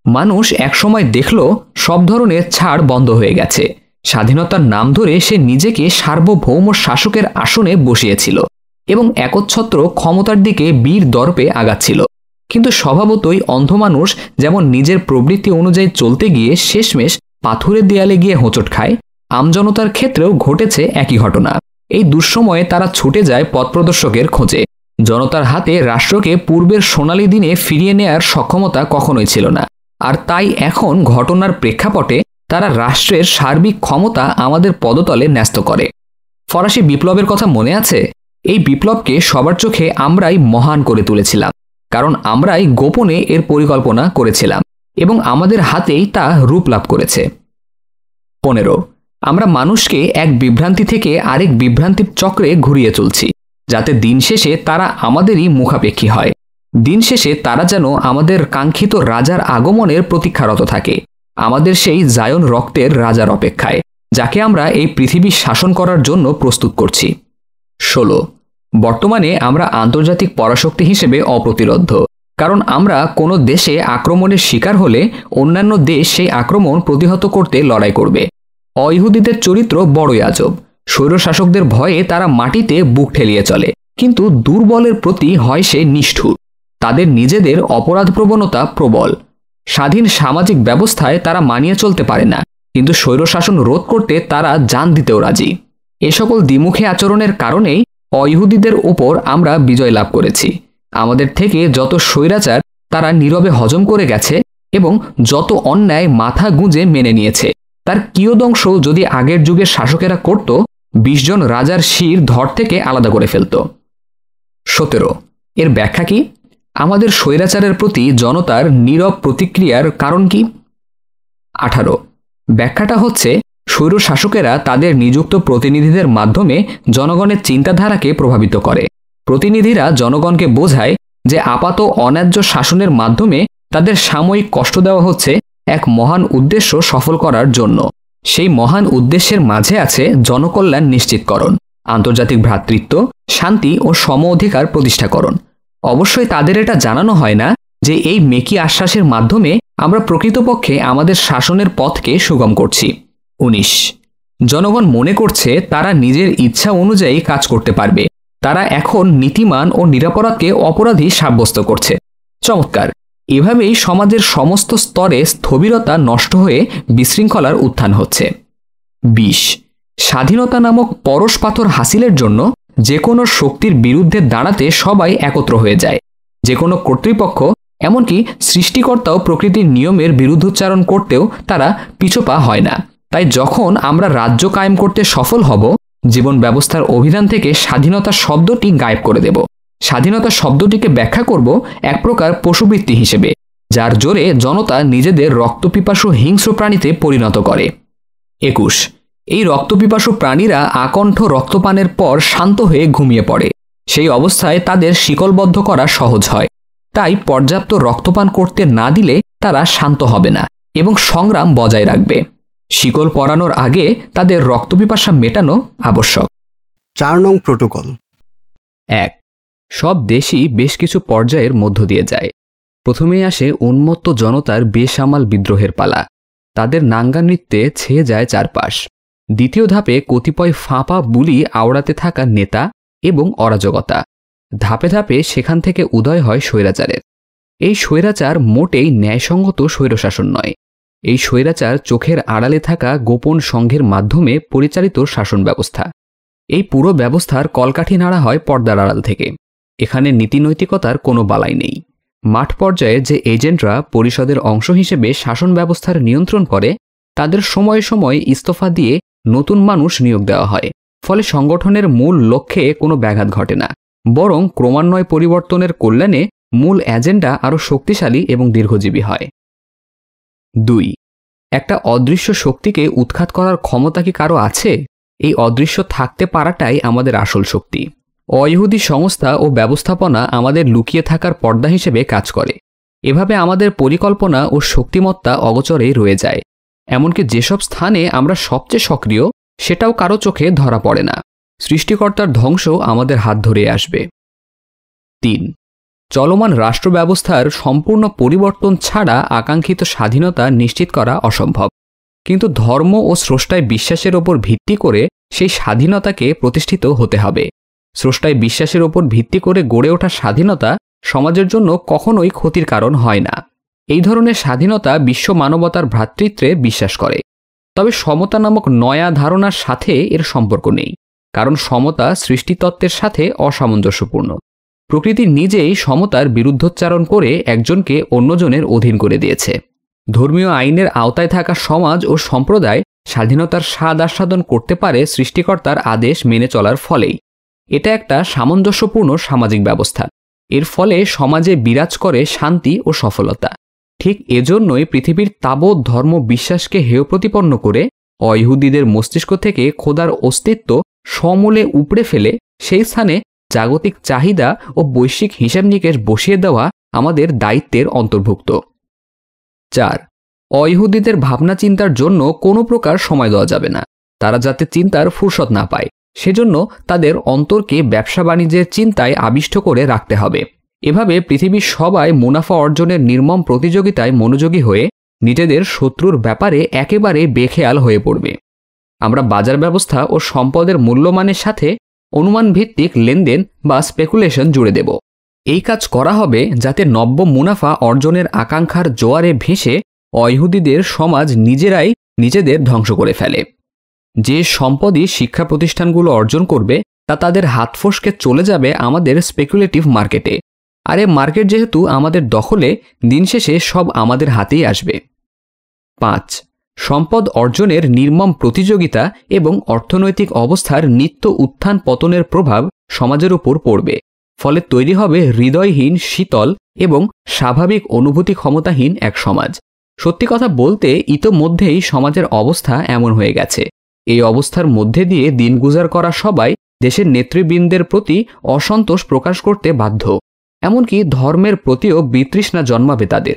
মানুষ একসময় দেখল সব ধরনের ছাড় বন্ধ হয়ে গেছে। স্বাধীনতার নাম ধরে সে নিজেকে সার্বভৌম শাসকের আসনে বসিয়েছিল এবং একচ্ছত্র ক্ষমতার দিকে বীর দর্পে আগাচ্ছিল। কিন্তু স্বভাবতই অন্ধ মানুষ যেমন নিজের প্রবৃত্তি অনুযায়ী চলতে গিয়ে শেষমেশ পাথুরের দেয়ালে গিয়ে হোঁচট খায় আমজনতার ক্ষেত্রেও ঘটেছে একই ঘটনা। এই দুঃসময়ে তারা ছুটে যায় পথপ্রদর্শকের খোঁজে। জনতার হাতে রাষ্ট্রকে পূর্বের সোনালী দিনে ফিরিয়ে নেয়ার সক্ষমতা কখনোই ছিল না। আর তাই এখন ঘটনার প্রেক্ষাপটে তারা রাষ্ট্রের সার্বিক ক্ষমতা আমাদের পদতলে ন্যস্ত করে। ফরাসি বিপ্লবের কথা মনে আছে? এই বিপ্লবকে সবার চোখে আমরাই মহান করে তুলেছিলাম। কারণ আমরাই গোপনে এর পরিকল্পনা করেছিলাম। এবং আমাদের হাতেই তা রূপ লাভ করেছে। পনেরো আমরা মানুষকে এক বিভ্রান্তি থেকে আরেক বিভ্রান্তির চক্রে ঘুরিয়ে চলছি, যাতে দিন শেষে তারা আমাদেরই মুখাপেক্ষী হয়। দিন শেষে তারা যেন আমাদের কাঙ্ক্ষিত রাজার আগমনের প্রতীক্ষারত থাকে, আমাদের সেই জায়ন রক্তের রাজার অপেক্ষায়, যাকে আমরা এই পৃথিবী শাসন করার জন্য প্রস্তুত করছি। ষোলো, বর্তমানে আমরা আন্তর্জাতিক পরাশক্তি হিসেবে অপ্রতিরোধ্য, কারণ আমরা কোনো দেশে আক্রমণের শিকার হলে অন্যান্য দেশ সেই আক্রমণ প্রতিহত করতে লড়াই করবে। অইহুদিদের চরিত্র বড়ই আজব। স্বৈরশাসকদের ভয়ে তারা মাটিতে বুক ঠেলিয়ে চলে, কিন্তু দুর্বলের প্রতি হয় সে নিষ্ঠুর। তাদের নিজেদের অপরাধ প্রবণতা প্রবল। স্বাধীন সামাজিক ব্যবস্থায় তারা মানিয়ে চলতে পারে না, কিন্তু স্বৈরশাসন রোধ করতে তারা জান দিতেও রাজি। এ সকল দ্বিমুখী আচরণের কারণেই অইহুদিদের ওপর আমরা বিজয় লাভ করেছি। আমাদের থেকে যত স্বৈরাচার তারা নীরবে হজম করে গেছে এবং যত অন্যায় মাথা গুঁজে মেনে নিয়েছে। তার কিয়দংশ যদি আগের যুগের শাসকেরা করত বিশজন রাজার শির ধর থেকে আলাদা করে ফেলত। সতেরো, এর ব্যাখ্যা কি? আমাদের স্বৈরাচারের প্রতি জনতার নীরব প্রতিক্রিয়ার কারণ কি? আঠারো, ব্যাখ্যাটা হচ্ছে স্বৈর শাসকেরা তাদের নিযুক্ত প্রতিনিধিদের মাধ্যমে জনগণের চিন্তাধারাকে প্রভাবিত করে। প্রতিনিধিরা জনগণকে বোঝায় যে আপাত অন্যায্য শাসনের মাধ্যমে তাদের সাময়িক কষ্ট দেওয়া হচ্ছে এক মহান উদ্দেশ্য সফল করার জন্য। সেই মহান উদ্দেশ্যের মাঝে আছে জনকল্যাণ নিশ্চিতকরণ, আন্তর্জাতিক ভ্রাতৃত্ব, শান্তি ও সম অধিকার প্রতিষ্ঠাকরণ। অবশ্যই তাদের এটা জানানো হয় না যে এই মেকি আশ্বাসের মাধ্যমে আমরা প্রকৃতপক্ষে আমাদের শাসনের পথকে সুগম করছি। উনিশ। জনগণ মনে করছে তারা নিজের ইচ্ছা অনুযায়ী কাজ করতে পারবে। তারা এখন নীতিমান ও নিরাপরাধকে অপরাধী সাব্যস্ত করছে। চমৎকার। এভাবেই সমাজের সমস্ত স্তরে স্থবিরতা নষ্ট হয়ে বিশৃঙ্খলার উত্থান হচ্ছে। বিশ, স্বাধীনতা নামক পরশ পাথর হাসিলের জন্য যে কোনো শক্তির বিরুদ্ধে দাঁড়াতে সবাই একত্র হয়ে যায়। যে কোনো কর্তৃপক্ষ, এমনকি সৃষ্টিকর্তাও প্রকৃতির নিয়মের বিরুদ্ধোচ্চারণ করতেও তারা পিছপা হয় না। তাই যখন আমরা রাজ্য কায়েম করতে সফল হব, জীবন ব্যবস্থার অভিধান থেকে স্বাধীনতা শব্দটি গায়েব করে দেব। স্বাধীনতা শব্দটিকে ব্যাখ্যা করব এক প্রকার পশুবৃত্তি হিসেবে যার জোরে জনতা নিজেদের রক্তপিপাসু হিংস্র প্রাণীতে পরিণত করে। একুশ এই রক্তপিপাসু প্রাণীরা আকণ্ঠ রক্তপানের পর শান্ত হয়ে ঘুমিয়ে পড়ে। সেই অবস্থায় তাদের শিকলবদ্ধ করা সহজ হয়। তাই পর্যাপ্ত রক্তপান করতে না দিলে তারা শান্ত হবে না এবং সংগ্রাম বজায় রাখবে। শিকল পরানোর আগে তাদের রক্তপিপাসা মেটানো আবশ্যক। চার নং প্রোটোকল। এক সব দেশই বেশ কিছু পর্যায়ের মধ্য দিয়ে যায়। প্রথমেই আসে উন্মত্ত জনতার বেসামাল বিদ্রোহের পালা। তাদের নাঙ্গা নৃত্যে ছেয়ে যায় চারপাশ। দ্বিতীয় ধাপে কতিপয় ফাঁপা বুলি আওড়াতে থাকা নেতা এবং অরাজকতা। ধাপে ধাপে সেখান থেকে উদয় হয় স্বৈরাচারের। এই স্বৈরাচার মোটেই ন্যায়সঙ্গত স্বৈরশাসন নয়। এই স্বৈরাচার চোখের আড়ালে থাকা গোপন সংঘের মাধ্যমে পরিচালিত শাসন ব্যবস্থা। এই পুরো ব্যবস্থার কলকাঠি নাড়া হয় পর্দার আড়াল থেকে। এখানে নীতিনৈতিকতার কোনো বালাই নেই। মাঠ পর্যায়ে যে এজেন্টরা পরিষদের অংশ হিসেবে শাসন ব্যবস্থার নিয়ন্ত্রণ করে, তাদের সময়ে সময়ে ইস্তফা দিয়ে নতুন মানুষ নিয়োগ দেওয়া হয়। ফলে সংগঠনের মূল লক্ষ্যে কোনো ব্যাঘাত ঘটে না। বরং ক্রমান্বয় পরিবর্তনের কল্যাণে মূল এজেন্ডা আরও শক্তিশালী এবং দীর্ঘজীবী হয়। দুই, একটা অদৃশ্য শক্তিকে উৎখাত করার ক্ষমতা কি কারও আছে? এই অদৃশ্য থাকতে পারাটাই আমাদের আসল শক্তি। অইহুদি সংস্থা ও ব্যবস্থাপনা আমাদের লুকিয়ে থাকার পর্দা হিসেবে কাজ করে। এভাবে আমাদের পরিকল্পনা ও শক্তিমত্তা অগচরে রয়ে যায়। এমনকি যেসব স্থানে আমরা সবচেয়ে সক্রিয়, সেটাও কারও চোখে ধরা পড়ে না। সৃষ্টিকর্তার ধ্বংস আমাদের হাত ধরে আসবে। তিন, চলমান রাষ্ট্র ব্যবস্থার সম্পূর্ণ পরিবর্তন ছাড়া আকাঙ্ক্ষিত স্বাধীনতা নিশ্চিত করা অসম্ভব। কিন্তু ধর্ম ও স্রষ্টায় বিশ্বাসের ওপর ভিত্তি করে সেই স্বাধীনতাকে প্রতিষ্ঠিত হতে হবে। স্রষ্টায় বিশ্বাসের ওপর ভিত্তি করে গড়ে ওঠা স্বাধীনতা সমাজের জন্য কখনোই ক্ষতির কারণ হয় না। এই ধরনের স্বাধীনতা বিশ্ব মানবতার ভ্রাতৃত্বে বিশ্বাস করে। তবে সমতা নামক নয়া ধারণার সাথে এর সম্পর্ক নেই, কারণ সমতা সৃষ্টিতত্ত্বের সাথে অসামঞ্জস্যপূর্ণ। প্রকৃতি নিজেই সমতার বিরুদ্ধোচ্চারণ করে একজনকে অন্যজনের অধীন করে দিয়েছে। ধর্মীয় আইনের আওতায় থাকা সমাজ ও সম্প্রদায় স্বাধীনতার স্বাদ আস্বাদন করতে পারে সৃষ্টিকর্তার আদেশ মেনে চলার ফলেই। এটা একটা সামঞ্জস্যপূর্ণ সামাজিক ব্যবস্থা। এর ফলে সমাজে বিরাজ করে শান্তি ও সফলতা। ঠিক এজন্যই পৃথিবীর তাবৎ ধর্ম বিশ্বাসকে হেয় প্রতিপন্ন করে অইহুদিদের মস্তিষ্ক থেকে খোদার অস্তিত্ব সমূলে উপড়ে ফেলে সেই স্থানে জাগতিক চাহিদা ও বৈশ্বিক হিসাব নিকেশ বসিয়ে দেওয়া আমাদের দায়িত্বের অন্তর্ভুক্ত। চার অইহুদিদের ভাবনা চিন্তার জন্য কোনো প্রকার সময় দেওয়া যাবে না। তারা যাতে চিন্তার ফুরসত না পায়। সেজন্য তাদের অন্তরকে ব্যবসা বাণিজ্যের চিন্তায় আবিষ্ট করে রাখতে হবে। এভাবে পৃথিবীর সবাই মুনাফা অর্জনের নির্মম প্রতিযোগিতায় মনোযোগী হয়ে নিজেদের শত্রুর ব্যাপারে একেবারে বেখেয়াল হয়ে পড়বে। আমরা বাজার ব্যবস্থা ও সম্পদের মূল্যমানের সাথে অনুমান ভিত্তিক লেনদেন বা স্পেকুলেশন জুড়ে দেব। এই কাজ করা হবে যাতে নব্য মুনাফা অর্জনের আকাঙ্ক্ষার জোয়ারে ভেসে অইহুদিদের সমাজ নিজেরাই নিজেদের ধ্বংস করে ফেলে। যে সম্পদই শিক্ষা প্রতিষ্ঠানগুলো অর্জন করবে, তা তাদের হাত ফসকে চলে যাবে আমাদের স্পেকুলেটিভ মার্কেটে আর এ মার্কেট যেহেতু আমাদের দখলে, দিন শেষে সব আমাদের হাতেই আসবে। পাঁচ, সম্পদ অর্জনের নির্মম প্রতিযোগিতা এবং অর্থনৈতিক অবস্থার নিত্য উত্থান পতনের প্রভাব সমাজের উপর পড়বে। ফলে তৈরি হবে হৃদয়হীন, শীতল এবং স্বাভাবিক অনুভূতি ক্ষমতাহীন এক সমাজ। সত্যি কথা বলতে, ইতোমধ্যেই সমাজের অবস্থা এমন হয়ে গেছে। এই অবস্থার মধ্যে দিয়ে দিন গুজার করা সবাই দেশের নেতৃবৃন্দের প্রতি অসন্তোষ প্রকাশ করতে বাধ্য। এমনকি ধর্মের প্রতিও বিতৃষ্ণা জন্মাবে তাদের।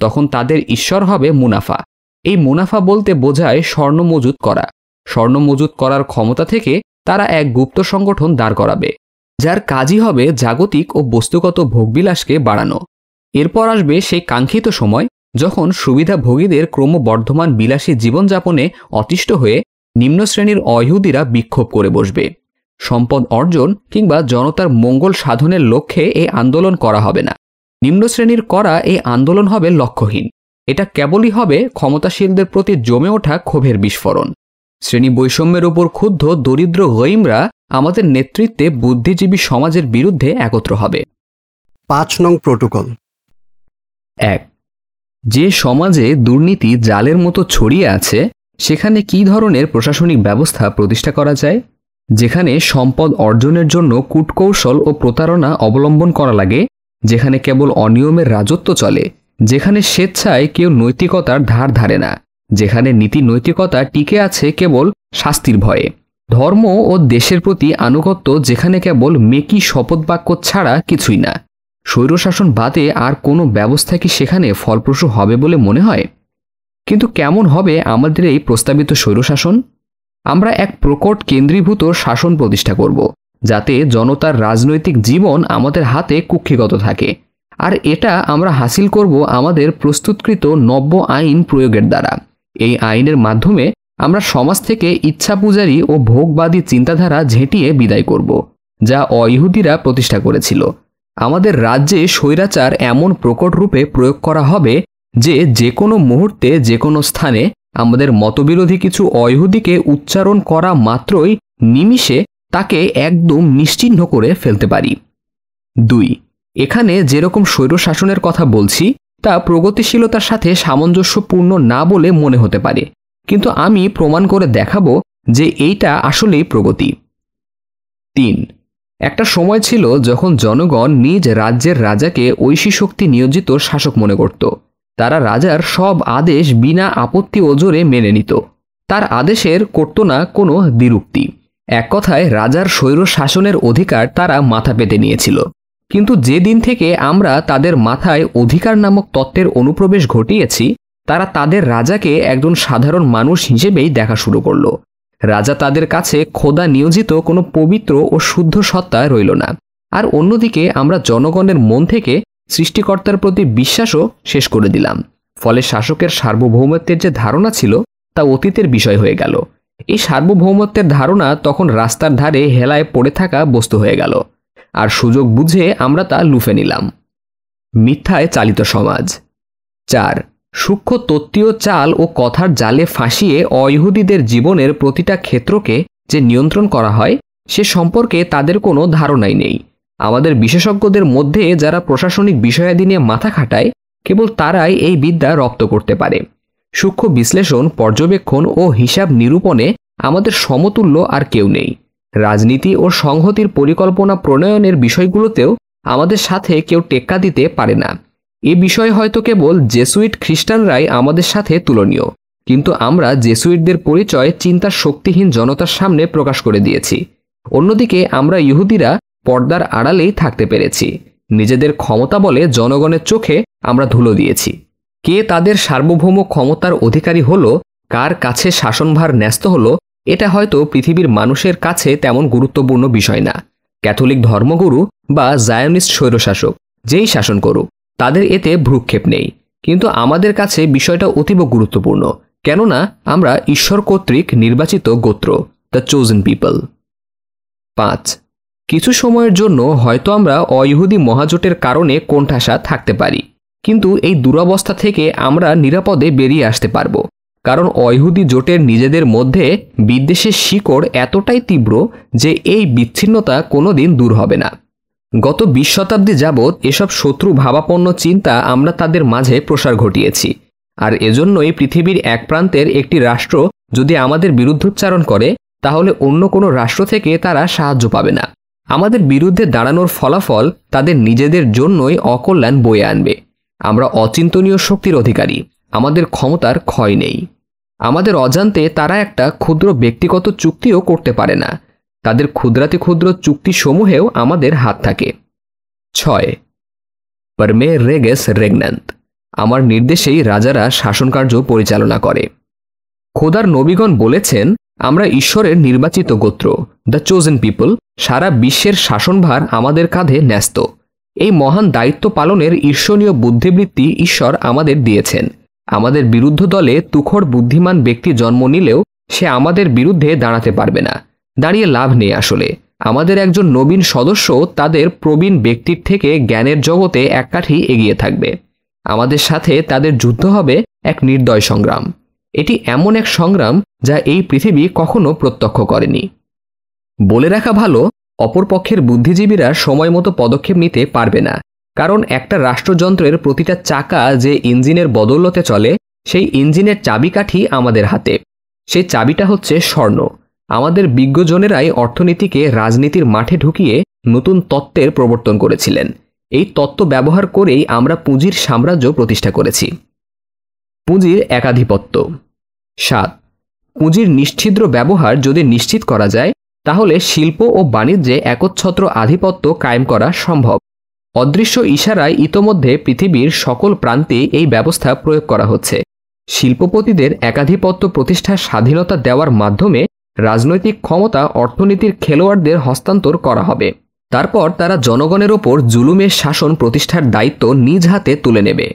তখন তাদের ঈশ্বর হবে মুনাফা। এই মুনাফা বলতে বোঝায় স্বর্ণ মজুত করা। স্বর্ণ মজুত করার ক্ষমতা থেকে তারা এক গুপ্ত সংগঠন দাঁড় করাবে, যার কাজই হবে জাগতিক ও বস্তুগত ভোগবিলাসকে বাড়ানো। এরপর আসবে সেই কাঙ্ক্ষিত সময় যখন সুবিধাভোগীদের ক্রমবর্ধমান বিলাসী জীবনযাপনে অতিষ্ঠ হয়ে নিম্ন শ্রেণির অহুদিরা বিক্ষোভ করে বসবে। সম্পদ অর্জন কিংবা জনতার মঙ্গল সাধনের লক্ষ্যে এই আন্দোলন করা হবে না। নিম্ন শ্রেণির করা এই আন্দোলন হবে লক্ষ্যহীন। এটা কেবলই হবে ক্ষমতাশীলদের প্রতি জমে ওঠা ক্ষোভের বিস্ফোরণ। শ্রেণি বৈষম্যের উপর ক্ষুব্ধ দরিদ্র গইমরা আমাদের নেতৃত্বে বুদ্ধিজীবী সমাজের বিরুদ্ধে একত্র হবে। পাঁচ নং প্রোটোকল। এক যে সমাজে দুর্নীতি জালের মতো ছড়িয়ে আছে সেখানে কী ধরনের প্রশাসনিক ব্যবস্থা প্রতিষ্ঠা করা যায়? যেখানে সম্পদ অর্জনের জন্য কূটকৌশল ও প্রতারণা অবলম্বন করা লাগে, যেখানে কেবল অনিয়মের রাজত্ব চলে, যেখানে স্বেচ্ছায় কেউ নৈতিকতার ধার ধারে না, যেখানে নীতি নৈতিকতা টিকে আছে কেবল শাস্তির ভয়ে। ধর্ম ও দেশের প্রতি আনুগত্য যেখানে কেবল মেকি শপথবাক্য ছাড়া কিছুই না। স্বৈরশাসন বাদে আর কোনো ব্যবস্থা কি সেখানে ফলপ্রসূ হবে বলে মনে হয়? কিন্তু কেমন হবে আমাদের এই প্রস্তাবিত স্বৈরশাসন? আমরা এক প্রকট কেন্দ্রীভূত শাসন প্রতিষ্ঠা করব, যাতে জনতার রাজনৈতিক জীবন আমাদের হাতে কুক্ষিগত থাকে। আর এটা আমরা হাসিল করব আমাদের প্রস্তুতকৃত নব্য আইন প্রয়োগের দ্বারা। এই আইনের মাধ্যমে আমরা সমাজ থেকে ইচ্ছা পূজারী ও ভোগবাদী চিন্তাধারা ঝেঁটিয়ে বিদায় করব, যা অইহুদিরা প্রতিষ্ঠা করেছিল। আমাদের রাজ্যে স্বৈরাচার এমন প্রকট রূপে প্রয়োগ করা হবে যে যে কোনো মুহূর্তে যে কোনো স্থানে আমাদের মতবিরোধী কিছু অয়হুদিকে উচ্চারণ করা মাত্রই নিমিষে তাকে একদম নিশ্চিহ্ন করে ফেলতে পারি। দুই, এখানে যেরকম স্বৈরশাসনের কথা বলছি, তা প্রগতিশীলতার সাথে সামঞ্জস্যপূর্ণ না বলে মনে হতে পারে। কিন্তু আমি প্রমাণ করে দেখাবো যে এইটা আসলেই প্রগতি। তিন, একটা সময় ছিল যখন জনগণ নিজ রাজ্যের রাজাকে ঐশী শক্তি নিয়োজিত শাসক মনে করত। তারা রাজার সব আদেশ বিনা আপত্তি ওজোরে মেনে নিত। তার আদেশের করত না কোনো দ্বিরুক্তি। এক কথায় রাজার স্বৈর শাসনের অধিকার তারা মাথা পেতে নিয়েছিল। কিন্তু যেদিন থেকে আমরা তাদের মাথায় অধিকার নামক তত্ত্বের অনুপ্রবেশ ঘটিয়েছি, তারা তাদের রাজাকে একজন সাধারণ মানুষ হিসেবেই দেখা শুরু করল। রাজা তাদের কাছে খোদা নিয়োজিত কোনো পবিত্র ও শুদ্ধ সত্তা রইল না। আর অন্যদিকে আমরা জনগণের মন থেকে সৃষ্টিকর্তার প্রতি বিশ্বাসও শেষ করে দিলাম। ফলে শাসকের সার্বভৌমত্বের যে ধারণা ছিল, তা অতীতের বিষয় হয়ে গেল। এই সার্বভৌমত্বের ধারণা তখন রাস্তার ধারে হেলায় পড়ে থাকা বস্তু হয়ে গেল। আর সুযোগ বুঝে আমরা তা লুফে নিলাম। মিথ্যায় চালিত সমাজ। চার, সূক্ষ্ম তত্ত্বীয় চাল ও কথার জালে ফাঁসিয়ে অইহুদিদের জীবনের প্রতিটা ক্ষেত্রকে যে নিয়ন্ত্রণ করা হয়, সে সম্পর্কে তাদের কোনো ধারণাই নেই। আমাদের বিশেষজ্ঞদের মধ্যে যারা প্রশাসনিক বিষয়াদি নিয়ে মাথা খাটায়, কেবল তারাই এই বিদ্যা রপ্ত করতে পারে। সূক্ষ্ম বিশ্লেষণ, পর্যবেক্ষণ ও হিসাব নিরূপণে আমাদের সমতুল্য আর কেউ নেই। রাজনীতি ও সংহতির পরিকল্পনা প্রণয়নের বিষয়গুলোতেও আমাদের সাথে কেউ টেক্কা দিতে পারে না। এ বিষয়ে হয়তো কেবল জেসুইট খ্রিস্টানরাই আমাদের সাথে তুলনীয়, কিন্তু আমরা জেসুইটদের পরিচয় চিন্তার শক্তিহীন জনতার সামনে প্রকাশ করে দিয়েছি। অন্যদিকে আমরা ইহুদিরা পর্দার আড়ালেই থাকতে পেরেছি। নিজেদের ক্ষমতা বলে জনগণের চোখে আমরা ধুলো দিয়েছি। কে তাদের সার্বভৌম ক্ষমতার অধিকারী হলো, কার কাছে শাসনভার ন্যস্ত হলো, এটা হয়তো পৃথিবীর মানুষের কাছে তেমন গুরুত্বপূর্ণ বিষয় না। ক্যাথলিক ধর্মগুরু বা জায়নিস্ট স্বৈরশাসক, যেই শাসন করুক, তাদের এতে ভ্রুক্ষেপ নেই। কিন্তু আমাদের কাছে বিষয়টা অতীব গুরুত্বপূর্ণ, কেননা আমরা ঈশ্বর কর্তৃক নির্বাচিত গোত্র দ্য চোজেন পিপল পাঁচ কিছু সময়ের জন্য হয়তো আমরা অইহুদি মহাজোটের কারণে কোণঠাসা থাকতে পারি। কিন্তু এই দুরবস্থা থেকে আমরা নিরাপদে বেরিয়ে আসতে পারব। কারণ অইহুদি জোটের নিজেদের মধ্যে বিদ্বেষের শিকড় এতটাই তীব্র যে এই বিচ্ছিন্নতা কোনোদিন দূর হবে না। গত বিশ শতাব্দী যাবৎ এসব শত্রু ভাবাপন্ন চিন্তা আমরা তাদের মাঝে প্রসার ঘটিয়েছি। আর এজন্যই পৃথিবীর এক প্রান্তের একটি রাষ্ট্র যদি আমাদের বিরুদ্ধোচ্চারণ করে, তাহলে অন্য কোনো রাষ্ট্র থেকে তারা সাহায্য পাবে না। আমাদের বিরুদ্ধে দাঁড়ানোর ফলাফল তাদের নিজেদের জন্যই অকল্যাণ বয়ে আনবে। আমরা অচিন্তনীয় শক্তির অধিকারী, আমাদের ক্ষমতার ক্ষয় নেই। আমাদের অজান্তে তারা একটা ক্ষুদ্র ব্যক্তিগত চুক্তিও করতে পারে না। তাদের ক্ষুদ্রাতি ক্ষুদ্র চুক্তিসমূহেও আমাদের হাত থাকে। ছয় পরমে রেগেস রেগন্যান্ত আমার নির্দেশেই রাজারা শাসনকার্য পরিচালনা করে। খোদার নবীগণ বলেছেন আমরা ঈশ্বরের নির্বাচিত গোত্র দ্য চোজেন পিপল সারা বিশ্বের শাসনভার আমাদের কাঁধে ন্যস্ত। এই মহান দায়িত্ব পালনের ঈর্ষণীয় বুদ্ধিবৃত্তি ঈশ্বর আমাদের দিয়েছেন। আমাদের বিরুদ্ধ দলে তুখর বুদ্ধিমান ব্যক্তি জন্ম নিলেও সে আমাদের বিরুদ্ধে দাঁড়াতে পারবে না। দাঁড়িয়ে লাভ নেই আসলে। আমাদের একজন নবীন সদস্য তাদের প্রবীণ ব্যক্তির থেকে জ্ঞানের জগতে এক কাঠি এগিয়ে থাকবে। আমাদের সাথে তাদের যুদ্ধ হবে এক নির্দয় সংগ্রাম। এটি এমন এক সংগ্রাম যা এই পৃথিবী কখনো প্রত্যক্ষ করেনি। বলে রাখা ভালো অপরপক্ষের বুদ্ধিজীবীরা সময় মতো পদক্ষেপ নিতে পারবে না, কারণ একটা রাষ্ট্রযন্ত্রের প্রতিটা চাকা যে ইঞ্জিনের বদৌলতে চলে, সেই ইঞ্জিনের চাবিকাঠি আমাদের হাতে। সেই চাবিটা হচ্ছে স্বর্ণ। আমাদের বিজ্ঞজনেরাই অর্থনীতিকে রাজনীতির মাঠে ঢুকিয়ে নতুন তত্ত্বের প্রবর্তন করেছিলেন। এই তত্ত্ব ব্যবহার করেই আমরা পুঁজির সাম্রাজ্য প্রতিষ্ঠা করেছি। পুঁজির একাধিপত্য। সাত। পুঁজির নিশ্ছিদ্র ব্যবহার যদি নিশ্চিত করা যায়, তাহলে শিল্প ও বাণিজ্যে একচ্ছত্র আধিপত্য কায়েম করা সম্ভব। অদৃশ্য ইশারায় ইতোমধ্যে পৃথিবীর সকল প্রান্তে এই ব্যবস্থা প্রয়োগ করা হচ্ছে। শিল্পপতিদের একাধিপত্য প্রতিষ্ঠার স্বাধীনতা দেওয়ার মাধ্যমে রাজনৈতিক ক্ষমতা অর্থনীতির খেলোয়াড়দের হস্তান্তর করা হবে। তারপর তারা জনগণের ওপর জুলুমের শাসন প্রতিষ্ঠার দায়িত্ব নিজ হাতে তুলে নেবে।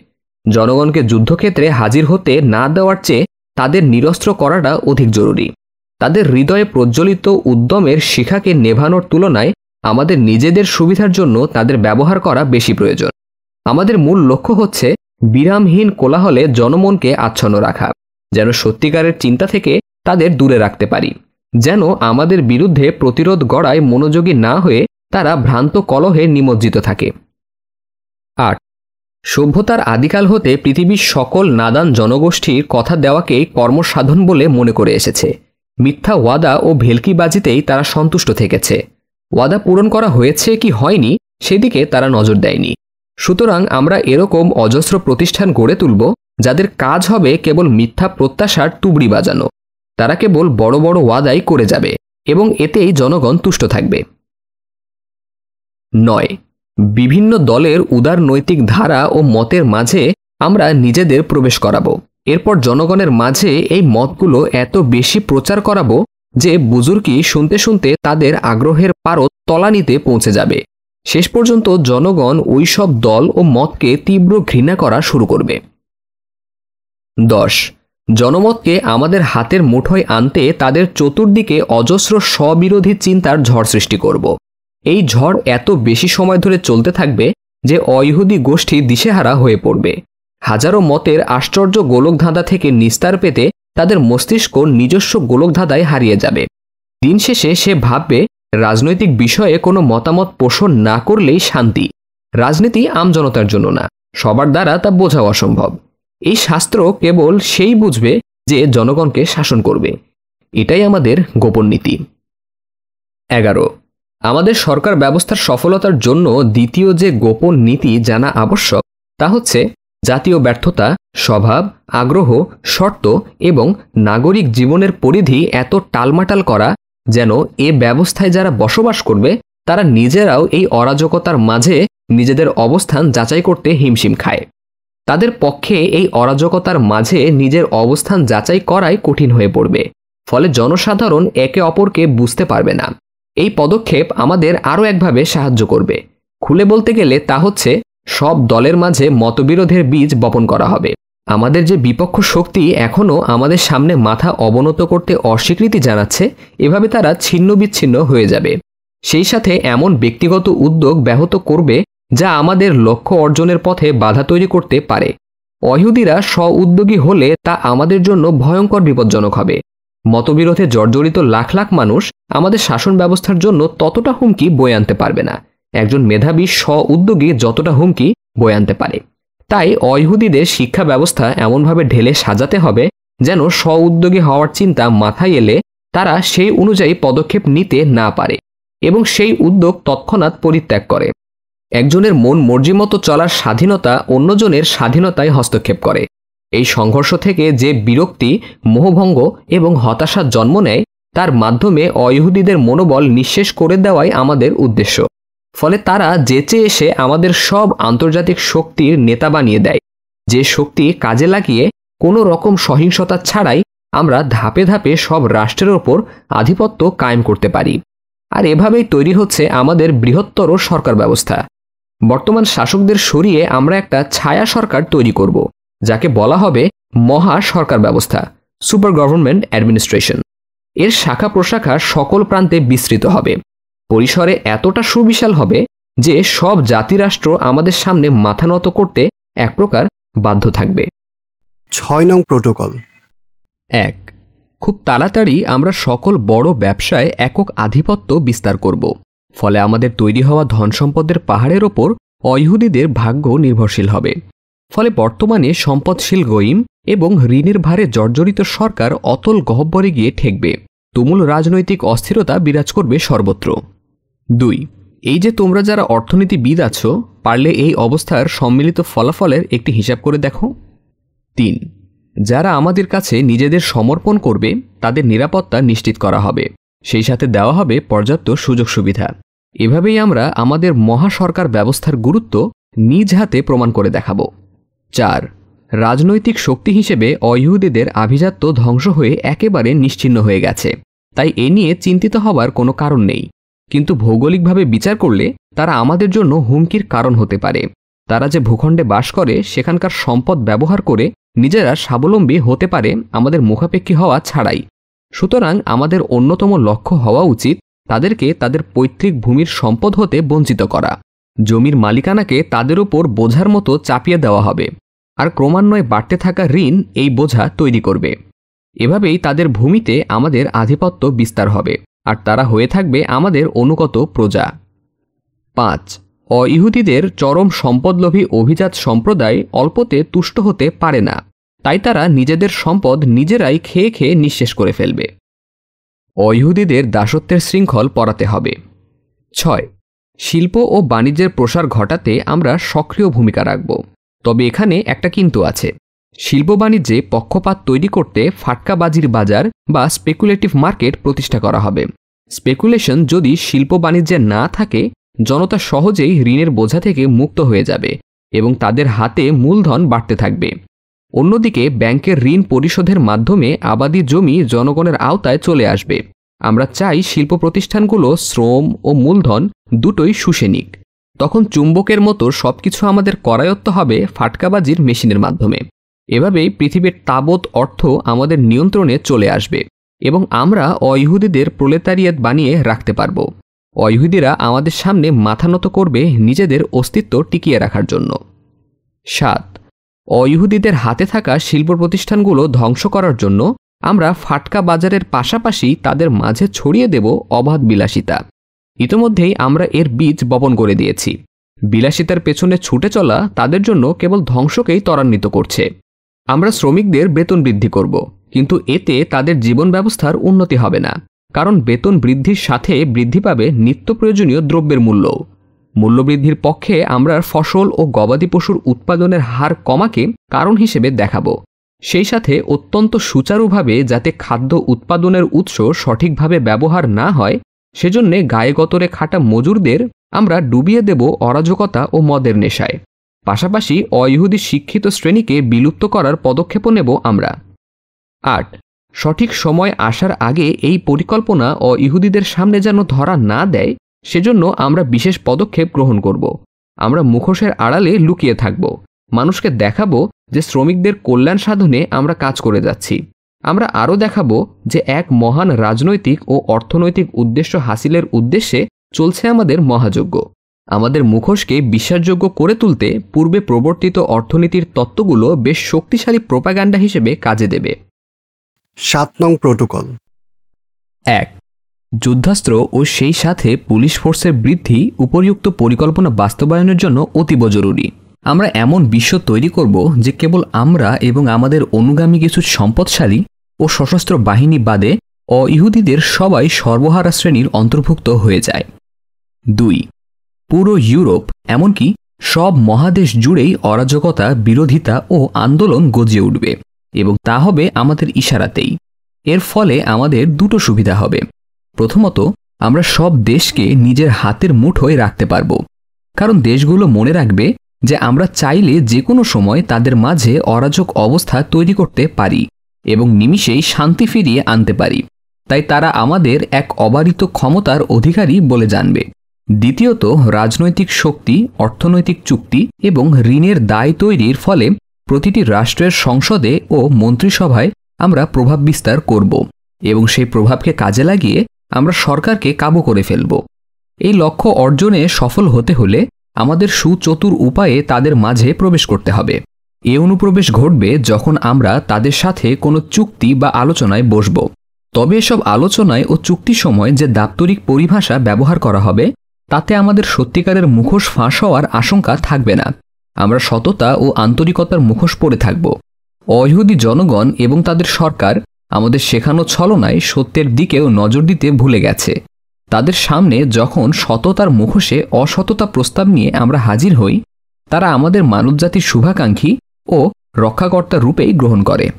জনগণকে যুদ্ধক্ষেত্রে হাজির হতে না দেওয়ার চেয়ে তাদের নিরস্ত্র করাটা অধিক জরুরি। তাদের হৃদয়ে প্রজ্বলিত উদ্যমের শিখাকে নেভানোর তুলনায় আমাদের নিজেদের সুবিধার জন্য তাদের ব্যবহার করা বেশি প্রয়োজন। আমাদের মূল লক্ষ্য হচ্ছে বিরামহীন কোলাহলে জনমনকে আচ্ছন্ন রাখা, যেন সত্যিকারের চিন্তা থেকে তাদের দূরে রাখতে পারি, যেন আমাদের বিরুদ্ধে প্রতিরোধ গড়ায় মনোযোগী না হয়ে তারা ভ্রান্ত কলহে নিমজ্জিত থাকে। আট সভ্যতার আদিকাল হতে পৃথিবীর সকল নাদান জনগোষ্ঠীর কথা দেওয়াকে কর্মসাধন বলে মনে করে এসেছে। মিথ্যা ওয়াদা ও ভেলকিবাজিতেই তারা সন্তুষ্ট থেকেছে। ওয়াদা পূরণ করা হয়েছে কি হয়নি, সেদিকে তারা নজর দেয়নি। সুতরাং আমরা এরকম অজস্র প্রতিষ্ঠান গড়ে তুলব, যাদের কাজ হবে কেবল মিথ্যা প্রত্যাশার তুবড়ি বাজানো। তারা কেবল বড় বড় ওয়াদাই করে যাবে এবং এতেই জনগণ তুষ্ট থাকবে। নয় বিভিন্ন দলের উদার নৈতিক ধারা ও মতের মাঝে আমরা নিজেদের প্রবেশ করাব। এরপর জনগণের মাঝে এই মতগুলো এত বেশি প্রচার করাবো যে বুজুর্গি শুনতে শুনতে তাদের আগ্রহের পারদ তলানিতে পৌঁছে যাবে। শেষ পর্যন্ত জনগণ ওই সব দল ও মতকে তীব্র ঘৃণা করা শুরু করবে। দশ। জনমতকে আমাদের হাতের মুঠোয় আনতে তাদের চতুর্দিকে অজস্র স্ববিরোধী চিন্তার ঝড় সৃষ্টি করব। এই ঝড় এত বেশি সময় ধরে চলতে থাকবে যে অইহুদি গোষ্ঠী দিশেহারা হয়ে পড়বে। হাজারো মতের আশ্চর্য গোলকধাঁধা থেকে নিস্তার পেতে তাদের মস্তিষ্ক নিজস্ব গোলকধাঁধায় হারিয়ে যাবে। দিন শেষে সে ভাববে, রাজনৈতিক বিষয়ে কোনো মতামত পোষণ না করলেই শান্তি। রাজনীতি আমজনতার জন্য না, সবার দ্বারা তা বোঝা অসম্ভব। এই শাস্ত্র কেবল সেই বুঝবে যে জনগণকে শাসন করবে। এটাই আমাদের গোপন নীতি। এগারো আমাদের সরকার ব্যবস্থার সফলতার জন্য দ্বিতীয় যে গোপন নীতি জানা আবশ্যক, তা হচ্ছে জাতীয় ব্যর্থতা, স্বভাব, আগ্রহ, শর্ত এবং নাগরিক জীবনের পরিধি এত টালমাটাল করা যেন এ ব্যবস্থায় যারা বসবাস করবে, তারা নিজেরাও এই অরাজকতার মাঝে নিজেদের অবস্থান যাচাই করতে হিমশিম খায়। তাদের পক্ষে এই অরাজকতার মাঝে নিজের অবস্থান যাচাই করাই কঠিন হয়ে পড়বে, ফলে জনসাধারণ একে অপরকে বুঝতে পারবে না। এই পদক্ষেপ আমাদের আরও একভাবে সাহায্য করবে। খুলে বলতে গেলে তা হচ্ছে, সব দলের মাঝে মতবিরোধের বীজ বপন করা হবে। আমাদের যে বিপক্ষ শক্তি এখনও আমাদের সামনে মাথা অবনত করতে অস্বীকৃতি জানাচ্ছে, এভাবে তারা ছিন্ন বিচ্ছিন্ন হয়ে যাবে। সেই সাথে এমন ব্যক্তিগত উদ্যোগ ব্যাহত করবে যা আমাদের লক্ষ্য অর্জনের পথে বাধা তৈরি করতে পারে। অহুদিরা স্ব উদ্যোগী হলে তা আমাদের জন্য ভয়ঙ্কর বিপজ্জনক হবে। মতবিরোধে জর্জরিত লাখ লাখ মানুষ আমাদের শাসন ব্যবস্থার জন্য ততটা হুমকি বয়ে আনতে পারবে না। একজন মেধাবী স্ব উদ্যোগী যতটা হুমকি বয়ে আনতে পারে। তাই অইহুদিদের শিক্ষা ব্যবস্থা এমনভাবে ঢেলে সাজাতে হবে যেন স্ব উদ্যোগী হওয়ার চিন্তা মাথায় এলে তারা সেই অনুযায়ী পদক্ষেপ নিতে না পারে এবং সেই উদ্যোগ তৎক্ষণাৎ পরিত্যাগ করে। একজনের মন মর্জিমতো চলার স্বাধীনতা অন্যজনের স্বাধীনতায় হস্তক্ষেপ করে। এই সংঘর্ষ থেকে যে বিরক্তি, মোহভঙ্গ এবং হতাশার জন্ম নেয়, তার মাধ্যমে অইহুদিদের মনোবল নিঃশেষ করে দেওয়াই আমাদের উদ্দেশ্য। ফলে তারা যেচে এসে আমাদের সব আন্তর্জাতিক শক্তির নেতা বানিয়ে দেয়। যে শক্তি কাজে লাগিয়ে কোনো রকম সহিংসতা ছাড়াই আমরা ধাপে ধাপে সব রাষ্ট্রের ওপর আধিপত্য কায়েম করতে পারি। আর এভাবেই তৈরি হচ্ছে আমাদের বৃহত্তর সরকার ব্যবস্থা। বর্তমান শাসকদের সরিয়ে আমরা একটা ছায়া সরকার তৈরি করব। যাকে বলা হবে মহা সরকার ব্যবস্থা সুপার গভর্নমেন্ট অ্যাডমিনিস্ট্রেশন। এর শাখা প্রশাখা সকল প্রান্তে বিস্তৃত হবে। পরিসরে এতটা সুবিশাল হবে যে সব জাতিরাষ্ট্র আমাদের সামনে মাথা নত করতে এক প্রকার বাধ্য থাকবে। ছয় নং প্রোটোকল। এক খুব তাড়াতাড়ি আমরা সকল বড় ব্যবসায় একক আধিপত্য বিস্তার করব। ফলে আমাদের তৈরি হওয়া ধন সম্পদের পাহাড়ের ওপর অইহুদিদের ভাগ্য নির্ভরশীল হবে। ফলে বর্তমানে সম্পদশীল গইম এবং ঋণের ভারে জর্জরিত সরকার অতল গহব্বরে গিয়ে ঠেকবে। তুমুল রাজনৈতিক অস্থিরতা বিরাজ করবে সর্বত্র। দুই, এই যে তোমরা যারা অর্থনীতিবিদ আছো, পারলে এই অবস্থার সম্মিলিত ফলাফলের একটি হিসাব করে দেখো। তিন, যারা আমাদের কাছে নিজেদের সমর্পণ করবে, তাদের নিরাপত্তা নিশ্চিত করা হবে। সেই সাথে দেওয়া হবে পর্যাপ্ত সুযোগ সুবিধা। এভাবেই আমরা আমাদের মহাসরকার ব্যবস্থার গুরুত্ব নিজ হাতে প্রমাণ করে দেখাব। চার। রাজনৈতিক শক্তি হিসেবে অইহুদিদের আভিজাত্য ধ্বংস হয়ে একেবারে নিশ্চিহ্ন হয়ে গেছে। তাই এ নিয়ে চিন্তিত হবার কোনো কারণ নেই। কিন্তু ভৌগোলিকভাবে বিচার করলে তারা আমাদের জন্য হুমকির কারণ হতে পারে। তারা যে ভূখণ্ডে বাস করে, সেখানকার সম্পদ ব্যবহার করে নিজেরা স্বাবলম্বী হতে পারে আমাদের মুখাপেক্ষী হওয়া ছাড়াই। সুতরাং আমাদের অন্যতম লক্ষ্য হওয়া উচিত তাদেরকে তাদের পৈতৃক ভূমির সম্পদ হতে বঞ্চিত করা। জমির মালিকানাকে তাদের ওপর বোঝার মতো চাপিয়ে দেওয়া হবে, আর ক্রমান্বয়ে বাড়তে থাকা ঋণ এই বোঝা তৈরি করবে। এভাবেই তাদের ভূমিতে আমাদের আধিপত্য বিস্তার হবে, আর তারা হয়ে থাকবে আমাদের অনুগত প্রজা। পাঁচ, অইহুদিদের চরম সম্পদলোভী অভিজাত সম্প্রদায় অল্পতে তুষ্ট হতে পারে না, তাই তারা নিজেদের সম্পদ নিজেরাই খেয়ে খেয়ে নিঃশেষ করে ফেলবে। অইহুদিদের দাসত্বের শৃঙ্খল পড়াতে হবে। ছয় শিল্প ও বাণিজ্যের প্রসার ঘটাতে আমরা সক্রিয় ভূমিকা রাখব। তবে এখানে একটা কিন্তু আছে। শিল্প বাণিজ্যে পক্ষপাত তৈরি করতে ফাটকাবাজির বাজার বা স্পেকুলেটিভ মার্কেট প্রতিষ্ঠা করা হবে। স্পেকুলেশন যদি শিল্প বাণিজ্যে না থাকে, জনতা সহজেই ঋণের বোঝা থেকে মুক্ত হয়ে যাবে এবং তাদের হাতে মূলধন বাড়তে থাকবে। অন্যদিকে ব্যাংকের ঋণ পরিশোধের মাধ্যমে আবাদি জমি জনগণের আওতায় চলে আসবে। আমরা চাই শিল্প প্রতিষ্ঠানগুলো শ্রম ও মূলধন দুটোই শুষে নিক। তখন চুম্বকের মতো সব কিছু আমাদের করায়ত্ত হবে ফাটকাবাজির মেশিনের মাধ্যমে। এভাবেই পৃথিবীর তাবৎ অর্থ আমাদের নিয়ন্ত্রণে চলে আসবে এবং আমরা অইহুদিদের প্রলেতারিয়াত বানিয়ে রাখতে পারব। অইহুদিরা আমাদের সামনে মাথা নত করবে নিজেদের অস্তিত্ব টিকিয়ে রাখার জন্য। সাত, অইহুদিদের হাতে থাকা শিল্প প্রতিষ্ঠানগুলো ধ্বংস করার জন্য আমরা ফাটকা বাজারের পাশাপাশি তাদের মাঝে ছড়িয়ে দেব অবাধ বিলাসিতা। ইতোমধ্যেই আমরা এর বীজ বপন করে দিয়েছি। বিলাসিতার পেছনে ছুটে চলা তাদের জন্য কেবল ধ্বংসকেই ত্বরান্বিত করছে। আমরা শ্রমিকদের বেতন বৃদ্ধি করব, কিন্তু এতে তাদের জীবন ব্যবস্থার উন্নতি হবে না, কারণ বেতন বৃদ্ধির সাথে বৃদ্ধি পাবে নিত্য প্রয়োজনীয় দ্রব্যের মূল্য। মূল্যবৃদ্ধির পক্ষে আমরা ফসল ও গবাদি পশুর উৎপাদনের হার কমাকে কারণ হিসেবে দেখাব। সেই সাথে অত্যন্ত সুচারুভাবে যাতে খাদ্য উৎপাদনের উৎস সঠিকভাবে ব্যবহার না হয়, সেজন্যে গায়ে গতরে খাটা মজুরদের আমরা ডুবিয়ে দেব অরাজকতা ও মদের নেশায়। পাশাপাশি অইহুদি শিক্ষিত শ্রেণীকে বিলুপ্ত করার পদক্ষেপও নেব আমরা। আট, সঠিক সময় আসার আগে এই পরিকল্পনা ও ইহুদিদের সামনে যেন ধরা না দেয়, সেজন্য আমরা বিশেষ পদক্ষেপ গ্রহণ করব। আমরা মুখোশের আড়ালে লুকিয়ে থাকব, মানুষকে দেখাবো যে শ্রমিকদের কল্যাণ সাধনে আমরা কাজ করে যাচ্ছি। আমরা আরও দেখাবো যে এক মহান রাজনৈতিক ও অর্থনৈতিক উদ্দেশ্য হাসিলের উদ্দেশ্যে চলছে আমাদের মহাযজ্ঞ। আমাদের মুখোশকে বিশ্বাসযোগ্য করে তুলতে পূর্বে প্রবর্তিত অর্থনীতির তত্ত্বগুলো বেশ শক্তিশালী প্রোপাগান্ডা হিসেবে কাজে দেবে। সাত নং প্রোটোকল। এক যুদ্ধাস্ত্র ও সেই সাথে পুলিশ ফোর্সের বৃদ্ধি উপরিউক্ত পরিকল্পনা বাস্তবায়নের জন্য অতীব জরুরি। আমরা এমন বিশ্ব তৈরি করব যে কেবল আমরা এবং আমাদের অনুগামী কিছু সম্পদশালী ও সশস্ত্র বাহিনী বাদে অইহুদিদের সবাই সর্বহারা শ্রেণির অন্তর্ভুক্ত হয়ে যায়। দুই, পুরো ইউরোপ, এমনকি সব মহাদেশ জুড়েই অরাজকতা, বিরোধিতা ও আন্দোলন গজিয়ে উঠবে এবং তা হবে আমাদের ইশারাতেই। এর ফলে আমাদের দুটো সুবিধা হবে। প্রথমত, আমরা সব দেশকে নিজের হাতের মুঠোয় রাখতে পারব। কারণ দেশগুলো মনে রাখবে যে আমরা চাইলে যে কোনো সময় তাদের মাঝে অরাজক অবস্থা তৈরি করতে পারি এবং নিমিষেই শান্তি ফিরিয়ে আনতে পারি। তাই তারা আমাদের এক অবারিত ক্ষমতার অধিকারী বলে জানবে। দ্বিতীয়ত, রাজনৈতিক শক্তি, অর্থনৈতিক চুক্তি এবং ঋণের দায় তৈরির ফলে প্রতিটি রাষ্ট্রের সংসদে ও মন্ত্রিসভায় আমরা প্রভাব বিস্তার করব এবং সেই প্রভাবকে কাজে লাগিয়ে আমরা সরকারকে কাবু করে ফেলব। এই লক্ষ্য অর্জনে সফল হতে হলে আমাদের সুচতুর উপায়ে তাদের মাঝে প্রবেশ করতে হবে। এ অনুপ্রবেশ ঘটবে যখন আমরা তাদের সাথে কোনো চুক্তি বা আলোচনায় বসব। তবে এসব আলোচনায় ও চুক্তি সময় যে দাপ্তরিক পরিভাষা ব্যবহার করা হবে, তাতে আমাদের সত্যিকারের মুখোশ ফাঁস হওয়ার আশঙ্কা থাকবে না। আমরা সততা ও আন্তরিকতার মুখোশ পরে থাকব। অইহুদি জনগণ এবং তাদের সরকার আমাদের শেখানো ছলনায় সত্যের দিকেও নজর দিতে ভুলে গেছে। তাদের সামনে যখন সততার মুখোশে অসততা প্রস্তাব নিয়ে আমরা হাজির হই, তারা আমাদের মানবজাতির শুভাকাঙ্ক্ষী ও রক্ষাকর্তা রূপেই গ্রহণ করে।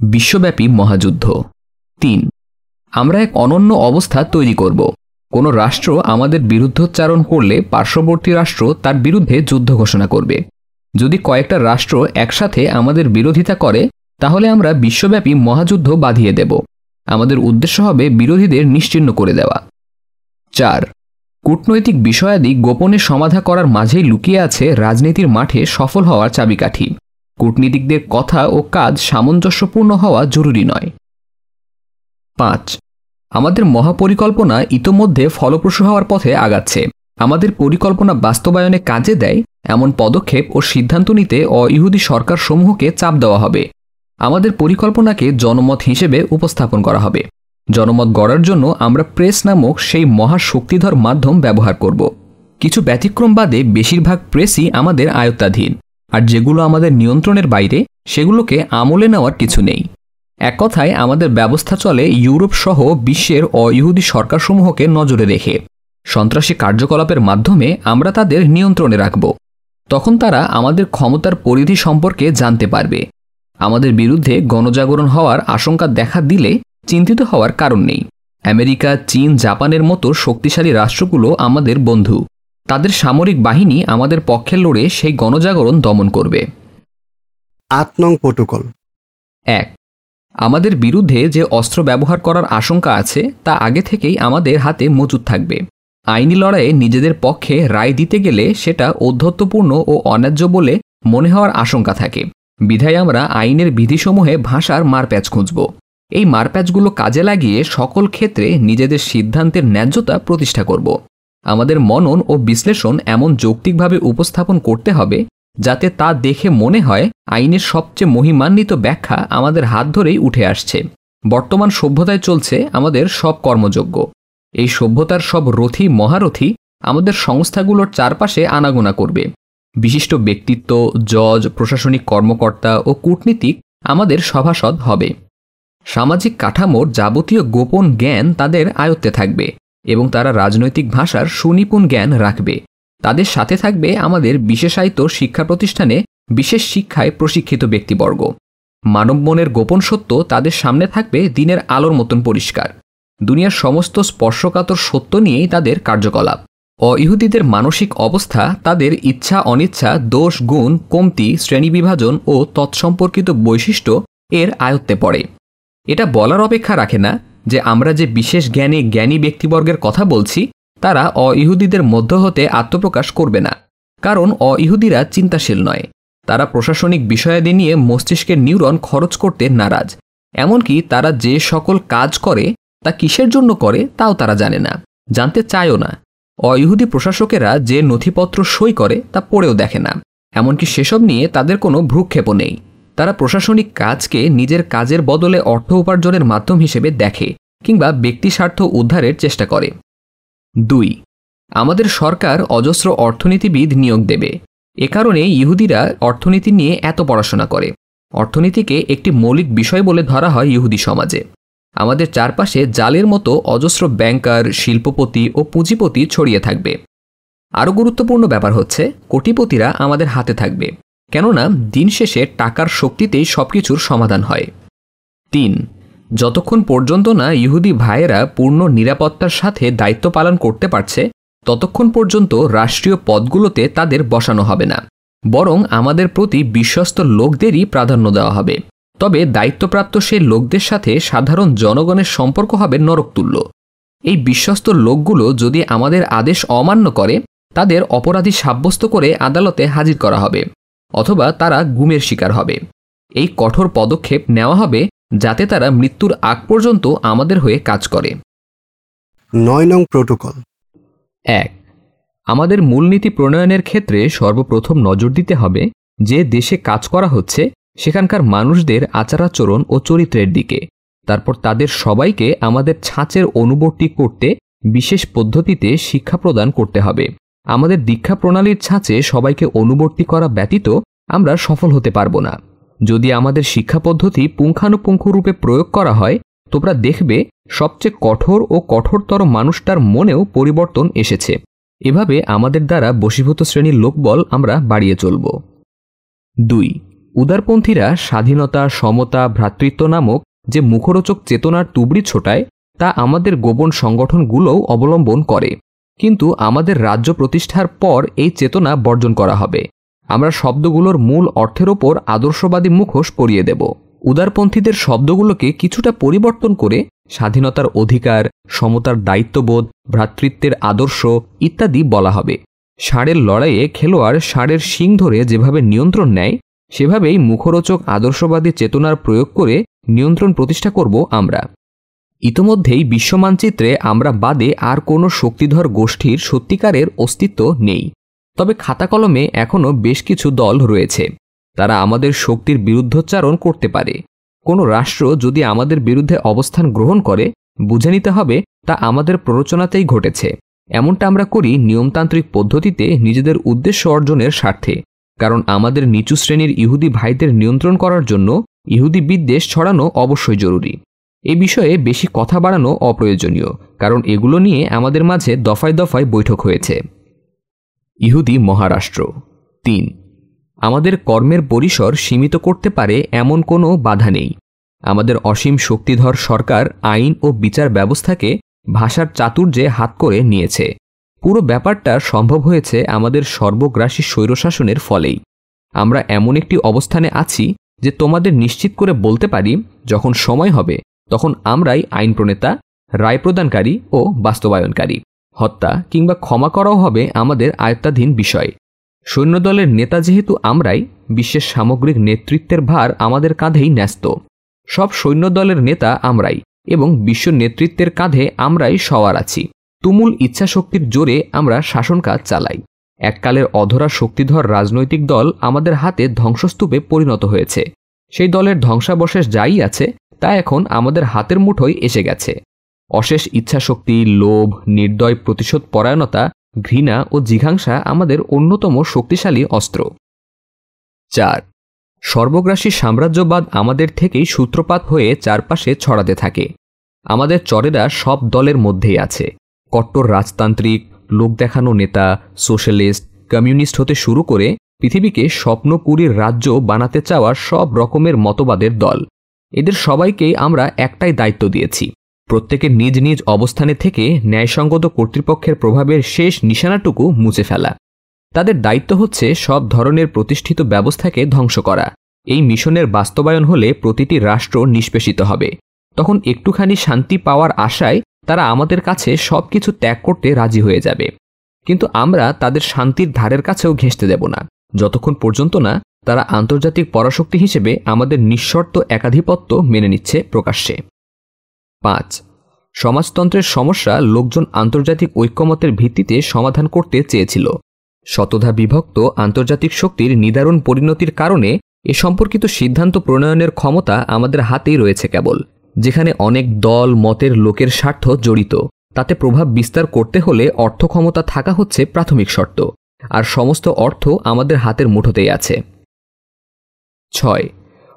বিশ্বব্যাপী মহাযুদ্ধ। তিন, আমরা এক অনন্য অবস্থা তৈরি করব। কোনো রাষ্ট্র আমাদের বিরুদ্ধোচ্চারণ করলে পার্শ্ববর্তী রাষ্ট্র তার বিরুদ্ধে যুদ্ধ ঘোষণা করবে। যদি কয়েকটা রাষ্ট্র একসাথে আমাদের বিরোধিতা করে, তাহলে আমরা বিশ্বব্যাপী মহাযুদ্ধ বাঁধিয়ে দেব। আমাদের উদ্দেশ্য হবে বিরোধীদের নিশ্চিহ্ন করে দেওয়া। চার, কূটনৈতিক বিষয়াদি গোপনে সমাধা করার মাঝেই লুকিয়ে আছে রাজনীতির মাঠে সফল হওয়ার চাবিকাঠি। কূটনীতিকদের কথা ও কাজ সামঞ্জস্যপূর্ণ হওয়া জরুরি নয়। পাঁচ, আমাদের মহাপরিকল্পনা ইতোমধ্যে ফলপ্রসূ হওয়ার পথে আগাচ্ছে। আমাদের পরিকল্পনা বাস্তবায়নে কাজে দেয় এমন পদক্ষেপ ও সিদ্ধান্ত নিতে অইহুদি সরকার সমূহকে চাপ দেওয়া হবে। আমাদের পরিকল্পনাকে জনমত হিসেবে উপস্থাপন করা হবে। জনমত গড়ার জন্য আমরা প্রেস নামক সেই মহা শক্তিধর মাধ্যম ব্যবহার করব। কিছু ব্যতিক্রম বাদে বেশিরভাগ প্রেসই আমাদের আয়ত্তাধীন, আর যেগুলো আমাদের নিয়ন্ত্রণের বাইরে, সেগুলোকে আমলে নেওয়ার কিছু নেই। এক কথায়, আমাদের ব্যবস্থা চলে ইউরোপ সহ বিশ্বের অইহুদি সরকারসমূহকে নজরে রেখে। সন্ত্রাসী কার্যকলাপের মাধ্যমে আমরা তাদের নিয়ন্ত্রণে রাখব। তখন তারা আমাদের ক্ষমতার পরিধি সম্পর্কে জানতে পারবে। আমাদের বিরুদ্ধে গণজাগরণ হওয়ার আশঙ্কা দেখা দিলে চিন্তিত হওয়ার কারণ নেই। আমেরিকা চীন জাপানের মতো শক্তিশালী রাষ্ট্রগুলো আমাদের বন্ধু। তাদের সামরিক বাহিনী আমাদের পক্ষে লড়ে সেই গণজাগরণ দমন করবে। আট নং প্রোটোকল। এক আমাদের বিরুদ্ধে যে অস্ত্র ব্যবহার করার আশঙ্কা আছে তা আগে থেকেই আমাদের হাতে মজুদ থাকবে। আইনি লড়াইয়ে নিজেদের পক্ষে রায় দিতে গেলে সেটা ঔদ্ধত্যপূর্ণ ও অন্যায্য বলে মনে হওয়ার আশঙ্কা থাকে। বিধায় আমরা আইনের বিধিসমূহে ভাষার মারপ্যাচ খুঁজব। এই মারপ্যাচগুলো কাজে লাগিয়ে সকল ক্ষেত্রে নিজেদের সিদ্ধান্তের ন্যায্যতা প্রতিষ্ঠা করব। আমাদের মনন ও বিশ্লেষণ এমন যৌক্তিকভাবে উপস্থাপন করতে হবে, যাতে তা দেখে মনে হয় আইনের সবচেয়ে মহিমান্বিত ব্যাখ্যা আমাদের হাত ধরেই উঠে আসছে। বর্তমান সভ্যতায় চলছে আমাদের সব কর্মযোগ্য এই সভ্যতার সব রথী, মহারথী আমাদের সংস্থাগুলোর চারপাশে আনাগোনা করবে। বিশিষ্ট ব্যক্তিত্ব, জজ, প্রশাসনিক কর্মকর্তা ও কূটনীতিক আমাদের সভাসদ হবে। সামাজিক কাঠামোর যাবতীয় গোপন জ্ঞান তাদের আয়ত্তে থাকবে এবং তারা রাজনৈতিক ভাষার সুনিপুণ জ্ঞান রাখবে। তাদের সাথে থাকবে আমাদের বিশেষায়িত শিক্ষা প্রতিষ্ঠানে বিশেষ শিক্ষায় প্রশিক্ষিত ব্যক্তিবর্গ। মানব মনের গোপন সত্য তাদের সামনে থাকবে দিনের আলোর মতন পরিষ্কার। দুনিয়ার সমস্ত স্পর্শকাতর সত্য নিয়েই তাদের কার্যকলাপ। অইহুদিদের মানসিক অবস্থা, তাদের ইচ্ছা, অনিচ্ছা, দোষ, গুণ, কমতি, শ্রেণীবিভাজন ও তৎসম্পর্কিত বৈশিষ্ট্য এর আয়ত্তে পড়ে। এটা বলার অপেক্ষা রাখে না যে আমরা যে বিশেষ জ্ঞানী জ্ঞানী ব্যক্তিবর্গের কথা বলছি, তারা অইহুদিদের মধ্য হতে আত্মপ্রকাশ করবে না। কারণ অইহুদিরা চিন্তাশীল নয়। তারা প্রশাসনিক বিষয়াদি নিয়ে মস্তিষ্কের নিউরন খরচ করতে নারাজ। এমনকি তারা যে সকল কাজ করে, তা কিসের জন্য করে, তাও তারা জানে না। জানতে চায়ও না। অইহুদি প্রশাসকেরা যে নথিপত্র সই করে তা পড়েও দেখে না। এমনকি সেসব নিয়ে তাদের কোনো ভ্রুক্ষেপও নেই। তারা প্রশাসনিক কাজকে নিজের কাজের বদলে অর্থ উপার্জনের মাধ্যম হিসেবে দেখে কিংবা ব্যক্তিস্বার্থ উদ্ধারের চেষ্টা করে। দুই, আমাদের সরকার অজস্র অর্থনীতিবিদ নিয়োগ দেবে। এ কারণে ইহুদিরা অর্থনীতি নিয়ে এত পড়াশোনা করে। অর্থনীতিকে একটি মৌলিক বিষয় বলে ধরা হয় ইহুদি সমাজে। আমাদের চারপাশে জালের মতো অজস্র ব্যাংকার, শিল্পপতি ও পুঁজিপতি ছড়িয়ে থাকবে। আরও গুরুত্বপূর্ণ ব্যাপার হচ্ছে, কোটিপতিরা আমাদের হাতে থাকবে। কেননা, দিন শেষে টাকার শক্তিতেই সবকিছুর সমাধান হয়। তিন, যতক্ষণ পর্যন্ত না ইহুদি ভাইয়েরা পূর্ণ নিরাপত্তার সাথে দায়িত্ব পালন করতে পারছে, ততক্ষণ পর্যন্ত রাষ্ট্রীয় পদগুলোতে তাদের বসানো হবে না। বরং আমাদের প্রতি বিশ্বস্ত লোকদেরই প্রাধান্য দেওয়া হবে। তবে দায়িত্বপ্রাপ্ত সেই লোকদের সাথে সাধারণ জনগণের সম্পর্ক হবে নরকতুল্য। এই বিশ্বস্ত লোকগুলো যদি আমাদের আদেশ অমান্য করে তাদের অপরাধী সাব্যস্ত করে আদালতে হাজির করা হবে অথবা তারা গুমের শিকার হবে। এই কঠোর পদক্ষেপ নেওয়া হবে যাতে তারা মৃত্যুর আগ পর্যন্ত আমাদের হয়ে কাজ করে। নয় নং প্রোটোকল। এক আমাদের মূলনীতি প্রণয়নের ক্ষেত্রে সর্বপ্রথম নজর দিতে হবে যে দেশে কাজ করা হচ্ছে সেখানকার মানুষদের আচারাচরণ ও চরিত্রের দিকে। তারপর তাদের সবাইকে আমাদের ছাঁচের অনুবর্তী করতে বিশেষ পদ্ধতিতে শিক্ষা প্রদান করতে হবে। আমাদের দীক্ষা প্রণালীর ছাঁচে সবাইকে অনুবর্তী করা ব্যতীত আমরা সফল হতে পারব না। যদি আমাদের শিক্ষা পদ্ধতি পুঙ্খানুপুঙ্খ রূপে প্রয়োগ করা হয়, তোমরা দেখবে সবচেয়ে কঠোর ও কঠোরতর মানুষটার মনেও পরিবর্তন এসেছে। এভাবে আমাদের দ্বারা বশীভূত শ্রেণির লোকবল আমরা বাড়িয়ে চলব। দুই উদারপন্থীরা স্বাধীনতা, সমতা, ভ্রাতৃত্ব নামক যে মুখরোচক চেতনার তুবড়ি ছোটায়, তা আমাদের গোপন সংগঠনগুলোও অবলম্বন করে। কিন্তু আমাদের রাজ্য প্রতিষ্ঠার পর এই চেতনা বর্জন করা হবে। আমরা শব্দগুলোর মূল অর্থের ওপর আদর্শবাদী মুখোশ পরিয়ে দেব। উদারপন্থীদের শব্দগুলোকে কিছুটা পরিবর্তন করে স্বাধীনতার অধিকার, সমতার দায়িত্ববোধ, ভ্রাতৃত্বের আদর্শ ইত্যাদি বলা হবে। ষাঁড়ের লড়াইয়ে খেলোয়াড় ষাঁড়ের শিং ধরে যেভাবে নিয়ন্ত্রণ নেয় সেভাবেই মুখরোচক আদর্শবাদী চেতনার প্রয়োগ করে নিয়ন্ত্রণ প্রতিষ্ঠা করব আমরা। ইতোমধ্যেই বিশ্বমানচিত্রে আমরা বাদে আর কোনো শক্তিধর গোষ্ঠীর সত্যিকারের অস্তিত্ব নেই। তবে খাতা কলমে এখনও বেশ কিছু দল রয়েছে। তারা আমাদের শক্তির বিরুদ্ধোচ্চারণ করতে পারে। কোনো রাষ্ট্র যদি আমাদের বিরুদ্ধে অবস্থান গ্রহণ করে, বুঝে নিতে হবে তা আমাদের প্ররোচনাতেই ঘটেছে। এমনটা আমরা করি নিয়মতান্ত্রিক পদ্ধতিতে নিজেদের উদ্দেশ্য অর্জনের স্বার্থে। কারণ আমাদের নিচু শ্রেণির ইহুদি ভাইদের নিয়ন্ত্রণ করার জন্য ইহুদি বিদ্বেষ ছড়ানো অবশ্যই জরুরি। এ বিষয়ে বেশি কথা বাড়ানো অপ্রয়োজনীয়, কারণ এগুলো নিয়ে আমাদের মাঝে দফায় দফায় বৈঠক হয়েছে। ইহুদি মহারাষ্ট্র তিন, আমাদের কর্মের পরিসর সীমিত করতে পারে এমন কোনো বাধা নেই। আমাদের অসীম শক্তিধর সরকার, আইন ও বিচার ব্যবস্থাকে ভাষার চাতুর্যে হাত করে নিয়েছে। পুরো ব্যাপারটা সম্ভব হয়েছে আমাদের সর্বগ্রাসী স্বৈরশাসনের ফলেই। আমরা এমন একটি অবস্থানে আছি যে তোমাদের নিশ্চিত করে বলতে পারি, যখন সময় হবে, তখন আমরাই আইন প্রণেতা, রায় প্রদানকারী ও বাস্তবায়নকারী। হত্যা কিংবা ক্ষমা করাও হবে আমাদের আয়ত্তাধীন বিষয়। সৈন্যদলের নেতা যেহেতু আমরাই, বিশ্বের সামগ্রিক নেতৃত্বের ভার আমাদের কাঁধেই ন্যস্ত। সব সৈন্যদলের নেতা আমরাই এবং বিশ্ব নেতৃত্বের কাঁধে আমরাই সওয়ার আছি। তুমুল ইচ্ছাশক্তির জোরে আমরা শাসন কাজ চালাই। এককালের অধরা শক্তিধর রাজনৈতিক দল আমাদের হাতে ধ্বংসস্তূপে পরিণত হয়েছে। সেই দলের ধ্বংসাবশেষ যাই আছে, তা এখন আমাদের হাতের মুঠোয় এসে গেছে। অশেষ ইচ্ছাশক্তি, লোভ, নির্দয় প্রতিশোধ পরায়ণতা, ঘৃণা ও জিঘাংসা আমাদের অন্যতম শক্তিশালী অস্ত্র। চার। সর্বগ্রাসী সাম্রাজ্যবাদ আমাদের থেকেই সূত্রপাত হয়ে চারপাশে ছড়াতে থাকে। আমাদের চরেরা সব দলের মধ্যেই আছে। কট্টর রাজতান্ত্রিক, লোক দেখানো নেতা, সোশ্যালিস্ট, কমিউনিস্ট হতে শুরু করে পৃথিবীকে স্বপ্নপুরীর রাজ্য বানাতে চাওয়া সব রকমের মতবাদের দল। এদের সবাইকেই আমরা একটাই দায়িত্ব দিয়েছি। প্রত্যেকের নিজ নিজ অবস্থানে থেকে ন্যায়সঙ্গত কর্তৃপক্ষের প্রভাবের শেষ নিশানাটুকু মুছে ফেলা। তাদের দায়িত্ব হচ্ছে সব ধরনের প্রতিষ্ঠিত ব্যবস্থাকে ধ্বংস করা। এই মিশনের বাস্তবায়ন হলে প্রতিটি রাষ্ট্র নিষ্পেষিত হবে। তখন একটুখানি শান্তি পাওয়ার আশায় তারা আমাদের কাছে সব কিছু ত্যাগ করতে রাজি হয়ে যাবে। কিন্তু আমরা তাদের শান্তির ধারের কাছেও ঘেঁষতে দেব না। যতক্ষণ পর্যন্ত না, তারা আন্তর্জাতিক পরাশক্তি হিসেবে আমাদের নিঃশর্ত একাধিপত্য মেনে নিচ্ছে প্রকাশ্যে। পাঁচ, সমাজতন্ত্রের সমস্যা লোকজন আন্তর্জাতিক ঐক্যমতের ভিত্তিতে সমাধান করতে চেয়েছিল। শতধা বিভক্ত আন্তর্জাতিক শক্তির নিদারুণ পরিণতির কারণে এ সম্পর্কিত সিদ্ধান্ত প্রণয়নের ক্ষমতা আমাদের হাতেই রয়েছে কেবল। যেখানে অনেক দল, মতের লোকের স্বার্থ জড়িত। তাতে প্রভাব বিস্তার করতে হলে অর্থ ক্ষমতা থাকা হচ্ছে প্রাথমিক শর্ত। আর সমস্ত অর্থ আমাদের হাতের মুঠোতেই আছে। ছয়।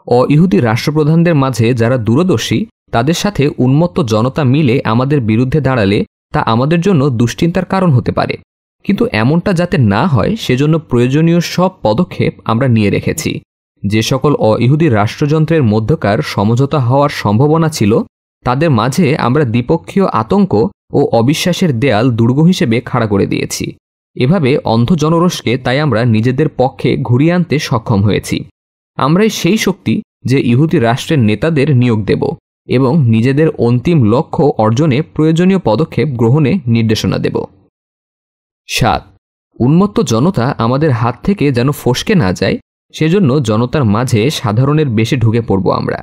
অ ইহুদি রাষ্ট্রপ্রধানদের মাঝে যারা দূরদর্শী, তাদের সাথে উন্মত্ত জনতা মিলে আমাদের বিরুদ্ধে দাঁড়ালে তা আমাদের জন্য দুশ্চিন্তার কারণ হতে পারে। কিন্তু এমনটা যাতে না হয়, সেজন্য প্রয়োজনীয় সব পদক্ষেপ আমরা নিয়ে রেখেছি। যে সকল অ ইহুদি রাষ্ট্রযন্ত্রের মধ্যকার সমঝোতা হওয়ার সম্ভাবনা ছিল, তাদের মাঝে আমরা দ্বিপক্ষীয় আতঙ্ক ও অবিশ্বাসের দেয়াল দুর্গ হিসেবে খাড়া করে দিয়েছি। এভাবে অন্ধ জনরসকে তাই আমরা নিজেদের পক্ষে ঘুরিয়ে আনতে সক্ষম হয়েছি। আমরাই সেই শক্তি যে ইহুদি রাষ্ট্রের নেতাদের নিয়োগ দেব এবং নিজেদের অন্তিম লক্ষ্য অর্জনে প্রয়োজনীয় পদক্ষেপ গ্রহণে নির্দেশনা দেব। সাত, উন্মত্ত জনতা আমাদের হাত থেকে যেন ফসকে না যায় সেজন্য জনতার মাঝে সাধারণের বেশি ঢুকে পড়ব আমরা।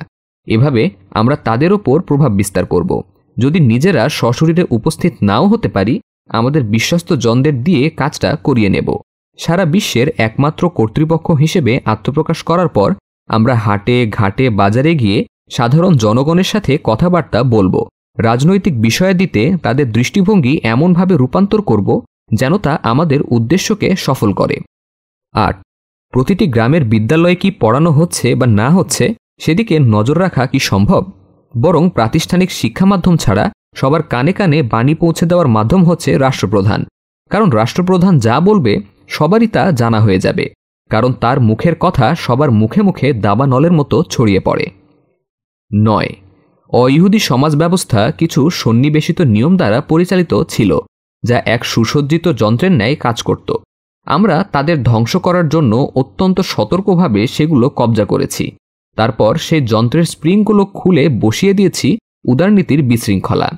এভাবে আমরা তাদের ওপর প্রভাব বিস্তার করব। যদি নিজেরা সশরীরে উপস্থিত নাও হতে পারি, আমাদের বিশ্বস্ত জনদের দিয়ে কাজটা করিয়ে নেব। সারা বিশ্বের একমাত্র কর্তৃপক্ষ হিসেবে আত্মপ্রকাশ করার পর আমরা হাটে, ঘাটে, বাজারে গিয়ে সাধারণ জনগণের সাথে কথাবার্তা বলব। রাজনৈতিক বিষয়াদিতে তাদের দৃষ্টিভঙ্গি এমনভাবে রূপান্তর করব যেন তা আমাদের উদ্দেশ্যকে সফল করে। আট প্রতিটি গ্রামের বিদ্যালয়ে কি পড়ানো হচ্ছে বা না হচ্ছে সেদিকে নজর রাখা কি সম্ভব? বরং প্রাতিষ্ঠানিক শিক্ষা মাধ্যম ছাড়া সবার কানে কানে বাণী পৌঁছে দেওয়ার মাধ্যম হচ্ছে রাষ্ট্রপ্রধান। কারণ রাষ্ট্রপ্রধান যা বলবে, সবারই তা জানা হয়ে যাবে। কারণ তার মুখের কথা সবার মুখে মুখে দাবানলের মতো ছড়িয়ে পড়ে। নয়। অইহুদি সমাজ ব্যবস্থা কিছু সন্নিবেশিত নিয়ম দ্বারা পরিচালিত ছিল, যা এক সুসজ্জিত যন্ত্রের ন্যায় কাজ করত। আমরা তাদের ধ্বংস করার জন্য অত্যন্ত সতর্কভাবে সেগুলো কবজা করেছি। তারপর সেই যন্ত্রের স্প্রিংগুলো খুলে বসিয়ে দিয়েছি উদারনীতির বিশৃঙ্খলা।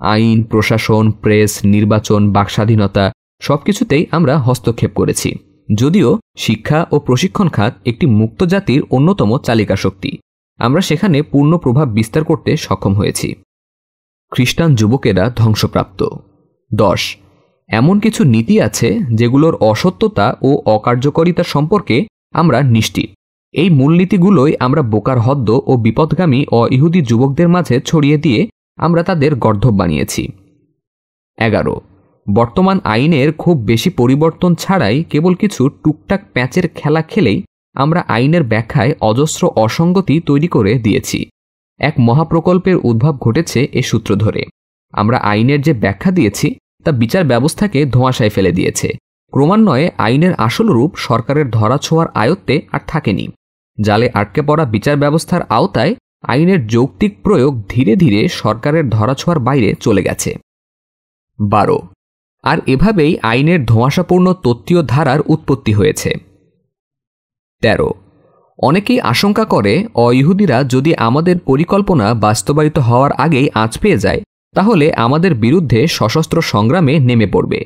আইন, প্রশাসন, প্রেস, নির্বাচন, বাকস্বাধীনতা সবকিছুতেই আমরা হস্তক্ষেপ করেছি। যদিও শিক্ষা ও প্রশিক্ষণ খাত একটি মুক্ত জাতির অন্যতম চালিকা শক্তি। আমরা সেখানে পূর্ণ প্রভাব বিস্তার করতে সক্ষম হয়েছি। খ্রিস্টান যুবকেরা ধ্বংসপ্রাপ্ত। দশ এমন কিছু নীতি আছে যেগুলোর অসত্যতা ও অকার্যকারিতা সম্পর্কে আমরা নিশ্চিত। এই মূলনীতিগুলোই আমরা বোকার হদ্দ ও বিপদগামী ও ইহুদি যুবকদের মাঝে ছড়িয়ে দিয়ে আমরা তাদের গর্ধব বানিয়েছি। এগারো। বর্তমান আইনের খুব বেশি পরিবর্তন ছাড়াই কেবল কিছু টুকটাক প্যাচের খেলা খেলেই আমরা আইনের ব্যাখ্যায় অজস্র অসঙ্গতি তৈরি করে দিয়েছি। এক মহাপ্রকল্পের উদ্ভব ঘটেছে এ সূত্র ধরে। আমরা আইনের যে ব্যাখ্যা দিয়েছি তা বিচার ব্যবস্থাকে ধোঁয়াশায় ফেলে দিয়েছে। ক্রমান্বয়ে আইনের আসল রূপ সরকারের ধরাছোঁয়ার আয়ত্তে আর থাকেনি। জালে আটকে পড়া বিচার ব্যবস্থার আওতায় আইনের যৌক্তিক প্রয়োগ ধীরে ধীরে সরকারের ধরাছোঁয়ার বাইরে চলে গেছে। বারো। আর এভাবেই আইনের ধোঁয়াশাপূর্ণ তত্ত্বীয় ধারার উৎপত্তি হয়েছে। তেরো। অনেকেই আশঙ্কা করে, অইহুদিরা যদি আমাদের পরিকল্পনা বাস্তবায়িত হওয়ার আগেই আঁচ পেয়ে যায় তাহলে আমাদের বিরুদ্ধে সশস্ত্র সংগ্রামে নেমে পড়বে।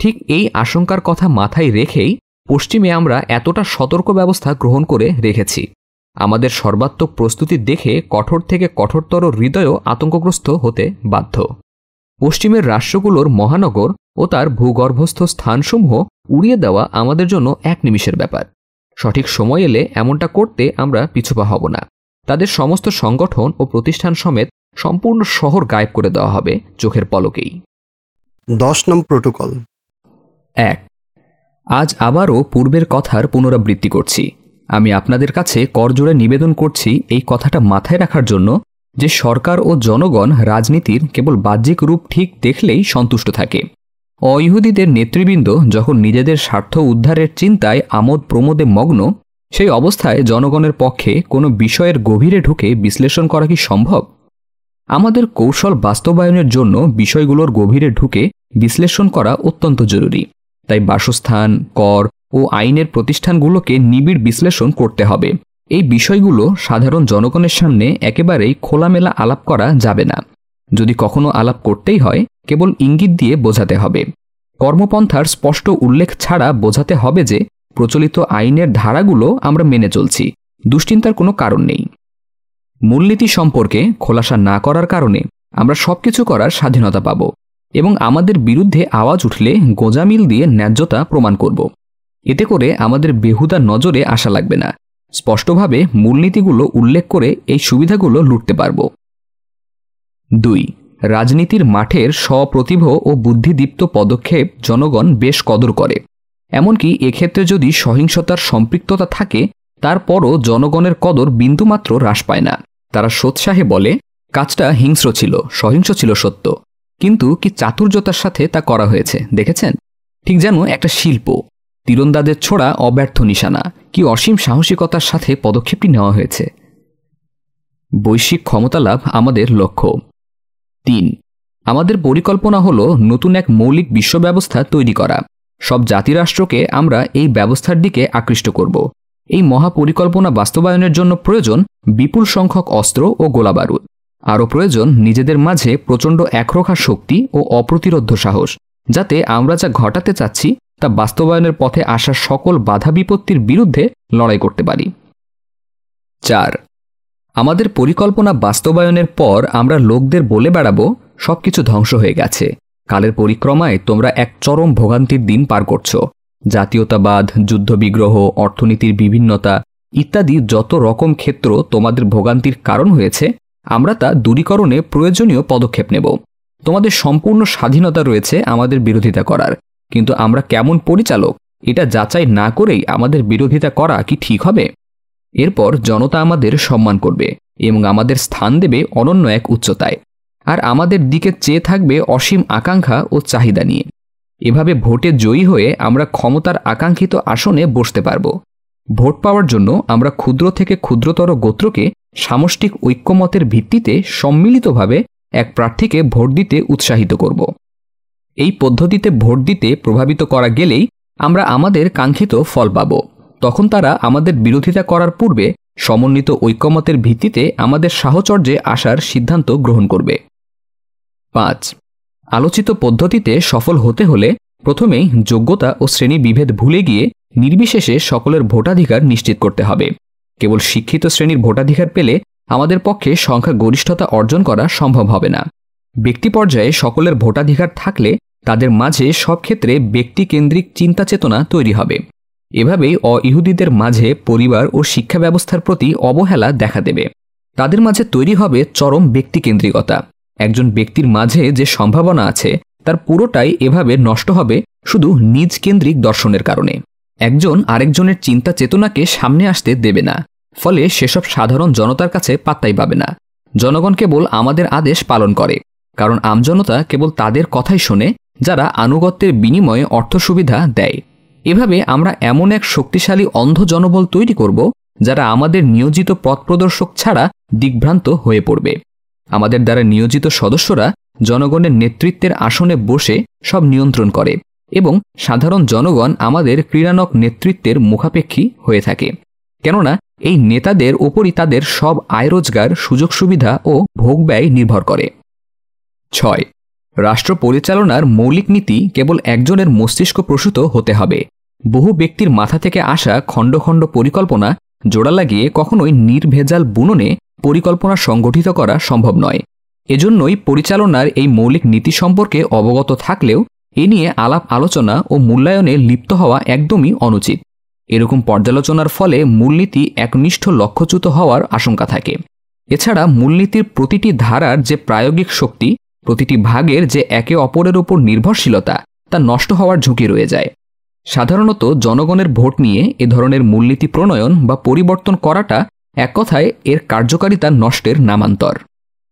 ঠিক এই আশঙ্কার কথা মাথায় রেখেই পশ্চিমে আমরা এতটা সতর্ক ব্যবস্থা গ্রহণ করে রেখেছি। আমাদের সর্বাত্মক প্রস্তুতি দেখে কঠোর থেকে কঠোরতর হৃদয়ও আতঙ্কগ্রস্ত হতে বাধ্য। পশ্চিমের রাষ্ট্রগুলোর মহানগর ও তার ভূগর্ভস্থ স্থানসমূহ উড়িয়ে দেওয়া আমাদের জন্য এক নিমিষের ব্যাপার। সঠিক সময় এলে এমনটা করতে আমরা পিছুপা হব না। তাদের সমস্ত সংগঠন ও প্রতিষ্ঠান সমেত সম্পূর্ণ শহর গায়েব করে দেওয়া হবে চোখের পলকেই। দশ নং প্রোটোকল। এক আজ আবারও পূর্বের কথার পুনরাবৃত্তি করছি। আমি আপনাদের কাছে করজোড়ে নিবেদন করছি এই কথাটা মাথায় রাখার জন্য যে সরকার ও জনগণ রাজনীতির কেবল বাহ্যিক রূপ ঠিক দেখলেই সন্তুষ্ট থাকে। অইহুদিদের নেতৃবৃন্দ যখন নিজেদের স্বার্থ উদ্ধারের চিন্তায় আমোদ প্রমোদে মগ্ন সেই অবস্থায় জনগণের পক্ষে কোনো বিষয়ের গভীরে ঢুকে বিশ্লেষণ করা কি সম্ভব? আমাদের কৌশল বাস্তবায়নের জন্য বিষয়গুলোর গভীরে ঢুকে বিশ্লেষণ করা অত্যন্ত জরুরি। তাই বাসস্থান, কর ও আইনের প্রতিষ্ঠানগুলোকে নিবিড় বিশ্লেষণ করতে হবে। এই বিষয়গুলো সাধারণ জনগণের সামনে একেবারেই খোলামেলা আলাপ করা যাবে না। যদি কখনো আলাপ করতেই হয়, কেবল ইঙ্গিত দিয়ে বোঝাতে হবে। কর্মপন্থার স্পষ্ট উল্লেখ ছাড়া বোঝাতে হবে যে, প্রচলিত আইনের ধারাগুলো আমরা মেনে চলছি। দুশ্চিন্তার কোনো কারণ নেই। মূলনীতি সম্পর্কে খোলাসা না করার কারণে আমরা সবকিছু করার স্বাধীনতা পাব এবং আমাদের বিরুদ্ধে আওয়াজ উঠলে গোজামিল দিয়ে ন্যায্যতা প্রমাণ করব। এতে করে আমাদের বেহুদা নজরে আসা লাগবে না। স্পষ্টভাবে মূলনীতিগুলো উল্লেখ করে এই সুবিধাগুলো লুটতে পারব। দুই, রাজনীতির মাঠের স্বপ্রতিভ ও বুদ্ধিদীপ্ত পদক্ষেপ জনগণ বেশ কদর করে। এমনকি এক্ষেত্রে যদি সহিংসতার সম্পৃক্ততা থাকে তারপরও জনগণের কদর বিন্দুমাত্র হ্রাস পায় না। তারা সোৎসাহে বলে, কাজটা হিংস্র ছিল, সহিংস ছিল সত্য। কিন্তু কি চাতুর্যতার সাথে তা করা হয়েছে, দেখেছেন? ঠিক যেন একটা শিল্প। তীরন্দাজের ছোড়া অব্যর্থ নিশানা। কি অসীম সাহসিকতার সাথে পদক্ষেপটি নেওয়া হয়েছে? বৈশ্বিক ক্ষমতা লাভ আমাদের লক্ষ্য। তিন, আমাদের পরিকল্পনা হল নতুন এক মৌলিক বিশ্ব ব্যবস্থা তৈরি করা। সব জাতিরাষ্ট্রকে আমরা এই ব্যবস্থার দিকে আকৃষ্ট করব। এই মহাপরিকল্পনা বাস্তবায়নের জন্য প্রয়োজন বিপুল সংখ্যক অস্ত্র ও গোলাবারুদ। আরও প্রয়োজন নিজেদের মাঝে প্রচণ্ড একরোখা শক্তি ও অপ্রতিরোধ্য সাহস, যাতে আমরা যা ঘটাতে চাচ্ছি তা বাস্তবায়নের পথে আসা সকল বাধা বিপত্তির বিরুদ্ধে লড়াই করতে পারি। চার। আমাদের পরিকল্পনা বাস্তবায়নের পর আমরা লোকদের বলে বেড়াবো, সবকিছু ধ্বংস হয়ে গেছে। কালের পরিক্রমায় তোমরা এক চরম ভোগান্তির দিন পার করছ। জাতীয়তাবাদ, যুদ্ধবিগ্রহ, অর্থনীতির বিভিন্নতা ইত্যাদি যত রকম ক্ষেত্র তোমাদের ভোগান্তির কারণ হয়েছে, আমরা তা দূরীকরণে প্রয়োজনীয় পদক্ষেপ নেব। তোমাদের সম্পূর্ণ স্বাধীনতা রয়েছে আমাদের বিরোধিতা করার। কিন্তু আমরা কেমন পরিচালক? এটা যাচাই না করেই আমাদের বিরোধিতা করা কি ঠিক হবে? এরপর জনতা আমাদের সম্মান করবে এবং আমাদের স্থান দেবে অনন্য এক উচ্চতায়। আর আমাদের দিকে চেয়ে থাকবে অসীম আকাঙ্ক্ষা ও চাহিদা নিয়ে। এভাবে ভোটে জয়ী হয়ে আমরা ক্ষমতার আকাঙ্ক্ষিত আসনে বসতে পারব। ভোট পাওয়ার জন্য আমরা ক্ষুদ্র থেকে ক্ষুদ্রতর গোত্রকে সামষ্টিক ঐক্যমতের ভিত্তিতে সম্মিলিতভাবে এক প্রার্থীকে ভোট দিতে উৎসাহিত করব। এই পদ্ধতিতে ভোট দিতে প্রভাবিত করা গেলেই আমরা আমাদের কাঙ্ক্ষিত ফল পাব। তখন তারা আমাদের বিরোধিতা করার পূর্বে সমন্বিত ঐক্যমতের ভিত্তিতে আমাদের সাহচর্যে আসার সিদ্ধান্ত গ্রহণ করবে। পাঁচ আলোচিত পদ্ধতিতে সফল হতে হলে প্রথমেই যোগ্যতা ও শ্রেণি বিভেদ ভুলে গিয়ে নির্বিশেষে সকলের ভোটাধিকার নিশ্চিত করতে হবে। কেবল শিক্ষিত শ্রেণির ভোটাধিকার পেলে আমাদের পক্ষে সংখ্যা গরিষ্ঠতা অর্জন করা সম্ভব হবে না। ব্যক্তি পর্যায়ে সকলের ভোটাধিকার থাকলে তাদের মাঝে সব ক্ষেত্রে ব্যক্তিকেন্দ্রিক চিন্তা চেতনা তৈরি হবে। এভাবেই অ ইহুদিদের মাঝে পরিবার ও শিক্ষা ব্যবস্থার প্রতি অবহেলা দেখা দেবে। তাদের মাঝে তৈরি হবে চরম ব্যক্তিকেন্দ্রিকতা। একজন ব্যক্তির মাঝে যে সম্ভাবনা আছে, তার পুরোটাই এভাবে নষ্ট হবে শুধু নিজ কেন্দ্রিক দর্শনের কারণে। একজন আরেকজনের চিন্তা চেতনাকে সামনে আসতে দেবে না, ফলে সেসব সাধারণ জনতার কাছে পাত্তাই পাবে না। জনগণ কেবল আমাদের আদেশ পালন করে, কারণ আমজনতা কেবল তাদের কথাই শোনে, যারা আনুগত্যের বিনিময়ে অর্থ সুবিধা দেয়। এভাবে আমরা এমন এক শক্তিশালী অন্ধ জনবল তৈরি করব, যারা আমাদের নিয়োজিত পথ প্রদর্শক ছাড়া দিগ্ভ্রান্ত হয়ে পড়বে। আমাদের দ্বারা নিয়োজিত সদস্যরা জনগণের নেতৃত্বের আসনে বসে সব নিয়ন্ত্রণ করে এবং সাধারণ জনগণ আমাদের ক্রীড়ানক নেতৃত্বের মুখাপেক্ষী হয়ে থাকে। কেননা, এই নেতাদের ওপরই তাদের সব আয় রোজগার, সুযোগ সুবিধা ও ভোগ ব্যয় নির্ভর করে। ছয়, রাষ্ট্র পরিচালনার মৌলিক নীতি কেবল একজনের মস্তিষ্ক প্রসূত হতে হবে। বহু ব্যক্তির মাথা থেকে আসা খণ্ড খণ্ড পরিকল্পনা জোড়া লাগিয়ে কখনোই নির্ভেজাল বুননে পরিকল্পনা সংগঠিত করা সম্ভব নয়। এজন্যই পরিচালনার এই মৌলিক নীতি সম্পর্কে অবগত থাকলেও এ নিয়ে আলাপ আলোচনা ও মূল্যায়নে লিপ্ত হওয়া একদমই অনুচিত। এরকম পর্যালোচনার ফলে মূলনীতি একনিষ্ঠ লক্ষ্যচ্যুত হওয়ার আশঙ্কা থাকে। এছাড়া মূলনীতির প্রতিটি ধারার যে প্রায়োগিক শক্তি, প্রতিটি ভাগের যে একে অপরের ওপর নির্ভরশীলতা, তা নষ্ট হওয়ার ঝুঁকি রয়ে যায়। সাধারণত জনগণের ভোট নিয়ে এ ধরনের মূলনীতি প্রণয়ন বা পরিবর্তন করাটা এক কথায়, এর কার্যকারিতা নষ্টের নামান্তর।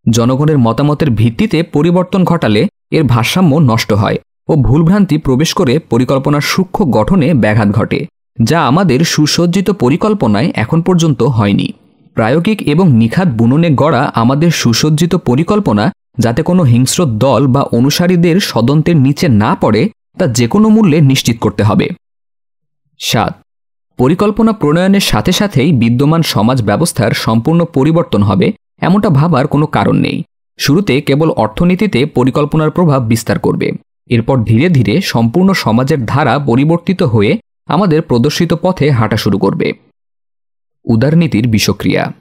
জনগণের মতামতের ভিত্তিতে পরিবর্তন ঘটালে এর ভারসাম্য নষ্ট হয় ও ভুলভ্রান্তি প্রবেশ করে পরিকল্পনার সূক্ষ্ম গঠনে ব্যাঘাত ঘটে, যা আমাদের সুসজ্জিত পরিকল্পনায় এখন পর্যন্ত হয়নি। প্রায়োগিক এবং নিখাত বুননে গড়া আমাদের সুসজ্জিত পরিকল্পনা যাতে কোনো হিংস্র দল বা অনুসারীদের সদন্তের নিচে না পড়ে, তা যে কোনো মূল্যে নিশ্চিত করতে হবে। সাত পরিকল্পনা প্রণয়নের সাথে সাথেই বিদ্যমান সমাজ ব্যবস্থার সম্পূর্ণ পরিবর্তন হবে, এমনটা ভাবার কোনো কারণ নেই। শুরুতে কেবল অর্থনীতিতে পরিকল্পনার প্রভাব বিস্তার করবে। এরপর ধীরে ধীরে সম্পূর্ণ সমাজের ধারা পরিবর্তিত হয়ে আমাদের প্রদর্শিত পথে হাঁটা শুরু করবে। উদারনীতির বিষক্রিয়া।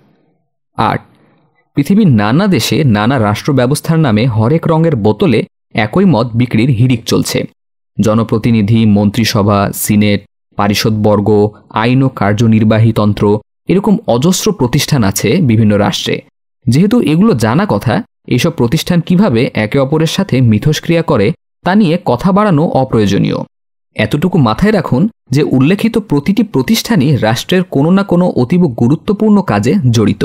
আট। পৃথিবীর নানা দেশে নানা রাষ্ট্র ব্যবস্থার নামে হরেক রঙের বোতলে একই মত বিক্রির হিড়িক চলছে। জনপ্রতিনিধি, মন্ত্রিসভা, সিনেট পারিষদবর্গ, আইন ও কার্যনির্বাহী তন্ত্র এরকম অজস্র প্রতিষ্ঠান আছে বিভিন্ন রাষ্ট্রে। যেহেতু এগুলো জানা কথা এইসব প্রতিষ্ঠান কীভাবে একে অপরের সাথে মিথস্ক্রিয়া করে তা নিয়ে কথা বাড়ানো অপ্রয়োজনীয়। এতটুকু মাথায় রাখুন যে উল্লেখিত প্রতিটি প্রতিষ্ঠানই রাষ্ট্রের কোনো না কোনো অতীব গুরুত্বপূর্ণ কাজে জড়িত।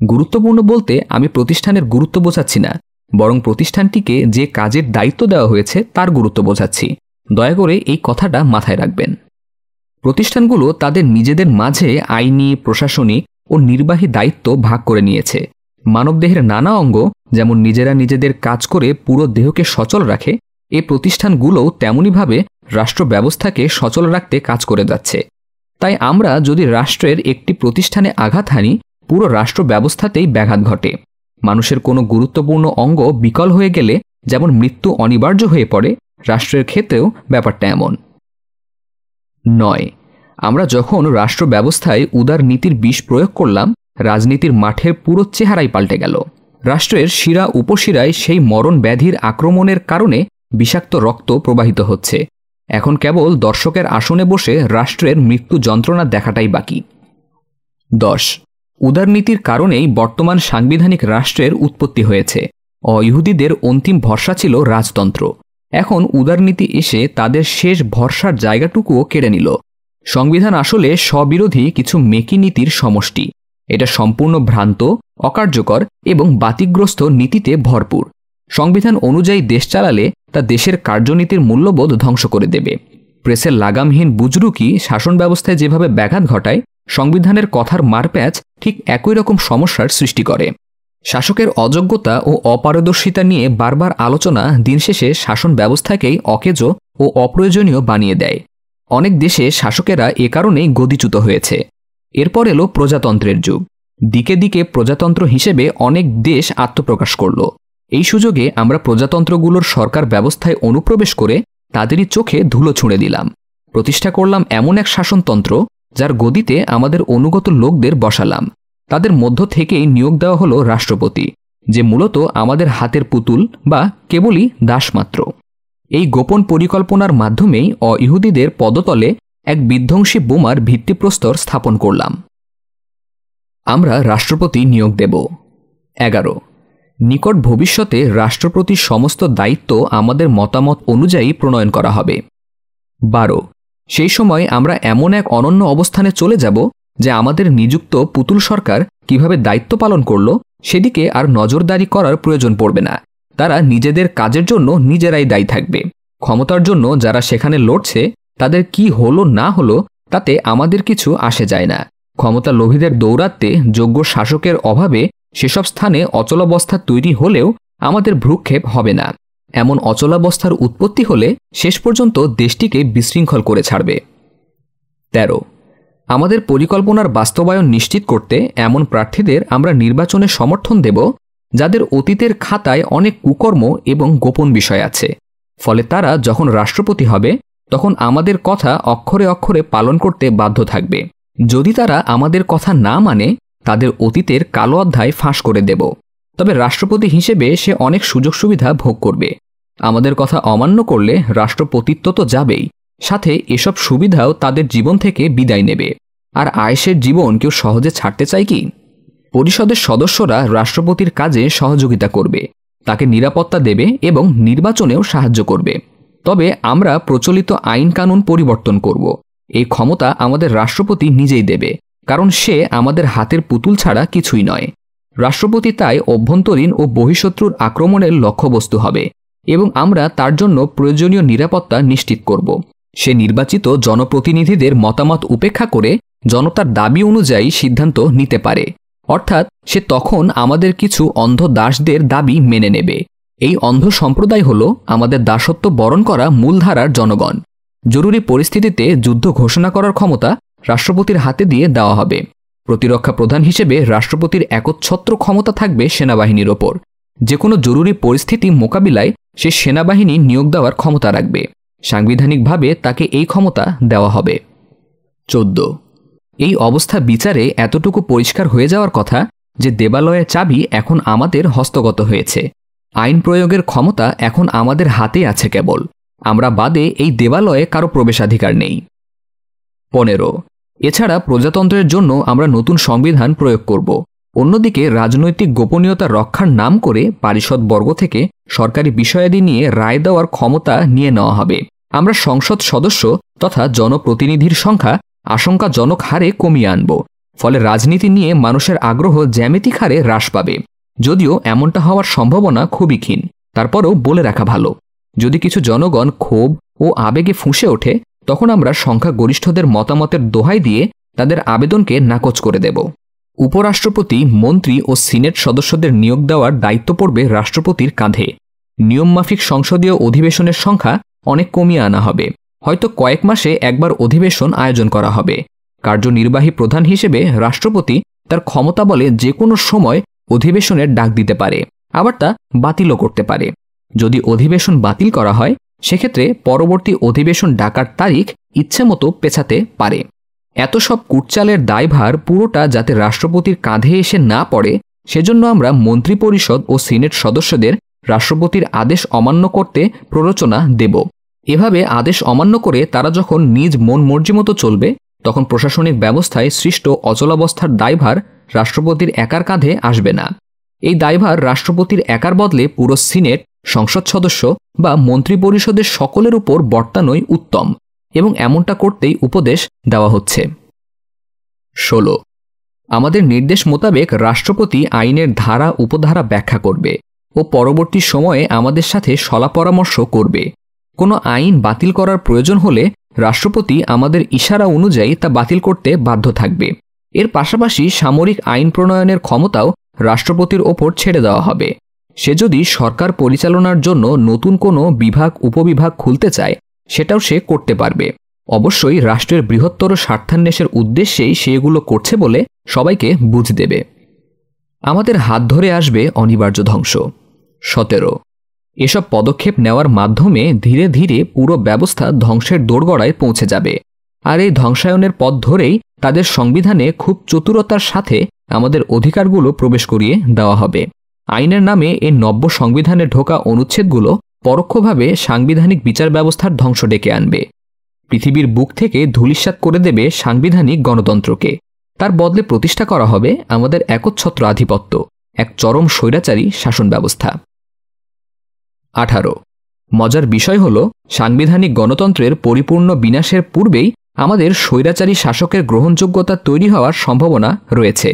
গুরুত্বপূর্ণ বলতে আমি প্রতিষ্ঠানের গুরুত্ব বোঝাচ্ছি না, বরং প্রতিষ্ঠানটিকে যে কাজের দায়িত্ব দেওয়া হয়েছে তার গুরুত্ব বোঝাচ্ছি। দয়া করে এই কথাটা মাথায় রাখবেন। প্রতিষ্ঠানগুলো তাদের নিজেদের মাঝে আইনি, প্রশাসনিক ও নির্বাহী দায়িত্ব ভাগ করে নিয়েছে। মানবদেহের নানা অঙ্গ, যেমন নিজেরা নিজেদের কাজ করে পুরো দেহকে সচল রাখে, এ প্রতিষ্ঠানগুলোও তেমনইভাবে রাষ্ট্র ব্যবস্থাকে সচল রাখতে কাজ করে যাচ্ছে। তাই আমরা যদি রাষ্ট্রের একটি প্রতিষ্ঠানে আঘাত হানি, পুরো রাষ্ট্র ব্যবস্থাতেই ব্যাঘাত ঘটে। মানুষের কোনো গুরুত্বপূর্ণ অঙ্গ বিকল হয়ে গেলে, যেমন মৃত্যু অনিবার্য হয়ে পড়ে, রাষ্ট্রের ক্ষেত্রেও ব্যাপারটা এমন। নয়। আমরা যখন রাষ্ট্র ব্যবস্থায় উদার নীতির বিষ প্রয়োগ করলাম, রাজনীতির মাঠের পুরো চেহারাই পাল্টে গেল। রাষ্ট্রের শিরা উপশিরায় সেই মরণ ব্যাধির আক্রমণের কারণে বিষাক্ত রক্ত প্রবাহিত হচ্ছে। এখন কেবল দর্শকের আসনে বসে রাষ্ট্রের মৃত্যু যন্ত্রণা দেখাটাই বাকি। দশ। উদারনীতির কারণেই বর্তমান সাংবিধানিক রাষ্ট্রের উৎপত্তি হয়েছে। অইহুদিদের অন্তিম ভরসা ছিল রাজতন্ত্র। এখন উদারনীতি এসে তাদের শেষ ভরসার জায়গাটুকুও কেড়ে নিল। সংবিধান আসলে স্ববিরোধী কিছু মেকি নীতির সমষ্টি। এটা সম্পূর্ণ ভ্রান্ত, অকার্যকর এবং বাতিগ্রস্ত নীতিতে ভরপুর। সংবিধান অনুযায়ী দেশ চালালে তা দেশের কার্যনীতির মূল্যবোধ ধ্বংস করে দেবে। প্রেসের লাগামহীন বুজরুকি শাসন ব্যবস্থায় যেভাবে ব্যাঘাত ঘটায়, সংবিধানের কথার মারপ্যাচ ঠিক একই রকম সমস্যার সৃষ্টি করে। শাসকের অযোগ্যতা ও অপারদর্শিতা নিয়ে বারবার আলোচনা দিন শেষে শাসন ব্যবস্থাকেই অকেজ ও অপ্রয়োজনীয় বানিয়ে দেয়। অনেক দেশে শাসকেরা এ কারণেই গদিচ্যুত হয়েছে। এরপর এলো প্রজাতন্ত্রের যুগ। দিকে দিকে প্রজাতন্ত্র হিসেবে অনেক দেশ আত্মপ্রকাশ করল। এই সুযোগে আমরা প্রজাতন্ত্রগুলোর সরকার ব্যবস্থায় অনুপ্রবেশ করে তাদেরই চোখে ধুলো ছুঁড়ে দিলাম। প্রতিষ্ঠা করলাম এমন এক শাসনতন্ত্র, যার গদিতে আমাদের অনুগত লোকদের বসালাম। তাদের মধ্য থেকেই নিয়োগ দেওয়া হলো রাষ্ট্রপতি, যে মূলত আমাদের হাতের পুতুল বা কেবলই দাসমাত্র। এই গোপন পরিকল্পনার মাধ্যমেই অইহুদিদের পদতলে এক বিধ্বংসী বোমার ভিত্তিপ্রস্তর স্থাপন করলাম। আমরা রাষ্ট্রপতি নিয়োগ দেব। এগারো। নিকট ভবিষ্যতে রাষ্ট্রপতির সমস্ত দায়িত্ব আমাদের মতামত অনুযায়ী প্রণয়ন করা হবে। বারো। সেই সময় আমরা এমন এক অনন্য অবস্থানে চলে যাব যে আমাদের নিযুক্ত পুতুল সরকার কীভাবে দায়িত্ব পালন করল, সেদিকে আর নজরদারি করার প্রয়োজন পড়বে না। তারা নিজেদের কাজের জন্য নিজেরাই দায়ী থাকবে। ক্ষমতার জন্য যারা সেখানে লড়ছে, তাদের কি হলো না হলো, তাতে আমাদের কিছু আসে যায় না। ক্ষমতা লোভীদের দৌরাত্মে যোগ্য শাসকের অভাবে সেসব স্থানে অচলাবস্থা তৈরি হলেও আমাদের ভ্রুক্ষেপ হবে না। এমন অচলাবস্থার উৎপত্তি হলে শেষ পর্যন্ত দেশটিকে বিশৃঙ্খল করে ছাড়বে। তেরো আমাদের পরিকল্পনার বাস্তবায়ন নিশ্চিত করতে এমন প্রার্থীদের আমরা নির্বাচনে সমর্থন দেব, যাদের অতীতের খাতায় অনেক কুকর্ম এবং গোপন বিষয় আছে। ফলে তারা যখন রাষ্ট্রপতি হবে, তখন আমাদের কথা অক্ষরে অক্ষরে পালন করতে বাধ্য থাকবে। যদি তারা আমাদের কথা না মানে তাদের অতীতের কালো অধ্যায় ফাঁস করে দেব। তবে রাষ্ট্রপতি হিসেবে সে অনেক সুযোগ সুবিধা ভোগ করবে। আমাদের কথা অমান্য করলে রাষ্ট্রপতিত্ব তো যাবেই। সাথে এসব সুবিধাও তাদের জীবন থেকে বিদায় নেবে। আর আয়েসের জীবন কেউ সহজে ছাড়তে চায় কি? পরিষদের সদস্যরা রাষ্ট্রপতির কাজে সহযোগিতা করবে, তাকে নিরাপত্তা দেবে এবং নির্বাচনেও সাহায্য করবে। তবে আমরা প্রচলিত আইন কানুন পরিবর্তন করব। এই ক্ষমতা আমাদের রাষ্ট্রপতি নিজেই দেবে, কারণ সে আমাদের হাতের পুতুল ছাড়া কিছুই নয়। রাষ্ট্রপতি তাই অভ্যন্তরীণ ও বহিঃশত্রুর আক্রমণের লক্ষ্যবস্তু হবে এবং আমরা তার জন্য প্রয়োজনীয় নিরাপত্তা নিশ্চিত করব। সে নির্বাচিত জনপ্রতিনিধিদের মতামত উপেক্ষা করে জনতার দাবি অনুযায়ী সিদ্ধান্ত নিতে পারে। অর্থাৎ সে তখন আমাদের কিছু অন্ধ দাসদের দাবি মেনে নেবে। এই অন্ধ সম্প্রদায় হল আমাদের দাসত্ব বরণ করা মূলধারার জনগণ। জরুরি পরিস্থিতিতে যুদ্ধ ঘোষণা করার ক্ষমতা রাষ্ট্রপতির হাতে দিয়ে দেওয়া হবে। প্রতিরক্ষা প্রধান হিসেবে রাষ্ট্রপতির একচ্ছত্র ক্ষমতা থাকবে সেনাবাহিনীর ওপর। যে কোনো জরুরি পরিস্থিতি মোকাবিলায় সে সেনাবাহিনী নিয়োগ দেওয়ার ক্ষমতা রাখবে। সাংবিধানিকভাবে তাকে এই ক্ষমতা দেওয়া হবে। চোদ্দ। এই অবস্থা বিচারে এতটুকু পরিষ্কার হয়ে যাওয়ার কথা যে দেবালয়ের চাবি এখন আমাদের হস্তগত হয়েছে। আইন প্রয়োগের ক্ষমতা এখন আমাদের হাতে আছে কেবল। আমরা বাদে এই দেবালয়ে কারও প্রবেশাধিকার নেই। পনেরো। এছাড়া প্রজাতন্ত্রের জন্য আমরা নতুন সংবিধান প্রয়োগ করব। অন্যদিকে রাজনৈতিক গোপনীয়তা রক্ষার নাম করে পারিষদ বর্গ থেকে সরকারি বিষয়াদি নিয়ে রায় দেওয়ার ক্ষমতা নিয়ে নেওয়া হবে। আমরা সংসদ সদস্য তথা জনপ্রতিনিধির সংখ্যা আশঙ্কাজনক হারে কমিয়ে আনব। ফলে রাজনীতি নিয়ে মানুষের আগ্রহ জ্যামিতিক হারে হ্রাস পাবে। যদিও এমনটা হওয়ার সম্ভাবনা খুবই ক্ষীণ। তারপরও বলে রাখা ভালো। যদি কিছু জনগণ ক্ষোভ ও আবেগে ফুঁসে ওঠে, তখন আমরা সংখ্যাগরিষ্ঠদের মতামতের দোহাই দিয়ে তাদের আবেদনকে নাকচ করে দেব। উপরাষ্ট্রপতি, মন্ত্রী ও সিনেট সদস্যদের নিয়োগ দেওয়ার দায়িত্ব পড়বে রাষ্ট্রপতির কাঁধে। নিয়মমাফিক সংসদীয় অধিবেশনের সংখ্যা অনেক কমিয়ে আনা হবে। হয়তো কয়েক মাসে একবার অধিবেশন আয়োজন করা হবে। কার্যনির্বাহী প্রধান হিসেবে রাষ্ট্রপতি তার ক্ষমতা বলে যে কোনো সময় অধিবেশনের ডাক দিতে পারে, আবার তা বাতিলও করতে পারে। যদি অধিবেশন বাতিল করা হয়, সেক্ষেত্রে পরবর্তী অধিবেশন ডাকার তারিখ ইচ্ছে মতো পেছাতে পারে। এত সব কুটচালের দায়ভার পুরোটা যাতে রাষ্ট্রপতির কাঁধে এসে না পড়ে, সেজন্য আমরা মন্ত্রিপরিষদ ও সিনেট সদস্যদের রাষ্ট্রপতির আদেশ অমান্য করতে প্ররোচনা দেব। এভাবে আদেশ অমান্য করে তারা যখন নিজ মন মর্জি মতো চলবে, তখন প্রশাসনিক ব্যবস্থায় সৃষ্ট অচলাবস্থার দায়ভার রাষ্ট্রপতির একার কাঁধে আসবে না। এই দায়ভার রাষ্ট্রপতির একার বদলে পুরো সিনেট, সংসদ সদস্য বা মন্ত্রিপরিষদের সকলের উপর বর্তানোই উত্তম। এবং এমনটা করতেই উপদেশ দেওয়া হচ্ছে। ষোলো। আমাদের নির্দেশ মোতাবেক রাষ্ট্রপতি আইনের ধারা উপধারা ব্যাখ্যা করবে ও পরবর্তী সময়ে আমাদের সাথে সলা পরামর্শ করবে। কোনো আইন বাতিল করার প্রয়োজন হলে রাষ্ট্রপতি আমাদের ইশারা অনুযায়ী তা বাতিল করতে বাধ্য থাকবে। এর পাশাপাশি সামরিক আইন প্রণয়নের ক্ষমতাও রাষ্ট্রপতির ওপর ছেড়ে দেওয়া হবে। সে যদি সরকার পরিচালনার জন্য নতুন কোনো বিভাগ, উপবিভাগ খুলতে চায় সেটাও সে করতে পারবে। অবশ্যই রাষ্ট্রের বৃহত্তর স্বার্থান্বেষের উদ্দেশ্যেই সে এগুলো করছে বলে সবাইকে বুঝ দেবে। আমাদের হাত ধরে আসবে অনিবার্য ধ্বংস। সতেরো। এসব পদক্ষেপ নেওয়ার মাধ্যমে ধীরে ধীরে পুরো ব্যবস্থা ধ্বংসের দোরগড়ায় পৌঁছে যাবে। আর এই ধ্বংসায়নের পথ ধরেই তাদের সংবিধানে খুব চতুরতার সাথে আমাদের অধিকারগুলো প্রবেশ করিয়ে দেওয়া হবে। আইনের নামে এ নব্য সংবিধানে ঢোকা অনুচ্ছেদগুলো পরোক্ষভাবে সাংবিধানিক বিচার ব্যবস্থার ধ্বংস ডেকে আনবে। পৃথিবীর বুক থেকে ধূলিসাৎ করে দেবে সাংবিধানিক গণতন্ত্রকে। তার বদলে প্রতিষ্ঠা করা হবে আমাদের একচ্ছত্র আধিপত্য, এক চরম স্বৈরাচারী শাসন ব্যবস্থা আঠারো। মজার বিষয় হল, সাংবিধানিক গণতন্ত্রের পরিপূর্ণ বিনাশের পূর্বেই আমাদের স্বৈরাচারী শাসকের গ্রহণযোগ্যতা তৈরি হওয়ার সম্ভাবনা রয়েছে।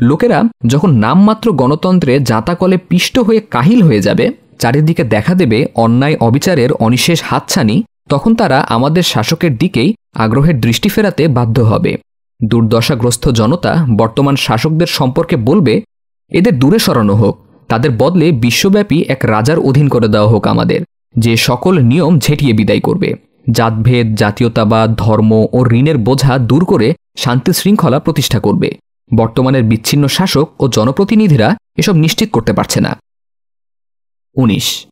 লোকেরা যখন নামমাত্র গণতন্ত্রে জাতাকলে পিষ্ট হয়ে কাহিল হয়ে যাবে চারিদিকে দেখা দেবে অন্যায়, অবিচারের অনিশেষ হাতছানি, তখন তারা আমাদের শাসকের দিকেই আগ্রহের দৃষ্টি ফেরাতে বাধ্য হবে। দুর্দশাগ্রস্ত জনতা বর্তমান শাসকদের সম্পর্কে বলবে, এদের দূরে সরানো হোক, তাদের বদলে বিশ্বব্যাপী এক রাজার অধীন করে দেওয়া হোক আমাদের, যে সকল নিয়ম ঝেঁটিয়ে বিদায় করবে। জাতভেদ, জাতীয়তাবাদ, ধর্ম ও ঋণের বোঝা দূর করে শান্তি শৃঙ্খলা প্রতিষ্ঠা করবে। বর্তমানের বিচ্ছিন্ন শাসক ও জনপ্রতিনিধিরা এসব নিশ্চিত করতে পারছে না। উনিশ।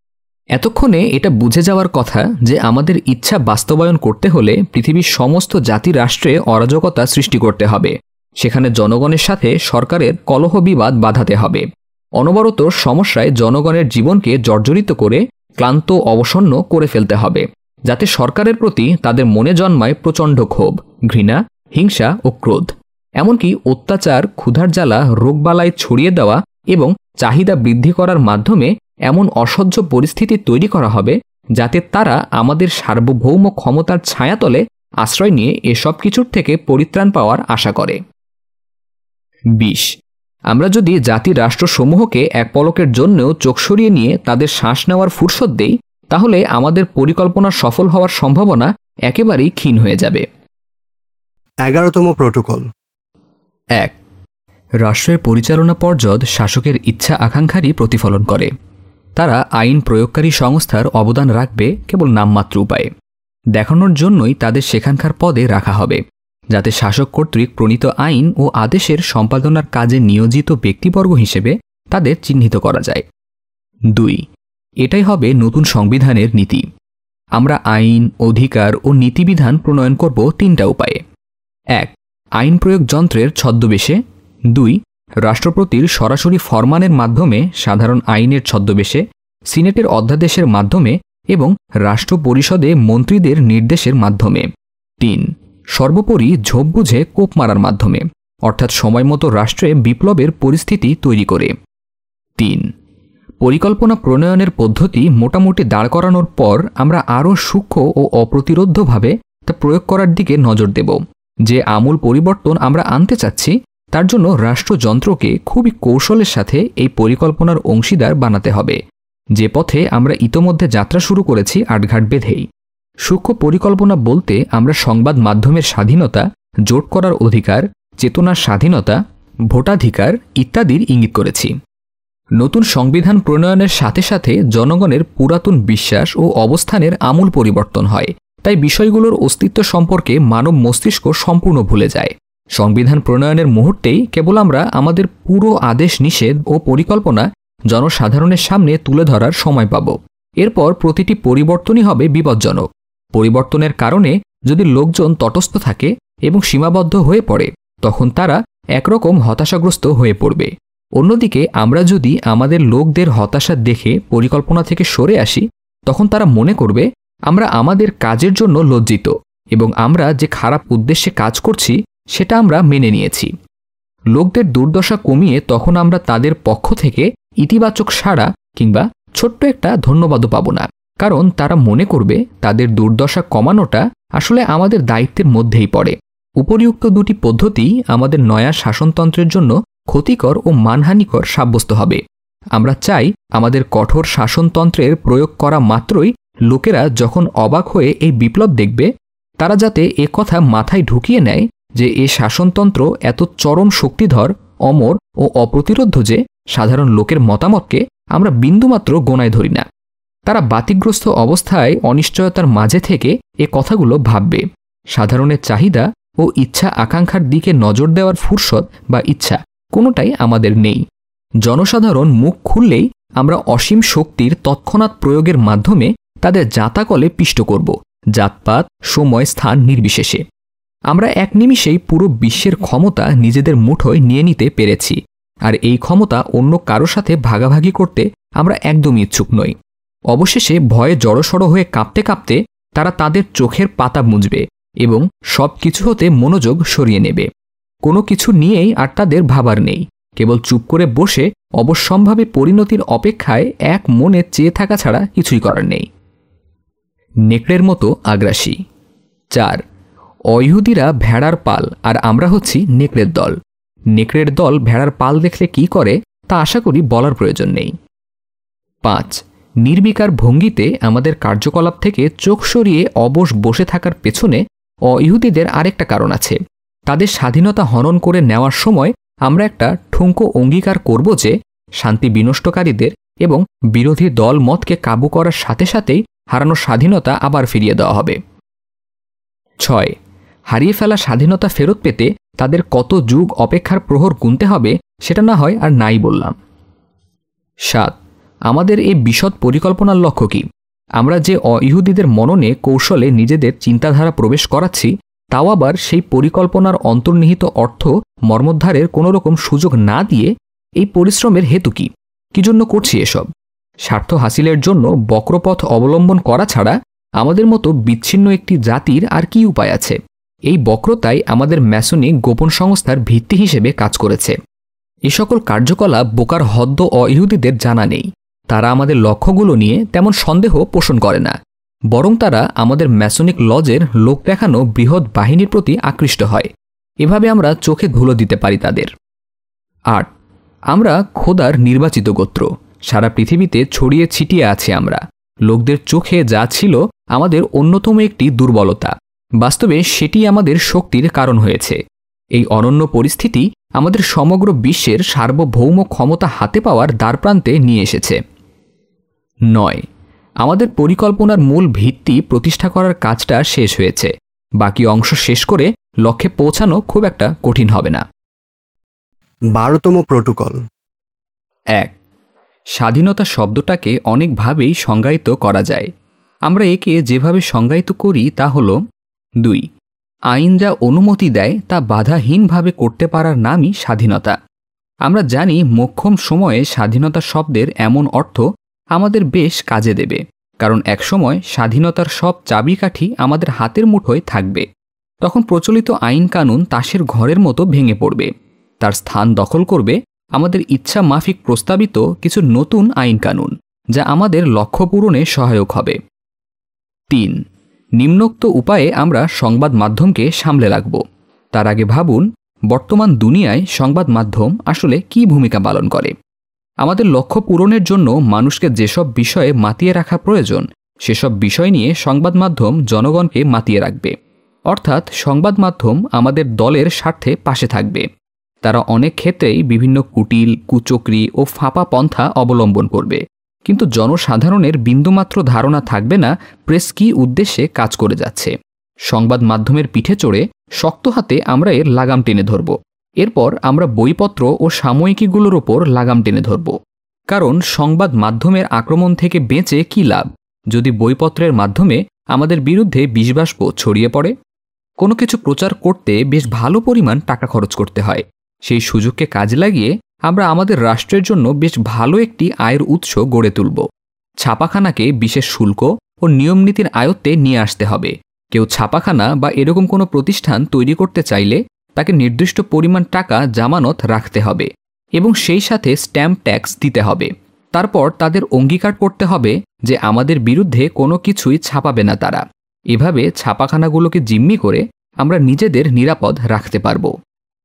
এতক্ষণে এটা বুঝে যাওয়ার কথা যে আমাদের ইচ্ছা বাস্তবায়ন করতে হলে পৃথিবীর সমস্ত জাতি রাষ্ট্রে অরাজকতা সৃষ্টি করতে হবে। সেখানে জনগণের সাথে সরকারের কলহ বিবাদ বাধাতে হবে। অনবরত সমস্যায় জনগণের জীবনকে জর্জরিত করে ক্লান্ত, অবসন্ন করে ফেলতে হবে, যাতে সরকারের প্রতি তাদের মনে জন্মায় প্রচণ্ড ক্ষোভ, ঘৃণা, হিংসা ও ক্রোধ। এমনকি অত্যাচার, ক্ষুধার জ্বালা রোগবালায় ছড়িয়ে দেওয়া এবং চাহিদা বৃদ্ধি করার মাধ্যমে এমন অসহ্য পরিস্থিতি তৈরি করা হবে যাতে তারা আমাদের সার্বভৌম ক্ষমতার ছায়াতলে আশ্রয় নিয়ে এসব কিছুর থেকে পরিত্রাণ পাওয়ার আশা করে। বিশ। আমরা যদি জাতি রাষ্ট্রসমূহকে এক পলকের জন্যও চোখ সরিয়ে নিয়ে তাদের শ্বাস নেওয়ার ফুরসত দেই তাহলে আমাদের পরিকল্পনা সফল হওয়ার সম্ভাবনা একেবারেই ক্ষীণ হয়ে যাবে। এগারোতম প্রোটোকল। এক। রাষ্ট্রের পরিচালনা পর্যদ শাসকের ইচ্ছা আকাঙ্ক্ষারই প্রতিফলন করে। তারা আইন প্রয়োগকারী সংস্থার অবদান রাখবে কেবল নামমাত্র উপায়ে। দেখানোর জন্যই তাদের সেখানকার পদে রাখা হবে, যাতে শাসক কর্তৃক প্রণীত আইন ও আদেশের সম্পাদনার কাজে নিয়োজিত ব্যক্তিবর্গ হিসেবে তাদের চিহ্নিত করা যায়। দুই, এটাই হবে নতুন সংবিধানের নীতি। আমরা আইন, অধিকার ও নীতিবিধান প্রণয়ন করব তিনটা উপায়ে। এক, আইন প্রয়োগ যন্ত্রের ছদ্মবেশে দুই রাষ্ট্রপতির সরাসরি ফরমানের মাধ্যমে সাধারণ আইনের ছদ্মবেশে, সিনেটের অধ্যাদেশের মাধ্যমে এবং রাষ্ট্র পরিষদে মন্ত্রীদের নির্দেশের মাধ্যমে। তিন, সর্বোপরি ঝোপ বুঝে কোপ মারার মাধ্যমে, অর্থাৎ সময়মতো রাষ্ট্রে বিপ্লবের পরিস্থিতি তৈরি করে। তিন, পরিকল্পনা প্রণয়নের পদ্ধতি মোটামুটি দাঁড় করানোর পর আমরা আরও সূক্ষ্ম ও অপ্রতিরোধ্যভাবে তা প্রয়োগ করার দিকে নজর দেব। যে আমূল পরিবর্তন আমরা আনতে চাচ্ছি তার জন্য রাষ্ট্রযন্ত্রকে খুবই কৌশলের সাথে এই পরিকল্পনার অংশীদার বানাতে হবে। যে পথে আমরা ইতোমধ্যে যাত্রা শুরু করেছি আটঘাট বেঁধেই। সূক্ষ্ম পরিকল্পনা বলতে আমরা সংবাদ মাধ্যমের স্বাধীনতা, জোট করার অধিকার, চেতনার স্বাধীনতা, ভোটাধিকার ইত্যাদির ইঙ্গিত করেছি। নতুন সংবিধান প্রণয়নের সাথে সাথে জনগণের পুরাতন বিশ্বাস ও অবস্থানের আমূল পরিবর্তন হয়, তাই বিষয়গুলোর অস্তিত্ব সম্পর্কে মানব মস্তিষ্ক সম্পূর্ণ ভুলে যায়। সংবিধান প্রণয়নের মুহূর্তেই কেবল আমরা আমাদের পুরো আদেশ নিষেধ ও পরিকল্পনা জনসাধারণের সামনে তুলে ধরার সময় পাব। এরপর প্রতিটি পরিবর্তনই হবে বিপজ্জনক। পরিবর্তনের কারণে যদি লোকজন তটস্থ থাকে এবং সীমাবদ্ধ হয়ে পড়ে, তখন তারা একরকম হতাশাগ্রস্ত হয়ে পড়বে। অন্যদিকে আমরা যদি আমাদের লোকদের হতাশা দেখে পরিকল্পনা থেকে সরে আসি, তখন তারা মনে করবে, আমরা আমাদের কাজের জন্য লজ্জিত এবং আমরা যে খারাপ উদ্দেশ্যে কাজ করছি সেটা আমরা মেনে নিয়েছি। লোকদের দুর্দশা কমিয়ে তখন আমরা তাদের পক্ষ থেকে ইতিবাচক সাড়া কিংবা ছোট্ট একটা ধন্যবাদও পাব না। কারণ তারা মনে করবে তাদের দুর্দশা কমানোটা আসলে আমাদের দায়িত্বের মধ্যেই পড়ে। উপরিউক্ত দুটি পদ্ধতি আমাদের নয়া শাসনতন্ত্রের জন্য ক্ষতিকর ও মানহানিকর সাব্যস্ত হবে। আমরা চাই আমাদের কঠোর শাসনতন্ত্রের প্রয়োগ করা মাত্রই লোকেরা যখন অবাক হয়ে এই বিপ্লব দেখবে, তারা যাতে এ কথা মাথায় ঢুকিয়ে নেয় যে এ শাসনতন্ত্র এত চরম শক্তিধর, অমর ও অপ্রতিরোধ্য যে সাধারণ লোকের মতামতকে আমরা বিন্দুমাত্র গোনায় ধরি না। তারা বাতিগ্রস্ত অবস্থায় অনিশ্চয়তার মাঝে থেকে এ কথাগুলো ভাববে। সাধারণের চাহিদা ও ইচ্ছা আকাঙ্ক্ষার দিকে নজর দেওয়ার ফুরসত বা ইচ্ছা কোনোটাই আমাদের নেই। জনসাধারণ মুখ খুললেই আমরা অসীম শক্তির তৎক্ষণাৎ প্রয়োগের মাধ্যমে তাদের জাতাকলে পিষ্ট করব। জাতপাত, সময়, স্থান নির্বিশেষে। আমরা এক নিমিষেই পুরো বিশ্বের ক্ষমতা নিজেদের মুঠোয় নিয়ে নিতে পেরেছি। আর এই ক্ষমতা অন্য কারও সাথে ভাগাভাগি করতে আমরা একদমই ইচ্ছুক নই। অবশেষে ভয়ে জড়সড় হয়ে কাঁপতে কাঁপতে তারা তাদের চোখের পাতা মুজবে এবং সব কিছু হতে মনোযোগ সরিয়ে নেবে। কোনো কিছু নিয়েই আর তাদের ভাবার নেই। কেবল চুপ করে বসে অবশ্যম্ভাবী পরিণতির অপেক্ষায় এক মনে চেয়ে থাকা ছাড়া কিছুই করার নেই। নেকড়ের মতো আগ্রাসী। চার অইহুদিরা ভেড়ার পাল আর আমরা হচ্ছি নেকড়ের দল। নেকড়ের দল ভেড়ার পাল দেখলে কি করে তা আশা করি বলার প্রয়োজন নেই। পাঁচ, নির্বিকার ভঙ্গিতে আমাদের কার্যকলাপ থেকে চোখ সরিয়ে অবশ বসে থাকার পেছনে অইহুদিদের আরেকটা কারণ আছে। তাদের স্বাধীনতা হনন করে নেওয়ার সময় আমরা একটা ঠুঙ্কো অঙ্গীকার করব যে শান্তি বিনষ্টকারীদের এবং বিরোধী দল মতকে কাবু করার সাথে সাথেই হারানো স্বাধীনতা আবার ফিরিয়ে দেওয়া হবে। ছয় হারিয়ে ফেলা স্বাধীনতা ফেরত পেতে তাদের কত যুগ অপেক্ষার প্রহর গুনতে হবে সেটা না হয় আর নাই বললাম। সাত, আমাদের এই বিশদ পরিকল্পনার লক্ষ্য কি? আমরা যে অইহুদিদের মননে কৌশলে নিজেদের চিন্তাধারা প্রবেশ করাচ্ছি, তাও আবার সেই পরিকল্পনার অন্তর্নিহিত অর্থ মর্মোদ্ধারের কোনো রকম সুযোগ না দিয়ে এই পরিশ্রমের হেতু কি? কি জন্য করছি এসব? স্বার্থ হাসিলের জন্য বক্রপথ অবলম্বন করা ছাড়া আমাদের মতো বিচ্ছিন্ন একটি জাতির আর কি উপায় আছে? এই বক্রতাই আমাদের ম্যাসনিক গোপন সংস্থার ভিত্তি হিসেবে কাজ করেছে। এ সকল কার্যকলাপ বোকার হদ্দ অইহুদিদের জানা নেই। তারা আমাদের লক্ষ্যগুলো নিয়ে তেমন সন্দেহ পোষণ করে না। বরং তারা আমাদের ম্যাসনিক লজের লোক দেখানো বৃহৎ বাহিনীর প্রতি আকৃষ্ট হয়। এভাবে আমরা চোখে ধুলো দিতে পারি তাদের। আট, আমরা খোদার নির্বাচিত গোত্র। সারা পৃথিবীতে ছড়িয়ে ছিটিয়ে আছি আমরা। লোকদের চোখে যা ছিল আমাদের অন্যতম একটি দুর্বলতা। বাস্তবে সেটি আমাদের শক্তির কারণ হয়েছে। এই অনন্য পরিস্থিতি আমাদের সমগ্র বিশ্বের সার্বভৌম ক্ষমতা হাতে পাওয়ার দ্বারপ্রান্তে নিয়ে এসেছে। নয় আমাদের পরিকল্পনার মূল ভিত্তি প্রতিষ্ঠা করার কাজটা শেষ হয়েছে। বাকি অংশ শেষ করে লক্ষ্যে পৌঁছানো খুব একটা কঠিন হবে না। বারোতম প্রোটোকল। এক স্বাধীনতা শব্দটাকে অনেকভাবেই সংজ্ঞায়িত করা যায়। আমরা একে যেভাবে সংজ্ঞায়িত করি তা হল দুই। আইন যা অনুমতি দেয় তা বাধাহীনভাবে করতে পারার নামই স্বাধীনতা। আমরা জানি মোক্ষম সময়ে স্বাধীনতা শব্দের এমন অর্থ আমাদের বেশ কাজে দেবে, কারণ একসময় স্বাধীনতার সব চাবিকাঠি আমাদের হাতের মুঠোয় থাকবে। তখন প্রচলিত আইন কানুন তাসের ঘরের মতো ভেঙে পড়বে। তার স্থান দখল করবে আমাদের ইচ্ছা মাফিক প্রস্তাবিত কিছু নতুন আইন কানুন, যা আমাদের লক্ষ্য পূরণে সহায়ক হবে। তিন। নিম্নোক্ত উপায়ে আমরা সংবাদ মাধ্যমকে সামলে রাখব। তার আগে ভাবুন, বর্তমান দুনিয়ায় সংবাদ মাধ্যম আসলে কি ভূমিকা পালন করে? আমাদের লক্ষ্য পূরণের জন্য মানুষকে যেসব বিষয়ে মাতিয়ে রাখা প্রয়োজন, সেসব বিষয় নিয়ে সংবাদ মাধ্যম জনগণকে মাতিয়ে রাখবে। অর্থাৎ সংবাদ মাধ্যম আমাদের দলের স্বার্থে পাশে থাকবে। তারা অনেক ক্ষেত্রেই বিভিন্ন কুটিল, কুচক্রি ও ফাঁপা পন্থা অবলম্বন করবে। কিন্তু জনসাধারণের বিন্দুমাত্র ধারণা থাকবে না প্রেস কি উদ্দেশ্যে কাজ করে যাচ্ছে। সংবাদ মাধ্যমের পিঠে চড়ে শক্ত হাতে আমরা এর লাগাম টেনে ধরব। এরপর আমরা বইপত্র ও সাময়িকীগুলোর ওপর লাগাম টেনে ধরব। কারণ সংবাদ মাধ্যমের আক্রমণ থেকে বেঁচে কী লাভ? যদি বইপত্রের মাধ্যমে আমাদের বিরুদ্ধে বিষবাষ্প ছড়িয়ে পড়ে, কোনো কিছু প্রচার করতে বেশ ভালো পরিমাণ টাকা খরচ করতে হয়। সেই সুযোগকে কাজে লাগিয়ে আমরা আমাদের রাষ্ট্রের জন্য বেশ ভালো একটি আয়ের উৎস গড়ে তুলব। ছাপাখানাকে বিশেষ শুল্ক ও নিয়মনীতির আয়ত্তে নিয়ে আসতে হবে। কেউ ছাপাখানা বা এরকম কোনো প্রতিষ্ঠান তৈরি করতে চাইলে তাকে নির্দিষ্ট পরিমাণ টাকা জামানত রাখতে হবে এবং সেই সাথে স্ট্যাম্প ট্যাক্স দিতে হবে। তারপর তাদের অঙ্গীকার করতে হবে যে আমাদের বিরুদ্ধে কোনো কিছুই ছাপাবে না তারা। এভাবে ছাপাখানাগুলোকে জিম্মি করে আমরা নিজেদের নিরাপদ রাখতে পারব।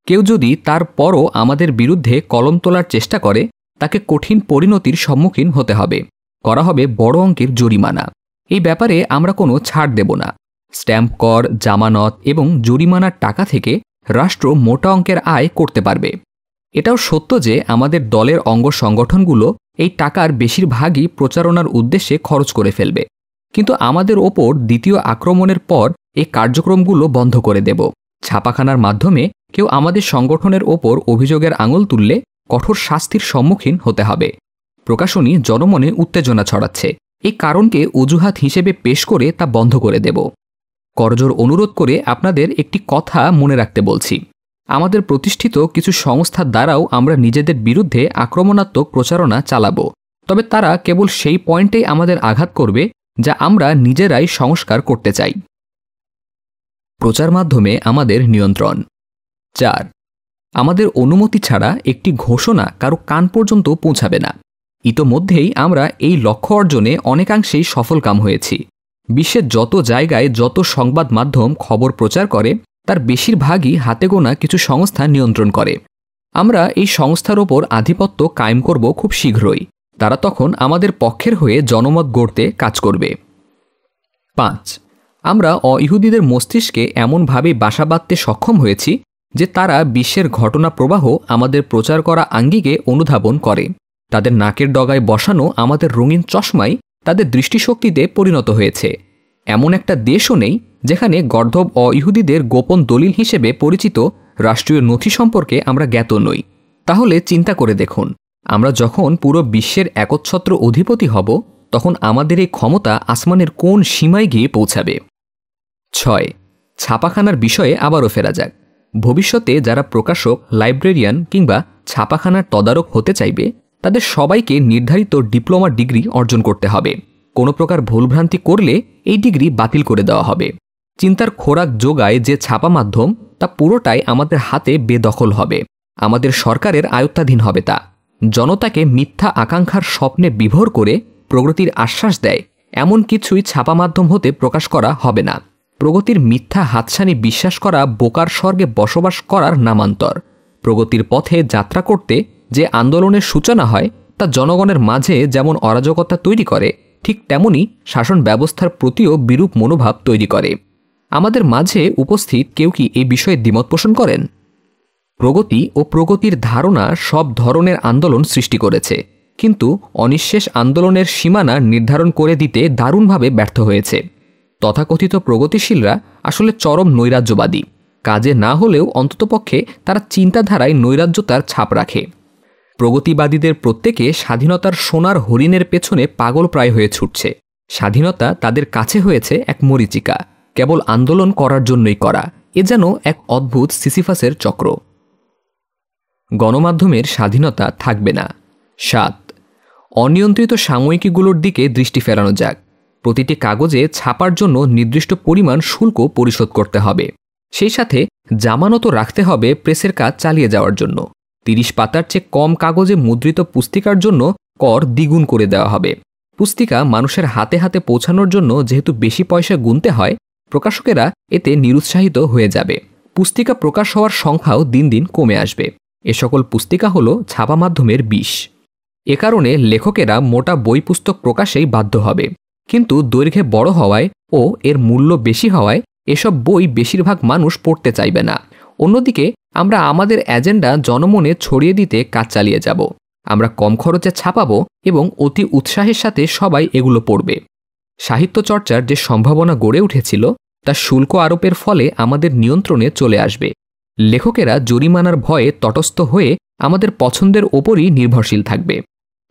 কেউ যদি তারপরও আমাদের বিরুদ্ধে কলম তোলার চেষ্টা করে, তাকে কঠিন পরিণতির সম্মুখীন হতে হবে। করা হবে বড় অঙ্কের জরিমানা। এই ব্যাপারে আমরা কোনো ছাড় দেব না। স্ট্যাম্প কর, জামানত এবং জরিমানার টাকা থেকে রাষ্ট্র মোটা অঙ্কের আয় করতে পারবে। এটাও সত্য যে আমাদের দলের অঙ্গ সংগঠনগুলো এই টাকার বেশিরভাগই প্রচারণার উদ্দেশ্যে খরচ করে ফেলবে। কিন্তু আমাদের ওপর দ্বিতীয় আক্রমণের পর এই কার্যক্রমগুলো বন্ধ করে দেব। ছাপাখানার মাধ্যমে কেউ আমাদের সংগঠনের ওপর অভিযোগের আঙুল তুললে কঠোর শাস্তির সম্মুখীন হতে হবে। প্রকাশনী জনমনে উত্তেজনা ছড়াচ্ছে। এই কারণকে অজুহাত হিসেবে পেশ করে তা বন্ধ করে দেব। করজোর অনুরোধ করে আপনাদের একটি কথা মনে রাখতে বলছি। আমাদের প্রতিষ্ঠিত কিছু সংস্থার দ্বারাও আমরা নিজেদের বিরুদ্ধে আক্রমণাত্মক প্রচারণা চালাবো। তবে তারা কেবল সেই পয়েন্টেই আমাদের আঘাত করবে যা আমরা নিজেরাই সংস্কার করতে চাই। প্রচার মাধ্যমে আমাদের নিয়ন্ত্রণ। চার। আমাদের অনুমতি ছাড়া একটি ঘোষণা কারও কান পর্যন্ত পৌঁছাবে না। ইতোমধ্যেই আমরা এই লক্ষ্য অর্জনে অনেকাংশেই সফলকাম হয়েছি। বিশ্বের যত জায়গায় যত সংবাদ মাধ্যম খবর প্রচার করে, তার বেশিরভাগই হাতে গোনা কিছু সংস্থা নিয়ন্ত্রণ করে। আমরা এই সংস্থার ওপর আধিপত্য কায়েম করব খুব শীঘ্রই। তারা তখন আমাদের পক্ষের হয়ে জনমত গড়তে কাজ করবে। পাঁচ। আমরা অইহুদিদের মস্তিষ্কে এমনভাবে বাসা বাঁধতে সক্ষম হয়েছি যে তারা বিশ্বের ঘটনা প্রবাহ আমাদের প্রচার করা আঙ্গিকে অনুধাবন করে। তাদের নাকের ডগায় বসানো আমাদের রঙিন চশমাই তাদের দৃষ্টিশক্তিতে পরিণত হয়েছে। এমন একটা দেশও নেই যেখানে গর্ধব অইহুদিদের গোপন দলিল হিসেবে পরিচিত রাষ্ট্রীয় নথি সম্পর্কে আমরা জ্ঞাত নই। তাহলে চিন্তা করে দেখুন, আমরা যখন পুরো বিশ্বের একচ্ছত্র অধিপতি হব, তখন আমাদের এই ক্ষমতা আসমানের কোন সীমায় গিয়ে পৌঁছাবে? ছয়, ছাপাখানার বিষয়ে আবারও ফেরা যাক। ভবিষ্যতে যারা প্রকাশক, লাইব্রেরিয়ান কিংবা ছাপাখানার তদারক হতে চাইবে, তাদের সবাইকে নির্ধারিত ডিপ্লোমা ডিগ্রি অর্জন করতে হবে। কোনো প্রকার ভুলভ্রান্তি করলে এই ডিগ্রি বাতিল করে দেওয়া হবে। চিন্তার খোরাক যোগায় যে ছাপা মাধ্যম, তা পুরোটাই আমাদের হাতে বেদখল হবে। আমাদের সরকারের আয়ত্তাধীন হবে তা। জনতাকে মিথ্যা আকাঙ্ক্ষার স্বপ্নে বিভোর করে প্রগতির আশ্বাস দেয়, এমন কিছুই ছাপা মাধ্যম হতে প্রকাশ করা হবে না। প্রগতির মিথ্যা হাতছানি বিশ্বাস করা, বোকার স্বর্গে বসবাস করার নামান্তর। প্রগতির পথে যাত্রা করতে যে আন্দোলনের সূচনা হয়, তা জনগণের মাঝে যেমন অরাজকতা তৈরি করে, ঠিক তেমনি শাসন ব্যবস্থার প্রতিও বিরূপ মনোভাব তৈরি করে। আমাদের মাঝে উপস্থিত কেউ কি এই বিষয়ে দ্বিমত পোষণ করেন? প্রগতি ও প্রগতির ধারণা সব ধরনের আন্দোলন সৃষ্টি করেছে, কিন্তু অনিঃশেষ আন্দোলনের সীমানা নির্ধারণ করে দিতে দারুণভাবে ব্যর্থ হয়েছে। তথাকথিত প্রগতিশীলরা আসলে চরম নৈরাজ্যবাদী। কাজে না হলেও অন্ততপক্ষে তারা চিন্তাধারায় নৈরাজ্যতার ছাপ রাখে। প্রগতিবাদীদের প্রত্যেকে স্বাধীনতার সোনার হরিণের পেছনে পাগল প্রায় হয়ে ছুটছে। স্বাধীনতা তাদের কাছে হয়েছে এক মরিচিকা, কেবল আন্দোলন করার জন্যই করা, এ যেন এক অদ্ভুত সিসিফাসের চক্র। গণমাধ্যমের স্বাধীনতা থাকবে না। সাত, অনিয়ন্ত্রিত সাময়িকীগুলোর দিকে দৃষ্টি ফেরানো যাক। প্রতিটি কাগজে ছাপার জন্য নির্দিষ্ট পরিমাণ শুল্ক পরিশোধ করতে হবে। সেই সাথে জামানতও রাখতে হবে প্রেসের কাজ চালিয়ে যাওয়ার জন্য। তিরিশ পাতার চেয়ে কম কাগজে মুদ্রিত পুস্তিকার জন্য কর দ্বিগুণ করে দেওয়া হবে। পুস্তিকা মানুষের হাতে হাতে পৌঁছানোর জন্য যেহেতু বেশি পয়সা গুনতে হয়, প্রকাশকেরা এতে নিরুৎসাহিত হয়ে যাবে। পুস্তিকা প্রকাশ হওয়ার সংখ্যাও দিন দিন কমে আসবে। এ সকল পুস্তিকা হল ছাপা মাধ্যমের বিষ। এ কারণে লেখকেরা মোটা বই পুস্তক প্রকাশেই বাধ্য হবে। কিন্তু দৈর্ঘ্যে বড় হওয়ায় ও এর মূল্য বেশি হওয়ায় এসব বই বেশিরভাগ মানুষ পড়তে চাইবে না। অন্যদিকে, আমরা আমাদের এজেন্ডা জনমনে ছড়িয়ে দিতে কাজ চালিয়ে যাব। আমরা কম খরচে ছাপাবো এবং অতি উৎসাহের সাথে সবাই এগুলো পড়বে। সাহিত্য চর্চার যে সম্ভাবনা গড়ে উঠেছিল, তা শুল্ক আরোপের ফলে আমাদের নিয়ন্ত্রণে চলে আসবে। লেখকেরা জরিমানার ভয়ে তটস্থ হয়ে আমাদের পছন্দের ওপরই নির্ভরশীল থাকবে।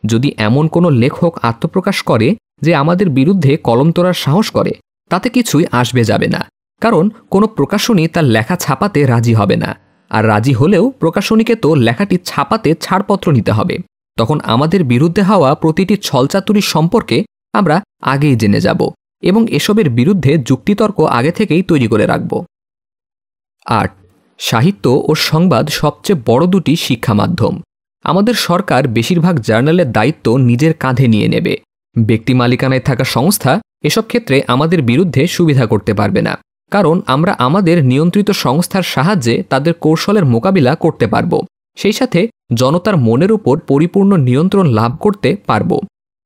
যদি এমন কোনো লেখক আত্মপ্রকাশ করে যে আমাদের বিরুদ্ধে কলম তোলার সাহস করে, তাতে কিছুই আসবে যাবে না। কারণ কোনো প্রকাশনী তার লেখা ছাপাতে রাজি হবে না। আর রাজি হলেও প্রকাশনীকে তো লেখাটি ছাপাতে ছাড়পত্র নিতে হবে। তখন আমাদের বিরুদ্ধে হওয়া প্রতিটি ছলচাতুরি সম্পর্কে আমরা আগেই জেনে যাব এবং এসবের বিরুদ্ধে যুক্তিতর্ক আগে থেকেই তৈরি করে রাখব। আট, সাহিত্য ও সংবাদ সবচেয়ে বড় দুটি শিক্ষা মাধ্যম। আমাদের সরকার বেশিরভাগ জার্নালের দায়িত্ব নিজের কাঁধে নিয়ে নেবে। ব্যক্তি মালিকানায় থাকা সংস্থা এসব ক্ষেত্রে আমাদের বিরুদ্ধে সুবিধা করতে পারবে না। কারণ আমরা আমাদের নিয়ন্ত্রিত সংস্থার সাহায্যে তাদের কৌশলের মোকাবিলা করতে পারব। সেই সাথে জনতার মনের উপর পরিপূর্ণ নিয়ন্ত্রণ লাভ করতে পারব।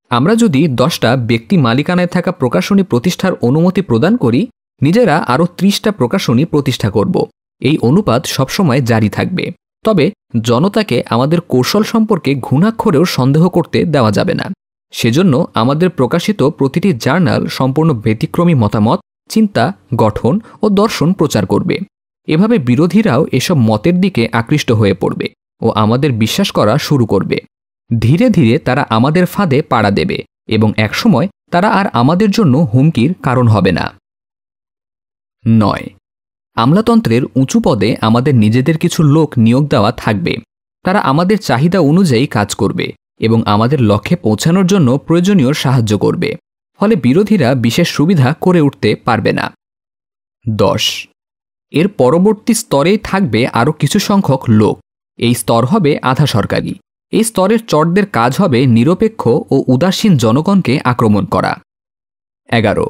আমরা যদি দশটা ব্যক্তি মালিকানায় থাকা প্রকাশনী প্রতিষ্ঠার অনুমতি প্রদান করি, নিজেরা আরও ত্রিশটা প্রকাশনী প্রতিষ্ঠা করব। এই অনুপাত সবসময় জারি থাকবে। তবে জনতাকে আমাদের কৌশল সম্পর্কে ঘুণাক্ষরেও সন্দেহ করতে দেওয়া যাবে না। সেজন্য আমাদের প্রকাশিত প্রতিটি জার্নাল সম্পূর্ণ ব্যতিক্রমী মতামত, চিন্তা, গঠন ও দর্শন প্রচার করবে। এভাবে বিরোধীরাও এসব মতের দিকে আকৃষ্ট হয়ে পড়বে ও আমাদের বিশ্বাস করা শুরু করবে। ধীরে ধীরে তারা আমাদের ফাঁদে পাড়া দেবে এবং একসময় তারা আর আমাদের জন্য হুমকির কারণ হবে না। নয়। আমলাতন্ত্রের উঁচু পদে আমাদের নিজেদের কিছু লোক নিয়োগ দেওয়া থাকবে। তারা আমাদের চাহিদা অনুযায়ী কাজ করবে। এবং আমাদের লক্ষ্যে পৌঁছানোর জন্য প্রয়োজনীয় সাহায্য করবে। ফলে বিরোধীরা বিশেষ সুবিধা করে উঠতে পারবে না। দশ। এর পরবর্তী স্তরেই থাকবে আরও কিছু সংখ্যক লোক। এই স্তর হবে আধা সরকারি। এই স্তরের চটদের কাজ হবে নিরপেক্ষ ও উদাসীন জনগণকে আক্রমণ করা। এগারো।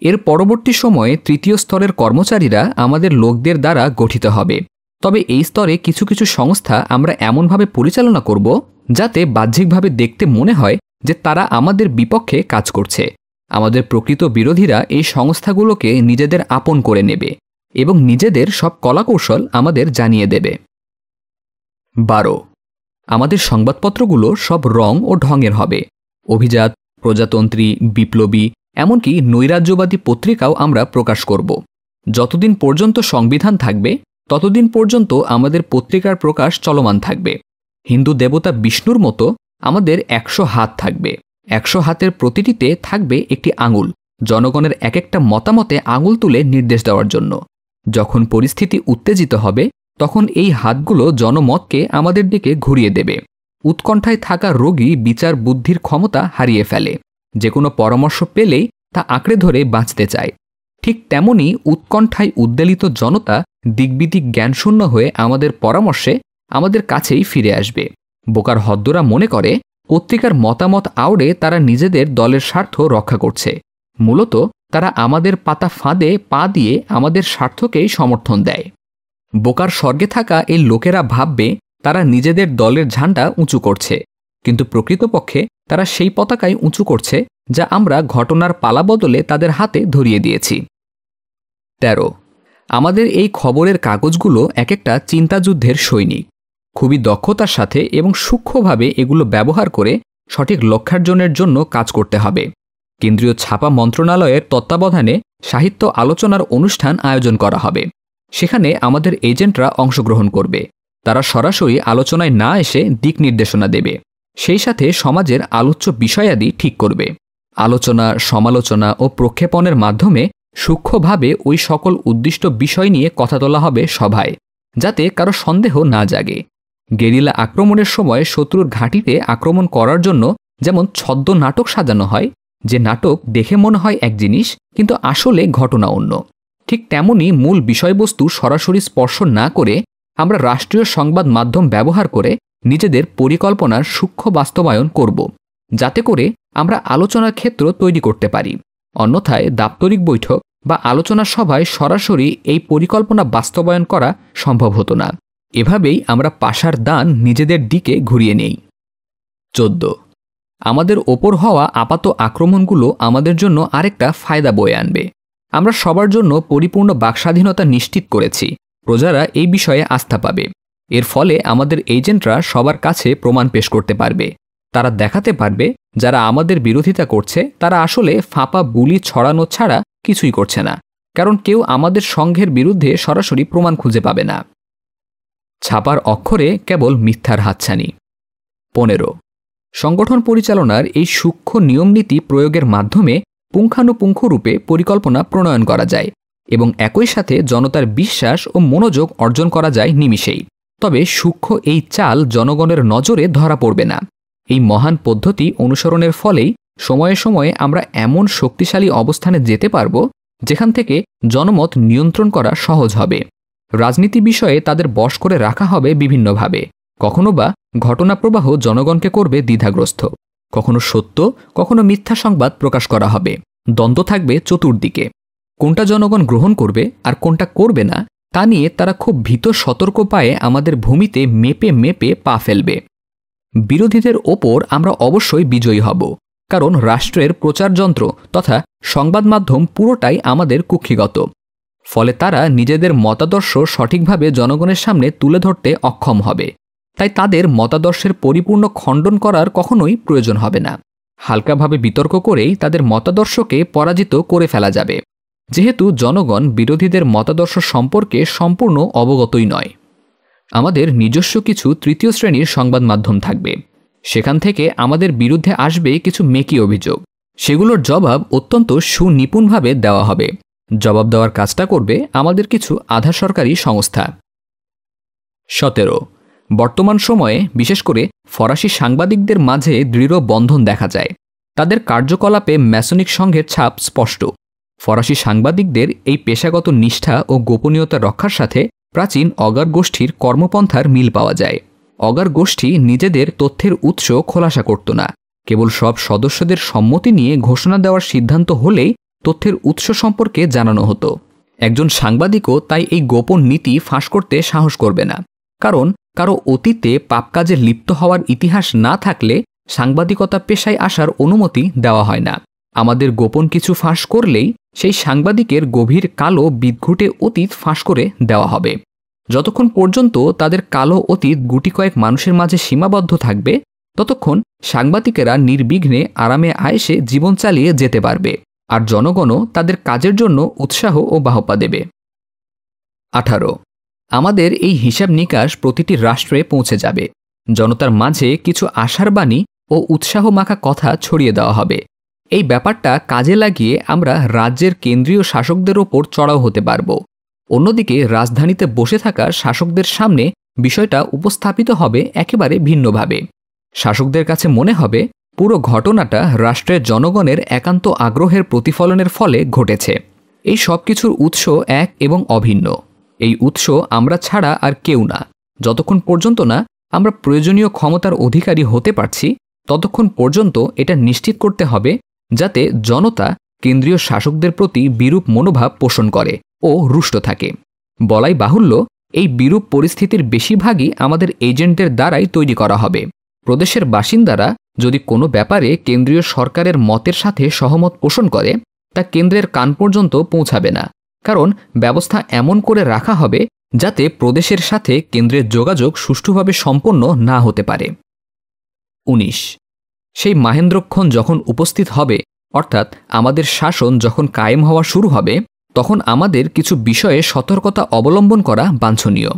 এর পরবর্তী সময়ে তৃতীয় স্তরের কর্মচারীরা আমাদের লোকদের দ্বারা গঠিত হবে। তবে এই স্তরে কিছু কিছু সংস্থা আমরা এমনভাবে পরিচালনা করব যাতে বাহ্যিকভাবে দেখতে মনে হয় যে তারা আমাদের বিপক্ষে কাজ করছে। আমাদের প্রকৃত বিরোধীরা এই সংস্থাগুলোকে নিজেদের আপন করে নেবে এবং নিজেদের সব কলাকৌশল আমাদের জানিয়ে দেবে। বারো। আমাদের সংবাদপত্রগুলো সব রং ও ঢঙের হবে। অভিজাত, প্রজাতন্ত্রী, বিপ্লবী, এমনকি নৈরাজ্যবাদী পত্রিকাও আমরা প্রকাশ করব। যতদিন পর্যন্ত সংবিধান থাকবে, ততদিন পর্যন্ত আমাদের পত্রিকার প্রকাশ চলমান থাকবে। হিন্দু দেবতা বিষ্ণুর মতো আমাদের একশো হাত থাকবে। একশো হাতের প্রতিটিতে থাকবে একটি আঙুল। জনগণের এক একটা মতামতে আঙুল তুলে নির্দেশ দেওয়ার জন্য। যখন পরিস্থিতি উত্তেজিত হবে, তখন এই হাতগুলো জনমতকে আমাদের দিকে ঘুরিয়ে দেবে। উৎকণ্ঠায় থাকা রোগী বিচার বুদ্ধির ক্ষমতা হারিয়ে ফেলে। যে কোনো পরামর্শ পেলেই তা আঁকড়ে ধরে বাঁচতে চায়। ঠিক তেমনি উৎকণ্ঠায় উদ্বেলিত জনতা দিকবিদিক জ্ঞানশূন্য হয়ে আমাদের পরামর্শে আমাদের কাছেই ফিরে আসবে। বোকার হদ্দরা মনে করে, পত্রিকার মতামত আওড়ে তারা নিজেদের দলের স্বার্থ রক্ষা করছে। মূলত, তারা আমাদের পাতা ফাঁদে পা দিয়ে আমাদের স্বার্থকেই সমর্থন দেয়। বোকার স্বর্গে থাকা এই লোকেরা ভাববে, তারা নিজেদের দলের ঝান্ডা উঁচু করছে। কিন্তু প্রকৃতপক্ষে, তারা সেই পতাকাই উঁচু করছে, যা আমরা ঘটনার পালা বদলে তাদের হাতে ধরিয়ে দিয়েছি। তেরো। আমাদের এই খবরের কাগজগুলো এক একটা চিন্তাযুদ্ধের সৈনিক। খুবই দক্ষতার সাথে এবং সূক্ষ্মভাবে এগুলো ব্যবহার করে সঠিক লক্ষ্যার্জনের জন্য কাজ করতে হবে। কেন্দ্রীয় ছাপা মন্ত্রণালয়ের তত্ত্বাবধানে সাহিত্য আলোচনার অনুষ্ঠান আয়োজন করা হবে। সেখানে আমাদের এজেন্টরা অংশগ্রহণ করবে। তারা সরাসরি আলোচনায় না এসে দিক নির্দেশনা দেবে। সেই সাথে সমাজের আলোচ্য বিষয়াদি ঠিক করবে। আলোচনা, সমালোচনা ও প্রক্ষেপণের মাধ্যমে সূক্ষ্মভাবে ওই সকল উদ্দিষ্ট বিষয় নিয়ে কথা তোলা হবে সভায়, যাতে কারও সন্দেহ না জাগে। গেরিলা আক্রমণের সময় শত্রুর ঘাঁটিতে আক্রমণ করার জন্য যেমন ছদ্ম নাটক সাজানো হয়, যে নাটক দেখে মনে হয় এক জিনিস, কিন্তু আসলে ঘটনা অন্য। ঠিক তেমনি মূল বিষয়বস্তু সরাসরি স্পর্শ না করে আমরা রাষ্ট্রীয় সংবাদ মাধ্যম ব্যবহার করে নিজেদের পরিকল্পনার সূক্ষ্ম বাস্তবায়ন করব, যাতে করে আমরা আলোচনার ক্ষেত্র তৈরি করতে পারি। অন্যথায় দাপ্তরিক বৈঠক বা আলোচনা সভায় সরাসরি এই পরিকল্পনা বাস্তবায়ন করা সম্ভব হতো না। এভাবেই আমরা পাশার দান নিজেদের দিকে ঘুরিয়ে নেই। চোদ্দ। আমাদের ওপর হওয়া আপাত আক্রমণগুলো আমাদের জন্য আরেকটা ফায়দা বয়ে আনবে। আমরা সবার জন্য পরিপূর্ণ বাকস্বাধীনতা নিশ্চিত করেছি। প্রজারা এই বিষয়ে আস্থা পাবে। এর ফলে আমাদের এজেন্টরা সবার কাছে প্রমাণ পেশ করতে পারবে। তারা দেখাতে পারবে, যারা আমাদের বিরোধিতা করছে, তারা আসলে ফাঁপা বুলি ছড়ানো ছাড়া কিছুই করছে না। কারণ কেউ আমাদের সংঘের বিরুদ্ধে সরাসরি প্রমাণ খুঁজে পাবে না। ছাপার অক্ষরে কেবল মিথ্যার হাতছানি। পনেরো। সংগঠন পরিচালনার এই সূক্ষ্ম নিয়মনীতি প্রয়োগের মাধ্যমে পুঙ্খানুপুঙ্খরূপে পরিকল্পনা প্রণয়ন করা যায় এবং একই সাথে জনতার বিশ্বাস ও মনোযোগ অর্জন করা যায় নিমিষেই। তবে সূক্ষ্ম এই চাল জনগণের নজরে ধরা পড়বে না। এই মহান পদ্ধতি অনুসরণের ফলেই সময়ে সময়ে আমরা এমন শক্তিশালী অবস্থানে যেতে পারব যেখান থেকে জনমত নিয়ন্ত্রণ করা সহজ হবে। রাজনীতি বিষয়ে তাদের বশ করে রাখা হবে বিভিন্নভাবে। কখনো বা ঘটনা প্রবাহ জনগণকে করবে দ্বিধাগ্রস্ত। কখনো সত্য, কখনো মিথ্যা সংবাদ প্রকাশ করা হবে। দ্বন্দ্ব থাকবে চতুর্দিকে। কোনটা জনগণ গ্রহণ করবে আর কোনটা করবে না, তা নিয়ে তারা খুব ভীত সতর্ক পায়ে আমাদের ভূমিতে মেপে মেপে পা ফেলবে। বিরোধীদের ওপর আমরা অবশ্যই বিজয়ী হব, কারণ রাষ্ট্রের প্রচারযন্ত্র তথা সংবাদ মাধ্যম পুরোটাই আমাদের কুক্ষিগত। ফলে তারা নিজেদের মতাদর্শ সঠিকভাবে জনগণের সামনে তুলে ধরতে অক্ষম হবে। তাই তাদের মতাদর্শের পরিপূর্ণ খণ্ডন করার কখনোই প্রয়োজন হবে না। হালকাভাবে বিতর্ক করেই তাদের মতাদর্শকে পরাজিত করে ফেলা যাবে। যেহেতু জনগণ বিরোধীদের মতাদর্শ সম্পর্কে সম্পূর্ণ অবগতই নয়। আমাদের নিজস্ব কিছু তৃতীয় শ্রেণির সংবাদ মাধ্যম থাকবে। সেখান থেকে আমাদের বিরুদ্ধে আসবে কিছু মেকি অভিযোগ। সেগুলোর জবাব অত্যন্ত সুনিপুণভাবে দেওয়া হবে। জবাব দেওয়ার কাজটা করবে আমাদের কিছু আধা সরকারি সংস্থা। সতেরো। বর্তমান সময়ে, বিশেষ করে ফরাসি সাংবাদিকদের মাঝে দৃঢ় বন্ধন দেখা যায়। তাদের কার্যকলাপে ম্যাসনিক সংঘের ছাপ স্পষ্ট। ফরাসি সাংবাদিকদের এই পেশাগত নিষ্ঠা ও গোপনীয়তা রক্ষার সাথে প্রাচীন অগার গোষ্ঠীর কর্মপন্থার মিল পাওয়া যায়। অগার গোষ্ঠী নিজেদের তথ্যের উৎস খোলাসা করত না। কেবল সব সদস্যদের সম্মতি নিয়ে ঘোষণা দেওয়ার সিদ্ধান্ত হলেই তথ্যের উৎস সম্পর্কে জানানো হতো। একজন সাংবাদিকও তাই এই গোপন নীতি ফাঁস করতে সাহস করবে না। কারণ, কারও অতীতে পাপ কাজে লিপ্ত হওয়ার ইতিহাস না থাকলে সাংবাদিকতা পেশায় আসার অনুমতি দেওয়া হয় না। আমাদের গোপন কিছু ফাঁস করলেই সেই সাংবাদিকের গভীর কালো বিদঘুটে অতীত ফাঁস করে দেওয়া হবে। যতক্ষণ পর্যন্ত তাদের কালো অতীত গুটি কয়েক মানুষের মাঝে সীমাবদ্ধ থাকবে, ততক্ষণ সাংবাদিকেরা নির্বিঘ্নে আরামে আয়েসে জীবন চালিয়ে যেতে পারবে। আর জনগণও তাদের কাজের জন্য উৎসাহ ও বাহপা দেবে। আঠারো। আমাদের এই হিসাব নিকাশ প্রতিটি রাষ্ট্রে পৌঁছে যাবে। জনতার মাঝে কিছু আশার বাণী ও উৎসাহ মাখা কথা ছড়িয়ে দেওয়া হবে। এই ব্যাপারটা কাজে লাগিয়ে আমরা রাজ্যের কেন্দ্রীয় শাসকদের ওপর চড়াও হতে পারব। অন্যদিকে রাজধানীতে বসে থাকা শাসকদের সামনে বিষয়টা উপস্থাপিত হবে একেবারে ভিন্নভাবে। শাসকদের কাছে মনে হবে পুরো ঘটনাটা রাষ্ট্রের জনগণের একান্ত আগ্রহের প্রতিফলনের ফলে ঘটেছে। এই সব কিছুর উৎস এক এবং অভিন্ন। এই উৎস আমরা ছাড়া আর কেউ না। যতক্ষণ পর্যন্ত না আমরা প্রয়োজনীয় ক্ষমতার অধিকারী হতে পারছি, ততক্ষণ পর্যন্ত এটা নিশ্চিত করতে হবে যাতে জনতা কেন্দ্রীয় শাসকদের প্রতি বিরূপ মনোভাব পোষণ করে ও রুষ্ট থাকে। বলাই বাহুল্য, এই বিরূপ পরিস্থিতির বেশিরভাগই আমাদের এজেন্টদের দ্বারাই তৈরি করা হবে। প্রদেশের বাসিন্দারা যদি কোনো ব্যাপারে কেন্দ্রীয় সরকারের মতের সাথে সহমত পোষণ করে, তা কেন্দ্রের কান পর্যন্ত পৌঁছাবে না। কারণ ব্যবস্থা এমন করে রাখা হবে যাতে প্রদেশের সাথে কেন্দ্রের যোগাযোগ সুষ্ঠুভাবে সম্পন্ন না হতে পারে। উনিশ। সেই মাহেন্দ্রক্ষণ যখন উপস্থিত হবে, অর্থাৎ আমাদের শাসন যখন কায়েম হওয়া শুরু হবে, তখন আমাদের কিছু বিষয়ে সতর্কতা অবলম্বন করা বাঞ্ছনীয়।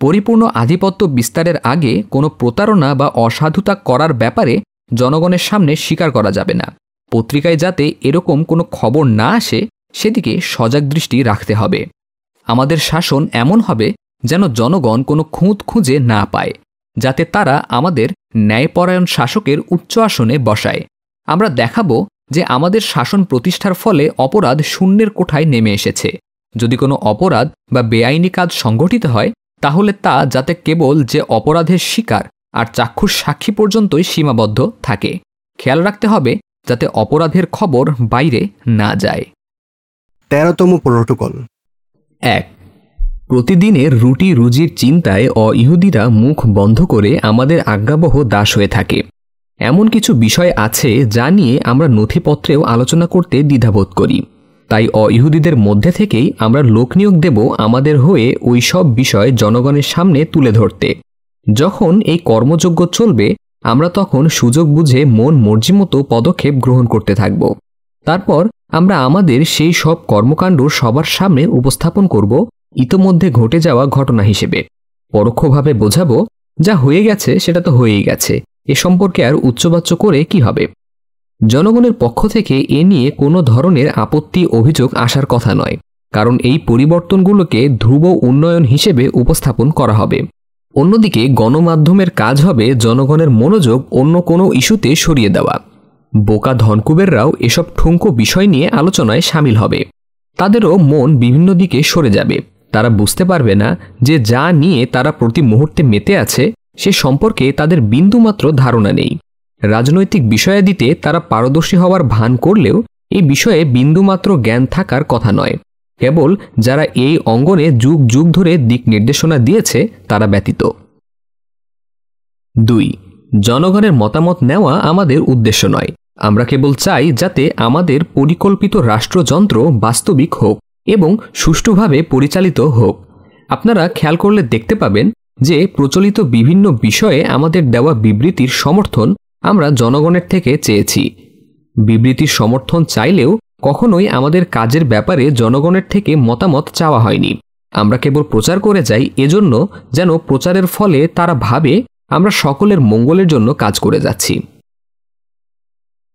পরিপূর্ণ আধিপত্য বিস্তারের আগে কোনো প্রতারণা বা অসাধুতা করার ব্যাপারে জনগণের সামনে স্বীকার করা যাবে না। পত্রিকায় যাতে এরকম কোনো খবর না আসে, সেদিকে সজাগ দৃষ্টি রাখতে হবে। আমাদের শাসন এমন হবে যেন জনগণ কোনো খুঁত খুঁজে না পায়, যাতে তারা আমাদের ন্যায়পরায়ণ শাসকের উচ্চ আসনে বসায়। আমরা দেখাবো যে আমাদের শাসন প্রতিষ্ঠার ফলে অপরাধ শূন্যের কোঠায় নেমে এসেছে। যদি কোনো অপরাধ বা বেআইনি কাজ সংগঠিত হয়, তাহলে তা যাতে কেবল যে অপরাধের শিকার আর চাক্ষুষ সাক্ষী পর্যন্তই সীমাবদ্ধ থাকে। খেয়াল রাখতে হবে যাতে অপরাধের খবর বাইরে না যায়। তেরোতম প্রোটোকল এক প্রতিদিনের রুটি রুজির চিন্তায় অইহুদিরা মুখ বন্ধ করে আমাদের আজ্ঞাবহ দাস হয়ে থাকে। এমন কিছু বিষয় আছে যা নিয়ে আমরা নথিপত্রেও আলোচনা করতে দ্বিধাবোধ করি। তাই অইহুদিদের মধ্যে থেকেই আমরা লোক নিয়োগ দেব আমাদের হয়ে ওই সব বিষয় জনগণের সামনে তুলে ধরতে। যখন এই কর্মযোগ্য চলবে, আমরা তখন সুযোগ বুঝে মন মর্জি মতো পদক্ষেপ গ্রহণ করতে থাকব। তারপর আমরা আমাদের সেই সব কর্মকাণ্ড সবার সামনে উপস্থাপন করব, ইতোমধ্যে ঘটে যাওয়া ঘটনা হিসেবে। পরোক্ষভাবে বোঝাবো, যা হয়ে গেছে সেটা তো হয়েই গেছে, এ সম্পর্কে আর উচ্চবাচ্য করে কি হবে? জনগণের পক্ষ থেকে এ নিয়ে কোনো ধরনের আপত্তি অভিযোগ আসার কথা নয়, কারণ এই পরিবর্তনগুলোকে ধ্রুব উন্নয়ন হিসেবে উপস্থাপন করা হবে। অন্যদিকে গণমাধ্যমের কাজ হবে জনগণের মনোযোগ অন্য কোনো ইস্যুতে সরিয়ে দেওয়া। বোকা ধনকুবেররাও এসব ঠুঙ্কো বিষয় নিয়ে আলোচনায় সামিল হবে। তাদেরও মন বিভিন্ন দিকে সরে যাবে। তারা বুঝতে পারবে না যে যা নিয়ে তারা প্রতি মুহূর্তে মেতে আছে, সে সম্পর্কে তাদের বিন্দুমাত্র ধারণা নেই। রাজনৈতিক বিষয়াদিতে তারা পারদর্শী হওয়ার ভান করলেও এই বিষয়ে বিন্দুমাত্র জ্ঞান থাকার কথা নয়। কেবল যারা এই অঙ্গনে যুগ যুগ ধরে দিক নির্দেশনা দিয়েছে, তারা ব্যতীত। দুই, জনগণের মতামত নেওয়া আমাদের উদ্দেশ্য নয়। আমরা কেবল চাই যাতে আমাদের পরিকল্পিত রাষ্ট্রযন্ত্র বাস্তবিক হোক এবং সুষ্ঠুভাবে পরিচালিত হোক। আপনারা খেয়াল করলে দেখতে পাবেন যে প্রচলিত বিভিন্ন বিষয়ে আমাদের দেওয়া বিবৃতির সমর্থন আমরা জনগণের থেকে চেয়েছি। বিবৃতির সমর্থন চাইলেও কখনোই আমাদের কাজের ব্যাপারে জনগণের থেকে মতামত চাওয়া হয়নি। আমরা কেবল প্রচার করে যাই এজন্য যেন প্রচারের ফলে তারা ভাবে আমরা সকলের মঙ্গলের জন্য কাজ করে যাচ্ছি।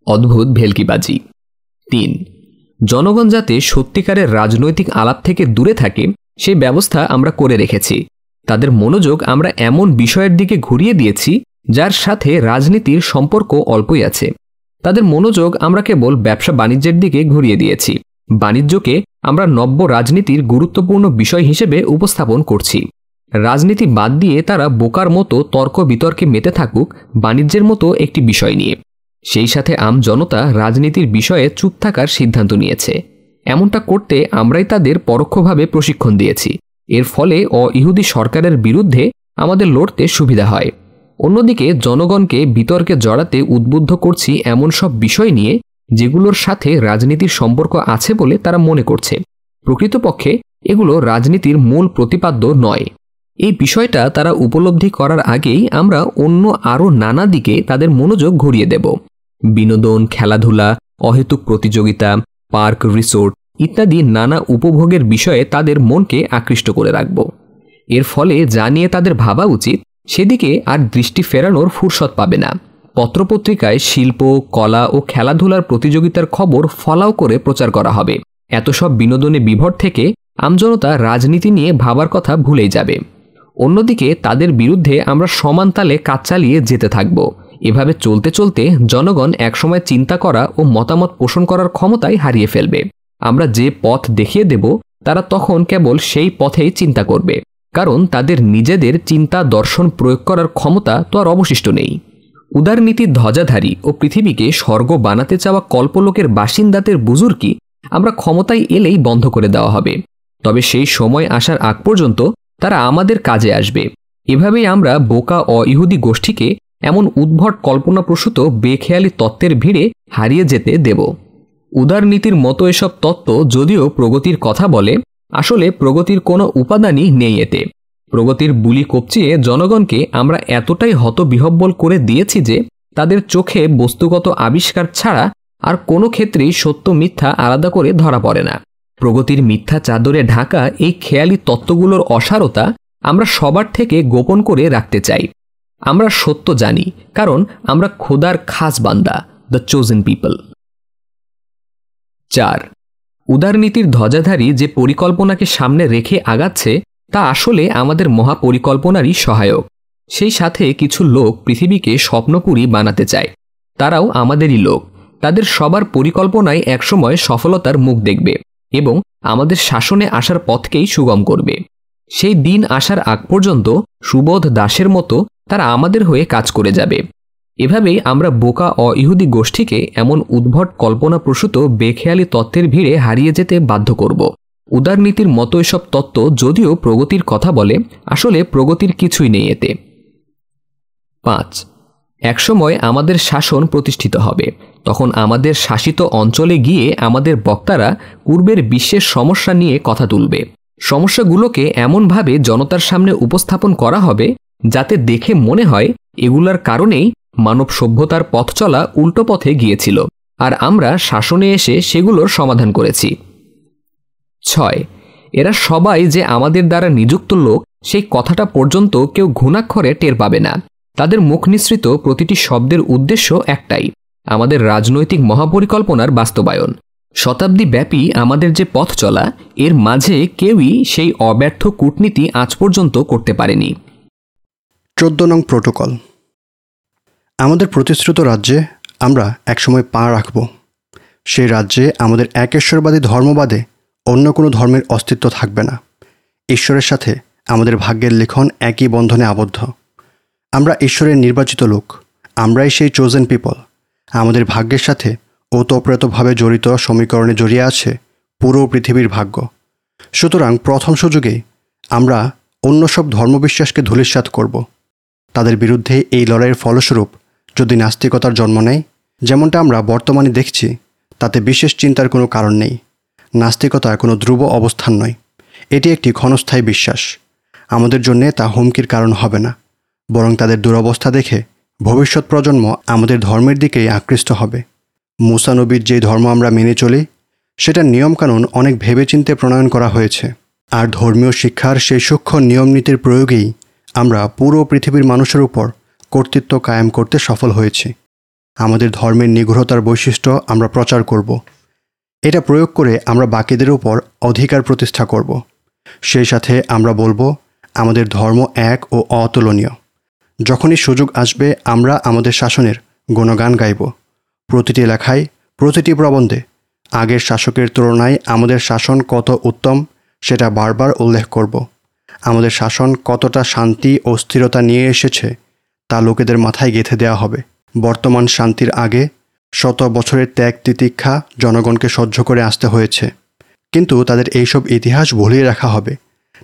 অদ্ভুত ভেলকিবাজি। তিন, জনগণ যাতে সত্যিকারের রাজনৈতিক আলাপ থেকে দূরে থাকে সেই ব্যবস্থা আমরা করে রেখেছি। তাদের মনোযোগ আমরা এমন বিষয়ের দিকে ঘুরিয়ে দিয়েছি, যার সাথে রাজনীতির সম্পর্ক অল্পই আছে। তাদের মনোযোগ আমরা কেবল ব্যবসা বাণিজ্যের দিকে ঘুরিয়ে দিয়েছি। বাণিজ্যকে আমরা নব্য রাজনীতির গুরুত্বপূর্ণ বিষয় হিসেবে উপস্থাপন করছি। রাজনীতি বাদ দিয়ে তারা বোকার মতো তর্ক বিতর্কে মেতে থাকুক বাণিজ্যের মতো একটি বিষয় নিয়ে। সেই সাথে আম জনতা রাজনীতির বিষয়ে চুপ থাকার সিদ্ধান্ত নিয়েছে। এমনটা করতে আমরাই তাদের পরোক্ষভাবে প্রশিক্ষণ দিয়েছি। এর ফলে অ ইহুদি সরকারের বিরুদ্ধে আমাদের লড়তে সুবিধা হয়। অন্যদিকে জনগণকে বিতর্কে জড়াতে উদ্বুদ্ধ করছি এমন সব বিষয় নিয়ে যেগুলোর সাথে রাজনীতির সম্পর্ক আছে বলে তারা মনে করছে। প্রকৃতপক্ষে এগুলো রাজনীতির মূল প্রতিপাদ্য নয়। এই বিষয়টা তারা উপলব্ধি করার আগেই আমরা অন্য আরও নানা দিকে তাদের মনোযোগ ঘুরিয়ে দেব। বিনোদন, খেলাধুলা, অহেতুক প্রতিযোগিতা, পার্ক, রিসোর্ট ইত্যাদি নানা উপভোগের বিষয়ে তাদের মনকে আকৃষ্ট করে রাখব। এর ফলে যা নিয়ে তাদের ভাবা উচিত সেদিকে আর দৃষ্টি ফেরানোর ফুরসত পাবে না। পত্রপত্রিকায় শিল্প, কলা ও খেলাধুলার প্রতিযোগিতার খবর ফলাও করে প্রচার করা হবে। এত সব বিনোদনে বিভর থেকে আমজনতা রাজনীতি নিয়ে ভাবার কথা ভুলেই যাবে। অন্যদিকে তাদের বিরুদ্ধে আমরা সমান তালে কাজ চালিয়ে যেতে থাকব। এভাবে চলতে চলতে জনগণ একসময় চিন্তা করা ও মতামত পোষণ করার ক্ষমতাই হারিয়ে ফেলবে। আমরা যে পথ দেখিয়ে দেব, তারা তখন কেবল সেই পথেই চিন্তা করবে। কারণ তাদের নিজেদের চিন্তা দর্শন প্রয়োগ করার ক্ষমতা তো আর অবশিষ্ট নেই। উদারনীতির ধ্বজাধারী ও পৃথিবীকে স্বর্গ বানাতে চাওয়া কল্পলোকের বাসিন্দাদের বুজুর্কি আমরা ক্ষমতায় এলেই বন্ধ করে দেওয়া হবে। তবে সেই সময় আসার আগ পর্যন্ত তারা আমাদের কাজে আসবে। এভাবেই আমরা বোকা অ ইহুদি গোষ্ঠীকে এমন উদ্ভট কল্পনাপ্রসূত বেখেয়ালি তত্ত্বের ভিড়ে হারিয়ে যেতে দেব। উদারনীতির মতো এসব তত্ত্ব যদিও প্রগতির কথা বলে আসলে প্রগতির কোনো উপাদানই নেই এতে। প্রগতির বুলি কপচিয়ে জনগণকে আমরা এতটাই হতবিহব্বল করে দিয়েছি যে তাদের চোখে বস্তুগত আবিষ্কার ছাড়া আর কোনো ক্ষেত্রেই সত্য মিথ্যা আলাদা করে ধরা পড়ে না। প্রগতির মিথ্যা চাদরে ঢাকা এই খেয়ালি তত্ত্বগুলোর অসারতা আমরা সবার থেকে গোপন করে রাখতে চাই। আমরা সত্য জানি, কারণ আমরা খোদার খাস বান্দা দ্য চোজেন পিপল চার উদারনীতির ধ্বজাধারী যে পরিকল্পনাকে সামনে রেখে আগাচ্ছে, তা আসলে আমাদের মহাপরিকল্পনারই সহায়ক। সেই সাথে কিছু লোক পৃথিবীকে স্বপ্নপুরী বানাতে চায়। তারাও আমাদেরই লোক। তাদের সবার পরিকল্পনায় একসময় সফলতার মুখ দেখবে এবং আমাদের শাসনে আসার পথকেই সুগম করবে। সেই দিন আসার আগ পর্যন্ত সুবোধ দাসের মতো তারা আমাদের হয়ে কাজ করে যাবে। এভাবেই আমরা বোকা অ ইহুদি গোষ্ঠীকে এমন উদ্ভট কল্পনাপ্রসূত বেখেয়ালি তত্ত্বের ভিড়ে হারিয়ে যেতে বাধ্য করব। উদারনীতির মতো এসব তত্ত্ব যদিও প্রগতির কথা বলে, আসলে প্রগতির কিছুই নেই এতে। পাঁচ, একসময় আমাদের শাসন প্রতিষ্ঠিত হবে। তখন আমাদের শাসিত অঞ্চলে গিয়ে আমাদের বক্তারা পূর্বের বিশ্বের সমস্যা নিয়ে কথা তুলবে। সমস্যাগুলোকে এমনভাবে জনতার সামনে উপস্থাপন করা হবে যাতে দেখে মনে হয় এগুলার কারণেই মানব সভ্যতার পথ চলা উল্টো পথে গিয়েছিল, আর আমরা শাসনে এসে সেগুলোর সমাধান করেছি। ছয়, এরা সবাই যে আমাদের দ্বারা নিযুক্ত লোক, সেই কথাটা পর্যন্ত কেউ ঘুণাক্ষরে টের পাবে না। তাদের মুখ নিঃসৃত প্রতিটি শব্দের উদ্দেশ্য একটাই, আমাদের রাজনৈতিক মহাপরিকল্পনার বাস্তবায়ন। শতাব্দী ব্যাপী আমাদের যে পথ চলা, এর মাঝে কেউই সেই অব্যর্থ কূটনীতি আজ পর্যন্ত করতে পারেনি। চোদ্দ নং প্রোটোকল। আমাদের প্রতিশ্রুত রাজ্যে আমরা একসময় পা রাখব। সেই রাজ্যে আমাদের একেশ্বরবাদী ধর্মবাদে অন্য কোনো ধর্মের অস্তিত্ব থাকবে না। ঈশ্বরের সাথে আমাদের ভাগ্যের লেখন একই বন্ধনে আবদ্ধ। আমরা ঈশ্বরের নির্বাচিত লোক। আমরাই সেই চোজেন পিপল আমাদের ভাগ্যের সাথে ওতপ্রোতভাবে জড়িত সমীকরণে জড়িয়ে আছে পুরো পৃথিবীর ভাগ্য। সুতরাং প্রথম সুযোগেই আমরা অন্য সব ধর্মবিশ্বাসকে ধূলিসাৎ করব। তাদের বিরুদ্ধে এই লড়াইয়ের ফলস্বরূপ যদি নাস্তিকতার জন্ম নেয়, যেমনটা আমরা বর্তমানে দেখছি, তাতে বিশেষ চিন্তার কোনো কারণ নেই। নাস্তিকতা কোনো ধ্রুব অবস্থান নয়। এটি একটি ক্ষণস্থায়ী বিশ্বাস। আমাদের জন্যে তা হুমকির কারণ হবে না। বরং তাদের দুরবস্থা দেখে ভবিষ্যৎ প্রজন্ম আমাদের ধর্মের দিকেই আকৃষ্ট হবে। মুসানবীর যে ধর্ম আমরা মেনে চলি, সেটার নিয়মকানুন অনেক ভেবেচিন্তে প্রণয়ন করা হয়েছে। আর ধর্মীয় শিক্ষার সেই সূক্ষ্ম নিয়মনীতির প্রয়োগেই আমরা পুরো পৃথিবীর মানুষের উপর কর্তৃত্ব কায়েম করতে সফল হয়েছি। আমাদের ধর্মের নিগূঢ়তার বৈশিষ্ট্য আমরা প্রচার করব। এটা প্রয়োগ করে আমরা বাকিদের উপর অধিকার প্রতিষ্ঠা করব। সেই সাথে আমরা বলব, আমাদের ধর্ম এক ও অতুলনীয়। যখনই সুযোগ আসবে, আমরা আমাদের শাসনের গুণগান গাইব। প্রতিটি লেখায় প্রতিটি প্রবন্ধে, আগের শাসকের তুলনায় আমাদের শাসন কত উত্তম, সেটা বারবার উল্লেখ করব। আমাদের শাসন কতটা শান্তি ও স্থিরতা নিয়ে এসেছে তা লোকেদের মাথায় গেঁথে দেওয়া হবে। বর্তমান শান্তির আগে শত বছরের ত্যাগ তিতিক্ষা জনগণকে সহ্য করে আসতে হয়েছে। কিন্তু তাদের এইসব ইতিহাস ভুলিয়ে রাখা হবে।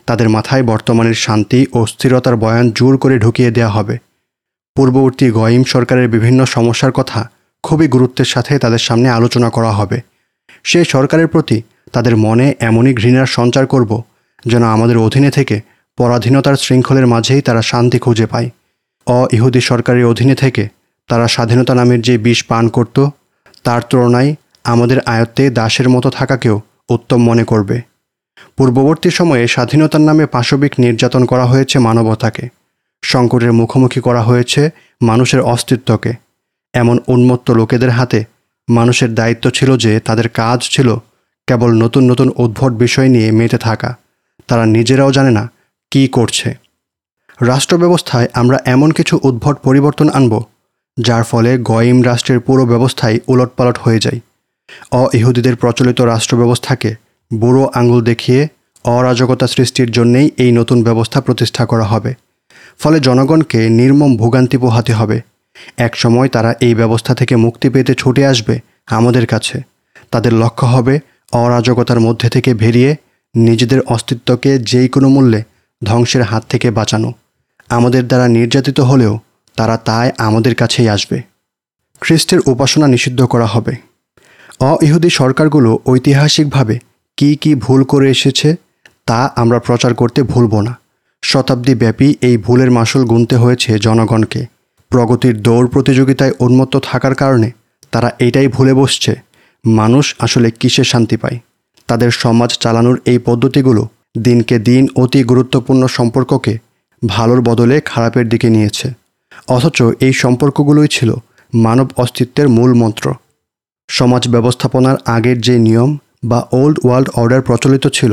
তাদের মাথায় বর্তমানের শান্তি ও স্থিরতার বয়ান জোর করে ঢুকিয়ে দেওয়া হবে। পূর্ববর্তী গয়িম সরকারের বিভিন্ন সমস্যার কথা খুবই গুরুত্বের সাথে তাদের সামনে আলোচনা করা হবে। সেই সরকারের প্রতি তাদের মনে এমনই ঘৃণার সঞ্চার করব যেন আমাদের অধীনে থেকে পরাধীনতার শৃঙ্খলের মাঝেই তারা শান্তি খুঁজে পায়। অ ইহুদি সরকারের অধীনে থেকে তারা স্বাধীনতা নামের যে বিষ পান করত, তার তুলনায় আমাদের আয়ত্তে দাসের মতো থাকাকেও উত্তম মনে করবে। পূর্ববর্তী সময়ে স্বাধীনতার নামে পাশবিক নির্যাতন করা হয়েছে মানবতাকে। সংকটের মুখোমুখি করা হয়েছে মানুষের অস্তিত্বকে। এমন উন্মত্ত লোকেদের হাতে মানুষের দায়িত্ব ছিল যে তাদের কাজ ছিল কেবল নতুন নতুন উদ্ভট বিষয় নিয়ে মেতে থাকা। তারা নিজেরাও জানে না কী করছে। রাষ্ট্র ব্যবস্থায় আমরা এমন কিছু উদ্ভট পরিবর্তন আনব, যার ফলে গয়িম রাষ্ট্রের পুরো ব্যবস্থাই উলটপালট হয়ে যায়। অ ইহুদিদের প্রচলিত রাষ্ট্র ব্যবস্থাকে বুড়ো আঙুল দেখিয়ে অরাজকতা সৃষ্টির জন্যেই এই নতুন ব্যবস্থা প্রতিষ্ঠা করা হবে। ফলে জনগণকে নির্মম ভোগান্তি পোহাতে হবে। এক সময় তারা এই ব্যবস্থা থেকে মুক্তি পেতে ছুটে আসবে আমাদের কাছে। তাদের লক্ষ্য হবে অরাজকতার মধ্যে থেকে বেরিয়ে নিজেদের অস্তিত্বকে যেই কোনো মূল্যে ধ্বংসের হাত থেকে বাঁচানো। আমাদের দ্বারা নির্যাতিত হলেও তারা তাই আমাদের কাছেই আসবে। খ্রিস্টের উপাসনা নিষিদ্ধ করা হবে। অ ইহুদি সরকারগুলো ঐতিহাসিকভাবে কি কি ভুল করে এসেছে তা আমরা প্রচার করতে ভুলব না। শতাব্দীব্যাপী এই ভুলের মাসুল গুনতে হয়েছে জনগণকে। প্রগতির দৌড় প্রতিযোগিতায় উন্মত্ত থাকার কারণে তারা এটাই ভুলে বসছে, মানুষ আসলে কিসে শান্তি পায়? তাদের সমাজ চালানোর এই পদ্ধতিগুলো দিনকে দিন অতি গুরুত্বপূর্ণ সম্পর্ককে ভালোর বদলে খারাপের দিকে নিয়েছে। অথচ এই সম্পর্কগুলোই ছিল মানব অস্তিত্বের মূল মন্ত্র। সমাজ ব্যবস্থাপনার আগের যে নিয়ম বা ওল্ড ওয়ার্ল্ড অর্ডার প্রচলিত ছিল,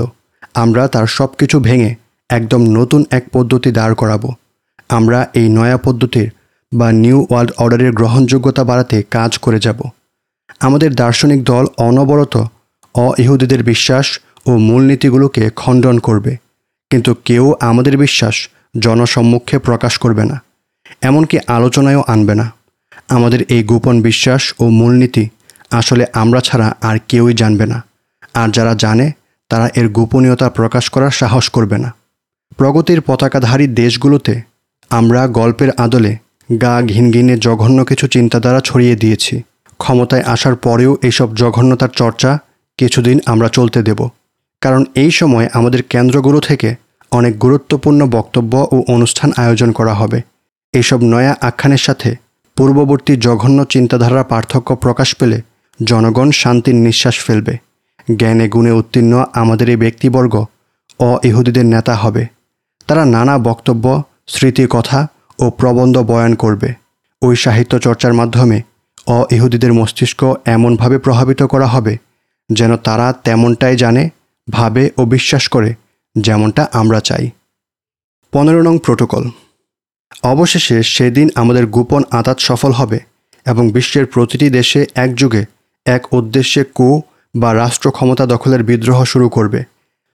আমরা তার সব কিছু ভেঙে একদম নতুন এক পদ্ধতি দাঁড় করাবো। আমরা এই নয়া পদ্ধতির বা নিউ ওয়ার্ল্ড অর্ডারের গ্রহণযোগ্যতা বাড়াতে কাজ করে যাব। আমাদের দার্শনিক দল অনবরত অ ইহুদিদের বিশ্বাস ও মূলনীতিগুলোকে খণ্ডন করবে। কিন্তু কেউ আমাদের বিশ্বাস জনসম্মুখে প্রকাশ করবে না, এমনকি আলোচনায়ও আনবে না। আমাদের এই গোপন বিশ্বাস ও মূলনীতি আসলে আমরা ছাড়া আর কেউই জানবে না, আর যারা জানে, তারা এর গোপনীয়তা প্রকাশ করার সাহস করবে না। প্রগতির পতাকাধারী দেশগুলোতে আমরা গল্পের আদলে গা ঘিনঘিনে জঘন্য কিছু চিন্তাধারা ছড়িয়ে দিয়েছি। ক্ষমতায় আসার পরেও এইসব জঘন্যতার চর্চা কিছুদিন আমরা চলতে দেব, কারণ এই সময় আমাদের কেন্দ্রগুলো থেকে অনেক গুরুত্বপূর্ণ বক্তব্য ও অনুষ্ঠান আয়োজন করা হবে। এইসব নয়া আখ্যানের সাথে পূর্ববর্তী জঘন্য চিন্তাধারার পার্থক্য প্রকাশ পেলে জনগণ শান্তির নিঃশ্বাস ফেলবে। জ্ঞানে গুণে উত্তীর্ণ আমাদের এই ব্যক্তিবর্গ অ ইহুদিদের নেতা হবে। তারা নানা বক্তব্য স্মৃতি কথা ও প্রবন্ধ বয়ান করবে। ওই সাহিত্য চর্চার মাধ্যমে অ ইহুদিদের মস্তিষ্ক এমনভাবে প্রভাবিত করা হবে যেন তারা তেমনটাই জানে, ভাবে ও বিশ্বাস করে যেমনটা আমরা চাই। পনেরো নং প্রোটোকল। অবশেষে সেদিন আমাদের গোপন আদাত সফল হবে এবং বিশ্বের প্রতিটি দেশে একযুগে এক উদ্দেশ্যে কু বা রাষ্ট্র ক্ষমতা দখলের বিদ্রোহ শুরু করবে।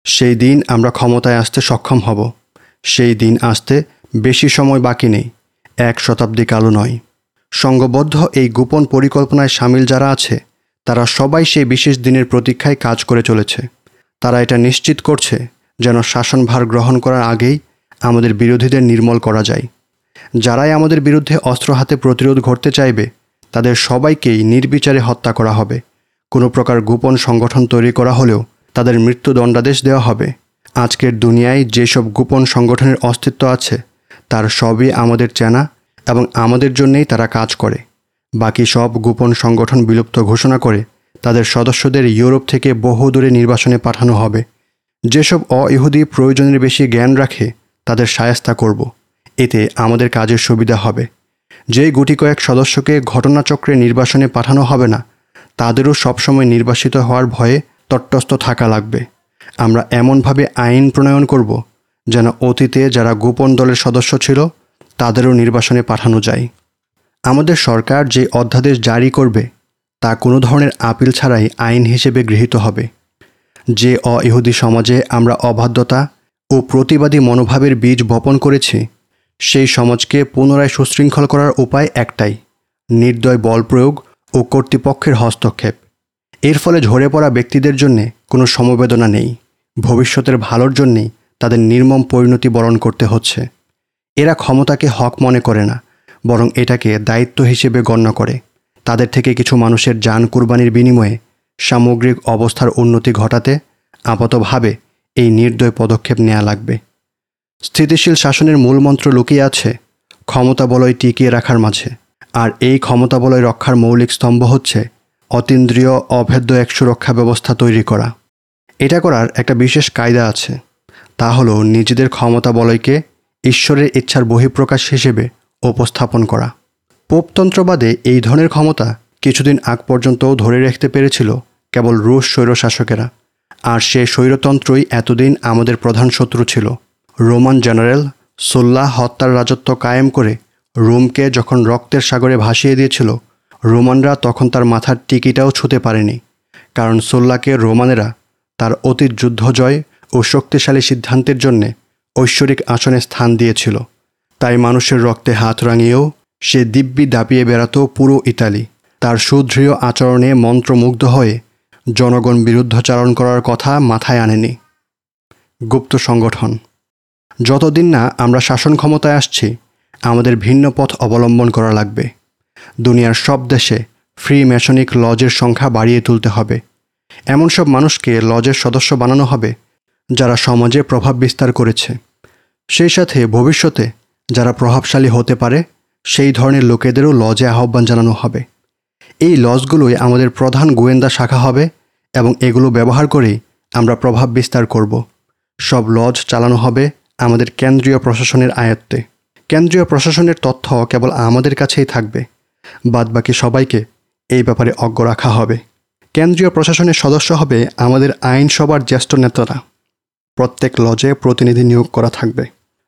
সেই দিন আমরা ক্ষমতায় আসতে সক্ষম হব। সেই দিন আসতে বেশি সময় বাকি নেই। এক শতাব্দী কালো নয়। সংঘবদ্ধ এই গোপন পরিকল্পনায় সামিল যারা আছে, তারা সবাই সেই বিশেষ দিনের প্রতীক্ষায় কাজ করে চলেছে। তারা এটা নিশ্চিত করছে যেন শাসনভার গ্রহণ করার আগেই আমাদের বিরোধীদের নির্মল করা যায়। যারাই আমাদের বিরুদ্ধে অস্ত্র হাতে প্রতিরোধ ঘটতে চাইবে, তাদের সবাইকেই নির্বিচারে হত্যা করা হবে। কোনো প্রকার গোপন সংগঠন তৈরি করা হলেও তাদের মৃত্যুদণ্ডাদেশ দেওয়া হবে। আজকের দুনিয়ায় যেসব গোপন সংগঠনের অস্তিত্ব আছে, তার সবই আমাদের চেনা এবং আমাদের জন্যেই তারা কাজ করে। বাকি সব গোপন সংগঠন বিলুপ্ত ঘোষণা করে তাদের সদস্যদের ইউরোপ থেকে বহু দূরে নির্বাসনে পাঠানো হবে। যেসব অ ইহুদি প্রয়োজনের বেশি জ্ঞান রাখে, তাদের সায়স্তা করব। এতে আমাদের কাজের সুবিধা হবে। যেই গুটি কয়েক সদস্যকে ঘটনাচক্রে নির্বাসনে পাঠানো হবে না, তাদেরও সবসময় নির্বাসিত হওয়ার ভয়ে তট্টস্থ থাকা লাগবে। আমরা এমনভাবে আইন প্রণয়ন করব, যেন অতীতে যারা গোপন দলের সদস্য ছিল, তাদেরও নির্বাসনে পাঠানো যায়। আমাদের সরকার যে অধ্যাদেশ জারি করবে, তা কোনো ধরনের আপিল ছাড়াই আইন হিসেবে গৃহীত হবে। যে অ সমাজে আমরা অবাধ্যতা ও প্রতিবাদী মনোভাবের বীজ বপন করেছি, সেই সমাজকে পুনরায় সুশৃঙ্খল করার উপায় একটাই, নির্দয় বল প্রয়োগ ও কর্তৃপক্ষের হস্তক্ষেপ। এর ফলে ঝরে পড়া ব্যক্তিদের জন্যে কোনো সমবেদনা নেই, ভবিষ্যতের ভালোর জন্যেই তাদের নির্মম পরিণতি বরণ করতে হচ্ছে। এরা ক্ষমতাকে হক মনে করে না, বরং এটাকে দায়িত্ব হিসেবে গণ্য করে। তাদের থেকে কিছু মানুষের যান কুরবানির বিনিময়ে সামগ্রিক অবস্থার উন্নতি ঘটাতে আপাতভাবে এই নির্দয় পদক্ষেপ নেওয়া লাগবে। স্থিতিশীল শাসনের মূলমন্ত্র লুকিয়ে আছে, ক্ষমতা বলয় টিকিয়ে রাখার মাঝে। আর এই ক্ষমতা বলয় রক্ষার মৌলিক স্তম্ভ হচ্ছে অতীন্দ্রিয় অভেদ্য এক সুরক্ষা ব্যবস্থা তৈরি করা। এটা করার একটা বিশেষ কায়দা আছে। তা হলো নিজেদের ক্ষমতা বলয়কে ঈশ্বরের ইচ্ছার বহিঃপ্রকাশ হিসেবে উপস্থাপন করা। পোপতন্ত্রবাদে এই ধরনের ক্ষমতা কিছুদিন আগ পর্যন্তও ধরে রাখতে পেরেছিল কেবল রুশ স্বৈরশাসকেরা। আর সে স্বৈরতন্ত্রই এতদিন আমাদের প্রধান শত্রু ছিল। রোমান জেনারেল সোল্লা হত্যার রাজত্ব কায়েম করে রোমকে যখন রক্তের সাগরে ভাসিয়ে দিয়েছিল, রোমানরা তখন তার মাথার টিকিটাও ছুতে পারেনি। কারণ সোল্লাকে রোমানেরা তার অতীত যুদ্ধ জয় ও শক্তিশালী সিদ্ধান্তের জন্যে ঐশ্বরিক আসনে স্থান দিয়েছিল। তাই মানুষের রক্তে হাত রাঙিয়েও সে দিব্যি দাপিয়ে বেড়াত পুরো ইতালি। তার সুদৃঢ় আচরণে মন্ত্রমুগ্ধ হয়ে জনগণ বিরুদ্ধচারণ করার কথা মাথায় আনেনি। গুপ্ত সংগঠন। যতদিন না আমরা শাসন ক্ষমতায় আসছি, আমাদের ভিন্ন পথ অবলম্বন করা লাগবে। দুনিয়ার সব দেশে ফ্রি মেশনিক লজের সংখ্যা বাড়িয়ে তুলতে হবে। এমন সব মানুষকে লজের সদস্য বানানো হবে, যারা সমাজে প্রভাব বিস্তার করেছে। সেই সাথে ভবিষ্যতে যারা প্রভাবশালী হতে পারে, সেই ধরনের লোকেদেরও লজে আহ্বান জানানো হবে। এই লজগুলোই আমাদের প্রধান গোয়েন্দা শাখা হবে এবং এগুলো ব্যবহার করেই আমরা প্রভাব বিস্তার করব। সব লজ চালানো হবে আমাদের কেন্দ্রীয় প্রশাসনের আয়ত্তে। কেন্দ্রীয় প্রশাসনের তথ্য কেবল আমাদের কাছেই থাকবে। বাদবাকি সবাইকে এই ব্যাপারে অজ্ঞ রাখা হবে। কেন্দ্রীয় প্রশাসনের সদস্য হবে আমাদের আইনসভার জ্যেষ্ঠ নেতারা। প্রত্যেক লজে প্রতিনিধি নিয়োগ করা থাকবে।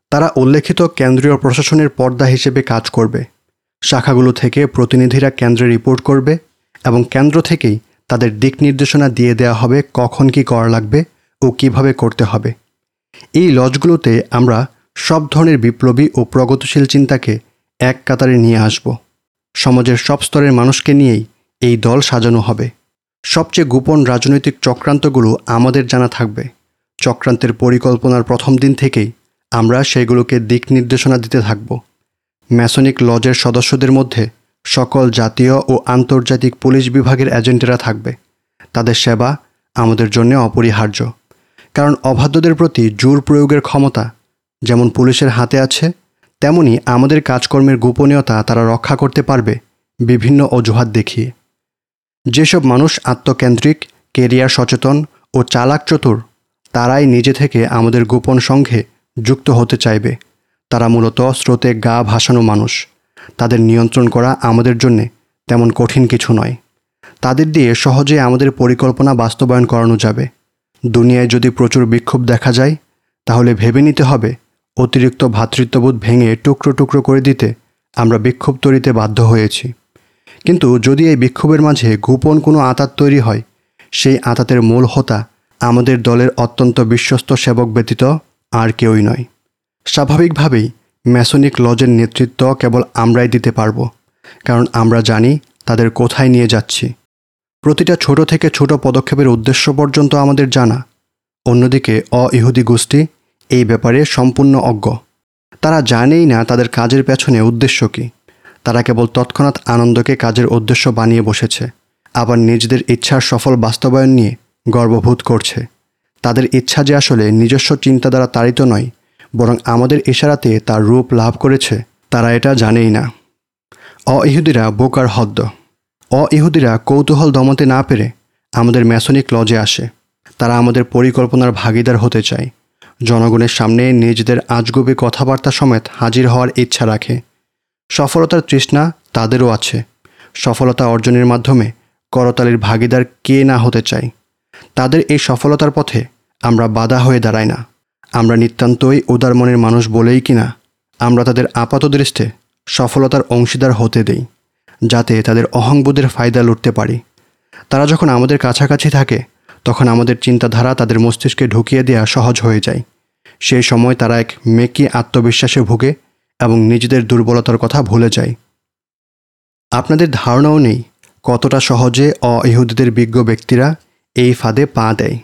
তারা উল্লেখিত কেন্দ্রীয় প্রশাসনের পর্দা হিসেবে কাজ করবে। শাখাগুলো থেকে প্রতিনিধিরা কেন্দ্রে রিপোর্ট করবে এবং কেন্দ্র থেকেই তাদের দিক নির্দেশনা দিয়ে দেওয়া হবে কখন কি করা লাগবে ও কীভাবে করতে হবে। এই লজগুলোতে আমরা সব ধরনের বিপ্লবী ও প্রগতিশীল চিন্তাকে এক কাতারে নিয়ে আসব। সমাজের সব স্তরের মানুষকে নিয়েই এই দল সাজানো হবে। সবচেয়ে গোপন রাজনৈতিক চক্রান্তগুলো আমাদের জানা থাকবে। চক্রান্তের পরিকল্পনার প্রথম দিন থেকেই আমরা সেগুলোকে দিক নির্দেশনা দিতে থাকব। ম্যাসনিক লজের সদস্যদের মধ্যে সকল জাতীয় ও আন্তর্জাতিক পুলিশ বিভাগের এজেন্টেরা থাকবে। তাদের সেবা আমাদের জন্য অপরিহার্য। কারণ অবাধ্যদের প্রতি জোর প্রয়োগের ক্ষমতা যেমন পুলিশের হাতে আছে, তেমনি আমাদের কাজকর্মের গোপনীয়তা তারা রক্ষা করতে পারবে বিভিন্ন অজুহাত দেখিয়ে। যেসব মানুষ আত্মকেন্দ্রিক, কেরিয়ার সচেতন ও চালাক চতুর, তারাই নিজে থেকে আমাদের গোপন সংঘে যুক্ত হতে চাইবে। তারা মূলত স্রোতে গা ভাসানো মানুষ। তাদের নিয়ন্ত্রণ করা আমাদের জন্যে তেমন কঠিন কিছু নয়। তাদের দিয়ে সহজে আমাদের পরিকল্পনা বাস্তবায়ন করানো যাবে। দুনিয়ায় যদি প্রচুর বিক্ষোভ দেখা যায়, তাহলে ভেবে নিতে হবে অতিরিক্ত ভ্রাতৃত্ববোধ ভেঙে টুকরো টুকরো করে দিতে আমরা বিক্ষোভ তৈরিতে বাধ্য হয়েছি। কিন্তু যদি এই বিক্ষোভের মাঝে গোপন কোনো আতাত তৈরি হয়, সেই আতাতের মূল হোতা আমাদের দলের অত্যন্ত বিশ্বস্ত সেবক ব্যতীত আর কেউই নয়। স্বাভাবিকভাবেই ম্যাসনিক লজের নেতৃত্ব কেবল আমরাই দিতে পারব, কারণ আমরা জানি তাদের কোথায় নিয়ে যাচ্ছি। প্রতিটা ছোট থেকে ছোট পদক্ষেপের উদ্দেশ্য পর্যন্ত আমাদের জানা। অন্যদিকে অ ইহুদি গোষ্ঠী এই ব্যাপারে সম্পূর্ণ অজ্ঞ। তারা জানেই না তাদের কাজের পেছনে উদ্দেশ্য কী। তারা কেবল তৎক্ষণাৎ আনন্দকে কাজের উদ্দেশ্য বানিয়ে বসেছে, আবার নিজেদের ইচ্ছার সফল বাস্তবায়ন নিয়ে গর্ববোধ করছে। তাদের ইচ্ছা যে আসলে নিজস্ব চিন্তা দ্বারা তাড়িত নয় বরং আমাদের ইশারাতে তার রূপ লাভ করেছে, তারা এটা জানেই না। অ ইহুদিরা বোকার হদ্দ। অ ইহুদিরা কৌতূহল দমতে না পেরে আমাদের ম্যাসনিক লজে আসে। তারা আমাদের পরিকল্পনার ভাগিদার হতে চায়। জনগণের সামনে নিজেদের আজগুবি কথাবার্তা সমেত হাজির হওয়ার ইচ্ছা রাখে। সফলতার তৃষ্ণা তাদেরও আছে। সফলতা অর্জনের মাধ্যমে করতালির ভাগিদার কে না হতে চায়? তাদের এই সফলতার পথে আমরা বাধা হয়ে দাঁড়াই না। আমরা নিতান্তই উদার মনের মানুষ বলেই কিনা আমরা তাদের আপাত দৃষ্টে সফলতার অংশীদার হতে দেই, যাতে তাদের অহংবোধের ফায়দা লুটতে পারি। তারা যখন আমাদের কাছাকাছি থাকে, তখন আমাদের চিন্তাধারা তাদের মস্তিষ্কে ঢুকিয়ে দেওয়া সহজ হয়ে যায়। সেই সময় তারা এক মেকি আত্মবিশ্বাসে ভুগে এবং নিজেদের দুর্বলতার কথা ভুলে যায়। আপনাদের ধারণাও নেই কতটা সহজে অইহুদিদের বিজ্ঞ ব্যক্তিরা এই ফাঁদে পা দেয়।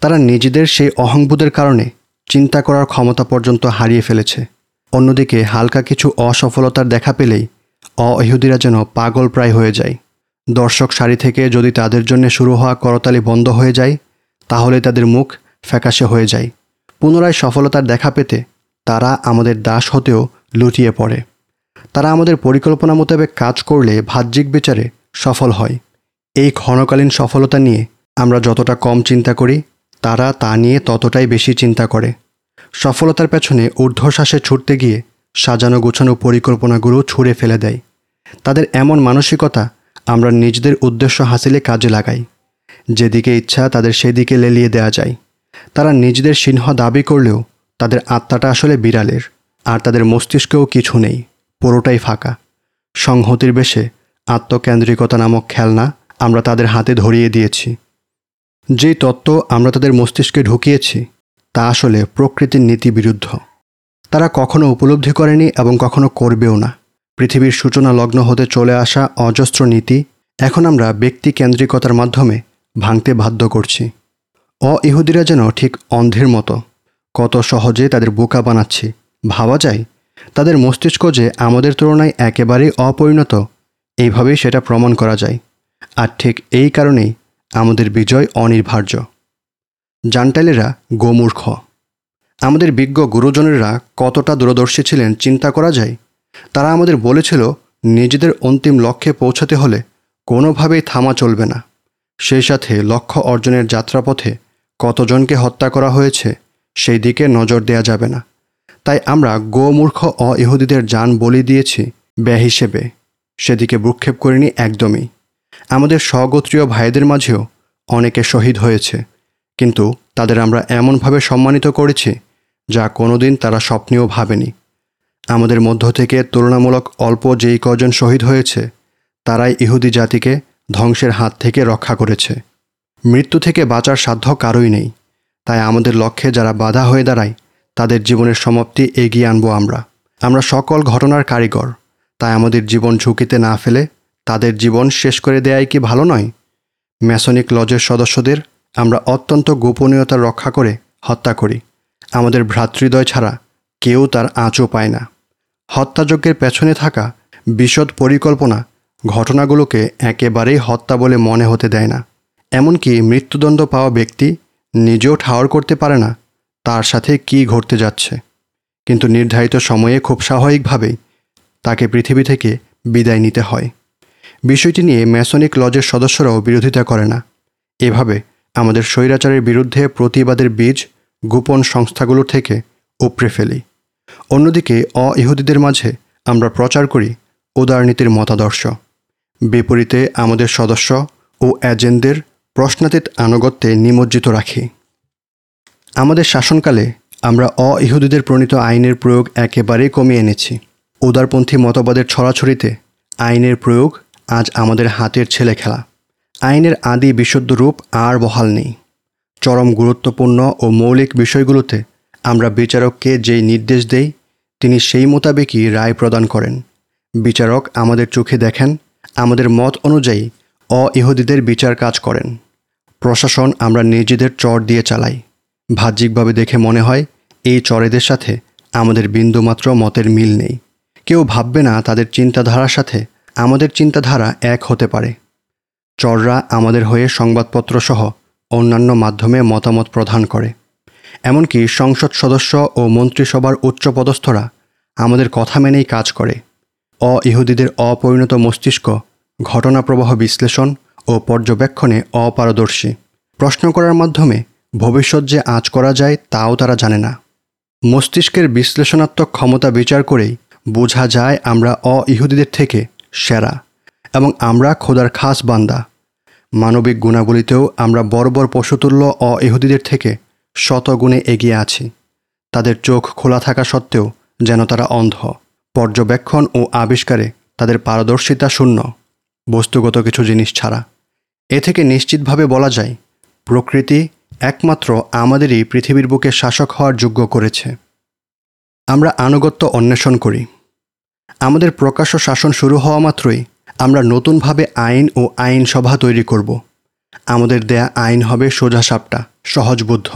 তারা নিজেদের সেই অহংবোধের কারণে চিন্তা করার ক্ষমতা পর্যন্ত হারিয়ে ফেলেছে। অন্যদিকে হালকা কিছু অসফলতার দেখা পেলেই অইহুদিরা যেন পাগল প্রায় হয়ে যায়। দর্শক সারি থেকে যদি তাদের জন্য শুরু হওয়া করতালি বন্ধ হয়ে যায়, তাহলে তাদের মুখ ফ্যাকাশে হয়ে যায়। পুনরায় সফলতার দেখা পেতে তারা আমাদের দাস হতেও লুটিয়ে পড়ে। তারা আমাদের পরিকল্পনা মোতাবেক কাজ করলে বাহ্যিক বিচারে সফল হয়। এই ক্ষণকালীন সফলতা নিয়ে আমরা যতটা কম চিন্তা করি তারা তা নিয়ে ততটাই বেশি চিন্তা করে। সফলতার পেছনে ঊর্ধ্বশ্বাসে ছুটতে গিয়ে সাজানো গোছানো পরিকল্পনাগুলো ছুঁড়ে ফেলে দেয়। তাদের এমন মানসিকতা আমরা নিজেদের উদ্দেশ্য হাসিলে কাজে লাগাই। যেদিকে ইচ্ছা তাদের সেদিকে লেলিয়ে দেয়া যায়। তারা নিজেদের সিংহ দাবি করলেও তাদের আত্মাটা আসলে বিড়ালের, আর তাদের মস্তিষ্কেও কিছু নেই, পুরোটাই ফাঁকা। সংহতির বেশে আত্মকেন্দ্রিকতা নামক খেলনা আমরা তাদের হাতে ধরিয়ে দিয়েছি। যেই তত্ত্ব আমরা তাদের মস্তিষ্কে ঢুকিয়েছি, তা আসলে প্রকৃতির নীতি বিরুদ্ধ। তারা কখনো উপলব্ধি করেনি এবং কখনো করবেও না। পৃথিবীর সূচনা লগ্ন হতে চলে আসা অজস্র নীতি এখন আমরা ব্যক্তি কেন্দ্রিকতার মাধ্যমে ভাঙতে বাধ্য করছি। অ ইহুদিরা যেন ঠিক অন্ধের মতো, কত সহজে তাদের বোকা বানাচ্ছি। ভাবা যায়, তাদের মস্তিষ্ক যে আমাদের তুলনায় একেবারেই অপরিণত এইভাবেই সেটা প্রমাণ করা যায়। আর ঠিক এই কারণেই আমাদের বিজয় অনির্ভার্য। জান্টাইলেরা গোমূর্খ। আমাদের বিজ্ঞ গুরুজনেরা কতটা দূরদর্শী ছিলেন চিন্তা করা যায়? তারা আমাদের বলেছিল, নিজেদের অন্তিম লক্ষ্যে পৌঁছাতে হলে কোনোভাবেই থামা চলবে না। সেই সাথে লক্ষ্য অর্জনের যাত্রাপথে কতজনকে হত্যা করা হয়েছে, সেই দিকে নজর দেয়া যাবে না। তাই আমরা গোমূর্খ অ ইহুদিদের যান বলি দিয়েছি, ব্যয় হিসেবে। সেদিকে ভ্রুক্ষেপ করিনি একদমই। আমাদের স্বগোত্রীয় ভাইদের মাঝেও অনেকে শহীদ হয়েছে। কিন্তু তাদের আমরা এমনভাবে সম্মানিত করেছি যা কোনোদিন তারা স্বপ্নেও ভাবেনি। আমাদের মধ্য থেকে তুলনামূলক অল্প যেই কজন শহীদ হয়েছে, তারাই ইহুদি জাতিকে ধ্বংসের হাত থেকে রক্ষা করেছে। মৃত্যু থেকে বাঁচার সাধ্য কারোই নেই। তাই আমাদের লক্ষ্যে যারা বাধা হয়ে দাঁড়ায়, তাদের জীবনের সমাপ্তি এগিয়ে আনব আমরা। আমরা সকল ঘটনার কারিগর, তাই আমাদের জীবন ঝুঁকিতে না ফেলে তাদের জীবন শেষ করে দেয়াই কি ভালো নয়? ম্যাসনিক লজের সদস্যদের আমরা অত্যন্ত গোপনীয়তা রক্ষা করে হত্যা করি। আমাদের ভ্রাতৃদয় ছাড়া কেউ তার আঁচও পায় না। হত্যাযজ্ঞের পেছনে থাকা বিশদ পরিকল্পনা ঘটনাগুলোকে একেবারেই হত্যা বলে মনে হতে দেয় না। এমনকি মৃত্যুদণ্ড পাওয়া ব্যক্তি নিজেও ঠাওর করতে পারে না তার সাথে কি ঘটতে যাচ্ছে। কিন্তু নির্ধারিত সময়ে খুব স্বাভাবিকভাবেই তাকে পৃথিবী থেকে বিদায় নিতে হয়। বিষয়টি নিয়ে ম্যাসনিক লজের সদস্যরাও বিরোধিতা করে না। এভাবে আমাদের স্বৈরাচারের বিরুদ্ধে প্রতিবাদের বীজ গোপন সংস্থাগুলো থেকে উপড়ে ফেলি। অন্যদিকে অ ইহুদিদের মাঝে আমরা প্রচার করি উদারনীতির মতাদর্শ। বিপরীতে আমাদের সদস্য ও এজেন্টদের প্রশ্নাতীত আনুগত্যে নিমজ্জিত রাখি। আমাদের শাসনকালে আমরা অ ইহুদিদের প্রণীত আইনের প্রয়োগ একেবারেই কমিয়ে এনেছি। উদারপন্থী মতবাদের ছড়াছড়িতে আইনের প্রয়োগ আজ আমাদের হাতের ছেলে খেলা। আইনের আদি বিশুদ্ধ রূপ আর বহাল নেই। চরম গুরুত্বপূর্ণ ও মৌলিক বিষয়গুলোতে আমরা বিচারককে যেই নির্দেশ দেই, তিনি সেই মোতাবেকই রায় প্রদান করেন। বিচারক আমাদের চোখে দেখেন, আমাদের মত অনুযায়ী অ ইহুদিদের বিচার কাজ করেন। প্রশাসন আমরা নিজেদের চর দিয়ে চালাই। বাহ্যিকভাবে দেখে মনে হয়, এই চরেদের সাথে আমাদের বিন্দুমাত্র মতের মিল নেই। কেউ ভাববে না তাদের চিন্তাধারার সাথে আমাদের চিন্তাধারা এক হতে পারে। চররা আমাদের হয়ে সংবাদপত্র সহ অন্যান্য মাধ্যমে মতামত প্রদান করে। এমনকি সংসদ সদস্য ও মন্ত্রিসভার উচ্চপদস্থরা আমাদের কথা মেনেই কাজ করে। অ ইহুদিদের অপরিণত মস্তিষ্ক, ঘটনাপ্রবাহ বিশ্লেষণ ও পর্যবেক্ষণে অপারদর্শী। প্রশ্ন করার মাধ্যমে ভবিষ্যৎ যে আঁচ করা যায় তাও তারা জানে না। মস্তিষ্কের বিশ্লেষণাত্মক ক্ষমতা বিচার করেই বোঝা যায় আমরা অ ইহুদিদের থেকে সেরা এবং আমরা খোদার খাস বান্দা। মানবিক গুণাবলীতেও আমরা বর্বর পশুতুল্য অ ইহুদিদের থেকে শতগুণে এগিয়ে আছি। তাদের চোখ খোলা থাকা সত্ত্বেও যেন তারা অন্ধ। পর্যবেক্ষণ ও আবিষ্কারে তাদের পারদর্শিতা শূন্য। বস্তুগত কিছু জিনিস ছাড়া। এ থেকে নিশ্চিতভাবে বলা যায়, প্রকৃতি একমাত্র আমাদেরই পৃথিবীর বুকে শাসক হওয়ার যোগ্য করেছে। আমরা আনুগত্য অন্বেষণ করি। আমাদের প্রকাশ্য শাসন শুরু হওয়া মাত্রই আমরা নতুনভাবে আইন ও আইনসভা তৈরি করব। আমাদের দেয়া আইন হবে সোজা সাপটা সহজবুদ্ধ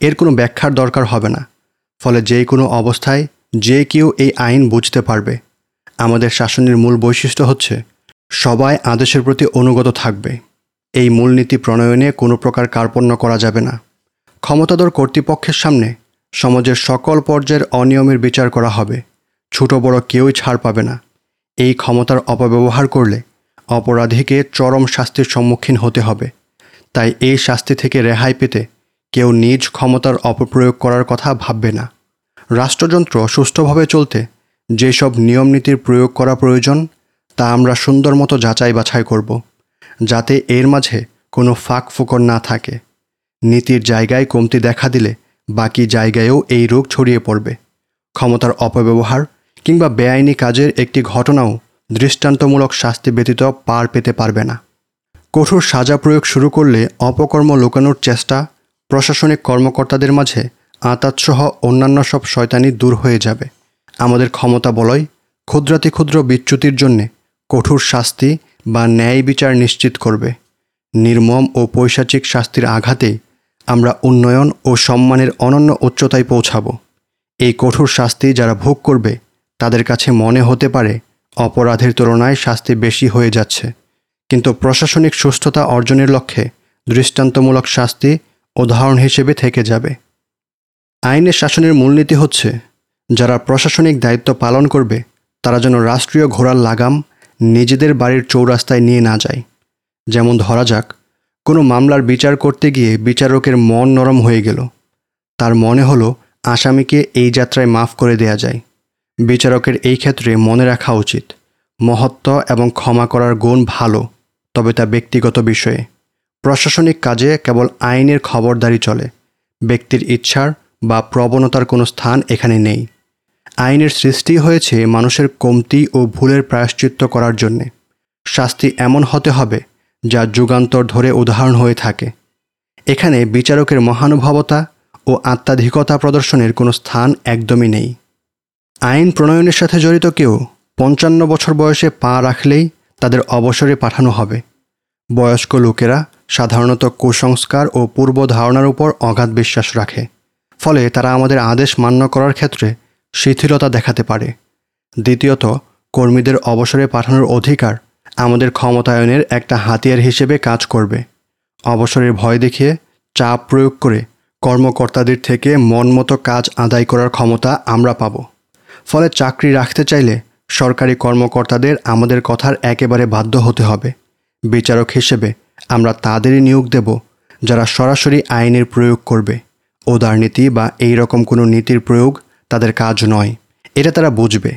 এর কোনো ব্যাখ্যার দরকার হবে না। ফলে যে কোনো অবস্থায় যে কেউ এই আইন বুঝতে পারবে। আমাদের শাসনের মূল বৈশিষ্ট্য হচ্ছে, সবাই আদেশের প্রতি অনুগত থাকবে। এই মূলনীতি প্রণয়নে কোনো প্রকার কার্পণ্য করা যাবে না। ক্ষমতাধর কর্তৃপক্ষের সামনে সমাজের সকল পর্যায়ের অনিয়মের বিচার করা হবে। ছোট বড় কেউই ছাড় পাবে না। এই ক্ষমতার অপব্যবহার করলে অপরাধীকে চরম শাস্তির সম্মুখীন হতে হবে। তাই এই শাস্তি থেকে রেহাই পেতে কেউ নিজ ক্ষমতার অপপ্রয়োগ করার কথা ভাববে না। রাষ্ট্রযন্ত্র সুষ্ঠুভাবে চলতে যেসব নিয়মনীতির প্রয়োগ করা প্রয়োজন, তা আমরা সুন্দর মতো যাচাই বাছাই করব, যাতে এর মাঝে কোনো ফাঁক ফুকর না থাকে। নীতির জায়গায় কমতি দেখা দিলে বাকি জায়গায়ও এই রোগ ছড়িয়ে পড়বে। ক্ষমতার অপব্যবহার কিংবা বেআইনি কাজের একটি ঘটনাও দৃষ্টান্তমূলক শাস্তি ব্যতীত পার পেতে পারবে না। কঠোর সাজা প্রয়োগ শুরু করলে অপকর্ম লুকানোর চেষ্টা প্রশাসনিক কর্মকর্তাদের মাঝে আঁতাতসহ অন্যান্য সব শয়তানি দূর হয়ে যাবে। আমাদের ক্ষমতা বলয় ক্ষুদ্রাতি ক্ষুদ্র বিচ্যুতির জন্যে কঠোর শাস্তি বা ন্যায় বিচার নিশ্চিত করবে। নির্মম ও পৈশাচিক শাস্তির আঘাতেই আমরা উন্নয়ন ও সম্মানের অনন্য উচ্চতায় পৌঁছাব। এই কঠোর শাস্তি যারা ভোগ করবে তাদের কাছে মনে হতে পারে অপরাধের তুলনায় শাস্তি বেশি হয়ে যাচ্ছে। কিন্তু প্রশাসনিক সুস্থতা অর্জনের লক্ষ্যে দৃষ্টান্তমূলক শাস্তি উদাহরণ হিসেবে থেকে যাবে। আইনের শাসনের মূলনীতি হচ্ছে, যারা প্রশাসনিক দায়িত্ব পালন করবে, তারা যেন রাষ্ট্রীয় ঘোড়ার লাগাম নিজেদের বাড়ির চৌরাস্তায় নিয়ে না যায়। যেমন ধরা যাক, কোনো মামলার বিচার করতে গিয়ে বিচারকের মন নরম হয়ে গেল। তার মনে হলো, আসামিকে এই যাত্রায় মাফ করে দেয়া যায়। বিচারকের এই ক্ষেত্রে মনে রাখা উচিত, মহত্ব এবং ক্ষমা করার গুণ ভালো, তবে তা ব্যক্তিগত বিষয়ে। প্রশাসনিক কাজে কেবল আইনের খবরদারি চলে, ব্যক্তির ইচ্ছার বা প্রবণতার কোনো স্থান এখানে নেই। আইনের সৃষ্টি হয়েছে মানুষের কমতি ও ভুলের প্রায়শ্চিত্ত করার জন্যে। শাস্তি এমন হতে হবে, যা যুগান্তর ধরে উদাহরণ হয়ে থাকে। এখানে বিচারকের মহানুভবতা ও আত্মাধিকতা প্রদর্শনের কোনো স্থান একদমই নেই। আইন প্রণয়নের সাথে জড়িত কেউ পঞ্চান্ন বছর বয়সে পা রাখলেই তাদের অবসরে পাঠানো হবে। বয়স্ক লোকেরা সাধারণত কুসংস্কার ও পূর্ব ধারণার উপর অগাধ বিশ্বাস রাখে। ফলে তারা আমাদের আদেশ মান্য করার ক্ষেত্রে শিথিলতা দেখাতে পারে। দ্বিতীয়ত, কর্মীদের অবসরে পাঠানোর অধিকার আমাদের ক্ষমতায়নের একটা হাতিয়ার হিসেবে কাজ করবে। অবসরের ভয় দেখিয়ে চাপ প্রয়োগ করে কর্মকর্তাদের থেকে মনমতো কাজ আদায় করার ক্ষমতা আমরা পাব। ফলে চাকরি রাখতে চাইলে সরকারি কর্মকর্তাদের আমাদের কথার একেবারে বাধ্য হতে হবে। বিচারক হিসেবে আমরা তাদেরই নিয়োগ দেব, যারা সরাসরি আইনের প্রয়োগ করবে। উদারনীতি বা এই রকম কোনো নীতির প্রয়োগ তাদের কাজ নয়, এটা তারা বুঝবে।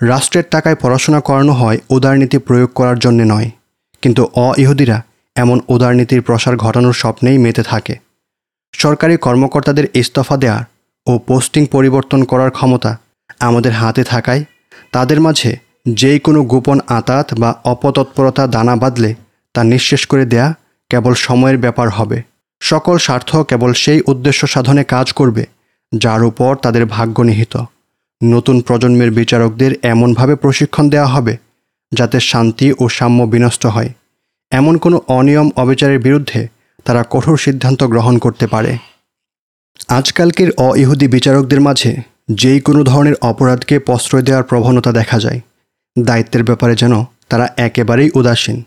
রাষ্ট্রের টাকায় পড়াশোনা করানো হয় উদারনীতি প্রয়োগ করার জন্যে নয়, কিন্তু অ ইহুদিরা এমন উদারনীতির প্রসার ঘটানোর স্বপ্নেই মেতে থাকে। সরকারি কর্মকর্তাদের ইস্তফা দেওয়ার ও পোস্টিং পরিবর্তন করার ক্ষমতা আমাদের হাতে থাকায়, তাদের মাঝে যেই কোনো গোপন আতাত বা অপতৎপরতা দানা বাঁধলে তা নিঃশেষ করে দেয়া কেবল সময়ের ব্যাপার হবে। সকল স্বার্থ কেবল সেই উদ্দেশ্য সাধনে কাজ করবে, যার উপর তাদের ভাগ্য নিহিত। নতুন প্রজন্মের বিচারকদের এমনভাবে প্রশিক্ষণ দেওয়া হবে, যাতে শান্তি ও সাম্য বিনষ্ট হয়। এমন কোনো অনিয়ম অবিচারের বিরুদ্ধে তারা কঠোর সিদ্ধান্ত গ্রহণ করতে পারে। আজকালকের অ ইহুদি বিচারকদের মাঝে যেই কোনো ধরনের অপরাধকে প্রশ্রয় দেওয়ার প্রবণতা দেখা যায়। দায়িত্বের ব্যাপারে যেন তারা একেবারেই উদাসীন।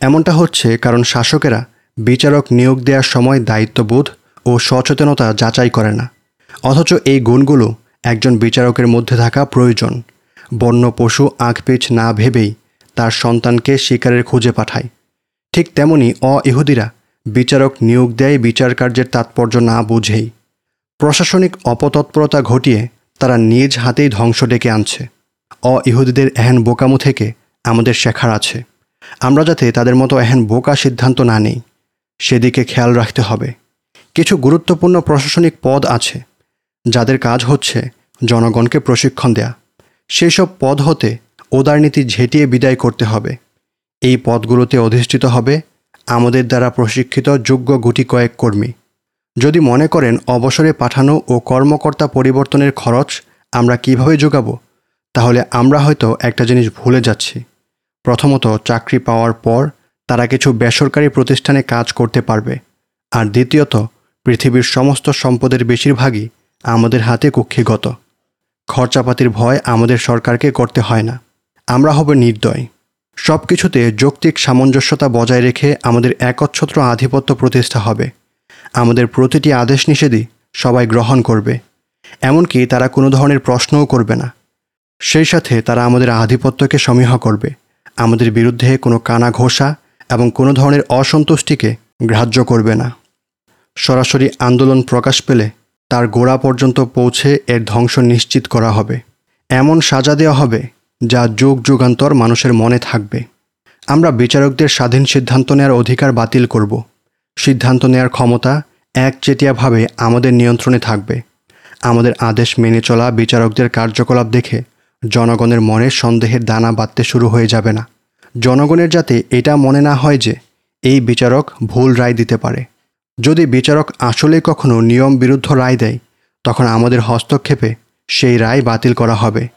এমনটা হচ্ছে কারণ শাসকেরা বিচারক নিয়োগ দেওয়ার সময় দায়িত্ববোধ ও সচেতনতা যাচাই করে না। অথচ এই গুণগুলো একজন বিচারকের মধ্যে থাকা প্রয়োজন। বন্য পশু আঁকপিছ না ভেবেই তার সন্তানকে শিকারের খুঁজে পাঠায়। ঠিক তেমনি অ ইহুদিরা বিচারক নিয়োগ দেয় বিচার কার্যের তাৎপর্য না বুঝেই। প্রশাসনিক অপতৎপরতা ঘটিয়ে তারা নিজ হাতেই ধ্বংস ডেকে আনছে। অ ইহুদিদের এহেন বোকামো থেকে আমাদের শেখার আছে। আমরা যাতে তাদের মতো এহেন বোকা সিদ্ধান্ত না নেই, সেদিকে খেয়াল রাখতে হবে। কিছু গুরুত্বপূর্ণ প্রশাসনিক পদ আছে, যাদের কাজ হচ্ছে জনগণকে প্রশিক্ষণ দেয়া। সেই সব পদ হতে উদারনীতি ঝেঁটিয়ে বিদায় করতে হবে। এই পদগুলোতে অধিষ্ঠিত হবে আমাদের দ্বারা প্রশিক্ষিত যোগ্য গুটি কয়েক কর্মী। যদি মনে করেন অবসরে পাঠানো ও কর্মকর্তা পরিবর্তনের খরচ আমরা কীভাবে যোগাব, তাহলে আমরা হয়তো একটা জিনিস ভুলে যাচ্ছি। প্রথমত, চাকরি পাওয়ার পর তারা কিছু বেসরকারি প্রতিষ্ঠানে কাজ করতে পারবে। আর দ্বিতীয়ত, পৃথিবীর সমস্ত সম্পদের বেশিরভাগই আমাদের হাতে কুক্ষিগত। খরচাপাতির ভয় আমাদের সরকারকে করতে হয় না। আমরা হব নির্দয়। সব কিছুতে যৌক্তিক সামঞ্জস্যতা বজায় রেখে আমাদের একচ্ছত্র আধিপত্য প্রতিষ্ঠা হবে। আমাদের প্রতিটি আদেশ নিষেধই সবাই গ্রহণ করবে। এমনকি তারা কোনো ধরনের প্রশ্নও করবে না। সেই সাথে তারা আমাদের আধিপত্যকে সমীহ করবে। আমাদের বিরুদ্ধে কোনো কানা ঘোষা এবং কোনো ধরনের অসন্তুষ্টিকে গ্রাহ্য করবে না। সরাসরি আন্দোলন প্রকাশ পেলে তার গোড়া পর্যন্ত পৌঁছে এর ধ্বংস নিশ্চিত করা হবে। এমন সাজা দেওয়া হবে যা যুগ যুগান্তর মানুষের মনে থাকবে। আমরা বিচারকদের স্বাধীন সিদ্ধান্ত নেওয়ার অধিকার বাতিল করব। সিদ্ধান্ত নেওয়ার ক্ষমতা একচেটিয়াভাবে আমাদের নিয়ন্ত্রণে থাকবে। আমাদের আদেশ মেনে চলা বিচারকদের কার্যকলাপ দেখে জনগণের মনে সন্দেহের দানা বাঁধতে শুরু হয়ে যাবে না। জনগণের যাতে এটা মনে না হয় যে এই বিচারক ভুল রায় দিতে পারে। যদি বিচারক আসলে কখনো নিয়ম বিরুদ্ধ রায় দেয়, তখন আমাদের হস্তক্ষেপে সেই রায় বাতিল করা হবে।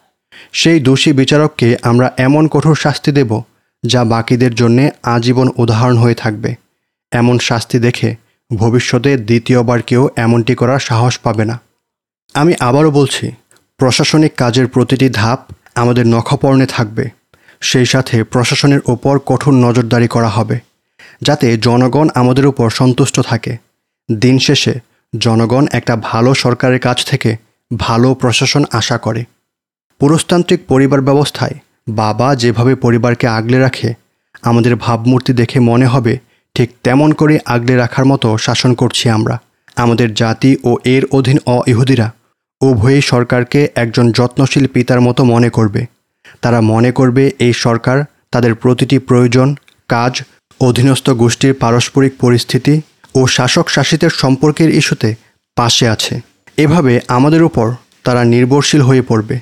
সেই দোষী বিচারককে আমরা এমন কঠোর শাস্তি দেব যা বাকিদের জন্যে আজীবন উদাহরণ হয়ে থাকবে। এমন শাস্তি দেখে ভবিষ্যতে দ্বিতীয়বার কেউ এমনটি করার সাহস পাবে না। আমি আবারও বলছি, প্রশাসনিক কাজের প্রতিটি ধাপ আমাদের নখপর্ণে থাকবে। সেই সাথে প্রশাসনের ওপর কঠোর নজরদারি করা হবে, যাতে জনগণ আমাদের উপর সন্তুষ্ট থাকে। দিন শেষে জনগণ একটা ভালো সরকারের কাছ থেকে ভালো প্রশাসন আশা করে। পুরুষতান্ত্রিক পরিবার ব্যবস্থায় বাবা যেভাবে পরিবারকে আগলে রাখে, আমাদের ভাবমূর্তি দেখে মনে হবে ঠিক তেমন করে আগলে রাখার মতো শাসন করছি আমরা। আমাদের জাতি ও এর অধীন অ ইহুদিরা উভয়ই সরকারকে একজন যত্নশীল পিতার মতো মনে করবে। তারা মনে করবে এই সরকার তাদের প্রতিটি প্রয়োজন, কাজ, অধীনস্থ গোষ্ঠীর পারস্পরিক পরিস্থিতি ও শাসক শাসিতের সম্পর্কের ইস্যুতে পাশে আছে। এভাবে আমাদের উপর তারা নির্ভরশীল হয়ে পড়বে।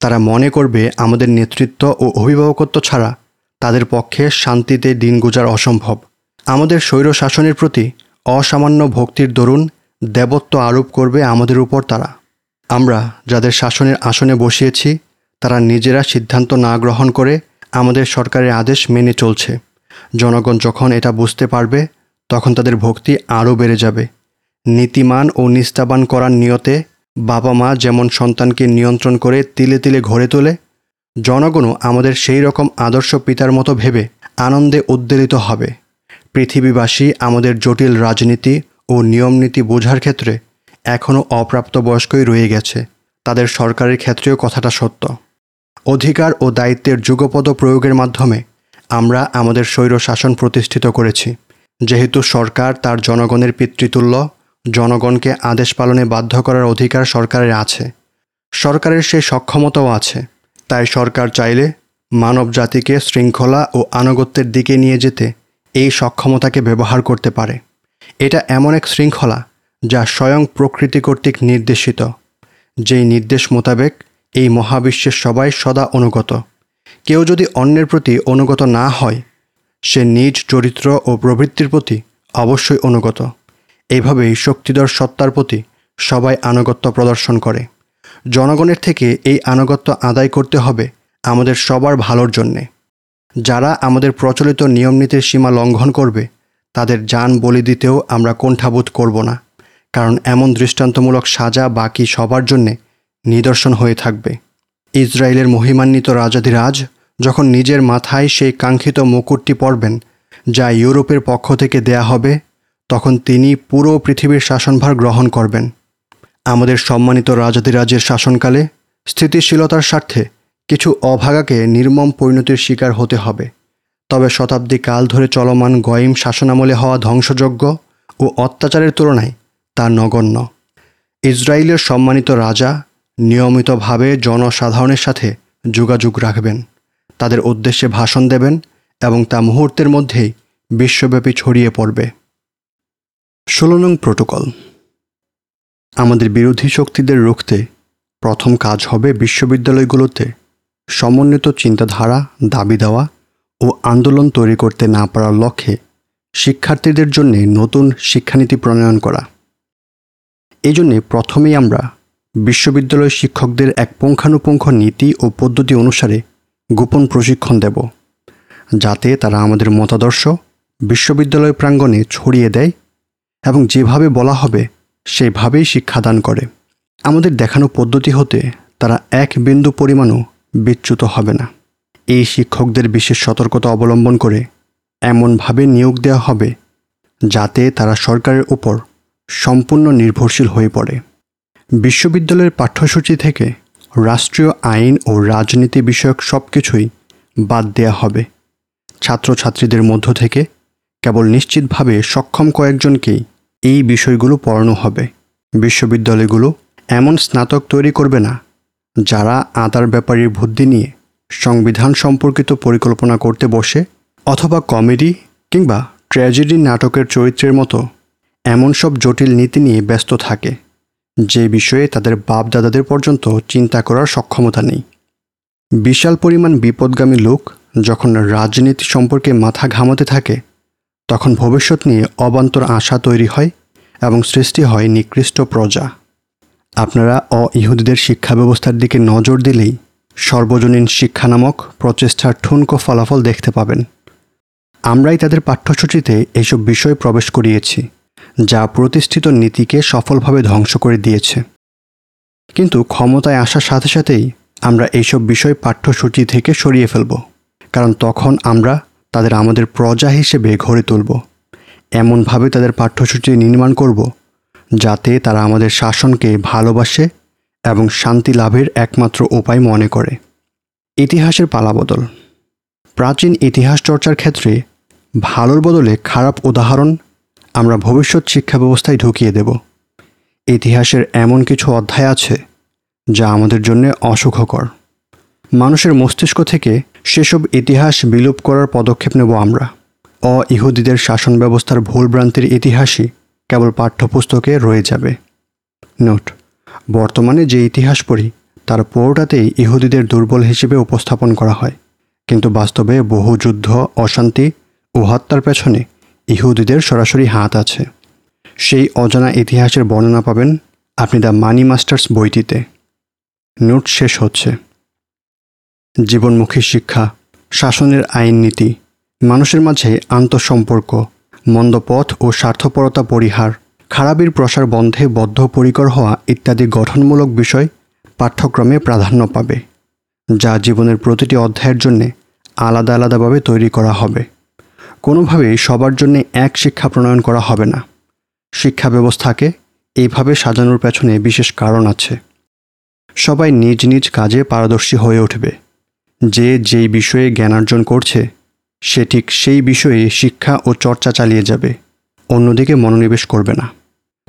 তারা মনে করবে আমাদের নেতৃত্ব ও অভিভাবকত্ব ছাড়া তাদের পক্ষে শান্তিতে দিন গুজার অসম্ভব। আমাদের স্বৈর শাসনের প্রতি অসামান্য ভক্তির দরুন দেবত্ব আরোপ করবে আমাদের উপর তারা। আমরা যাদের শাসনের আসনে বসিয়েছি, তারা নিজেরা সিদ্ধান্ত না গ্রহণ করে আমাদের সরকারের আদেশ মেনে চলছে। জনগণ যখন এটা বুঝতে পারবে, তখন তাদের ভক্তি আরও বেড়ে যাবে। নীতিমান ও নিস্তাবান করার নিয়তে বাবা মা যেমন সন্তানকে নিয়ন্ত্রণ করে তিলে তিলে ঘরে তোলে, জনগণও আমাদের সেই রকম আদর্শ পিতার মতো ভেবে আনন্দে উদ্বেলিত হবে। পৃথিবীবাসী আমাদের জটিল রাজনীতি ও নিয়মনীতি বোঝার ক্ষেত্রে এখনও অপ্রাপ্তবয়স্কই রয়ে গেছে। তাদের সরকারের ক্ষেত্রেও কথাটা সত্য। অধিকার ও দায়িত্বের যুগপদ প্রয়োগের মাধ্যমে আমরা আমাদের স্বৈর শাসন প্রতিষ্ঠিত করেছি। যেহেতু সরকার তার জনগণের পিতৃতুল্য, জনগণকে আদেশ পালনে বাধ্য করার অধিকার সরকারের আছে। সরকারের সেই সক্ষমতাও আছে। তাই সরকার চাইলে মানব জাতিকে শৃঙ্খলা ও আনুগত্যের দিকে নিয়ে যেতে এই সক্ষমতাকে ব্যবহার করতে পারে। এটা এমন এক শৃঙ্খলা যা স্বয়ং প্রকৃতি কর্তৃক নির্দেশিত, যেই নির্দেশ মোতাবেক এই মহাবিশ্বের সবাই সদা অনুগত। কেউ যদি অন্যের প্রতি অনুগত না হয়, সে নিজ চরিত্র ও প্রবৃত্তির প্রতি অবশ্যই অনুগত। এইভাবেই শক্তিধর সত্তার প্রতি সবাই আনুগত্য প্রদর্শন করে। জনগণের থেকে এই আনুগত্য আদায় করতে হবে আমাদের সবার ভালোর জন্যে। যারা আমাদের প্রচলিত নিয়মনীতির সীমা লঙ্ঘন করবে, তাদের যান বলি দিতেও আমরা কোণ্ঠাবোধ করব না, কারণ এমন দৃষ্টান্তমূলক সাজা বাকি সবার জন্যে নিদর্শন হয়ে থাকবে। ইসরায়েলের মহিমান্বিত রাজাধিরাজ যখন নিজের মাথায় সেই কাঙ্ক্ষিত মুকুটটি পরবেন, যা ইউরোপের পক্ষ থেকে দেয়া হবে, তখন তিনি পুরো পৃথিবীর শাসনভার গ্রহণ করবেন। আমাদের সম্মানিত রাজাধিরাজের শাসনকালে স্থিতিশীলতার স্বার্থে কিছু অভাগাকে নির্মম পরিণতির শিকার হতে হবে। তবে শতাব্দী কাল ধরে চলমান গয়িম শাসনামলে হওয়া ধ্বংসযজ্ঞ ও অত্যাচারের তুলনায় তা নগণ্য। ইসরায়েলের সম্মানিত রাজা নিয়মিতভাবে জনসাধারণের সাথে যোগাযোগ রাখবেন। তাদের উদ্দেশ্যে ভাষণ দেবেন এবং তা মুহূর্তের মধ্যেই বিশ্বব্যাপী ছড়িয়ে পড়বে। ষোলো নং প্রোটোকল। আমাদের বিরোধী শক্তিদের রুখতে প্রথম কাজ হবে বিশ্ববিদ্যালয়গুলোতে সমন্বিত চিন্তাধারা, দাবি দেওয়া ও আন্দোলন তৈরি করতে না পারার লক্ষ্যে শিক্ষার্থীদের জন্য নতুন শিক্ষানীতি প্রণয়ন করা। এই জন্যে প্রথমেই আমরা বিশ্ববিদ্যালয় শিক্ষকদের এক পুঙ্খানুপুঙ্খ নীতি ও পদ্ধতি অনুসারে গোপন প্রশিক্ষণ দেব, যাতে তারা আমাদের মতাদর্শ, বিশ্ববিদ্যালয় প্রাঙ্গণে ছড়িয়ে দেয় এবং যেভাবে বলা হবে সেভাবেই শিক্ষাদান করে। আমাদের দেখানো পদ্ধতি হতে তারা এক বিন্দু পরিমাণও বিচ্যুত হবে না। এই শিক্ষকদের বিশেষ সতর্কতা অবলম্বন করে এমনভাবে নিয়োগ দেওয়া হবে যাতে তারা সরকারের উপর সম্পূর্ণ নির্ভরশীল হয়ে পড়ে। বিশ্ববিদ্যালয়ের পাঠ্যসূচি থেকে রাষ্ট্রীয় আইন ও রাজনীতি বিষয়ক সব কিছুই বাদ দেয়া হবে। ছাত্রছাত্রীদের মধ্য থেকে কেবল নিশ্চিতভাবে সক্ষম কয়েকজনকেই এই বিষয়গুলো পড়ানো হবে। বিশ্ববিদ্যালয়গুলো এমন স্নাতক তৈরি করবে না যারা আদার ব্যাপারীর বুদ্ধি নিয়ে সংবিধান সম্পর্কিত পরিকল্পনা করতে বসে, অথবা কমেডি কিংবা ট্র্যাজেডি নাটকের চরিত্রের মতো এমন সব জটিল নীতি নিয়ে ব্যস্ত থাকে, যে বিষয়ে তাদের বাপ দাদাদের পর্যন্ত চিন্তা করার সক্ষমতা নেই। বিশাল পরিমাণ বিপদগামী লোক যখন রাজনীতি সম্পর্কে মাথা ঘামাতে থাকে, তখন ভবিষ্যৎ নিয়ে অবান্তর আশা তৈরি হয় এবং সৃষ্টি হয় নিকৃষ্ট প্রজা। আপনারা অ ইহুদিদের শিক্ষা ব্যবস্থার দিকে নজর দিলেই সর্বজনীন শিক্ষা নামক প্রচেষ্টার ঠুনকো ফলাফল দেখতে পাবেন। আমরাই তাদের পাঠ্যসূচিতে এইসব বিষয় প্রবেশ করিয়েছি, যা প্রতিষ্ঠিত নীতিকে সফলভাবে ধ্বংস করে দিয়েছে। কিন্তু ক্ষমতায় আসার সাথে সাথেই আমরা এইসব বিষয় পাঠ্যসূচি থেকে সরিয়ে ফেলব, কারণ তখন আমরা তাদের আমাদের প্রজা হিসেবে গড়ে তুলব। এমনভাবে তাদের পাঠ্যসূচি নির্মাণ করব যাতে তারা আমাদের শাসনকে ভালোবাসে এবং শান্তি লাভের একমাত্র উপায় মনে করে। ইতিহাসের পালাবদল। প্রাচীন ইতিহাস চর্চার ক্ষেত্রে ভালোর বদলে খারাপ উদাহরণ আমরা ভবিষ্যৎ শিক্ষা ব্যবস্থায় ঢুকিয়ে দেব। ইতিহাসের এমন কিছু অধ্যায় আছে যা আমাদের জন্য অসুখকর। মানুষের মস্তিষ্ক থেকে সেসব ইতিহাস বিলোপ করার পদক্ষেপ নেব আমরা। অ ইহুদিদের শাসন ব্যবস্থার ভুলভ্রান্তির ইতিহাসই কেবল পাঠ্যপুস্তকে রয়ে যাবে। নোট। বর্তমানে যে ইতিহাস পড়ি, তার পুরোটাতেই ইহুদিদের দুর্বল হিসেবে উপস্থাপন করা হয়। কিন্তু বাস্তবে বহু যুদ্ধ, অশান্তি ও হত্যার পেছনে ইহুদিদের সরাসরি হাত আছে। সেই অজানা ইতিহাসের বর্ণনা পাবেন আপনি দ্য মানি মাস্টার্স বইটিতে। নোট শেষ হচ্ছে। জীবনমুখী শিক্ষা, শাসনের আইন নীতি মানুষের মাঝে আন্তঃসম্পর্ক মন্দ পথ ও স্বার্থপরতা পরিহার, খারাপির প্রসার বন্ধে বদ্ধপরিকর হওয়া ইত্যাদি গঠনমূলক বিষয় পাঠ্যক্রমে প্রাধান্য পাবে, যা জীবনের প্রতিটি অধ্যায়ের জন্যে আলাদা আলাদাভাবে তৈরি করা হবে। কোনোভাবেই সবার জন্য এক শিক্ষা প্রণয়ন করা হবে না। শিক্ষা ব্যবস্থাকে এইভাবে সাজানোর পেছনে বিশেষ কারণ আছে। সবাই নিজ নিজ কাজে পারদর্শী হয়ে উঠবে। যে যেই বিষয়ে জ্ঞানার্জন করছে সে ঠিক সেই বিষয়ে শিক্ষা ও চর্চা চালিয়ে যাবে, অন্যদিকে মনোনিবেশ করবে না।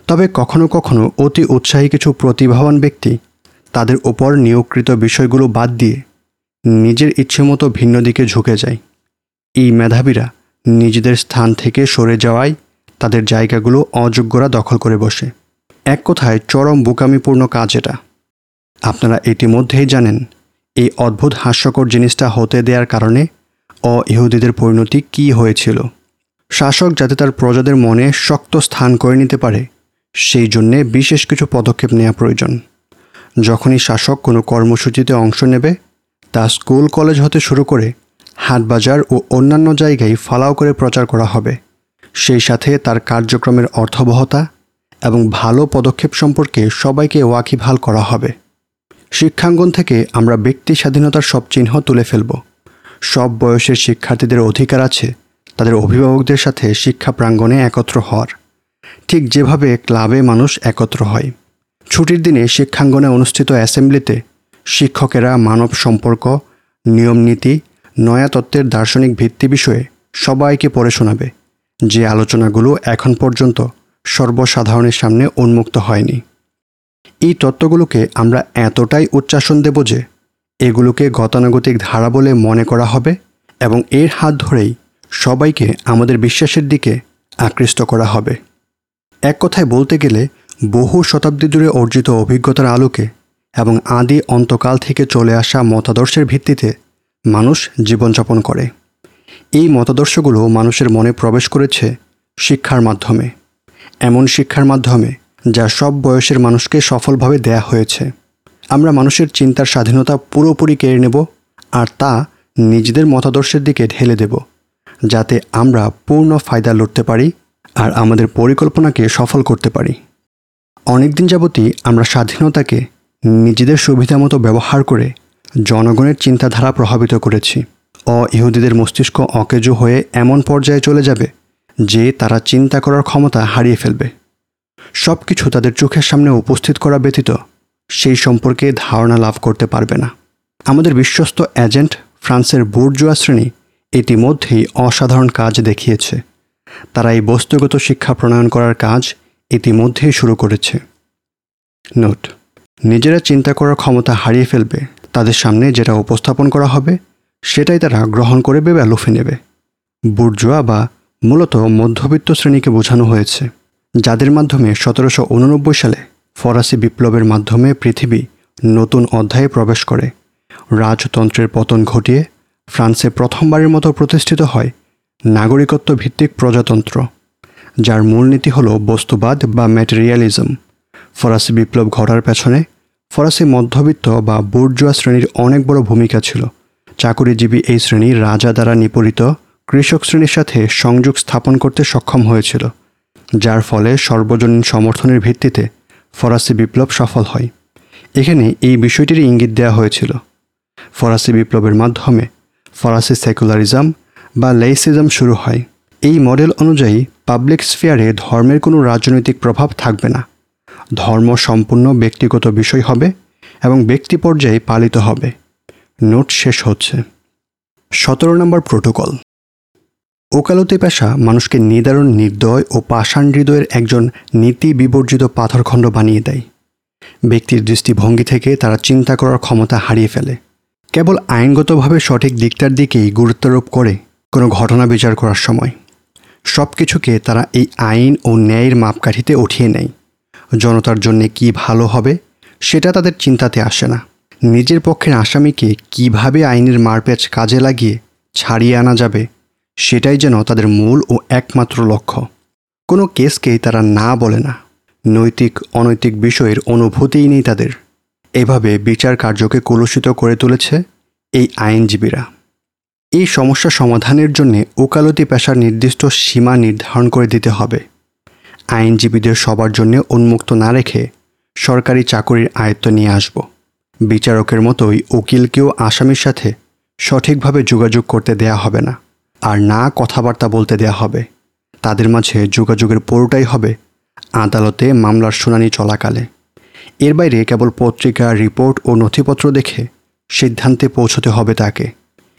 তবে কখনো কখনো অতি উৎসাহী কিছু প্রতিভাবান ব্যক্তি তাদের ওপর নিয়োগকৃত বিষয়গুলো বাদ দিয়ে নিজের ইচ্ছে মতো ভিন্ন দিকে ঝুঁকে যায়। এই মেধাবীরা নিজেদের স্থান থেকে সরে যাওয়ায় তাদের জায়গাগুলো অযোগ্যরা দখল করে বসে। এক কথায় চরম বোকামিপূর্ণ কাজ এটা। আপনারা ইতিমধ্যেই জানেন, এই অদ্ভুত হাস্যকর জিনিসটা হতে দেওয়ার কারণে অ ইহুদিদের পরিণতি কী হয়েছিল? শাসক যাতে তার প্রজাদের মনে শক্ত স্থান করে নিতে পারে, সেই জন্যে বিশেষ কিছু পদক্ষেপ নেওয়া প্রয়োজন। যখনই শাসক কোনো কর্মসূচিতে অংশ নেবে, তা স্কুল, কলেজ হতে শুরু করে হাটবাজার ও অন্যান্য জায়গায় ফালাও করে প্রচার করা হবে। সেই সাথে তার কার্যক্রমের অর্থবহতা এবং ভালো পদক্ষেপ সম্পর্কে সবাইকে ওয়াকিবহাল করা হবে। শিক্ষাঙ্গন থেকে আমরা ব্যক্তি স্বাধীনতার সব চিহ্ন তুলে ফেলব। সব বয়সের শিক্ষার্থীদের অধিকার আছে, তাদের অভিভাবকদের সাথে শিক্ষা প্রাঙ্গণে একত্র হওয়ার। ঠিক যেভাবে ক্লাবে মানুষ একত্র হয়। ছুটির দিনে শিক্ষাঙ্গনে অনুষ্ঠিত অ্যাসেম্বলিতে শিক্ষকেরা মানব সম্পর্ক নিয়মনীতি নয়া তত্ত্বের দার্শনিক ভিত্তি বিষয়ে সবাইকে পড়ে শোনাবে, যে আলোচনাগুলো এখন পর্যন্ত সর্বসাধারণের সামনে উন্মুক্ত হয়নি। এই তত্ত্বগুলোকে আমরা এতটাই উচ্চাসন দেব যে এগুলোকে গতানুগতিক ধারা বলে মনে করা হবে এবং এর হাত ধরেই সবাইকে আমাদের বিশ্বাসের দিকে আকৃষ্ট করা হবে। এক কথায় বলতে গেলে, বহু শতাব্দী জুড়ে অর্জিত অভিজ্ঞতার আলোকে এবং আদি অন্তকাল থেকে চলে আসা মতাদর্শের ভিত্তিতে মানুষ জীবনযাপন করে। এই মতাদর্শগুলো মানুষের মনে প্রবেশ করেছে শিক্ষার মাধ্যমে। এমন শিক্ষার মাধ্যমে যা সব বয়সের মানুষকে সফলভাবে দেয়া হয়েছে। আমরা মানুষের চিন্তার স্বাধীনতা পুরোপুরি কেড়ে নেব আর তা নিজেদের মতাদর্শের দিকে ঢেলে দেব, যাতে আমরা পূর্ণ ফায়দা লড়তে পারি আর আমাদের পরিকল্পনাকে সফল করতে পারি। অনেকদিন যাবতই আমরা স্বাধীনতাকে নিজেদের সুবিধা মতো ব্যবহার করে জনগণের চিন্তাধারা প্রভাবিত করেছি। অ ইহুদিদের মস্তিষ্ক অকেজো হয়ে এমন পর্যায়ে চলে যাবে যে তারা চিন্তা করার ক্ষমতা হারিয়ে ফেলবে। সব কিছু তাদের চোখের সামনে উপস্থিত করা ব্যতীত সেই সম্পর্কে ধারণা লাভ করতে পারবে না। আমাদের বিশ্বস্ত এজেন্ট ফ্রান্সের বুর্জোয়া শ্রেণি ইতিমধ্যেই অসাধারণ কাজ দেখিয়েছে। তারা এই বস্তুগত শিক্ষা প্রণয়ন করার কাজ ইতিমধ্যেই শুরু করেছে। নোট, নিজেরা চিন্তা করার ক্ষমতা হারিয়ে ফেলবে, তাদের সামনে যেটা উপস্থাপন করা হবে, সেটাই তারা গ্রহণ করে বেবে লুফে নেবে। বুর্জোয়া বা মূলত মধ্যবিত্ত শ্রেণীকে বোঝানো হয়েছে, যাদের মাধ্যমে সতেরোশো উননব্বই সালে ফরাসি বিপ্লবের মাধ্যমে পৃথিবী নতুন অধ্যায়ে প্রবেশ করে। রাজতন্ত্রের পতন ঘটিয়ে ফ্রান্সে প্রথমবারের মতো প্রতিষ্ঠিত হয় নাগরিকত্ব ভিত্তিক প্রজাতন্ত্র, যার মূলনীতি হল বস্তুবাদ বা ম্যাটেরিয়ালিজম ফরাসি বিপ্লব ঘটার পেছনে ফরাসি মধ্যবিত্ত বা বুর্জোয়া শ্রেণির অনেক বড় ভূমিকা ছিল। চাকুরিজীবী এই শ্রেণি রাজা দ্বারা নিপরিত কৃষক শ্রেণির সাথে সংযোগ স্থাপন করতে সক্ষম হয়েছিল, যার ফলে সর্বজনীন সমর্থনের ভিত্তিতে ফরাসি বিপ্লব সফল হয়। এখানে এই বিষয়টির ইঙ্গিত দেওয়া হয়েছিল। ফরাসি বিপ্লবের মাধ্যমে ফরাসি সেকুলারিজম বা লেইসিজম শুরু হয়। এই মডেল অনুযায়ী পাবলিক স্ফিয়ারে ধর্মের কোনো রাজনৈতিক প্রভাব থাকবে না। ধর্ম সম্পূর্ণ ব্যক্তিগত বিষয় হবে এবং ব্যক্তি পর্যায়ে পালিত হবে। নোট শেষ হচ্ছে। সতেরো নম্বর প্রোটোকল। ওকালতি পেশা মানুষকে নিদারুণ নির্দয় ও পাষাণ হৃদয়ের একজন নীতি বিবর্জিত পাথরখণ্ড বানিয়ে দেয়। ব্যক্তির দৃষ্টিভঙ্গি থেকে তারা চিন্তা করার ক্ষমতা হারিয়ে ফেলে। কেবল আইনগতভাবে সঠিক দিকটার দিকেই গুরুত্বারোপ করে কোনো ঘটনা বিচার করার সময়। সব কিছুকে তারা এই আইন ও ন্যায়ের মাপকাঠিতে উঠিয়ে নেয়। জনতার জন্য কি ভালো হবে, সেটা তাদের চিন্তাতে আসে না। নিজের পক্ষের আসামিকে কীভাবে আইনের মারপ্যাচ কাজে লাগিয়ে ছাড়িয়ে আনা যাবে সেটাই যেন তাদের মূল ও একমাত্র লক্ষ্য। কোনো কেসকেই তারা না বলে না। নৈতিক, অনৈতিক বিষয়ের অনুভূতিই নেই তাদের। এভাবে বিচার কার্যকে কলুষিত করে তুলেছে এই আইনজীবীরা। এই সমস্যা সমাধানের জন্য ওকালতি পেশার নির্দিষ্ট সীমা নির্ধারণ করে দিতে হবে। আইনজীবীদের সবার জন্য উন্মুক্ত না রেখে সরকারি চাকরির আয়ত্ত নিয়ে আসব। বিচারকের মতোই উকিলকেও আসামির সাথে সঠিকভাবে যোগাযোগ করতে দেয়া হবে না। আর না কথাবার্তা বলতে দেয়া হবে। তাদের মাঝে যোগাযোগের পুরোটাই হবে আদালতে মামলার শুনানি চলাকালে। এর বাইরে কেবল পত্রিকা, রিপোর্ট ও নথিপত্র দেখে সিদ্ধান্তে পৌঁছতে হবে তাকে।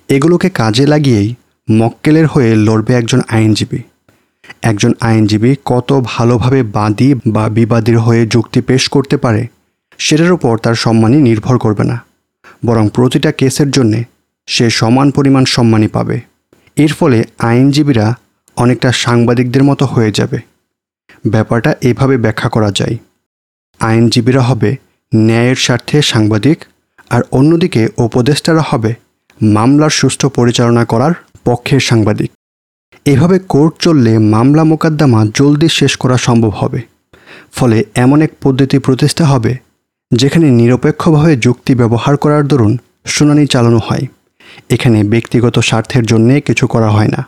এগুলোকে কাজে লাগিয়েই মক্কেলের হয়ে লড়বে একজন আইনজীবী। একজন আইনজীবী কত ভালোভাবে বাদী বা বিবাদীর হয়ে যুক্তি পেশ করতে পারে, সেটার উপর তার সম্মানই নির্ভর করবে না। বরং প্রতিটা কেসের জন্যে সে সমান পরিমাণ সম্মানই পাবে। এর ফলে আইনজীবীরা অনেকটা সাংবাদিকদের মতো হয়ে যাবে। ব্যাপারটা এভাবে ব্যাখ্যা করা যায়। আইনজীবীরা হবে ন্যায়ের স্বার্থে সাংবাদিক আর অন্যদিকে উপদেষ্টারা হবে মামলার সুষ্ঠু পরিচালনা করার পক্ষের সাংবাদিক। এভাবে কোর্ট চললে মামলা মোকদ্দমা জলদি শেষ করা সম্ভব হবে। ফলে এমন এক পদ্ধতি প্রতিষ্ঠা হবে, যেখানে নিরপেক্ষভাবে যুক্তি ব্যবহার করার দরুন শুনানি চালানো হয়। এখানে ব্যক্তিগত স্বার্থের জন্যে কিছু করা হয় না।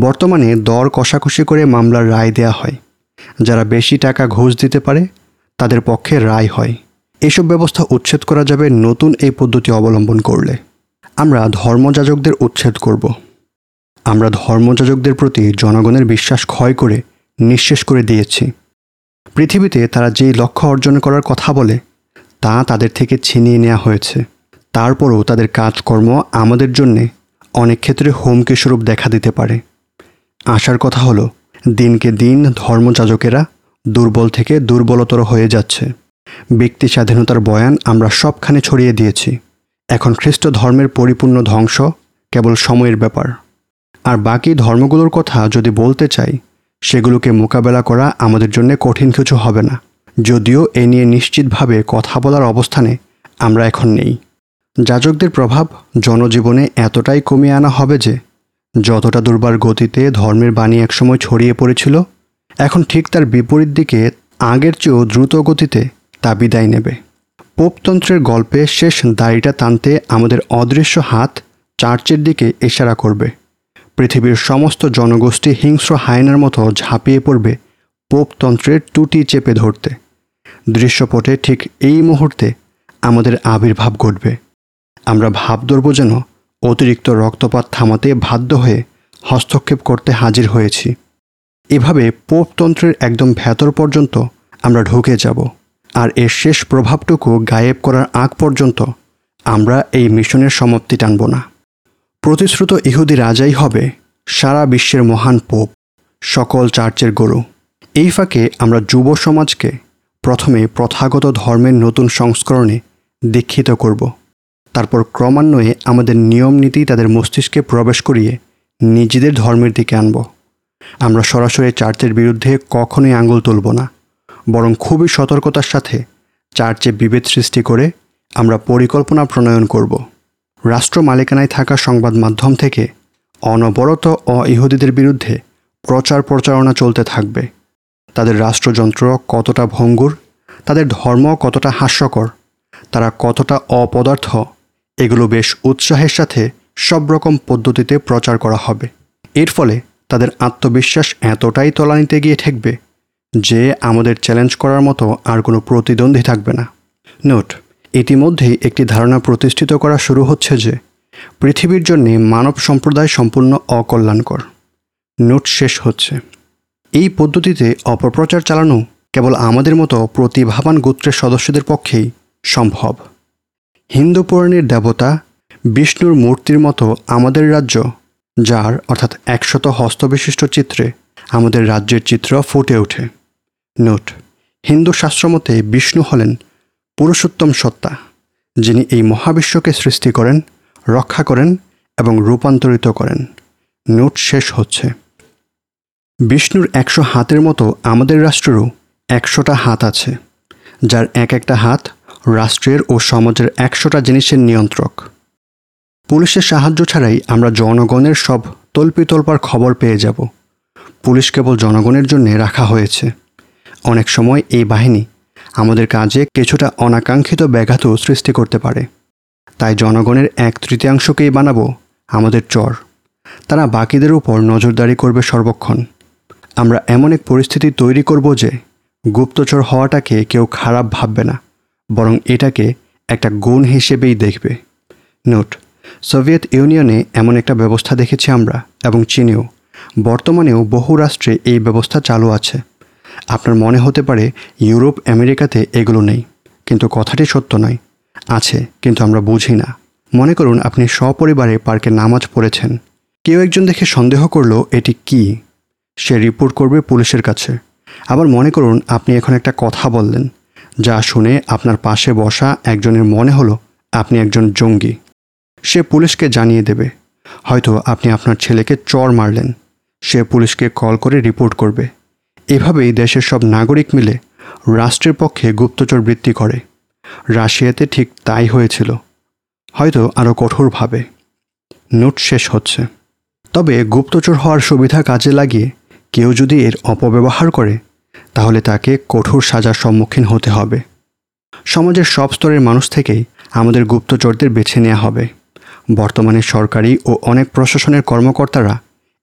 বর্তমানে দর কষাকষি করে মামলার রায় দেয়া হয়। যারা বেশি টাকা ঘুষ দিতে পারে, তাদের পক্ষে রায় হয়। এসব ব্যবস্থা উচ্ছেদ করা যাবে নতুন এই পদ্ধতি অবলম্বন করলে। আমরা ধর্মযাজকদের উচ্ছেদ করব। আমরা ধর্মযাজকদের প্রতি জনগণের বিশ্বাস ক্ষয় করে, নিঃশেষ করে দিয়েছি। পৃথিবীতে তারা যেই লক্ষ্য অর্জন করার কথা বলে, তা তাদের থেকে ছিনিয়ে নেওয়া হয়েছে। তারপরও তাদের কাজকর্ম আমাদের জন্যে অনেক ক্ষেত্রে হুমকি স্বরূপ দেখা দিতে পারে। আশার কথা হলো, দিনকে দিন ধর্মযাজকেরা দুর্বল থেকে দুর্বলতর হয়ে যাচ্ছে। ব্যক্তি স্বাধীনতার বয়ান আমরা সবখানে ছড়িয়ে দিয়েছি। এখন খ্রিস্ট ধর্মের পরিপূর্ণ ধ্বংস কেবল সময়ের ব্যাপার। আর বাকি ধর্মগুলোর কথা যদি বলতে চাই, সেগুলোকে মোকাবেলা করা আমাদের জন্য কঠিন কিছু হবে না। যদিও এ নিয়ে নিশ্চিতভাবে কথা বলার অবস্থানে আমরা এখন নেই। যাজকদের প্রভাব জনজীবনে এতটাই কমিয়ে আনা হবে যে, যতটা দুর্বার গতিতে ধর্মের বাণী একসময় ছড়িয়ে পড়েছিল, এখন ঠিক তার বিপরীত দিকে আগের চেয়েও দ্রুত গতিতে তা বিদায় নেবে। পোপতন্ত্রের গল্পে শেষ দাড়িটা টানতে আমাদের অদৃশ্য হাত চার্চের দিকে ইশারা করবে। পৃথিবীর সমস্ত জনগোষ্ঠী হিংস্র হায়নার মতো ঝাঁপিয়ে পড়বে পোপতন্ত্রের টুটি চেপে ধরতে। দৃশ্যপটে ঠিক এই মুহূর্তে আমাদের আবির্ভাব ঘটবে। আমরা ভাব ধরব যেন অতিরিক্ত রক্তপাত থামাতে বাধ্য হয়ে হস্তক্ষেপ করতে হাজির হয়েছি। এভাবে পোপতন্ত্রের একদম ভেতর পর্যন্ত আমরা ঢুকে যাব আর এর শেষ প্রভাবটুকু গায়েব করার আগ পর্যন্ত আমরা এই মিশনের সমাপ্তি টানব না। প্রতিশ্রুত ইহুদি রাজাই হবে সারা বিশ্বের মহান পোপ, সকল চার্চের গরু। এই ফাঁকে আমরা যুব সমাজকে প্রথমে প্রথাগত ধর্মের নতুন সংস্করণে দীক্ষিত করব। তারপর ক্রমান্বয়ে আমাদের নিয়ম নীতি তাদের মস্তিষ্কে প্রবেশ করিয়ে নিজেদের ধর্মের দিকে আনব। আমরা সরাসরি চার্চের বিরুদ্ধে কখনোই আঙুল তুলব না, বরং খুবই সতর্কতার সাথে চার্চে বিভেদ সৃষ্টি করে আমরা পরিকল্পনা প্রণয়ন করব। রাষ্ট্র মালিকানায় থাকা সংবাদ মাধ্যম থেকে অনবরত অ ইহুদিদের বিরুদ্ধে প্রচার প্রচারণা চলতে থাকবে। তাদের রাষ্ট্রযন্ত্র কতটা ভঙ্গুর, তাদের ধর্ম কতটা হাস্যকর, তারা কতটা অপদার্থ এগুলো বেশ উৎসাহের সাথে সব রকম পদ্ধতিতে প্রচার করা হবে। এর ফলে তাদের আত্মবিশ্বাস এতটাই তলানিতে গিয়ে ঠেকবে যে আমাদের চ্যালেঞ্জ করার মতো আর কোনো প্রতিদ্বন্দ্বী থাকবে না। নোট ইতিমধ্যেই একটি ধারণা প্রতিষ্ঠিত করা শুরু হচ্ছে যে পৃথিবীর জন্যে মানব সম্প্রদায় সম্পূর্ণ অকল্যাণকর। নোট শেষ হচ্ছে। এই পদ্ধতিতে অপপ্রচার চালানো কেবল আমাদের মতো প্রতিভাবান গোত্রের সদস্যদের পক্ষেই সম্ভব। হিন্দু পুরাণের দেবতা বিষ্ণুর মূর্তির মতো আমাদের রাজ্য, যার অর্থাৎ একশত হস্তবিশিষ্ট চিত্রে আমাদের রাজ্যের চিত্র ফুটে ওঠে। নোট, হিন্দু শাস্ত্রমতে বিষ্ণু হলেন পুরুষোত্তম সত্তা, যিনি এই মহাবিশ্বকে সৃষ্টি করেন, রক্ষা করেন এবং রূপান্তরিত করেন। নোট শেষ হচ্ছে। বিষ্ণুর একশো হাতের মতো আমাদের রাষ্ট্রেরও একশোটা হাত আছে, যার এক একটা হাত রাষ্ট্রের ও সমাজের একশোটা জিনিসের নিয়ন্ত্রক। পুলিশের সাহায্য ছাড়াই আমরা জনগণের সব তল্পিতল্পার খবর পেয়ে যাব। পুলিশ কেবল জনগণের জন্য রাখা হয়েছে। অনেক সময় এই বাহিনী আমাদের কাজে কিছুটা অনাকাঙ্ক্ষিত ব্যাঘাতও সৃষ্টি করতে পারে। তাই জনগণের এক তৃতীয়াংশকেই বানাবো আমাদের চর। তারা বাকিদের উপর নজরদারি করবে সর্বক্ষণ। আমরা এমন এক পরিস্থিতি তৈরি করব যে গুপ্তচর হওয়াটাকে কেউ খারাপ ভাববে না। বরং এটাকে একটা গুণ হিসেবেই দেখবে। নোট, সোভিয়েত ইউনিয়নে এমন একটা ব্যবস্থা দেখেছি আমরা এবং চীনেও। বর্তমানেও বহু রাষ্ট্রে এই ব্যবস্থা চালু আছে। আপনার মনে হতে পারে ইউরোপ, আমেরিকাতে এগুলো নেই, কিন্তু কথাটি সত্য নয়। আছে, কিন্তু আমরা বুঝি না। মনে করুন আপনি সপরিবারে পার্কে নামাজ পড়েছেন। কেউ একজন দেখে সন্দেহ করল এটি কি? সে রিপোর্ট করবে পুলিশের কাছে। আবার মনে করুন আপনি এখন একটা কথা বললেন। যা শুনে আপনার পাশে বসা একজনের মনে হলো আপনি একজন জঙ্গি। সে পুলিশকে জানিয়ে দেবে। হয়তো আপনি আপনার ছেলেকে চর মারলেন। সে পুলিশকে কল করে রিপোর্ট করবে। এভাবেই দেশের সব নাগরিক মিলে রাষ্ট্রের পক্ষে গুপ্তচর বৃত্তি করে। রাশিয়াতে ঠিক তাই হয়েছিল। হয়তো আরও কঠোরভাবে। নোট শেষ হচ্ছে। তবে গুপ্তচর হওয়ার সুবিধা কাজে লাগিয়ে কেউ যদি এর অপব্যবহার করে তাহলে তাকে কঠোর সাজার সম্মুখীন হতে হবে। সমাজের সব স্তরের মানুষ থেকেই আমাদের গুপ্তচরদের বেছে নেওয়া হবে। বর্তমানে সরকারি ও অনেক প্রশাসনের কর্মকর্তারা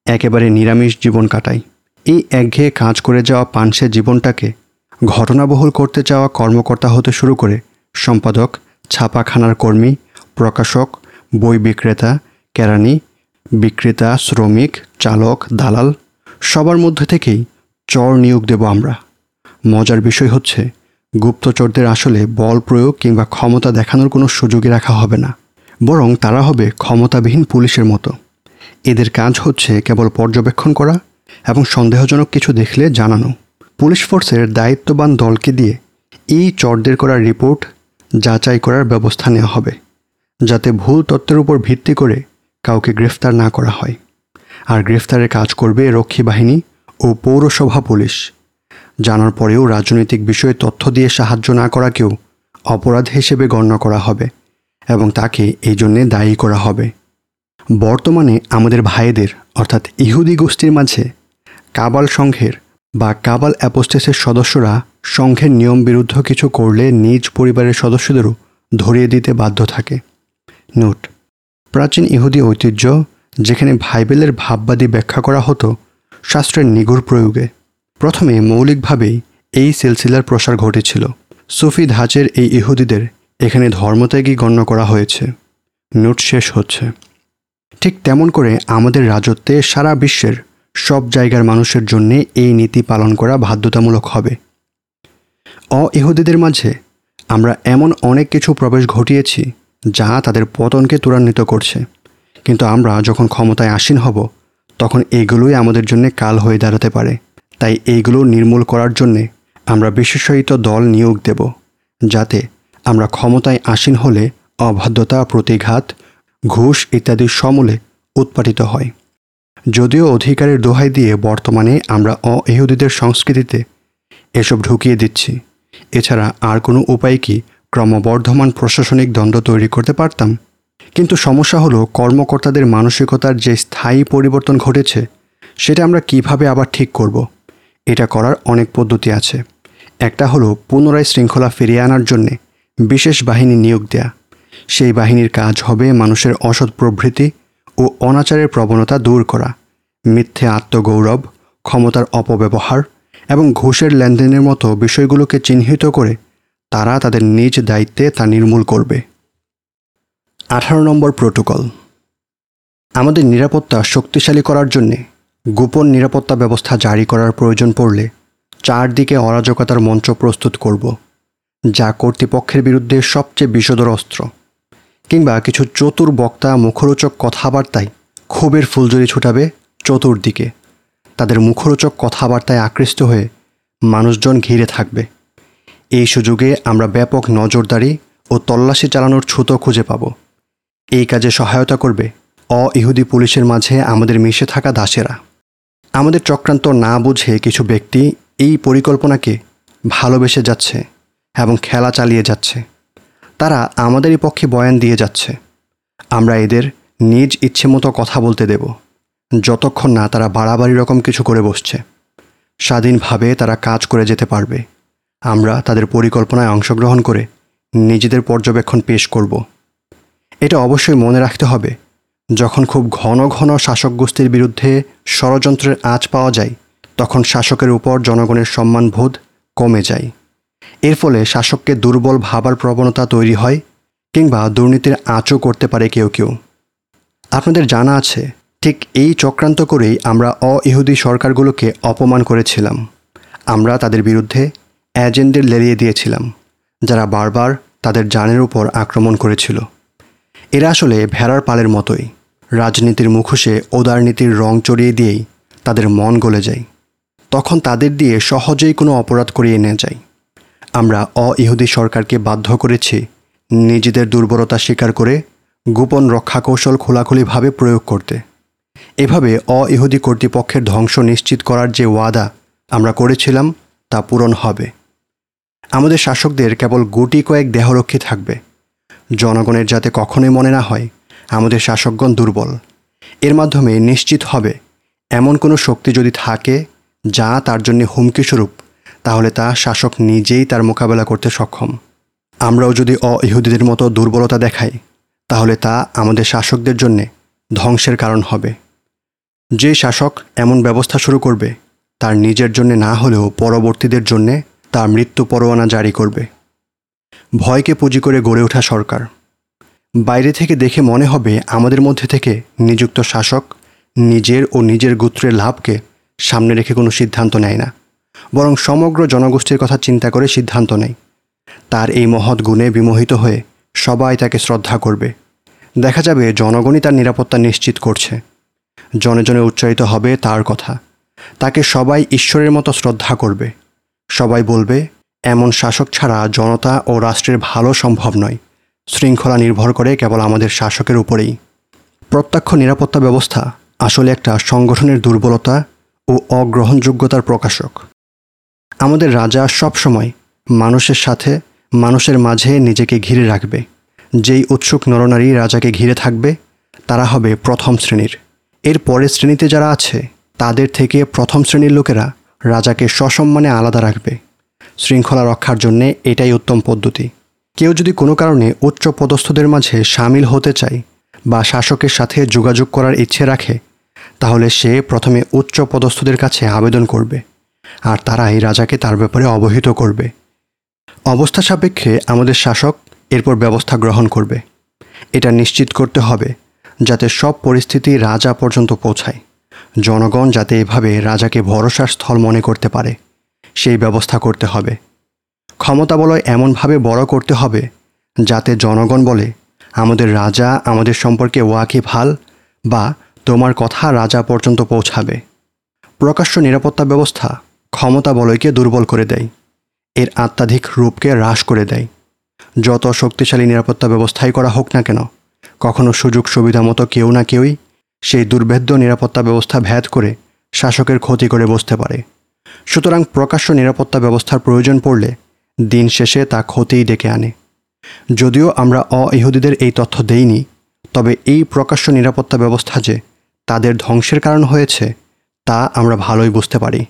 একেবারে নিরামিষ জীবন কাটায়। এই একঘেয়ে কাজ করে যাওয়া পানসের জীবনটাকে ঘটনাবহুল করতে চাওয়া কর্মকর্তা হতে শুরু করে সম্পাদক, ছাপাখানার কর্মী, প্রকাশক, বই বিক্রেতা কেরানি বিক্রেতা, শ্রমিক, চালক, দালাল সবার মধ্যে থেকেই চর নিয়োগ দেব আমরা। মজার বিষয় হচ্ছে, গুপ্তচরদের আসলে বল প্রয়োগ কিংবা ক্ষমতা দেখানোর কোনো সুযোগই রাখা হবে না। বরং তারা হবে ক্ষমতাবিহীন পুলিশের মতো। এদের কাজ হচ্ছে কেবল পর্যবেক্ষণ করা এবং সন্দেহজনক কিছু দেখলে জানানো। পুলিশ ফোর্সের দায়িত্ববান দলকে দিয়ে এই চরদের করা রিপোর্ট যাচাই করার ব্যবস্থা নেওয়া হবে, যাতে ভুল তত্ত্বের উপর ভিত্তি করে কাউকে গ্রেফতার না করা হয়। আর গ্রেফতারের কাজ করবে রক্ষী বাহিনী ও পৌরসভা পুলিশ। জানার পরেও রাজনৈতিক বিষয়ে তথ্য দিয়ে সাহায্য না করাকেও অপরাধ হিসেবে গণ্য করা হবে এবং তাকে এই জন্যে দায়ী করা হবে। বর্তমানে আমাদের ভাইদের, অর্থাৎ ইহুদি গোষ্ঠীর মাঝে কাবাল সংঘের বা কাবাল অ্যাপোস্টেসের সদস্যরা সংঘের নিয়ম বিরুদ্ধ কিছু করলে নিজ পরিবারের সদস্যদেরও ধরিয়ে দিতে বাধ্য থাকে। নোট, প্রাচীন ইহুদি ঐতিহ্য, যেখানে ভাইবেলের ভাববাদী ব্যাখ্যা করা হতো শাস্ত্রের নিগুড় প্রয়োগে। প্রথমে মৌলিকভাবেই এই সিলসিলার প্রসার ঘটেছিল। সুফি ধাঁচের এই ইহুদিদের এখানে ধর্মত্যাগী গণ্য করা হয়েছে। নোট শেষ হচ্ছে। ঠিক তেমন করে আমাদের রাজত্বে সারা বিশ্বের সব জায়গার মানুষের জন্যে এই নীতি পালন করা বাধ্যতামূলক হবে। অ ইহুদিদের মাঝে আমরা এমন অনেক কিছু প্রবেশ ঘটিয়েছি যা তাদের পতনকে ত্বরান্বিত করছে। কিন্তু আমরা যখন ক্ষমতায় আসীন হব তখন এগুলোই আমাদের জন্য কাল হয়ে দাঁড়াতে পারে। তাই এইগুলো নির্মূল করার জন্যে আমরা বিশেষায়িত দল নিয়োগ দেব, যাতে আমরা ক্ষমতায় আসীন হলে অবাধ্যতা, প্রতিঘাত, ঘুষ ইত্যাদি সমূলে উৎপাদিত হয়। যদিও অধিকারের দোহাই দিয়ে বর্তমানে আমরা অ সংস্কৃতিতে এসব ঢুকিয়ে দিচ্ছি, এছাড়া আর কোনো উপায় কি ক্রমবর্ধমান প্রশাসনিক দ্বন্দ্ব তৈরি করতে পারতাম? কিন্তু সমস্যা হলো কর্মকর্তাদের মানসিকতার যে স্থায়ী পরিবর্তন ঘটেছে, সেটা আমরা কীভাবে আবার ঠিক করব? এটা করার অনেক পদ্ধতি আছে। একটা হলো পুনরায় শৃঙ্খলা ফিরিয়ে আনার জন্যে বিশেষ বাহিনী নিয়োগ দেয়া। সেই বাহিনীর কাজ হবে মানুষের অসৎ প্রবৃত্তি ও অনাচারের প্রবণতা দূর করা, মিথ্যে আত্মগৌরব, ক্ষমতার অপব্যবহার এবং ঘুষের লেনদেনের মতো বিষয়গুলোকে চিহ্নিত করে তারা তাদের নিজ দায়িত্বে তা নির্মূল করবে। আঠারো নম্বর প্রোটোকল। আমাদের নিরাপত্তা শক্তিশালী করার জন্যে গোপন নিরাপত্তা ব্যবস্থা জারি করার প্রয়োজন পড়লে চারদিকে অরাজকতার মঞ্চ প্রস্তুত করব, যা কর্তৃপক্ষের বিরুদ্ধে সবচেয়ে বিষদর অস্ত্র, কিংবা কিছু চতুর বক্তা মুখরোচক কথাবার্তায় ক্ষোভের ফুলজরি ছুটাবে চতুর্দিকে। তাদের মুখরোচক কথাবার্তায় আকৃষ্ট হয়ে মানুষজন ঘিরে থাকবে। এই সুযোগে আমরা ব্যাপক নজরদারি ও তল্লাশি চালানোর ছুতো খুঁজে পাব। এই কাজে সহায়তা করবে। অ ইহুদি পুলিশের মাঝে আমাদের মিশে থাকা দাসেরা। আমাদের চক্রান্ত না বুঝে কিছু ব্যক্তি এই পরিকল্পনাকে ভালোবেসে যাচ্ছে এবং খেলা চালিয়ে যাচ্ছে। তারা আমাদেরই পক্ষে বয়ান দিয়ে যাচ্ছে। আমরা এদের নিজ ইচ্ছে মতো কথা বলতে দেব। যতক্ষণ না তারা বাড়াবাড়ি রকম কিছু করে বসছে। স্বাধীনভাবে তারা কাজ করে যেতে পারবে। আমরা তাদের পরিকল্পনায় অংশগ্রহণ করে নিজেদের পর্যবেক্ষণ পেশ করব। এটা অবশ্যই মনে রাখতে হবে, যখন খুব ঘন ঘন শাসক গোষ্ঠীর বিরুদ্ধে ষড়যন্ত্রের আঁচ পাওয়া যায়, তখন শাসকের উপর জনগণের সম্মানবোধ কমে যায়। এর ফলে শাসককে দুর্বল ভাবার প্রবণতা তৈরি হয়, কিংবা দুর্নীতির আঁচও করতে পারে কেউ কেউ। আপনাদের জানা আছে, ঠিক এই চক্রান্ত করেই আমরা অ ইহুদি সরকারগুলোকে অপমান করেছিলাম। আমরা তাদের বিরুদ্ধে এজেন্টদের লেলিয়ে দিয়েছিলাম, যারা বারবার তাদের জানের উপর আক্রমণ করেছিল। এরা আসলে ভেড়ার পালের মতোই। রাজনীতির মুখোশে ওদারনীতির রং চড়িয়ে দিয়েই তাদের মন গলে যায়। তখন তাদের দিয়ে সহজেই কোনো অপরাধ করিয়ে নেওয়া যায়। আমরা অ ইহুদি সরকারকে বাধ্য করেছি নিজেদের দুর্বলতা স্বীকার করে গোপন রক্ষাকৌশল খোলাখুলিভাবে প্রয়োগ করতে। এভাবে অ ইহুদি কর্তৃপক্ষের ধ্বংস নিশ্চিত করার যে ওয়াদা আমরা করেছিলাম, তা পূরণ হবে। আমাদের শাসকদের কেবল গুটি কয়েক দেহরক্ষী থাকবে। জনগণের যাতে কখনোই মনে না হয়, আমাদের শাসকগণ দুর্বল। এর মাধ্যমে নিশ্চিত হবে, এমন কোনো শক্তি যদি থাকে যা তার জন্য হুমকিস্বরূপ, তাহলে তা শাসক নিজেই তার মোকাবেলা করতে সক্ষম। আমরাও যদি অ ইহুদিদের মতো দুর্বলতা দেখাই, তাহলে তা আমাদের শাসকদের জন্যে ধ্বংসের কারণ হবে। যে শাসক এমন ব্যবস্থা শুরু করবে, তার নিজের জন্যে না হলেও পরবর্তীদের জন্যে তার মৃত্যু পরোয়ানা জারি করবে। ভয়কে পুঁজি করে গড়ে ওঠা সরকার। বাইরে থেকে দেখে মনে হবে আমাদের মধ্যে থেকে নিযুক্ত শাসক নিজের ও নিজের গোত্রের লাভকে সামনে রেখে কোনো সিদ্ধান্ত নেয় না। বরং সমগ্র জনগোষ্ঠীর কথা চিন্তা করে সিদ্ধান্ত নেয়। তার এই মহৎ গুণে বিমোহিত হয়ে সবাই তাকে শ্রদ্ধা করবে। দেখা যাবে জনগণই তার নিরাপত্তা নিশ্চিত করছে। জনে জনে উচ্চারিত হবে তার কথা। তাকে সবাই ঈশ্বরের মতো শ্রদ্ধা করবে। সবাই বলবে এমন শাসক ছাড়া জনতা ও রাষ্ট্রের ভালো সম্ভব নয়। শৃঙ্খলা নির্ভর করে কেবল আমাদের শাসকের উপরেই। প্রত্যক্ষ নিরাপত্তা ব্যবস্থা আসলে একটা সংগঠনের দুর্বলতা ও অগ্রহণযোগ্যতার প্রকাশক। আমাদের রাজা সবসময় মানুষের সাথে, মানুষের মাঝে নিজেকে ঘিরে রাখবে। যেই উৎসুক নরনারী রাজাকে ঘিরে থাকবে, তারা হবে প্রথম শ্রেণির। এর পরের শ্রেণীতে যারা আছে, তাদের থেকে প্রথম শ্রেণির লোকেরা রাজাকে সসম্মানে আলাদা রাখবে। শৃঙ্খলা রক্ষার জন্যে এটাই উত্তম পদ্ধতি। কেউ যদি কোনো কারণে উচ্চ পদস্থদের মাঝে সামিল হতে চায় বা শাসকের সাথে যোগাযোগ করার ইচ্ছে রাখে, তাহলে সে প্রথমে উচ্চ পদস্থদের কাছে আবেদন করবে, আর তারা এই রাজাকে তার ব্যাপারে অবহিত করবে। অবস্থা সাপেক্ষে আমাদের শাসক এরপর ব্যবস্থা গ্রহণ করবে। এটা নিশ্চিত করতে হবে যাতে সব পরিস্থিতি রাজা পর্যন্ত পৌঁছায়। জনগণ যাতে এভাবে রাজাকে ভরসার স্থল মনে করতে পারে। সেই ব্যবস্থা করতে হবে। ক্ষমতা বলয় এমনভাবে বড় করতে হবে, যাতে জনগণ বলে, আমাদের রাজা আমাদের সম্পর্কে ওয়াকি ভালো বা তোমার কথা রাজা পর্যন্ত পৌঁছাবে। প্রকাশ্য নিরাপত্তা ব্যবস্থা ক্ষমতা বলয়কে দুর্বল করে দেয়। এর আত্মাধিক রূপকে হ্রাস করে দেয়। যত শক্তিশালী নিরাপত্তা ব্যবস্থাই করা হোক না কেন, কখনো সুযোগ সুবিধা মতো কেউ না কেউই সেই দুর্ভেদ্য নিরাপত্তা ব্যবস্থা ভেদ করে শাসকের ক্ষতি করে বসতে পারে। সুতরাং প্রকাশ্য নিরাপত্তা ব্যবস্থার প্রয়োজন পড়লে দিন শেষে তা ক্ষতিই ডেকে আনে। যদিও আমরা অ ইহুদিদের এই তথ্য দেইনি, তবে এই প্রকাশ্য নিরাপত্তা ব্যবস্থা যে তাদের ধ্বংসের কারণ হয়েছে, তা আমরা ভালোই বুঝতে পারি।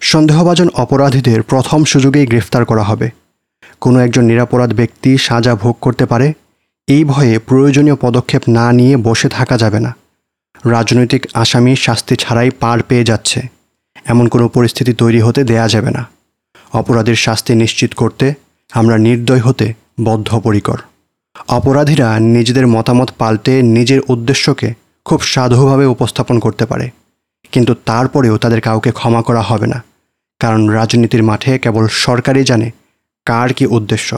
সন্দেহভাজন অপরাধীদের প্রথম সুযোগেই গ্রেফতার করা হবে। কোনো একজন নিরাপরাধ ব্যক্তি সাজা ভোগ করতে পারে, এই ভয়ে প্রয়োজনীয় পদক্ষেপ না নিয়ে বসে থাকা যাবে না। রাজনৈতিক আসামি শাস্তি ছাড়াই পার পেয়ে যাচ্ছে। এমন কোনো পরিস্থিতি তৈরি হতে দেয়া যাবে না। অপরাধীর শাস্তি নিশ্চিত করতে আমরা নির্দয় হতে বদ্ধপরিকর। অপরাধীরা নিজেদের মতামত পাল্টে নিজের উদ্দেশ্যকে খুব সাধুভাবে উপস্থাপন করতে পারে। কিন্তু তারপরেও তাদের কাউকে ক্ষমা করা হবে না। কারণ রাজনীতির মাঠে কেবল সরকারই জানে কার কি উদ্দেশ্য।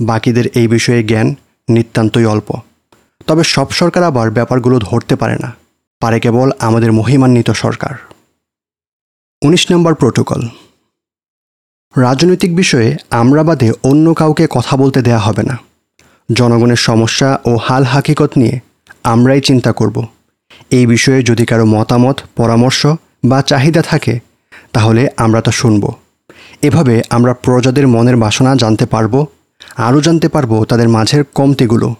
বাকিদের এই বিষয়ে জ্ঞান নিতান্তই অল্প। তবে সব সরকার আবার ব্যাপারগুলো ধরতে পারে না। পারে কেবল আমাদের মহিমান্বিত সরকার। উনিশ নম্বর প্রোটোকল। রাজনৈতিক বিষয়ে আমরা বাদে অন্য কাউকে কথা বলতে দেয়া হবে না। জনগণের সমস্যা ও হাল হাকিকত নিয়ে আমরাই চিন্তা করব। এই বিষয়ে যদি কারও মতামত, পরামর্শ বা চাহিদা থাকে, তাহলে আমরা তা শুনব। এভাবে আমরা প্রজাদের মনের বাসনা জানতে পারব, আরও জানতে পারব তাদের মাঝের কমতিগুলো।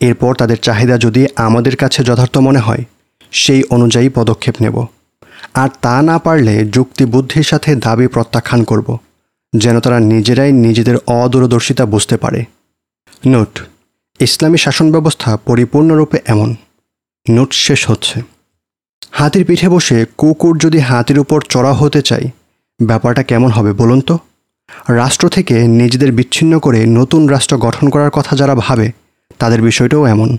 এরপর তাদের চাহিদা যদি আমাদের কাছে যথার্থ মনে হয়, সেই অনুযায়ী পদক্ষেপ নেব। আর তা না পারলে যুক্তি বুদ্ধির সাথে দাবি প্রত্যাখ্যান করব, যেন তারা নিজেরাই নিজেদের অদূরদর্শিতা বুঝতে পারে। নোট, ইসলামী শাসন ব্যবস্থা পরিপূর্ণরূপে এমন। নোট শেষ হচ্ছে। হাতির পিঠে বসে কুকুর যদি হাতির উপর চড়া হতে চায়, ব্যাপারটা কেমন হবে বলুন তো? রাষ্ট্র থেকে নিজেদের বিচ্ছিন্ন করে নতুন রাষ্ট্র গঠন করার কথা যারা ভাবে, তাদের বিষয়টাও এমন।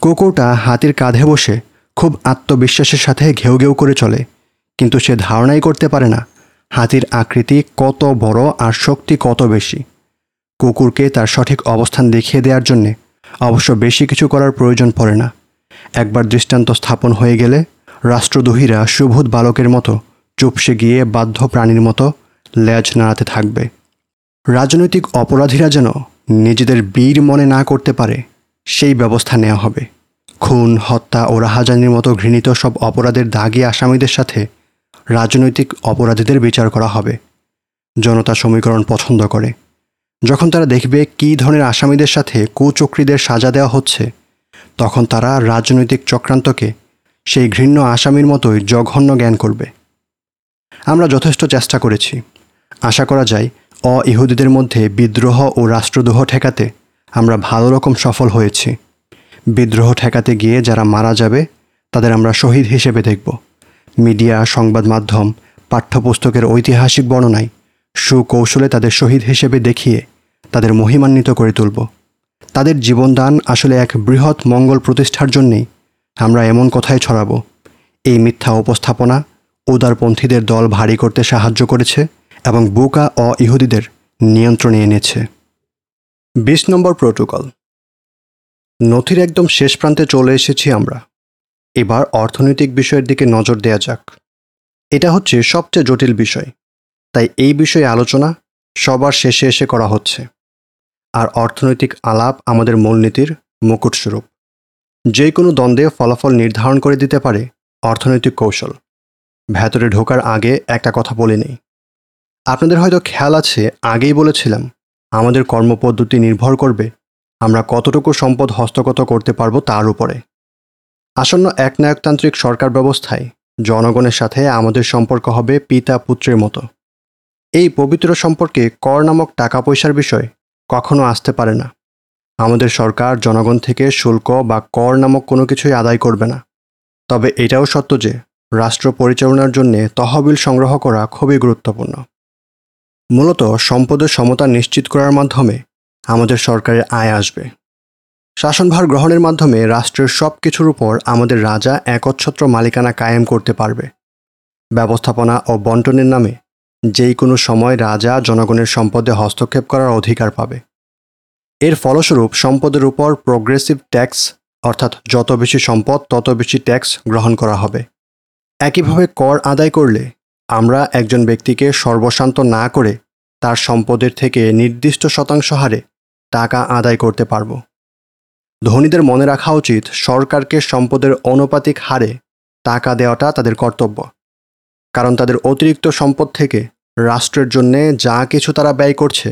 কুকুরটা হাতির কাঁধে বসে খুব আত্মবিশ্বাসের সাথে ঘেউ ঘেউ করে চলে। কিন্তু সে ধারণাই করতে পারে না, হাতির আকৃতি কত বড় আর শক্তি কত বেশি। কুকুরকে তার সঠিক অবস্থান দেখিয়ে দেওয়ার জন্যে অবশ্য বেশি কিছু করার প্রয়োজন পড়ে না। একবার দৃষ্টান্ত স্থাপন হয়ে গেলে রাষ্ট্রদ্রোহীরা সুবোধ বালকের মতো চুপসে গিয়ে বাধ্য প্রাণীর মতো লেজ নাড়াতে থাকবে। রাজনৈতিক অপরাধীরা যেন নিজেদের বীর মনে না করতে পারে, সেই ব্যবস্থা নেওয়া হবে। খুন, হত্যা ও রাহাজানির মতো ঘৃণিত সব অপরাধের দাগি আসামিদের সাথে রাজনৈতিক অপরাধীদের বিচার করা হবে। জনতা সমীকরণ পছন্দ করে। যখন তারা দেখবে কী ধরনের আসামিদের সাথে কুচক্রীদের সাজা দেওয়া হচ্ছে, তখন তারা রাজনৈতিক চক্রান্তকে সেই ঘৃণ্য আসামির মতোই জঘন্য জ্ঞান করবে। আমরা যথেষ্ট চেষ্টা করেছি। আশা করা যায় অ ইহুদিদের মধ্যে বিদ্রোহ ও রাষ্ট্রদ্রোহ ঠেকাতে আমরা ভালো রকম সফল হয়েছি। বিদ্রোহ ঠেকাতে গিয়ে যারা মারা যাবে, তাদের আমরা শহীদ হিসেবে দেখব। মিডিয়া, সংবাদ মাধ্যম, পাঠ্যপুস্তকের ঐতিহাসিক বর্ণনায় সুকৌশলে তাদের শহীদ হিসেবে দেখিয়ে তাদের মহিমান্বিত করে তুলব। তাদের জীবনদান আসলে এক বৃহৎ মঙ্গল প্রতিষ্ঠার জন্যেই আমরা এমন কথাই ছড়াবো। এই মিথ্যা উপস্থাপনা উদারপন্থীদের দল ভারী করতে সাহায্য করেছে এবং বুকা অ ইহুদিদের নিয়ন্ত্রণে এনেছে। বিশ নম্বর প্রোটোকল। নথির একদম শেষ প্রান্তে চলে এসেছি আমরা। এবার অর্থনৈতিক বিষয়ের দিকে নজর দেয়া যাক। এটা হচ্ছে সবচেয়ে জটিল বিষয়। তাই এই বিষয়ে আলোচনা সবার শেষে এসে করা হচ্ছে। আর অর্থনৈতিক আলাপ আমাদের মূলনীতির মুকুটস্বরূপ। যে কোনো দ্বন্দ্বে ফলাফল নির্ধারণ করে দিতে পারে অর্থনৈতিক কৌশল। ভেতরে ঢোকার আগে একটা কথা বলে নেই। আপনাদের হয়তো খেয়াল আছে, আগেই বলেছিলাম, আমাদের কর্মপদ্ধতি নির্ভর করবে আমরা কতটুকু সম্পদ হস্তগত করতে পারব তার উপরে। আসন্ন একনায়কতান্ত্রিক সরকার ব্যবস্থায় জনগণের সাথে আমাদের সম্পর্ক হবে পিতা পুত্রের মতো। এই পবিত্র সম্পর্কে কর নামক টাকা পয়সার বিষয় কখনো আসতে পারে না। আমাদের সরকার জনগণ থেকে শুল্ক বা কর নামক কোনো কিছুই আদায় করবে না। তবে এটাও সত্য যে রাষ্ট্র পরিচালনার জন্য তহবিল সংগ্রহ করা খুবই গুরুত্বপূর্ণ। মূলত সম্পদের সমতা নিশ্চিত করার মাধ্যমে আমাদের সরকারের আয় আসবে। শাসনভার গ্রহণের মাধ্যমে রাষ্ট্রের সব কিছুর উপর আমাদের রাজা একচ্ছত্র মালিকানা কায়েম করতে পারবে। ব্যবস্থাপনা ও বন্টনের নামে যেই কোনো সময় রাজা জনগণের সম্পদে হস্তক্ষেপ করার অধিকার পাবে। এর ফলস্বরূপ সম্পদের উপর প্রোগ্রেসিভ ট্যাক্স অর্থাৎ যত বেশি সম্পদ, তত বেশি ট্যাক্স গ্রহণ করা হবে। একইভাবে কর আদায় করলে আমরা একজন ব্যক্তিকে সর্বশান্ত না করে তার সম্পদের থেকে নির্দিষ্ট শতাংশ হারে টাকা আদায় করতে পারব। ধনীদের মনে রাখা উচিত সরকারকে সম্পদের অনুপাতিক হারে টাকা দেওয়াটা তাদের কর্তব্য। কারণ তাদের অতিরিক্ত সম্পদ থেকে রাষ্ট্রের জন্য যা কিছু তারা ব্যয় করছে,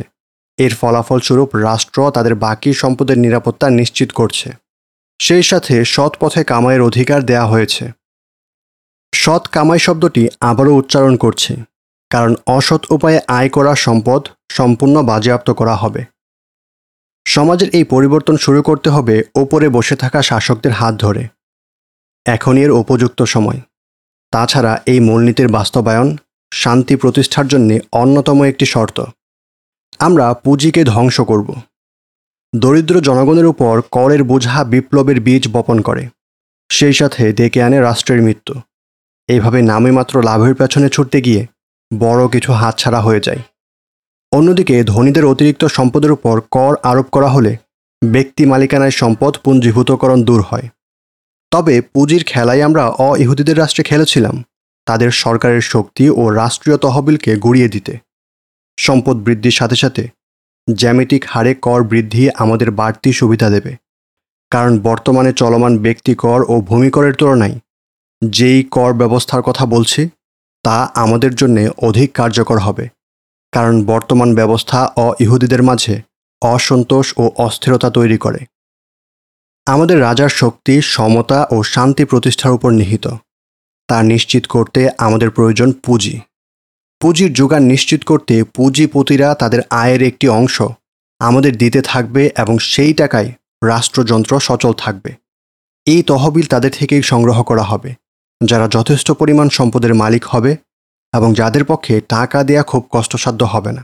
এর ফলাফলস্বরূপ রাষ্ট্র তাদের বাকি সম্পদের নিরাপত্তা নিশ্চিত করছে। সেই সাথে সৎ পথে কামাইয়ের অধিকার দেয়া হয়েছে। সৎ কামাই শব্দটি আবারও উচ্চারণ করছে, কারণ অসৎ উপায়ে আয় করা সম্পদ সম্পূর্ণ বাজেয়াপ্ত করা হবে। সমাজের এই পরিবর্তন শুরু করতে হবে ওপরে বসে থাকা শাসকদের হাত ধরে। এখনই এর উপযুক্ত সময়। তাছাড়া এই মূলনীতির বাস্তবায়ন শান্তি প্রতিষ্ঠার জন্যে অন্যতম একটি শর্ত। আমরা পুঁজিকে ধ্বংস করব। দরিদ্র জনগণের উপর করের বোঝা বিপ্লবের বীজ বপন করে। সেই সাথে ডেকে আনে রাষ্ট্রের মৃত্যু। এইভাবে নামে মাত্র লাভের পেছনে ছুটতে গিয়ে বড় কিছু হাতছাড়া হয়ে যায়। অন্যদিকে ধনীদের অতিরিক্ত সম্পদের উপর কর আরোপ করা হলে ব্যক্তি মালিকানায় সম্পদ পুঞ্জীভূতকরণ দূর হয়। তবে পুঁজির খেলায় আমরা অ ইহুদিদের রাষ্ট্রে খেলেছিলাম, তাদের সরকারের শক্তি ও রাষ্ট্রীয় তহবিলকে গুড়িয়ে দিতে। সম্পদ বৃদ্ধির সাথে সাথে জ্যামিতিক হারে কর বৃদ্ধি আমাদের বাড়তি সুবিধা দেবে। কারণ বর্তমানে চলমান ব্যক্তি কর ও ভূমিকরের তুলনায় যেই কর ব্যবস্থার কথা বলছি, তা আমাদের জন্য অধিক কার্যকর হবে। কারণ বর্তমান ব্যবস্থা অ ইহুদিদের মাঝে অসন্তোষ ও অস্থিরতা তৈরি করে। আমাদের রাজার শক্তি, সমতা ও শান্তি প্রতিষ্ঠার উপর নিহিত। তা নিশ্চিত করতে আমাদের প্রয়োজন পুঁজি। পুঁজির যোগান নিশ্চিত করতে পুঁজিপতিরা তাদের আয়ের একটি অংশ আমাদের দিতে থাকবে এবং সেই টাকায় রাষ্ট্রযন্ত্র সচল থাকবে। এই তহবিল তাদের থেকেই সংগ্রহ করা হবে, যারা যথেষ্ট পরিমাণ সম্পদের মালিক হবে এবং যাদের পক্ষে টাকা দেয়া খুব কষ্টসাধ্য হবে না।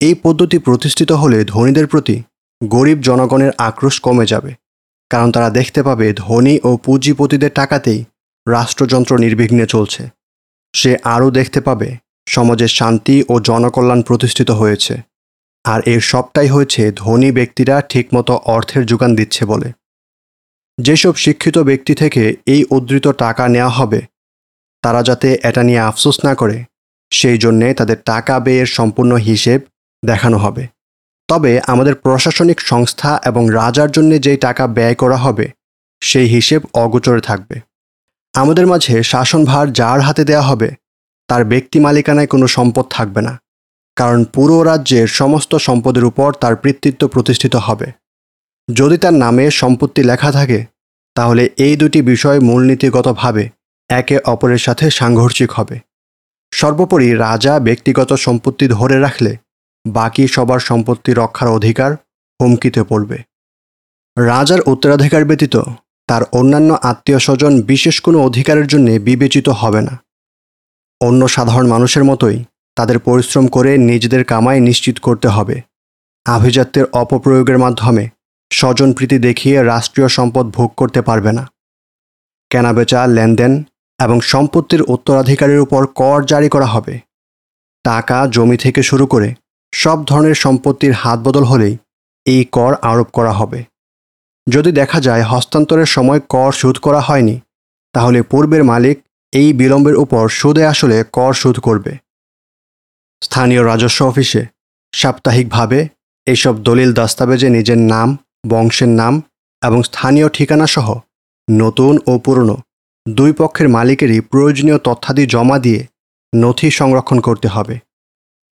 এই পদ্ধতি প্রতিষ্ঠিত হলে ধনীদের প্রতি গরিব জনগণের আক্রোশ কমে যাবে, কারণ তারা দেখতে পাবে ধনী ও পুঁজিপতিদের টাকাতেই রাষ্ট্রযন্ত্র নির্বিঘ্নে চলছে। সে আরও দেখতে পাবে সমাজের শান্তি ও জনকল্যাণ প্রতিষ্ঠিত হয়েছে, আর এর সবটাই হয়েছে ধনী ব্যক্তিরা ঠিকমতো অর্থের যোগান দিচ্ছে বলে। যেসব শিক্ষিত ব্যক্তি থেকে এই উদ্ধৃত টাকা নেওয়া হবে তারা যাতে এটা নিয়ে আফসোস না করে, সেই জন্যে তাদের টাকা ব্যয়ের সম্পূর্ণ হিসেব দেখানো হবে। তবে আমাদের প্রশাসনিক সংস্থা এবং রাজার জন্য যেই টাকা ব্যয় করা হবে, সেই হিসেব অগোচরে থাকবে। আমাদের মাঝে শাসনভার যার হাতে দেয়া হবে, তার ব্যক্তি মালিকানায় কোনো সম্পদ থাকবে না, কারণ পুরো রাজ্যের সমস্ত সম্পদের উপর তার কৃতিত্ব প্রতিষ্ঠিত হবে। যদি তার নামে সম্পত্তি লেখা থাকে, তাহলে এই দুটি বিষয় মূলনীতিগতভাবে একে অপরের সাথে সাংঘর্ষিক হবে। সর্বোপরি রাজা ব্যক্তিগত সম্পত্তি ধরে রাখলে বাকি সবার সম্পত্তি রক্ষার অধিকার হুমকিতে পড়বে। রাজার উত্তরাধিকার ব্যতীত তার অন্যান্য আত্মীয় স্বজন বিশেষ কোনো অধিকারের জন্য বিবেচিত হবে না। অন্য সাধারণ মানুষের মতোই তাদের পরিশ্রম করে নিজেদের কামাই নিশ্চিত করতে হবে। আভিজাত্যের অপপ্রয়োগের মাধ্যমে স্বজনপ্রীতি দেখিয়ে রাষ্ট্রীয় সম্পদ ভোগ করতে পারবে না। কেনাবেচা, লেনদেন এবং সম্পত্তির উত্তরাধিকারের উপর কর জারি করা হবে। টাকা, জমি থেকে শুরু করে সব ধরনের সম্পত্তির হাত বদল হলেই এই কর আরোপ করা হবে। যদি দেখা যায় হস্তান্তরের সময় কর শোধ করা হয়নি, তাহলে পূর্বের মালিক এই বিলম্বের উপর সুদে আসলে কর শোধ করবে। স্থানীয় রাজস্ব অফিসে সাপ্তাহিকভাবে এইসব দলিল দস্তাবেজে নিজের নাম, বংশের নাম এবং স্থানীয় ঠিকানা সহ নতুন ও পুরনো দুই পক্ষের মালিকেরই প্রয়োজনীয় তথ্যাদি জমা দিয়ে নথি সংরক্ষণ করতে হবে।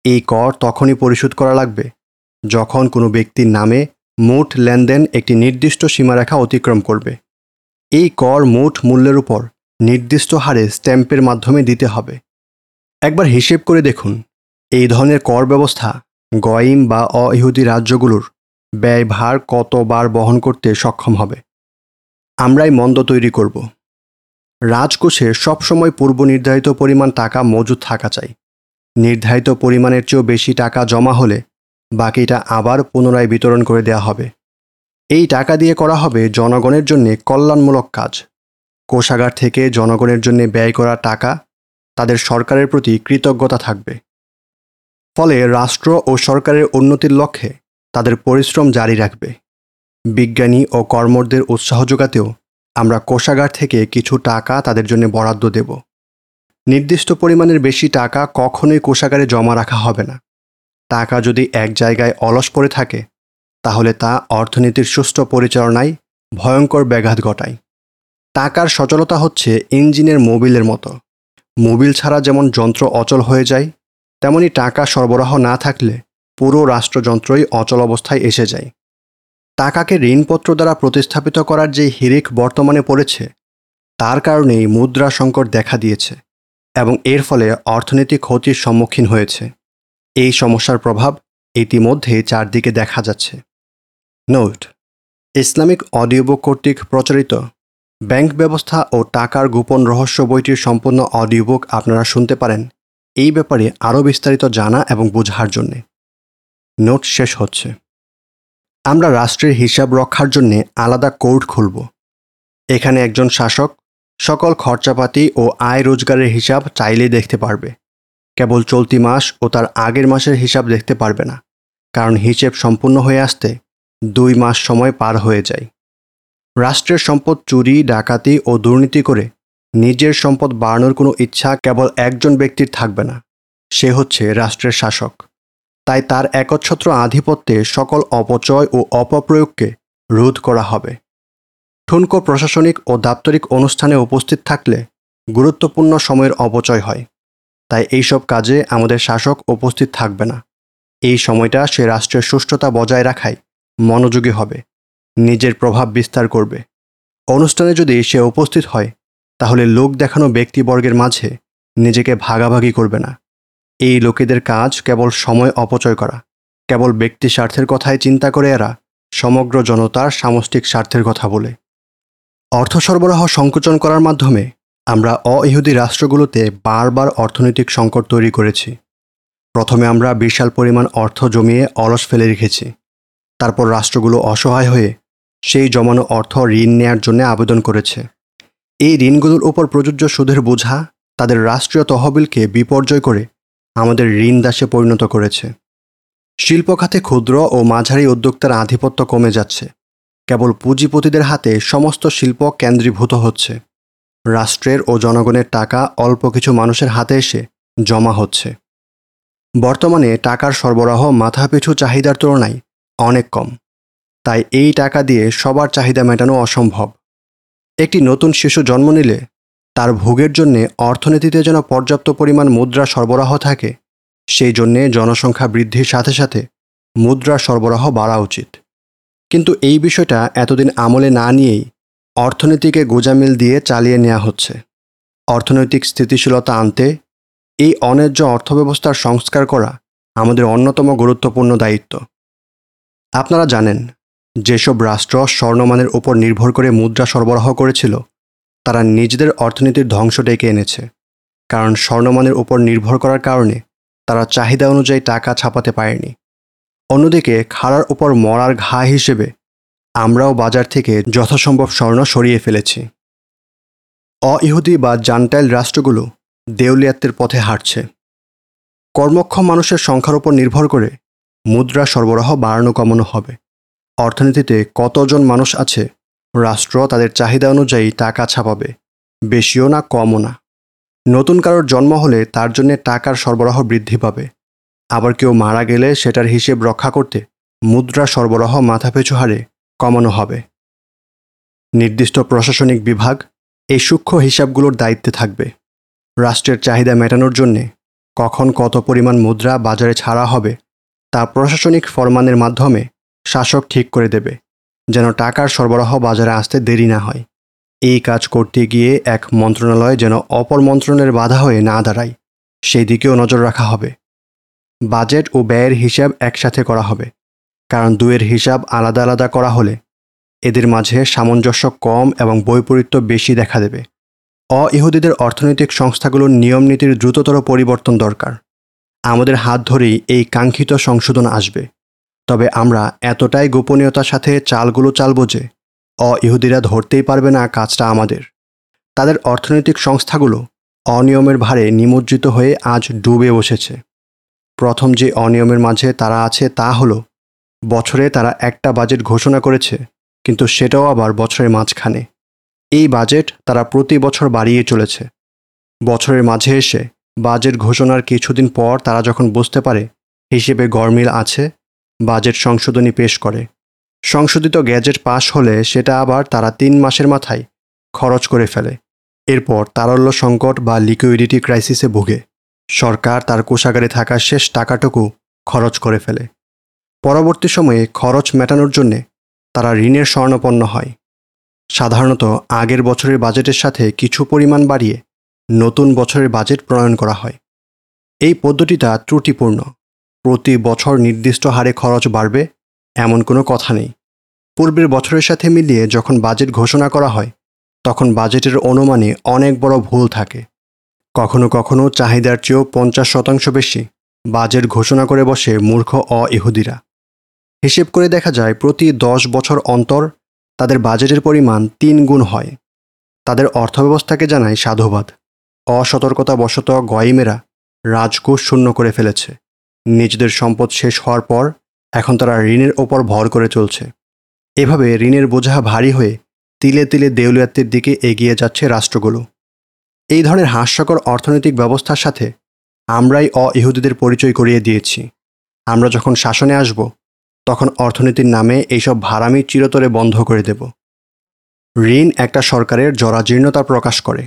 এই কর তখনই পরিশোধ করা লাগবে যখন কোনো ব্যক্তির নামে মোট লেনদেন একটি নির্দিষ্ট সীমারেখা অতিক্রম করবে। এই কর মোট মূল্যের উপর নির্দিষ্ট হারে স্ট্যাম্পের মাধ্যমে দিতে হবে। একবার হিসেব করে দেখুন, এই ধরনের কর ব্যবস্থা গয়িম বা অইহুদি রাজ্যগুলোর ব্যয়ভার কতবার বহন করতে সক্ষম হবে। আমরাই মন্দ তৈরি করব। রাজকোষে সবসময় পূর্ব নির্ধারিত পরিমাণ টাকা মজুদ থাকা চাই। নির্ধারিত পরিমাণের চেয়েও বেশি টাকা জমা হলে বাকিটা আবার পুনরায় বিতরণ করে দেওয়া হবে। এই টাকা দিয়ে করা হবে জনগণের জন্য কল্যাণমূলক কাজ। কোষাগার থেকে জনগণের জন্য ব্যয় করা টাকা তাদের সরকারের প্রতি কৃতজ্ঞতা থাকবে। ফলে রাষ্ট্র ও সরকারের উন্নতির লক্ষ্যে তাদের পরিশ্রম জারি রাখবে। বিজ্ঞানী ও কর্মরদের উৎসাহ যোগাতেও আমরা কোষাগার থেকে কিছু টাকা তাদের জন্য বরাদ্দ দেব। নির্দিষ্ট পরিমাণের বেশি টাকা কখনোই কোষাগারে জমা রাখা হবে না। টাকা যদি এক জায়গায় অলস পড়ে থাকে, তাহলে তা অর্থনীতির সুষ্ঠু পরিচালনায় ভয়ঙ্কর ব্যাঘাত ঘটায়। টাকার সচলতা হচ্ছে ইঞ্জিনের মোবিলের মতো। মোবিল ছাড়া যেমন যন্ত্র অচল হয়ে যায়, তেমনি টাকা সরবরাহ না থাকলে পুরো রাষ্ট্রযন্ত্রই অচল অবস্থায় এসে যায়। টাকাকে ঋণপত্র দ্বারা প্রতিস্থাপিত করার যে হিরিক বর্তমানে পড়েছে, তার কারণেই মুদ্রা সংকট দেখা দিয়েছে এবং এর ফলে অর্থনৈতিক ক্ষতির সম্মুখীন হয়েছে। এই সমস্যার প্রভাব ইতিমধ্যে চারদিকে দেখা যাচ্ছে। নোট ইসলামিক অডিও বুক কর্তৃক প্রচারিত ব্যাংক ব্যবস্থা ও টাকার গোপন রহস্য বইটির সম্পূর্ণ অডিও বুক আপনারা শুনতে পারেন। এই ব্যাপারে আরও বিস্তারিত জানা এবং বোঝার জন্যে। নোট শেষ হচ্ছে। আমরা রাষ্ট্রের হিসাব রক্ষার জন্য আলাদা কোর্ট খুলব। এখানে একজন শাসক সকল খরচাপাতি ও আয় রোজগারের হিসাব চাইলেই দেখতে পারবে। কেবল চলতি মাস ও তার আগের মাসের হিসাব দেখতে পারবে না, কারণ হিসেব সম্পূর্ণ হয়ে আসতে দুই মাস সময় পার হয়ে যায়। রাষ্ট্রের সম্পদ চুরি, ডাকাতি ও দুর্নীতি করে নিজের সম্পদ বাড়ানোর কোনো ইচ্ছা কেবল একজন ব্যক্তির থাকবে না, সে হচ্ছে রাষ্ট্রের শাসক। তাই তার একচ্ছত্র আধিপত্যে সকল অপচয় ও অপপ্রয়োগকে রোধ করা হবে। ঠুনকো প্রশাসনিক ও দাপ্তরিক অনুষ্ঠানে উপস্থিত থাকলে গুরুত্বপূর্ণ সময়ের অপচয় হয়। তাই এইসব কাজে আমাদের শাসক উপস্থিত থাকবে না। এই সময়টা সে রাষ্ট্রের সুষ্ঠুতা বজায় রাখায় মনোযোগী হবে, নিজের প্রভাব বিস্তার করবে। অনুষ্ঠানে যদি সে উপস্থিত হয়, তাহলে লোক দেখানো ব্যক্তিবর্গের মাঝে নিজেকে ভাগাভাগি করবে না। এই লোকেদের কাজ কেবল সময় অপচয় করা, কেবল ব্যক্তি স্বার্থের কথাই চিন্তা করে এরা, সমগ্র জনতার সামষ্টিক স্বার্থের কথা বলে। অর্থ সরবরাহ সংকোচন করার মাধ্যমে আমরা অইহুদি রাষ্ট্রগুলোতে বারবার অর্থনৈতিক সংকট তৈরি করেছি। প্রথমে আমরা বিশাল পরিমাণ অর্থ জমিয়ে অলস ফেলে রেখেছি। তারপর রাষ্ট্রগুলো অসহায় হয়ে সেই জমানো অর্থ ঋণ নেয়ার জন্য আবেদন করেছে। এই ঋণগুলোর উপর প্রযোজ্য সুদের বোঝা তাদের রাষ্ট্রীয় তহবিলকে বিপর্যয় করে আমাদের ঋণ দাসে পরিণত করেছে। শিল্প খাতে ক্ষুদ্র ও মাঝারি উদ্যোক্তার আধিপত্য কমে যাচ্ছে। কেবল পুঁজিপতিদের হাতে সমস্ত শিল্প কেন্দ্রীভূত হচ্ছে। রাষ্ট্রের ও জনগণের টাকা অল্প কিছু মানুষের হাতে এসে জমা হচ্ছে। বর্তমানে টাকার সরবরাহ মাথাপিছু চাহিদার তুলনায় অনেক কম। তাই এই টাকা দিয়ে সবার চাহিদা মেটানো অসম্ভব। একটি নতুন শিশু জন্ম নিলে তার ভোগের জন্যে অর্থনীতিতে যেন পর্যাপ্ত পরিমাণ মুদ্রা সরবরাহ থাকে, সেই জন্যে জনসংখ্যা বৃদ্ধির সাথে সাথে মুদ্রা সরবরাহ বাড়া উচিত। কিন্তু এই বিষয়টা এতদিন আমলে না নিয়েই অর্থনীতিকে গোজামিল দিয়ে চালিয়ে নেওয়া হচ্ছে। অর্থনৈতিক স্থিতিশীলতা আনতে এই অন্যায্য অর্থব্যবস্থার সংস্কার করা আমাদের অন্যতম গুরুত্বপূর্ণ দায়িত্ব। আপনারা জানেন, যেসব রাষ্ট্র স্বর্ণমানের উপর নির্ভর করে মুদ্রা সরবরাহ করেছিল তারা নিজেদের অর্থনীতির ধ্বংস ডেকে এনেছে, কারণ স্বর্ণমানের উপর নির্ভর করার কারণে তারা চাহিদা অনুযায়ী টাকা ছাপাতে পারেনি। অন্যদিকে খাড়ার উপর মরার ঘা হিসেবে আমরাও বাজার থেকে যথাসম্ভব স্বর্ণ সরিয়ে ফেলেছি। অইহুদি বা জান্টাইল রাষ্ট্রগুলো দেউলিয়াত্বের পথে হাঁটছে। কর্মক্ষম মানুষের সংখ্যার উপর নির্ভর করে মুদ্রা সরবরাহ বাড়ানো কমানো হবে। অর্থনীতিতে কতজন মানুষ আছে রাষ্ট্র তাদের চাহিদা অনুযায়ী টাকা ছাপাবে, বেশিও না কমও না। নতুন কারোর জন্ম হলে তার জন্য টাকার সরবরাহ বৃদ্ধি পাবে। আবার কেউ মারা গেলে সেটার হিসেব রক্ষা করতে মুদ্রা সরবরাহ মাথাপিছু হারে কমানো হবে। নির্দিষ্ট প্রশাসনিক বিভাগ এই সূক্ষ্ম হিসাবগুলোর দায়িত্বে থাকবে। রাষ্ট্রের চাহিদা মেটানোর জন্যে কখন কত পরিমাণ মুদ্রা বাজারে ছাড়া হবে তা প্রশাসনিক ফরমানের মাধ্যমে শাসক ঠিক করে দেবে। যেন টাকার সরবরাহ বাজারে আসতে দেরি না হয়। এই কাজ করতে গিয়ে এক মন্ত্রণালয় যেন অপর মন্ত্রণালয়ের বাধা হয়ে না দাঁড়ায় সেই দিকেও নজর রাখা হবে। বাজেট ও ব্যয়ের হিসাব একসাথে করা হবে, কারণ দুয়ের হিসাব আলাদা আলাদা করা হলে এদের মাঝে সামঞ্জস্য কম এবং বৈপরীত্য বেশি দেখা দেবে। অ ইহুদিদের অর্থনৈতিক সংস্থাগুলোর নিয়ম নীতির দ্রুততর পরিবর্তন দরকার। আমাদের হাত ধরেই এই কাঙ্ক্ষিত সংশোধন আসবে। তবে আমরা এতটাই গোপনীয়তার সাথে চালগুলো চালব যে অ ইহুদিরা ধরতেই পারবে না কাজটা আমাদের। তাদের অর্থনৈতিক সংস্থাগুলো অনিয়মের ভারে নিমজ্জিত হয়ে আজ ডুবে বসেছে। প্রথম যে অনিয়মের মাঝে তারা আছে তা হলো, বছরে তারা একটা বাজেট ঘোষণা করেছে, কিন্তু সেটাও আবার বছরের মাঝখানে। এই বাজেট তারা প্রতি বছর বাড়িয়ে চলেছে। বছরের মাঝে এসে বাজেট ঘোষণার কিছুদিন পর তারা যখন বুঝতে পারে, হিসেবে গরমিল আছে বাজেট সংশোধনী পেশ করে। সংশোধিত গ্যাজেট পাশ হলে সেটা আবার তারা তিন মাসের মাথায় খরচ করে ফেলে। এরপর তারল্য সংকট বা লিকুইডিটি ক্রাইসিসে ভুগে। সরকার তার কোষাগারে থাকা শেষ টাকাটুকু খরচ করে ফেলে। পরবর্তী সময়ে খরচ মেটানোর জন্যে তারা ঋণের স্বর্ণপন্ন হয়। সাধারণত আগের বছরের বাজেটের সাথে কিছু পরিমাণ বাড়িয়ে নতুন বছরের বাজেট প্রণয়ন করা হয়। এই পদ্ধতিটা ত্রুটিপূর্ণ। প্রতি বছর নির্দিষ্ট হারে খরচ বাড়বে, এমন কোনো কথা নেই। পূর্বের বছরের সাথে মিলিয়ে যখন বাজেট ঘোষণা করা হয়, তখন বাজেটের অনুমানে অনেক বড় ভুল থাকে। কখনো কখনো চাহিদার চেয়েও পঞ্চাশ শতাংশ বেশি বাজেট ঘোষণা করে বসে মূর্খ অ ইহুদিরা হিসেব করে দেখা যায়, প্রতি দশ বছর অন্তর তাদের বাজেটের পরিমাণ তিন গুণ হয়। তাদের অর্থব্যবস্থাকে জানায় সাধুবাদ। অসতর্কতাবশত গয়মেরা রাজকোষ শূন্য করে ফেলেছে। নিজেদের সম্পদ শেষ হওয়ার পর এখন তারা ঋণের ওপর ভর করে চলছে। এভাবে ঋণের বোঝা ভারী হয়ে তিলে তিলে দেউলিয়াত্বের দিকে এগিয়ে যাচ্ছে রাষ্ট্রগুলো। এই ধরনের হাস্যকর অর্থনৈতিক ব্যবস্থার সাথে আমরাই অ ইহুদিদের পরিচয় করিয়ে দিয়েছি। আমরা যখন শাসনে আসব, তখন অর্থনীতির নামে এইসব ভাড়ামি চিরতরে বন্ধ করে দেব। ঋণ একটা সরকারের জরাজীর্ণতা প্রকাশ করে।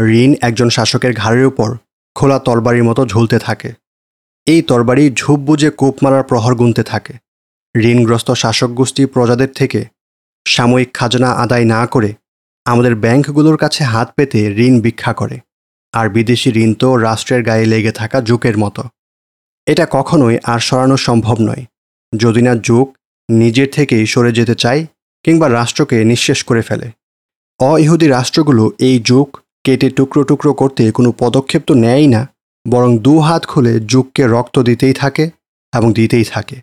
ঋণ একজন শাসকের ঘাড়ের উপর খোলা তরবারির মতো ঝুলতে থাকে। এই তরবারি ঝুপ বুঝে কূপ মারার প্রহর গুনতে থাকে। ঋণগ্রস্ত শাসক গোষ্ঠী প্রজাদের থেকে সাময়িক খাজনা আদায় না করে আমাদের ব্যাংকগুলোর কাছে হাত পেতে ঋণ ভিক্ষা করে। আর বিদেশি ঋণ তো রাষ্ট্রের গায়ে লেগে থাকা যুগের মতো। এটা কখনোই আর সরানো সম্ভব নয়। যদি না যুগ নিজের থেকেই সরে যেতে চায় কিংবা রাষ্ট্রকে নিঃশেষ করে ফেলে। অ ইহুদি রাষ্ট্রগুলো এই যুগ কেটে টুকরো টুকরো করতে কোনো পদক্ষেপ তো নেয়ই না। বরং দু হাত খুলে যুগকে রক্ত দিতেই থাকে এবং দিতেই থাকে,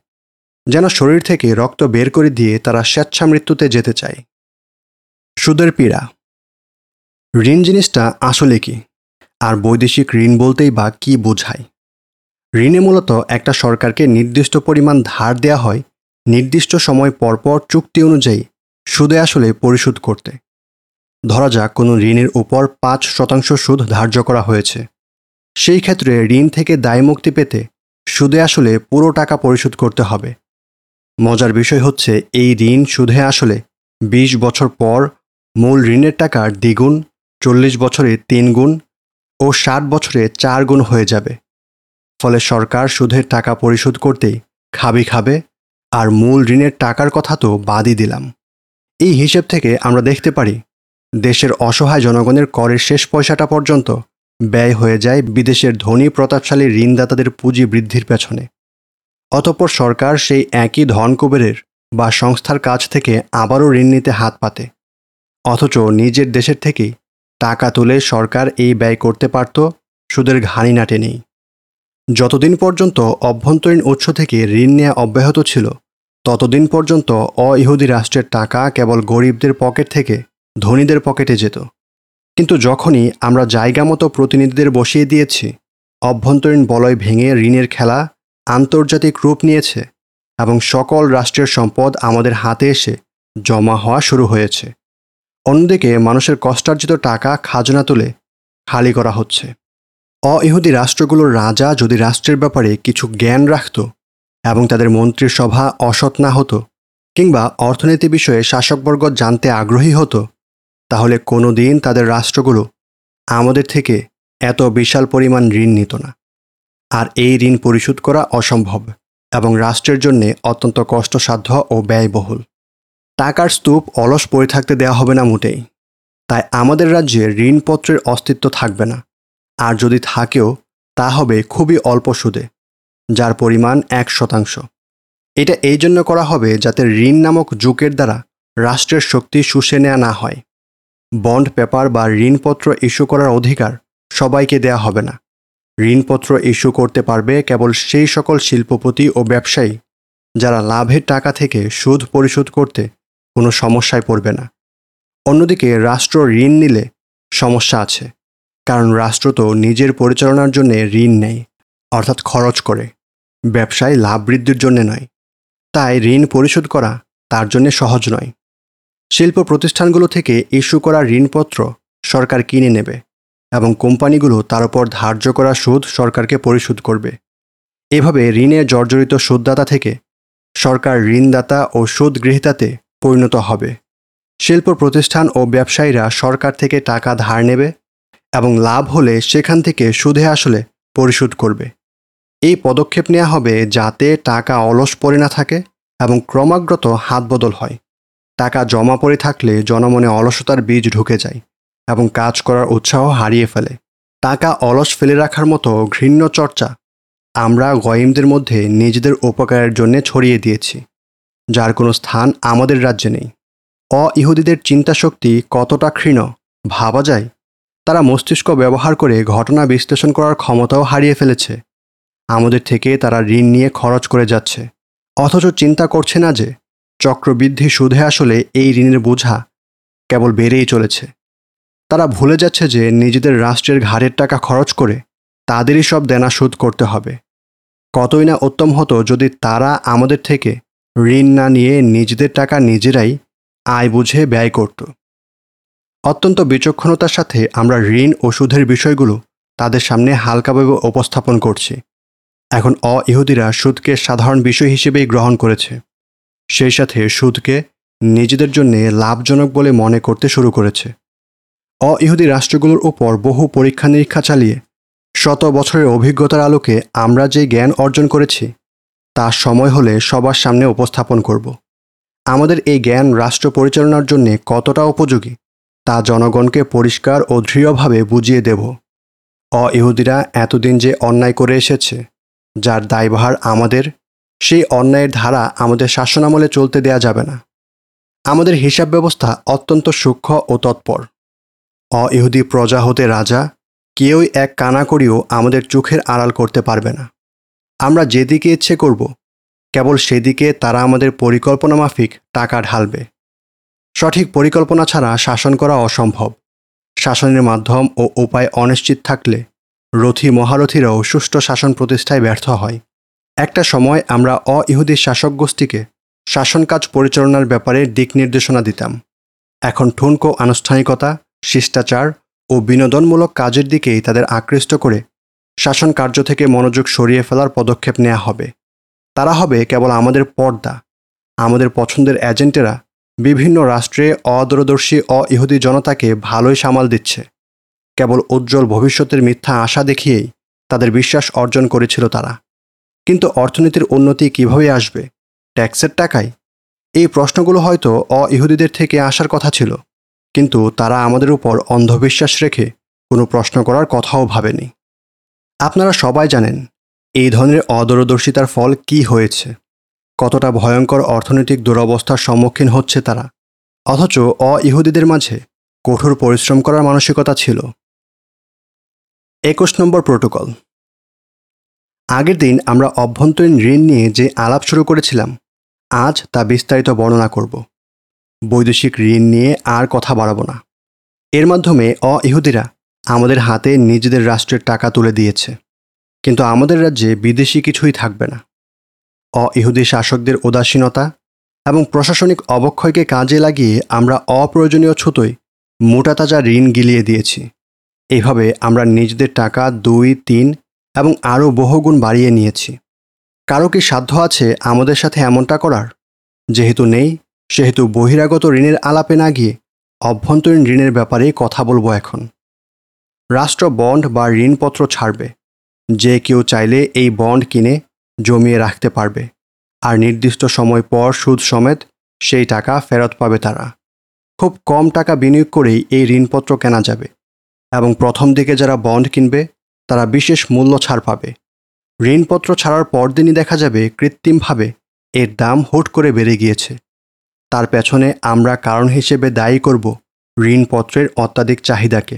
যেন শরীর থেকে রক্ত বের করে দিয়ে তারা স্বেচ্ছা মৃত্যুতে যেতে চায়। সুদের পীড়া। ঋণ জিনিসটা আসলে কি? আর বৈদেশিক ঋণ বলতেই বা কি বোঝায়? ঋণে মূলত একটা সরকারকে নির্দিষ্ট পরিমাণ ধার দেওয়া হয়, নির্দিষ্ট সময় পরপর চুক্তি অনুযায়ী সুদে আসলে পরিশোধ করতে। ধরা যাক কোনো ঋণের উপর পাঁচ শতাংশ সুদ ধার্য করা হয়েছে। সেই ক্ষেত্রে ঋণ থেকে দায়মুক্তি পেতে সুদে আসলে পুরো টাকা পরিশোধ করতে হবে। মজার বিষয় হচ্ছে এই ঋণ সুদে আসলে ২০ বছর পর মূল ঋণের টাকার দ্বিগুণ, চল্লিশ বছরে তিন গুণ ও ষাট বছরে চার গুণ হয়ে যাবে। ফলে সরকার সুদের টাকা পরিশোধ করতেই খাবি খাবে আর মূল ঋণের টাকার কথা তো বাদই দিলাম। এই হিসেব থেকে আমরা দেখতে পারি, দেশের অসহায় জনগণের করের শেষ পয়সাটা পর্যন্ত ব্যয় হয়ে যায় বিদেশের ধনী প্রতাপশালী ঋণদাতাদের পুঁজি বৃদ্ধির পেছনে। অতঃপর সরকার সেই একই ধন কুবেরের বা সংস্থার কাছ থেকে আবারও ঋণ নিতে হাত পাতে। অথচ নিজের দেশের থেকেই টাকা তুলে সরকার এই ব্যয় করতে পারত সুদের ঘানি নাটে নেই যতদিন পর্যন্ত অভ্যন্তরীণ উৎস থেকে ঋণ নেওয়া অব্যাহত ছিল, ততদিন পর্যন্ত অ ইহুদি রাষ্ট্রের টাকা কেবল গরিবদের পকেট থেকে ধনীদের পকেটে যেত। কিন্তু যখনই আমরা জায়গা মতো প্রতিনিধিদের বসিয়ে দিয়েছি, অভ্যন্তরীণ বলয় ভেঙে ঋণের খেলা আন্তর্জাতিক রূপ নিয়েছে এবং সকল রাষ্ট্রের সম্পদ আমাদের হাতে এসে জমা হওয়া শুরু হয়েছে। অন্যদিকে মানুষের কষ্টার্জিত টাকা খাজনা তুলে খালি করা হচ্ছে। অ ইহুদি রাষ্ট্রগুলোর রাজা যদি রাষ্ট্রের ব্যাপারে কিছু জ্ঞান রাখত এবং তাদের মন্ত্রিসভা অসৎ না হতো কিংবা অর্থনীতি বিষয়ে শাসকবর্গ জানতে আগ্রহী হতো তাহলে কোনো দিন তাদের রাষ্ট্রগুলো আমাদের থেকে এত বিশাল পরিমাণ ঋণ নিত না। আর এই ঋণ পরিশোধ করা অসম্ভব এবং রাষ্ট্রের জন্য অত্যন্ত কষ্টসাধ্য ও ব্যয়বহুল। টাকার স্তূপ অলস পড়ে থাকতে দেওয়া হবে না মোটেই। তাই আমাদের রাজ্যে ঋণপত্রের অস্তিত্ব থাকবে না। আর যদি থাকেও, তা হবে খুবই অল্প সুদে, যার পরিমাণ এক শতাংশ। এটা এই জন্য করা হবে যাতে ঋণ নামক যুগের দ্বারা রাষ্ট্রের শক্তি শুষে নেওয়া না হয়। বন্ড পেপার বা ঋণপত্র ইস্যু করার অধিকার সবাইকে দেয়া হবে না। ঋণপত্র ইস্যু করতে পারবে কেবল সেই সকল শিল্পপতি ও ব্যবসায়ী যারা লাভের টাকা থেকে সুদ পরিশোধ করতে কোনো সমস্যায় পড়বে না। অন্যদিকে রাষ্ট্র ঋণ নিলে সমস্যা আছে, কারণ রাষ্ট্র তো নিজের পরিচালনার জন্য ঋণ নেয়, অর্থাৎ খরচ করে। ব্যবসায় লাভ বৃদ্ধির জন্য নয়, তাই ঋণ পরিশোধ করা তার জন্য সহজ নয়। শিল্প প্রতিষ্ঠানগুলো থেকে ইস্যু করা ঋণপত্র সরকার কিনে নেবে এবং কোম্পানিগুলো তার উপর ধার্য করা সুদ সরকারকে পরিশোধ করবে। এভাবে ঋণে জর্জরিত সুদদাতা থেকে সরকার ঋণদাতা ও সুদ গৃহীতাতে পরিণত হবে। শিল্প প্রতিষ্ঠান ও ব্যবসায়ীরা সরকার থেকে টাকা ধার নেবে এবং লাভ হলে সেখান থেকে সুদে আসলে পরিশোধ করবে। এই পদক্ষেপ নেওয়া হবে যাতে টাকা অলস পড়ে না থাকে এবং ক্রমাগত হাত বদল হয়। টাকা জমা পড়ে থাকলে জনমনে অলসতার বীজ ঢুকে যায় এবং কাজ করার উৎসাহ হারিয়ে ফেলে। টাকা অলস ফেলে রাখার মতো ঘৃণ্য চর্চা আমরা গয়িমদের মধ্যে নিজেদের উপকারের জন্য ছড়িয়ে দিয়েছি, যার কোনো স্থান আমাদের রাজ্যে নেই। অ ইহুদিদের চিন্তাশক্তি কতটা ক্ষীণ, ভাবা যায়? তারা মস্তিষ্ক ব্যবহার করে ঘটনা বিশ্লেষণ করার ক্ষমতাও হারিয়ে ফেলেছে। আমাদের থেকে তারা ঋণ নিয়ে খরচ করে যাচ্ছে। অথচ চিন্তা করছে না যে চক্রবৃদ্ধি সুদে আসলে এই ঋণের বোঝা কেবল বেড়েই চলেছে। তারা ভুলে যাচ্ছে যে নিজেদের রাষ্ট্রের ঘাড়ের টাকা খরচ করে তাদেরই সব দেনা শোধ করতে হবে। কতই না উত্তম হতো যদি তারা আমাদের থেকে ঋণ না নিয়ে নিজেদের টাকা নিজেরাই আয় বুঝে ব্যয় করত। অত্যন্ত বিচক্ষণতার সাথে আমরা ঋণ ও সুদের বিষয়গুলো তাদের সামনে হালকাভাবে উপস্থাপন করছি। এখন অ ইহুদিরা সুদকে সাধারণ বিষয় হিসেবেই গ্রহণ করেছে। সেই সাথে সুদকে নিজেদের জন্য লাভজনক বলে মনে করতে শুরু করেছে। অ ইহুদি রাষ্ট্রগুলোর ওপর বহু পরীক্ষা নিরীক্ষা চালিয়ে শত বছরের অভিজ্ঞতার আলোকে আমরা যে জ্ঞান অর্জন করেছি, তা সময় হলে সবার সামনে উপস্থাপন করব। আমাদের এই জ্ঞান রাষ্ট্র পরিচালনার জন্য কতটা উপযোগী, তা জনগণকে পরিষ্কার ও দৃঢ়ভাবে বুঝিয়ে দেব। অ ইহুদিরা এতদিন যে অন্যায় করে এসেছে, যার দায়ভার আমাদের সেই অন্যায়ের ধারা আমাদের শাসনামলে চলতে দেয়া যাবে না। আমাদের হিসাব ব্যবস্থা অত্যন্ত সূক্ষ্ম ও তৎপর। অ ইহুদি প্রজা হতে রাজা কেউই এক কানা করিও আমাদের চোখের আড়াল করতে পারবে না। আমরা যেদিকে ইচ্ছে করব, কেবল সেদিকে তারা আমাদের পরিকল্পনা মাফিক টাকা ঢালবে। সঠিক পরিকল্পনা ছাড়া শাসন করা অসম্ভব। শাসনের মাধ্যম ও উপায় অনিশ্চিত থাকলে রথী মহারথীরাও সুষ্ঠু শাসন প্রতিষ্ঠায় ব্যর্থ হয়। একটা সময় আমরা অ ইহুদি শাসক গোষ্ঠীকে শাসন কাজ পরিচালনার ব্যাপারে দিক নির্দেশনা দিতাম। এখন ঠুনকো আনুষ্ঠানিকতা, শিষ্টাচার ও বিনোদনমূলক কাজের দিকেই তাদের আকৃষ্ট করে শাসন কার্য থেকে মনোযোগ সরিয়ে ফেলার পদক্ষেপ নেওয়া হবে। তারা হবে কেবল আমাদের পর্দা, আমাদের পছন্দের এজেন্টেরা, বিভিন্ন রাষ্ট্রে অদূরদর্শী অ ইহুদি জনতাকে ভালোই সামাল দিচ্ছে। কেবল উজ্জ্বল ভবিষ্যতের মিথ্যা আশা দেখিয়েই তাদের বিশ্বাস অর্জন করেছিল তারা। কিন্তু অর্থনীতির উন্নতি কীভাবে আসবে? ট্যাক্সের টাকায়? এই প্রশ্নগুলো হয়তো অ ইহুদিদের থেকে আসার কথা ছিল, কিন্তু তারা আমাদের উপর অন্ধবিশ্বাস রেখে কোনো প্রশ্ন করার কথাও ভাবেনি। আপনারা সবাই জানেন, এই ধরনের অদূরদর্শিতার ফল কি হয়েছে? কতটা ভয়ঙ্কর অর্থনৈতিক দুরবস্থার সম্মুখীন হচ্ছে তারা? অথচ অ ইহুদিদের মাঝে কঠোর পরিশ্রম করার মানসিকতা ছিল। একুশ নম্বর প্রোটোকল আগের দিন আমরা অভ্যন্তরীণ ঋণ নিয়ে যে আলাপ শুরু করেছিলাম, আজ তা বিস্তারিত বর্ণনা করব। বৈদেশিক ঋণ নিয়ে আর কথা বাড়াবো না। এর মাধ্যমে অ ইহুদিরা আমাদের হাতে নিজেদের রাষ্ট্রের টাকা তুলে দিয়েছে, কিন্তু আমাদের রাজ্যে বিদেশি কিছুই থাকবে না। অ ইহুদি শাসকদের উদাসীনতা এবং প্রশাসনিক অবক্ষয়কে কাজে লাগিয়ে আমরা অপ্রয়োজনীয় ছুতোয় মোটাতাজা ঋণ গিলিয়ে দিয়েছি। এইভাবে আমরা নিজেদের টাকা দুই, তিন এবং আরও বহুগুণ বাড়িয়ে নিয়েছি। কারও কি সাধ্য আছে আমাদের সাথে এমনটা করার? যেহেতু নেই, সেহেতু বহিরাগত ঋণের আলাপে না গিয়ে অভ্যন্তরীণ ঋণের ব্যাপারে কথা বলব এখন। রাষ্ট্র বন্ড বা ঋণপত্র ছাড়বে। যে কেউ চাইলে এই বন্ড কিনে জমিয়ে রাখতে পারবে। আর নির্দিষ্ট সময় পর সুদ সমেত সেই টাকা ফেরত পাবে তারা। খুব কম টাকা বিনিয়োগ করেই এই ঋণপত্র কেনা যাবে। এবং প্রথম দিকে যারা বন্ড কিনবে তারা বিশেষ মূল্য ছাড় পাবে। ঋণপত্র ছাড়ার পরদিনই দেখা যাবে কৃত্রিমভাবে এর দাম হুট করে বেড়ে গিয়েছে। তার পেছনে আমরা কারণ হিসেবে দায়ী করব ঋণপত্রের অত্যাধিক চাহিদাকে।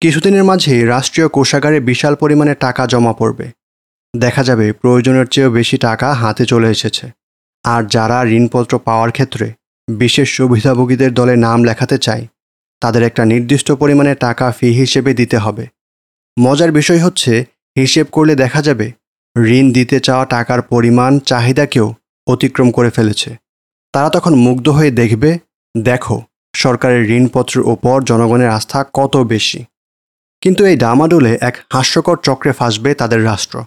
কিছুদিনের মাঝে রাষ্ট্রীয় কোষাগারে বিশাল পরিমাণে টাকা জমা পড়বে। দেখা যাবে প্রয়োজনের চেয়েও বেশি টাকা হাতে চলে এসেছে। আর যারা ঋণপত্র পাওয়ার ক্ষেত্রে বিশেষ সুবিধাভোগীদের দলে নাম লেখাতে চায়, তাদের একটা নির্দিষ্ট পরিমাণে টাকা ফি হিসেবে দিতে হবে। মজার বিষয় হচ্ছে, হিসেব করলে দেখা যাবে, ঋণ দিতে চাওয়া টাকার পরিমাণ চাহিদাকেও অতিক্রম করে ফেলেছে। তারা তখন মুগ্ধ হয়ে দেখবে, দেখো, সরকারের ঋণপত্রের ওপর জনগণের আস্থা কত বেশি। কিন্তু এই ডামাডোলে এক হাস্যকর চক্রে ফাঁসবে তাদের রাষ্ট্র।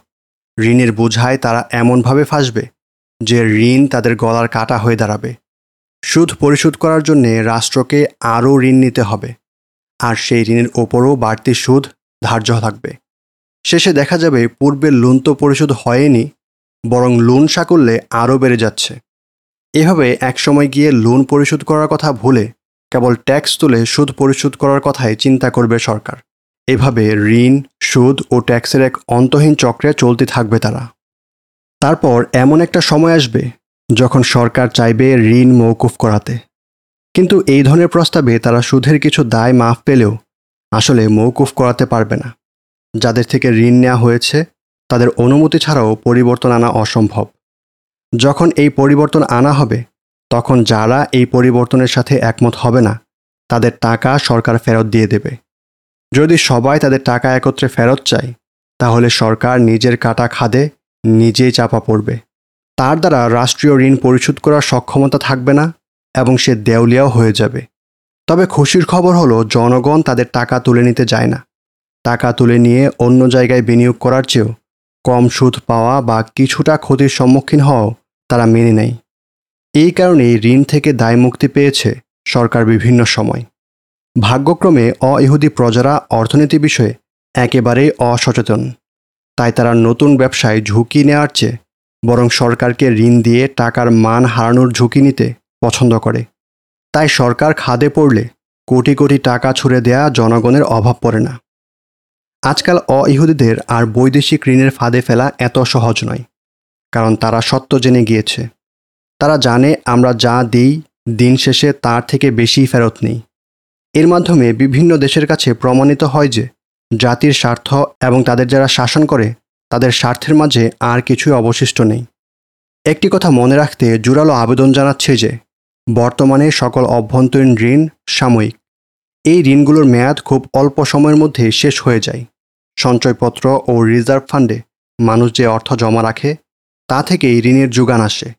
ঋণের বোঝায় তারা এমনভাবে ফাঁসবে, যে ঋণ তাদের গলার কাটা হয়ে দাঁড়াবে। সুদ পরিশোধ করার জন্যে রাষ্ট্রকে আরও ঋণ নিতে হবে। আর সেই ঋণের ওপরও বাড়তি সুদ ধার্য থাকবে। শেষে দেখা যাবে পূর্বের লোন তো পরিশোধ হয়নি, বরং লোন সাকল্যে আরও বেড়ে যাচ্ছে। এভাবে একসময় গিয়ে লোন পরিশোধ করার কথা ভুলে কেবল ট্যাক্স তুলে সুদ পরিশোধ করার কথাই চিন্তা করবে সরকার। এভাবে ঋণ, সুদ ও ট্যাক্সের এক অন্তহীন চক্রে চলতে থাকবে তারা। তারপর এমন একটা সময় আসবে যখন সরকার চাইবে ঋণ মৌকুফ করাতে। কিন্তু এই ধরনের প্রস্তাবে তারা সুদের কিছু দায় মাফ পেলেও আসলে মৌকুফ করাতে পারবে না। যাদের থেকে ঋণ নেওয়া হয়েছে, তাদের অনুমতি ছাড়াও পরিবর্তন আনা অসম্ভব। যখন এই পরিবর্তন আনা হবে, তখন যারা এই পরিবর্তনের সাথে একমত হবে না, তাদের টাকা সরকার ফেরত দিয়ে দেবে। যদি সবাই তাদের টাকা একত্রে ফেরত চায়, তাহলে সরকার নিজের কাটা খাদে নিজেই চাপা পড়বে। তার দ্বারা রাষ্ট্রীয় ঋণ পরিশোধ করার সক্ষমতা থাকবে না এবং সে দেউলিয়াও হয়ে যাবে। তবে খুশির খবর হলো, জনগণ তাদের টাকা তুলে নিতে যায় না। টাকা তুলে নিয়ে অন্য জায়গায় বিনিয়োগ করার চেয়েও কম সুদ পাওয়া বা কিছুটা ক্ষতির সম্মুখীন হওয়াও তারা মেনে নেয়। এই কারণেই ঋণ থেকে দায় মুক্তি পেয়েছে সরকার বিভিন্ন সময়। ভাগ্যক্রমে অইহুদি প্রজারা অর্থনীতি বিষয়ে একেবারেই অসচেতন। তাই তারা নতুন ব্যবসায় ঝুঁকি নেওয়ার চেয়ে বরং সরকারকে ঋণ দিয়ে টাকার মান হারানোর ঝুঁকি নিতে পছন্দ করে। তাই সরকার খাদে পড়লে কোটি কোটি টাকা ছুড়ে দেয়া জনগণের অভাব পড়ে না। আজকাল অইহুদিদের আর বৈদেশিক ঋণের ফাঁদে ফেলা এত সহজ নয়, কারণ তারা সত্য জেনে গিয়েছে। তারা জানে আমরা যা দিই, দিন শেষে তার থেকে বেশি ফেরত নেই। এর মাধ্যমে বিভিন্ন দেশের কাছে প্রমাণিত হয় যে জাতির স্বার্থ এবং তাদের যারা শাসন করে, তাদের স্বার্থের মাঝে আর কিছুই অবশিষ্ট নেই। একটি কথা মনে রাখতে জোরালো আবেদন জানাচ্ছে যে বর্তমানে সকল অভ্যন্তরীণ ঋণ সাময়িক। এই ঋণগুলোর মেয়াদ খুব অল্প সময়ের মধ্যে শেষ হয়ে যায়। সঞ্চয়পত্র ও রিজার্ভ ফান্ডে মানুষ যে অর্থ জমা রাখে, তা থেকেই ঋণের যোগান আসে।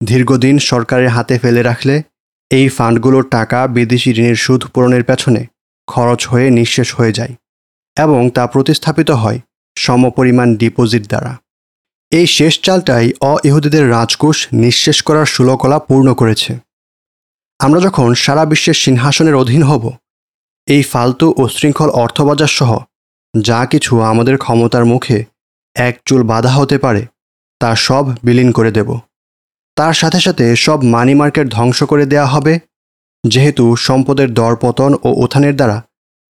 দীর্ঘদিন সরকারের হাতে ফেলে রাখলে এই ফান্ডগুলোর টাকা বিদেশি ঋণের সুদ পূরণের পেছনে খরচ হয়ে নিঃশেষ হয়ে যায় এবং তা প্রতিস্থাপিত হয় সমপরিমাণ ডিপোজিট দ্বারা। এই শেষ চালটাই অইহুদিদের রাজকোষ নিঃশেষ করার সুলকলা পূর্ণ করেছে। আমরা যখন সারা বিশ্বের সিংহাসনের অধীন হব, এই ফালতু ও শৃঙ্খল অর্থবাজার সহ যা কিছু আমাদের ক্ষমতার মুখে এক চুল বাধা হতে পারে, তা সব বিলীন করে দেব। তার সাথে সাথে সব মানি মার্কেট ধ্বংস করে দেয়া হবে, যেহেতু সম্পদের দরপতন ও উত্থানের দ্বারা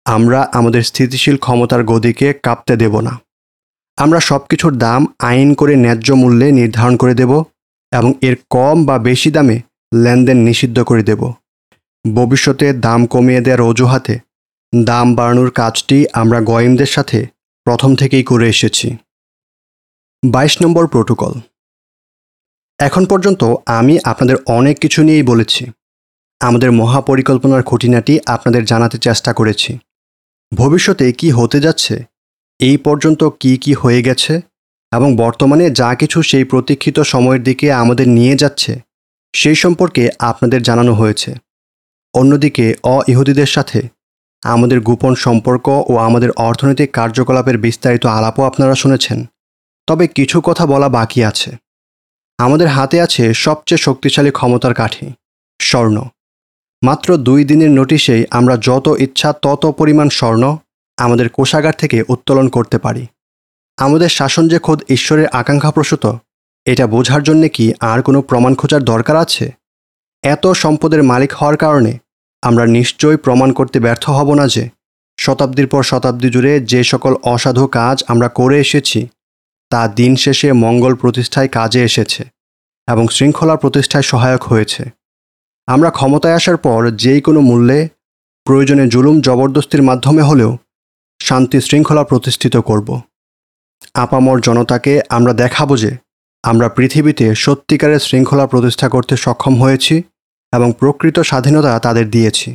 আমরা আমাদের স্থিতিশীল ক্ষমতার গদিকে কাঁপতে দেব না। আমরা সব কিছুর দাম আইন করে ন্যায্য মূল্যে নির্ধারণ করে দেব এবং এর কম বা বেশি দামে লেনদেন নিষিদ্ধ করে দেব। ভবিষ্যতে দাম কমিয়ে দেওয়ার অজুহাতে দাম বাড়ানোর কাজটি আমরা গয়েমদের সাথে প্রথম থেকেই করে এসেছি। বাইশ নম্বর প্রোটোকল। এখন পর্যন্ত আমি আপনাদের অনেক কিছু নিয়েই বলেছি। আমাদের মহাপরিকল্পনার খুঁটিনাটি আপনাদের জানাতে চেষ্টা করেছি। ভবিষ্যতে কি হতে যাচ্ছে, এই পর্যন্ত কি কি হয়ে গেছে এবং বর্তমানে যা কিছু সেই প্রতীক্ষিত সময়ের দিকে আমাদের নিয়ে যাচ্ছে সেই সম্পর্কে আপনাদের জানানো হয়েছে। অন্যদিকে, অ-ইহুদিদের সাথে আমাদের গোপন সম্পর্ক ও আমাদের অর্থনৈতিক কার্যকলাপের বিস্তারিত আলাপও আপনারা শুনেছেন। তবে কিছু কথা বলা বাকি আছে। আমাদের হাতে আছে সবচেয়ে শক্তিশালী ক্ষমতার কাঠি, স্বর্ণ। মাত্র দুই দিনের নোটিশেই আমরা যত ইচ্ছা তত পরিমাণ স্বর্ণ আমাদের কোষাগার থেকে উত্তোলন করতে পারি। আমাদের শাসন যে খোদ ঈশ্বরের আকাঙ্ক্ষাপ্রসূত এটা বোঝার জন্য কি আর কোনো প্রমাণ খোঁজার দরকার আছে? এত সম্পদের মালিক হওয়ার কারণে আমরা নিশ্চয়ই প্রমাণ করতে ব্যর্থ হব না যে শতাব্দীর পর শতাব্দী জুড়ে যে সকল অসাধু কাজ আমরা করে এসেছি, তা দিন শেষে মঙ্গল প্রতিষ্ঠায় কাজে এসেছে এবং শৃঙ্খলা প্রতিষ্ঠায় সহায়ক হয়েছে। আমরা ক্ষমতায় আসার পর যেই কোনো মূল্যে প্রয়োজনে জুলুম জবরদস্তির মাধ্যমে হলেও শান্তি শৃঙ্খলা প্রতিষ্ঠিত করব। আপামর জনতাকে আমরা দেখাবো যে আমরা পৃথিবীতে সত্যিকারের শৃঙ্খলা প্রতিষ্ঠা করতে সক্ষম হয়েছি এবং প্রকৃত স্বাধীনতা তাদের দিয়েছি।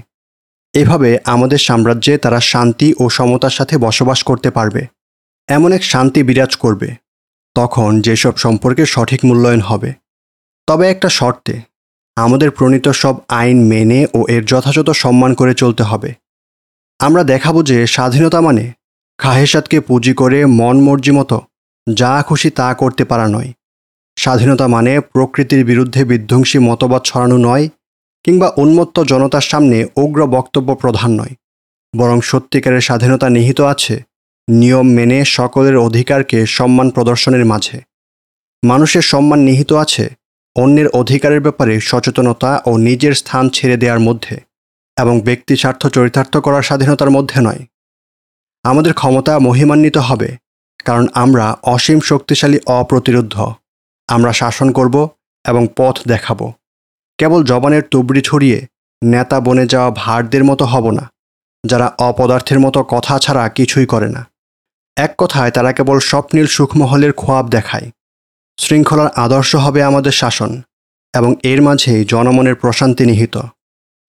এভাবে আমাদের সাম্রাজ্যে তারা শান্তি ও সমতার সাথে বসবাস করতে পারবে। এমন এক শান্তি বিরাজ করবে। তখন যেসব সম্পর্কে সঠিক মূল্যায়ন হবে। তবে একটা শর্তে, আমাদের প্রণীত সব আইন মেনে ও এর যথাযথ সম্মান করে চলতে হবে। আমরা দেখাবো যে স্বাধীনতা মানে খাহেসাতকে পুঁজি করে মন মর্জি মতো যা খুশি তা করতে পারা নয়। স্বাধীনতা মানে প্রকৃতির বিরুদ্ধে বিধ্বংসী মতবাদ ছড়ানো নয় কিংবা উন্মত্ত জনতার সামনে উগ্র বক্তব্য প্রধান নয়। বরং সত্যিকারের স্বাধীনতা নিহিত আছে নিয়ম মেনে সকলের অধিকারকে সম্মান প্রদর্শনের মাঝে। মানুষের সম্মান নিহিত আছে অন্যের অধিকারের ব্যাপারে সচেতনতা ও নিজের স্থান ছেড়ে দেওয়ার মধ্যে এবং ব্যক্তি স্বার্থ চরিতার্থ করার স্বাধীনতার মধ্যে নয়। আমাদের ক্ষমতা মহিমান্বিত হবে কারণ আমরা অসীম শক্তিশালী অপ্রতিরোধ। আমরা শাসন করব এবং পথ দেখাব। কেবল জবানের তুবড়ি ছড়িয়ে নেতা বনে যাওয়া ভারদের মতো হব না, যারা অপদার্থের মতো কথা ছাড়া কিছুই করে না। এক কথায় তারা কেবল স্বপ্নীল সুখমহলের খোয়াব দেখায়। শৃঙ্খলার আদর্শ হবে আমাদের শাসন, এবং এর মাঝেই জনমনের প্রশান্তি নিহিত।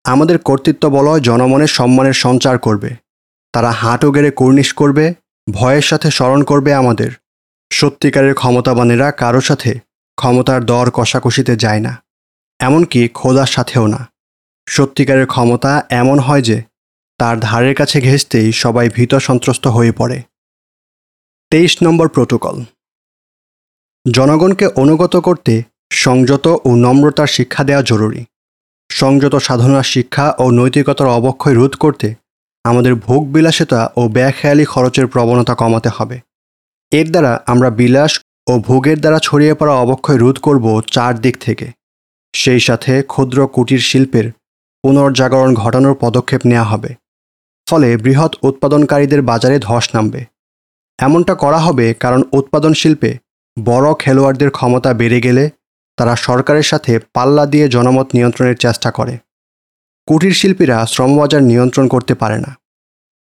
আমাদের কর্তৃত্ব বলয় জনমনের সম্মানের সঞ্চার করবে। তারা হাঁটু গেড়ে কুর্নিশ করবে, ভয়ের সাথে স্মরণ করবে আমাদের। সত্যিকারের ক্ষমতাবানেরা কারও সাথে ক্ষমতার দর কষাকষিতে যায় না, এমনকি খোদার সাথেও না। সত্যিকারের ক্ষমতা এমন হয় যে, তার ধারের কাছে ঘেঁষতেই সবাই ভীত সন্ত্রস্ত হয়ে পড়ে। তেইশ নম্বর প্রোটোকল। জনগণকে অনুগত করতে সংযত ও নম্রতার শিক্ষা দেওয়া জরুরি। সংযত সাধনার শিক্ষা ও নৈতিকতার অবক্ষয় রোধ করতে আমাদের ভোগ বিলাসিতা ও ব্যয়খেয়ালি খরচের প্রবণতা কমাতে হবে। এর দ্বারা আমরা বিলাস ও ভোগের দ্বারা ছড়িয়ে পড়া অবক্ষয় রোধ করব চার দিক থেকে। সেই সাথে ক্ষুদ্র কুটির শিল্পের পুনর্জাগরণ ঘটানোর পদক্ষেপ নেওয়া হবে। ফলে বৃহৎ উৎপাদনকারীদের বাজারে ধস নামবে। এমনটা করা হবে কারণ উৎপাদন শিল্পে বড় খেলোয়াড়দের ক্ষমতা বেড়ে গেলে তারা সরকারের সাথে পাল্লা দিয়ে জনমত নিয়ন্ত্রণের চেষ্টা করে। কুটির শিল্পীরা শ্রমবাজার নিয়ন্ত্রণ করতে পারে না।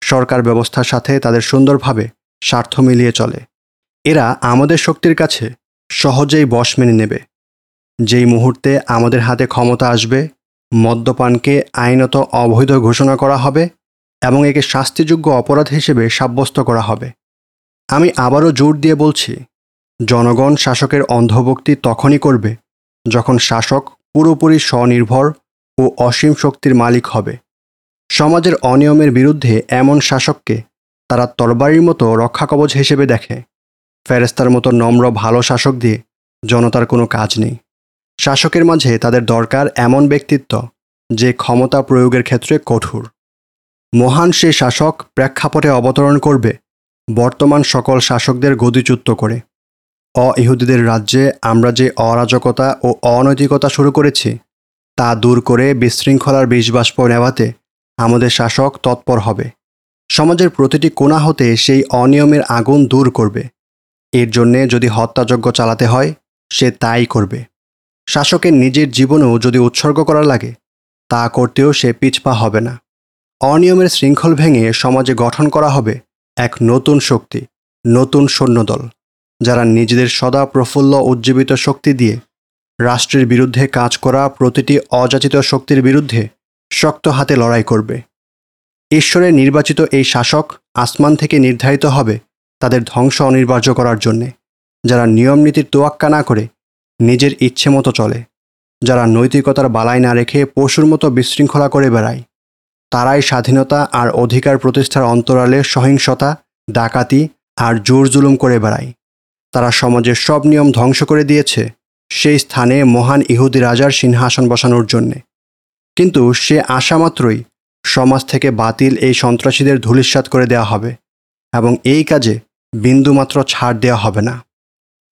সরকার ব্যবস্থার সাথে তাদের সুন্দরভাবে স্বার্থ মিলিয়ে চলে। এরা আমাদের শক্তির কাছে সহজেই বশ মেনে নেবে। যেই মুহূর্তে আমাদের হাতে ক্ষমতা আসবে, মদ্যপানকে আইনত অবৈধ ঘোষণা করা হবে এবং একে শাস্তিযোগ্য অপরাধ হিসেবে সাব্যস্ত করা হবে। আমি আবারও জোর দিয়ে বলছি, জনগণ শাসকের অন্ধভক্তি তখনই করবে যখন শাসক পুরোপুরি স্বনির্ভর ও অসীম শক্তির মালিক হবে। সমাজের অনিয়মের বিরুদ্ধে এমন শাসককে তারা তরবারির মতো রক্ষাকবচ হিসেবে দেখে। ফেরেস্তার মতো নম্র, ভালো শাসক দিয়ে জনতার কোনো কাজ নেই। শাসকের মাঝে তাদের দরকার এমন ব্যক্তিত্ব যে ক্ষমতা প্রয়োগের ক্ষেত্রে কঠোর। মহান সে শাসক প্রেক্ষাপটে অবতরণ করবে বর্তমান সকল শাসকদের গদিচ্যুত করে। অ ইহুদিদের রাজ্যে আমরা যে অরাজকতা ও অনৈতিকতা শুরু করেছি, তা দূর করে বিশৃঙ্খলার বিষবাষ্প নেওয়াতে আমাদের শাসক তৎপর হবে। সমাজের প্রতিটি কোণা হতে সেই অনিয়মের আগুন দূর করবে। এর জন্যে যদি হত্যাযজ্ঞ চালাতে হয়, সে তাই করবে। শাসকের নিজের জীবনেও যদি উৎসর্গ করা লাগে, তা করতেও সে পিছপা হবে না। অনিয়মের শৃঙ্খল ভেঙে সমাজে গঠন করা হবে এক নতুন শক্তি, নতুন সৈন্যদল, যারা নিজেদের সদা প্রফুল্ল উজ্জীবিত শক্তি দিয়ে রাষ্ট্রের বিরুদ্ধে কাজ করা প্রতিটি অযাচিত শক্তির বিরুদ্ধে শক্ত হাতে লড়াই করবে। ঈশ্বরের নির্বাচিত এই শাসক আসমান থেকে নির্ধারিত হবে তাদের ধ্বংস অনিবার্য করার জন্যে, যারা নিয়ম নীতির তোয়াক্কা না করে নিজের ইচ্ছে মতো চলে, যারা নৈতিকতার বালাই না রেখে পশুর মতো বিশৃঙ্খলা করে বেড়ায়, তারাই স্বাধীনতা আর অধিকার প্রতিষ্ঠার অন্তরালে সহিংসতা, ডাকাতি আর জোর জুলুম করে বেড়ায়। তারা সমাজের সব নিয়ম ধ্বংস করে দিয়েছে সেই স্থানে মহান ইহুদি রাজার সিংহাসন বসানোর জন্যে। কিন্তু সে আসা মাত্রই সমাজ থেকে বাতিল এই সন্ত্রাসীদের ধূলিসাৎ করে দেওয়া হবে এবং এই কাজে বিন্দুমাত্র ছাড় দেওয়া হবে না।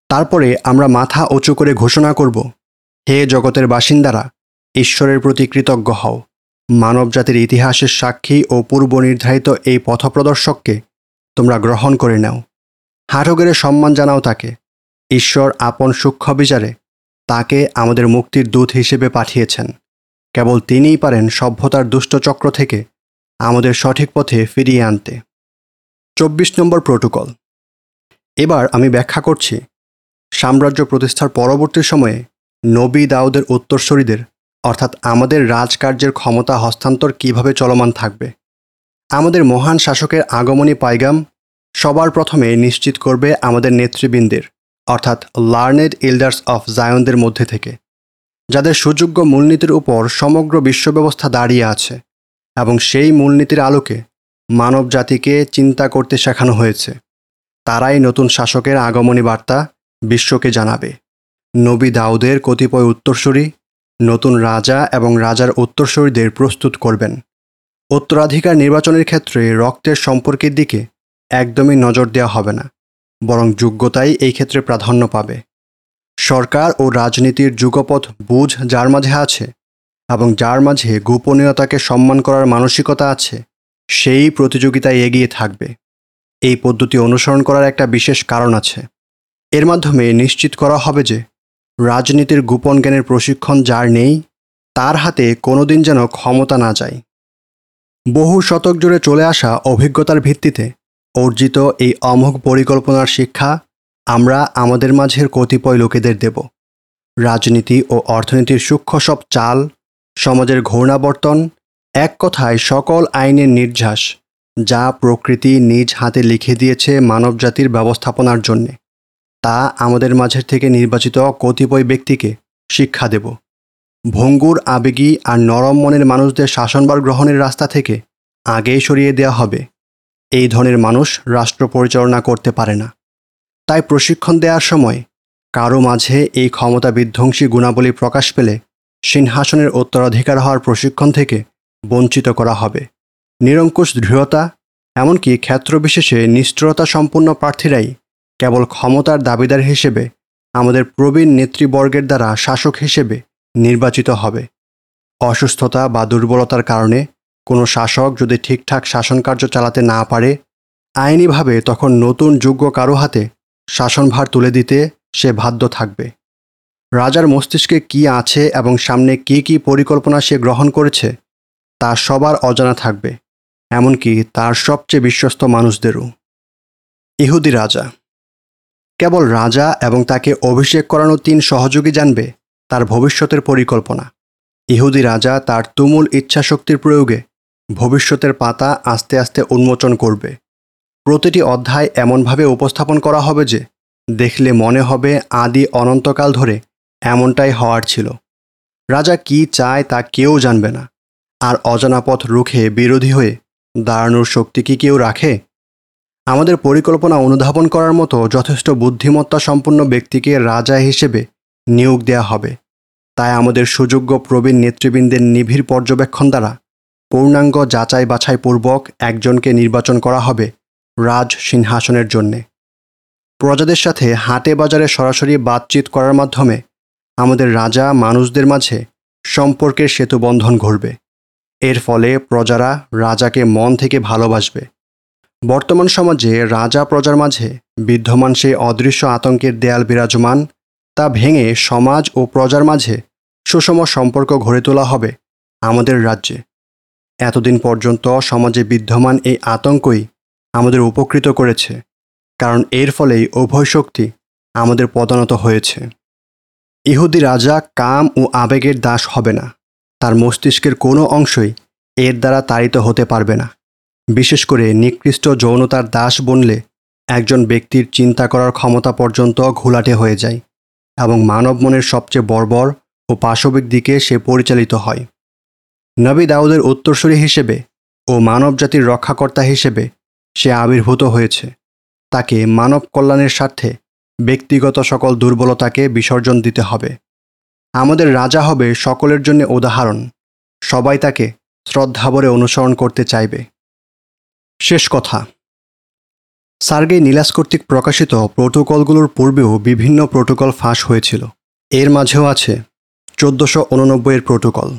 তারপরে আমরা মাথা উঁচু করে ঘোষণা করব, হে জগতের বাসিন্দারা, ঈশ্বরের প্রতি কৃতজ্ঞ হও। মানবজাতির ইতিহাসের সাক্ষী ও পূর্ব নির্ধারিত এই পথপ্রদর্শককে তোমরা গ্রহণ করে নাও। হাঁটু সম্মান জানাও তাকে। ঈশ্বর আপন সূক্ষ্ম বিচারে তাকে আমাদের মুক্তির দূত হিসেবে পাঠিয়েছেন। কেবল তিনিই পারেন সভ্যতার দুষ্টচক্র থেকে আমাদের সঠিক পথে ফিরিয়ে আনতে। চব্বিশ নম্বর প্রোটোকল। এবার আমি ব্যাখ্যা করছি সাম্রাজ্য প্রতিষ্ঠার পরবর্তী সময়ে নবী দাউদের উত্তরসূরিদের, অর্থাৎ আমাদের রাজকার্যের ক্ষমতা হস্তান্তর কীভাবে চলমান থাকবে? আমাদের মহান শাসকের আগমনী পাইগাম সবার প্রথমে নিশ্চিত করবে আমাদের নেতৃবৃন্দের, অর্থাৎ লার্নেড এল্ডার্স অফ জায়নদের মধ্যে থেকে, যাদের সুযোগ্য মূলনীতির উপর সমগ্র বিশ্বব্যবস্থা দাঁড়িয়ে আছে এবং সেই মূলনীতির আলোকে মানব জাতিকে চিন্তা করতে শেখানো হয়েছে। তারাই নতুন শাসকের আগমনী বার্তা বিশ্বকে জানাবে। নবী দাউদের কতিপয় উত্তরসূরি, নতুন রাজা এবং রাজার উত্তরসূরিদের প্রস্তুত করবেন। উত্তরাধিকার নির্বাচনের ক্ষেত্রে রক্তের সম্পর্কের দিকে একদমই নজর দেওয়া হবে না, বরং যোগ্যতাই এই ক্ষেত্রে প্রাধান্য পাবে। সরকার ও রাজনীতির যুগপথ বুঝ যার মাঝে আছে এবং যার মাঝে গোপনীয়তাকে সম্মান করার মানসিকতা আছে, সেই প্রতিযোগিতায় এগিয়ে থাকবে। এই পদ্ধতি অনুসরণ করার একটা বিশেষ কারণ আছে। এর মাধ্যমে নিশ্চিত করা হবে যে, রাজনীতির গোপন জ্ঞানের প্রশিক্ষণ যার নেই, তার হাতে কোনোদিন যেন ক্ষমতা না যায়। বহু শতক জুড়ে চলে আসা অভিজ্ঞতার ভিত্তিতে অর্জিত এই অমোঘ পরিকল্পনার শিক্ষা আমরা আমাদের মাঝের কতিপয় লোকেদের দেব। রাজনীতি ও অর্থনীতির সূক্ষ্ম সব চাল, সমাজের ঘূর্ণাবর্তন, এক কথায় সকল আইনের নির্যাস যা প্রকৃতি নিজ হাতে লিখে দিয়েছে মানবজাতির ব্যবস্থাপনার জন্যে। তা আমাদের মাঝের থেকে নির্বাচিত কতিপয় ব্যক্তিকে শিক্ষা দেব। ভঙ্গুর আবেগী আর নরম মনের মানুষদের শাসনবার গ্রহণের রাস্তা থেকে আগেই সরিয়ে দেওয়া হবে। এই ধরনের মানুষ রাষ্ট্র পরিচালনা করতে পারে না। তাই প্রশিক্ষণ দেওয়ার সময় কারও মাঝে এই ক্ষমতা বিধ্বংসী গুণাবলী প্রকাশ পেলে সিংহাসনের উত্তরাধিকার হওয়ার প্রশিক্ষণ থেকে বঞ্চিত করা হবে। নিরঙ্কুশ দৃঢ়তা, এমনকি ক্ষেত্রবিশেষে নিষ্ঠুরতা সম্পন্ন প্রার্থীরাই কেবল ক্ষমতার দাবিদার হিসেবে আমাদের প্রবীণ নেতৃবর্গের দ্বারা শাসক হিসেবে নির্বাচিত হবে। অসুস্থতা বা দুর্বলতার কারণে কোনো শাসক যদি ঠিকঠাক শাসনকার্য চালাতে না পারে, আইনিভাবে তখন নতুন যোগ্য কারও হাতে শাসনভার তুলে দিতে সে বাধ্য থাকবে। রাজার মস্তিষ্কে কি আছে এবং সামনে কি কি পরিকল্পনা সে গ্রহণ করেছে, তা সবার অজানা থাকবে। এমনকি তার সবচেয়ে বিশ্বস্ত মানুষদেরও। ইহুদি রাজা। কেবল রাজা এবং তাকে অভিষেক করানো তিন সহযোগী জানবে তার ভবিষ্যতের পরিকল্পনা। ইহুদি রাজা তার তুমুল ইচ্ছাশক্তির প্রয়োগে ভবিষ্যতের পাতা আস্তে আস্তে উন্মোচন করবে। প্রতিটি অধ্যায় এমনভাবে উপস্থাপন করা হবে যে, দেখলে মনে হবে আদি অনন্তকাল ধরে এমনটাই হওয়ার ছিল। রাজা কি চায় তা কেউ জানবে না। আর অজানা পথ রুখে বিরোধী হয়ে দাঁড়ানোর শক্তি কি কেউ রাখে? আমাদের পরিকল্পনা অনুধাবন করার মতো যথেষ্ট বুদ্ধিমত্তা সম্পন্ন ব্যক্তিকে রাজা হিসেবে নিয়োগ দেয়া হবে। তাই আমাদের সুযোগ্য প্রবীণ নেতৃবৃন্দের নিবিড় পর্যবেক্ষণ দ্বারা পূর্ণাঙ্গ যাচাই বাছাই পূর্বক একজনকে নির্বাচন করা হবে রাজ সিংহাসনের জন্যে। প্রজাদের সাথে হাটে বাজারে সরাসরি বাতচিত করার মাধ্যমে আমাদের রাজা মানুষদের মাঝে সম্পর্কের সেতু বন্ধন ঘটবে। এর ফলে প্রজারা রাজাকে মন থেকে ভালোবাসবে। বর্তমান সমাজে রাজা প্রজার মাঝে বিদ্যমান সেই অদৃশ্য আতঙ্কের দেয়াল বিরাজমান, তা ভেঙে সমাজ ও প্রজার মাঝে সুষম সম্পর্ক গড়ে তোলা হবে আমাদের রাজ্যে। এতদিন পর্যন্ত সমাজে বিদ্যমান এই আতঙ্কই আমাদের উপকৃত করেছে, কারণ এর ফলেই উভয় শক্তি আমাদের পদানত হয়েছে। ইহুদি রাজা কাম ও আবেগের দাস হবে না। তার মস্তিষ্কের কোনো অংশই এর দ্বারা তাড়িত হতে পারবে না। বিশেষ করে নিকৃষ্ট যৌনতার দাস বনলে একজন ব্যক্তির চিন্তা করার ক্ষমতা পর্যন্ত ঘোলাটে হয়ে যায় এবং মানব মনের সবচেয়ে বর্বর ও পাশবিক দিকে সে পরিচালিত হয়। নবী দাউদের উত্তরসূরি হিসেবে ও মানব জাতির রক্ষাকর্তা হিসেবে সে আবির্ভূত হয়েছে। তাকে মানব কল্যাণের স্বার্থে ব্যক্তিগত সকল দুর্বলতাকে বিসর্জন দিতে হবে। আমাদের রাজা হবে সকলের জন্য উদাহরণ। সবাই তাকে শ্রদ্ধাভরে অনুসরণ করতে চাইবে। শেষ কথা। সার্গে নীলাস কর্তৃক প্রকাশিত প্রোটোকলগুলোর পূর্বেও বিভিন্ন প্রোটোকল ফাঁস হয়েছিল। এর মাঝেও আছে চোদ্দোশো উননব্বইয়ের প্রোটোকল।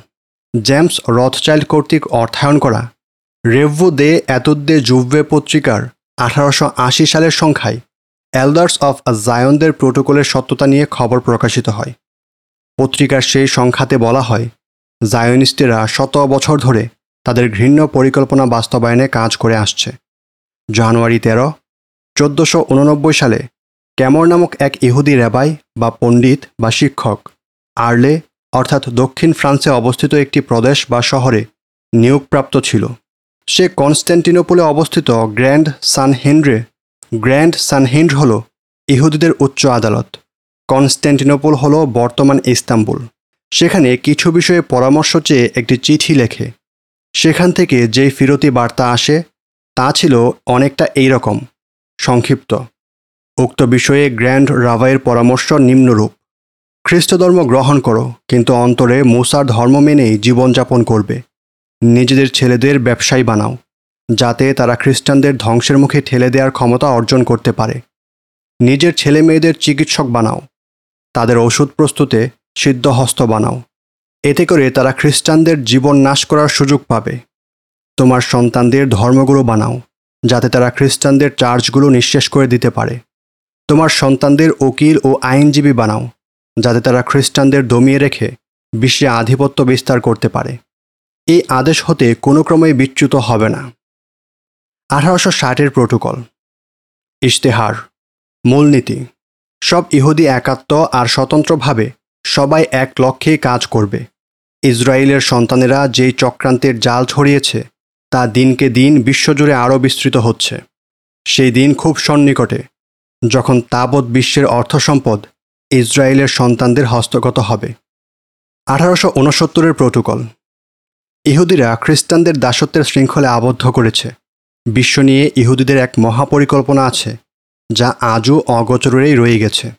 জেমস রথচাইল্ড কর্তৃক অর্থায়ন করা রেভ্যু দে এতদ্দে জুভ্বে পত্রিকার আঠারোশো আশি সালের সংখ্যায় এল্ডার্স অফ জায়নদের প্রোটোকলের সত্যতা নিয়ে খবর প্রকাশিত হয়। পত্রিকার সেই সংখ্যাতে বলা হয়, জায়নিস্টেরা শত বছর ধরে তাদের ঘৃণ্য পরিকল্পনা বাস্তবায়নে কাজ করে আসছে। জানুয়ারি তেরো, চোদ্দোশো উননব্বই সালে ক্যামর নামক এক ইহুদি রেবাই বা পণ্ডিত বা শিক্ষক আর্লে, অর্থাৎ দক্ষিণ ফ্রান্সে অবস্থিত একটি প্রদেশ বা শহরে নিয়োগপ্রাপ্ত ছিল। সে কনস্ট্যান্টিনোপোলে অবস্থিত গ্র্যান্ড সানহেন্ড্রে গ্র্যান্ড সানহেন্ড হল ইহুদিদের উচ্চ আদালত। কনস্ট্যান্টিনোপল হল বর্তমান ইস্তাম্বুল। সেখানে কিছু বিষয়ে পরামর্শ চেয়ে একটি চিঠি লেখে। সেখান থেকে যেই ফিরতি বার্তা আসে, তা ছিল অনেকটা এই রকম সংক্ষিপ্ত। উক্ত বিষয়ে গ্র্যান্ড রাভাইয়ের পরামর্শ নিম্নরূপ। খ্রিস্টধর্ম গ্রহণ করো, কিন্তু অন্তরে মুসার ধর্ম মেনেই জীবনযাপন করবে। নিজেদের ছেলেদের ব্যবসায়ী বানাও, যাতে তারা খ্রিস্টানদের ধ্বংসের মুখে ঠেলে দেওয়ার ক্ষমতা অর্জন করতে পারে। নিজের ছেলে মেয়েদের চিকিৎসক বানাও তাদের ওষুধ প্রস্তুতে সিদ্ধহস্ত বানাও। এতে করে তারা খ্রিস্টানদের জীবন নাশ করার সুযোগ পাবে। তোমার সন্তানদের ধর্মগুরু বানাও, যাতে তারা খ্রিস্টানদের চার্চগুলো নিঃশেষ করে দিতে পারে। তোমার সন্তানদের উকিল ও আইনজীবী বানাও, যাতে তারা খ্রিস্টানদের দমিয়ে রেখে বিশ্বে আধিপত্য বিস্তার করতে পারে। এই আদেশ হতে কোনো ক্রমেই বিচ্যুত হবে না। আঠারোশো ষাটের প্রোটোকল। ইশতেহার। মূলনীতি। সব ইহুদি একাত্ম আর স্বতন্ত্রভাবে সবাই এক লক্ষ্যে কাজ করবে। ইসরায়েলের সন্তানেরা যেই চক্রান্তের জাল ছড়িয়েছে, তা দিনকে দিন বিশ্বজুড়ে আরও বিস্তৃত হচ্ছে। সেই দিন খুব সন্নিকটে, যখন তাবৎ বিশ্বের অর্থসম্পদ ইসরায়েলের সন্তানদের হস্তগত হবে। আঠারোশো উনসত্তরের প্রোটোকল। ইহুদিরা খ্রিস্টানদের দাসত্বের শৃঙ্খলে আবদ্ধ করেছে। বিশ্ব নিয়ে ইহুদিদের এক মহাপরিকল্পনা আছে। যা আজও অগোচরেই রয়ে গেছে।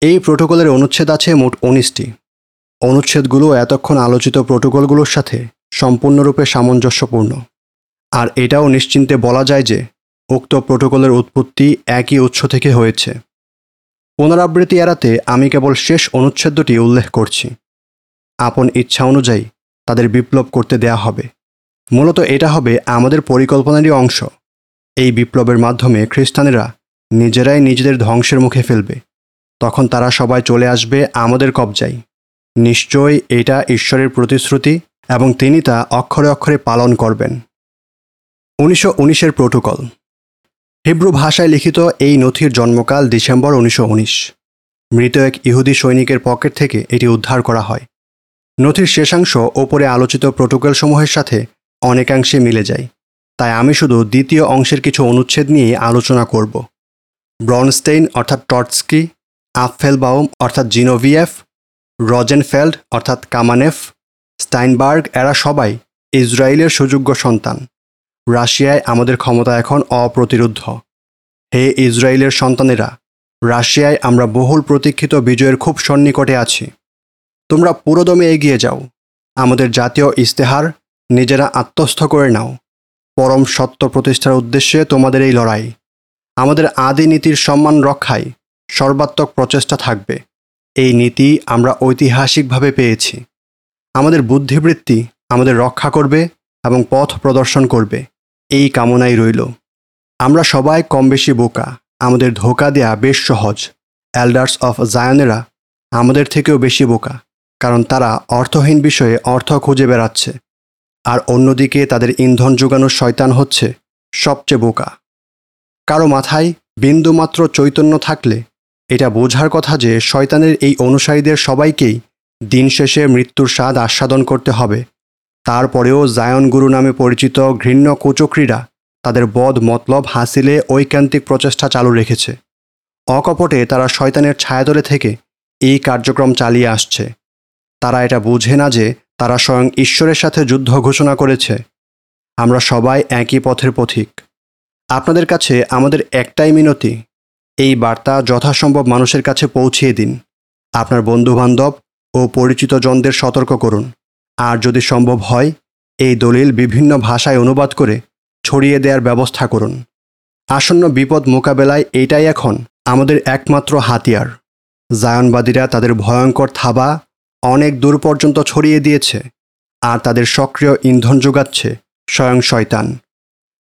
এই প্রোটোকলের অনুচ্ছেদ আছে মোট উনিশটি। অনুচ্ছেদগুলো এতক্ষণ আলোচিত প্রোটোকলগুলোর সাথে সম্পূর্ণরূপে সামঞ্জস্যপূর্ণ। আর এটাও নিশ্চিন্তে বলা যায় যে উক্ত প্রোটোকলের উৎপত্তি একই উৎস থেকে হয়েছে। পুনরাবৃত্তি এড়াতে আমি কেবল শেষ অনুচ্ছেদটি উল্লেখ করছি। আপন ইচ্ছা অনুযায়ী তাদের বিপ্লব করতে দেয়া হবে। মূলত এটা হবে আমাদের পরিকল্পনারই অংশ। এই বিপ্লবের মাধ্যমে খ্রিস্টানেরা নিজেরাই নিজেদের ধ্বংসের মুখে ফেলবে। তখন তারা সবাই চলে আসবে আমাদের কবজায়। নিশ্চয়ই এটা ঈশ্বরের প্রতিশ্রুতি এবং তিনি তা অক্ষরে অক্ষরে পালন করবেন। উনিশশো উনিশের প্রোটোকল। হিব্রু ভাষায় লিখিত এই নথির জন্মকাল ডিসেম্বর উনিশশো উনিশ। মৃত এক ইহুদি সৈনিকের পকেট থেকে এটি উদ্ধার করা হয়। নথির শেষাংশ ওপরে আলোচিত প্রোটোকলসমূহের সাথে অনেকাংশে মিলে যায়। তাই আমি শুধু দ্বিতীয় অংশের কিছু অনুচ্ছেদ নিয়ে আলোচনা করব। ব্রনস্টেইন অর্থাৎ টটস্কি, আফেলবাউম অর্থাৎ জিনোভিয়েফ, রজেনফেল্ড অর্থাৎ কামানেফ, স্টাইনবার্গ এরা সবাই ইসরায়েলের সুযোগ্য সন্তান। রাশিয়ায় আমাদের ক্ষমতা এখন অপ্রতিরুদ্ধ হে ইসরায়েলের সন্তানেরা, রাশিয়ায় আমরা বহুল প্রতীক্ষিত বিজয়ের খুব সন্নিকটে আছি। তোমরা পুরোদমে এগিয়ে যাও। আমাদের জাতীয় ইস্তেহার নিজেরা আত্মস্থ করে নাও। পরম সত্য প্রতিষ্ঠার উদ্দেশ্যে তোমাদের এই লড়াই। আমাদের আদি নীতির সম্মান রক্ষায় সর্বাত্মক প্রচেষ্টা থাকবে। এই নীতি আমরা ঐতিহাসিকভাবে পেয়েছি। আমাদের বুদ্ধিবৃত্তি আমাদের রক্ষা করবে এবং পথ প্রদর্শন করবে। এই কামনাই রইল। আমরা সবাই কম বেশি বোকা। আমাদের ধোকা দেয়া বেশ সহজ। এল্ডার্স অফ জায়নেরা আমাদের থেকেও বেশি বোকা, কারণ তারা অর্থহীন বিষয়ে অর্থ খুঁজে বেড়াচ্ছে। আর অন্যদিকে তাদের ইন্ধন যোগানোর শয়তান হচ্ছে সবচেয়ে বোকা। কারও মাথায় বিন্দুমাত্র চৈতন্য থাকলে এটা বোঝার কথা যে শয়তানের এই অনুসারীদের সবাইকেই দিন শেষে মৃত্যুর স্বাদ আস্বাদন করতে হবে। তারপরেও জায়ন গুরু নামে পরিচিত ঘৃণ্য কুচক্রীরা তাদের বদ মতলব হাসিলে ঐকান্তিক প্রচেষ্টা চালু রেখেছে। অকপটে তারা শয়তানের ছায়াতলে থেকে এই কার্যক্রম চালিয়ে আসছে। তারা এটা বুঝে না যে তারা স্বয়ং ঈশ্বরের সাথে যুদ্ধ ঘোষণা করেছে। আমরা সবাই একই পথের পথিক। আপনাদের কাছে আমাদের একটাই মিনতি, এই বার্তা যথাসম্ভব মানুষের কাছে পৌঁছিয়ে দিন। আপনার বন্ধুবান্ধব ও পরিচিত জনদের সতর্ক করুন। আর যদি সম্ভব হয়, এই দলিল বিভিন্ন ভাষায় অনুবাদ করে ছড়িয়ে দেওয়ার ব্যবস্থা করুন। আসন্ন বিপদ মোকাবেলায় এটাই এখন আমাদের একমাত্র হাতিয়ার। জায়নবাদীরা তাদের ভয়ঙ্কর থাবা অনেক দূর পর্যন্ত ছড়িয়ে দিয়েছে, আর তাদের সক্রিয় ইন্ধন যোগাচ্ছে স্বয়ং শয়তান।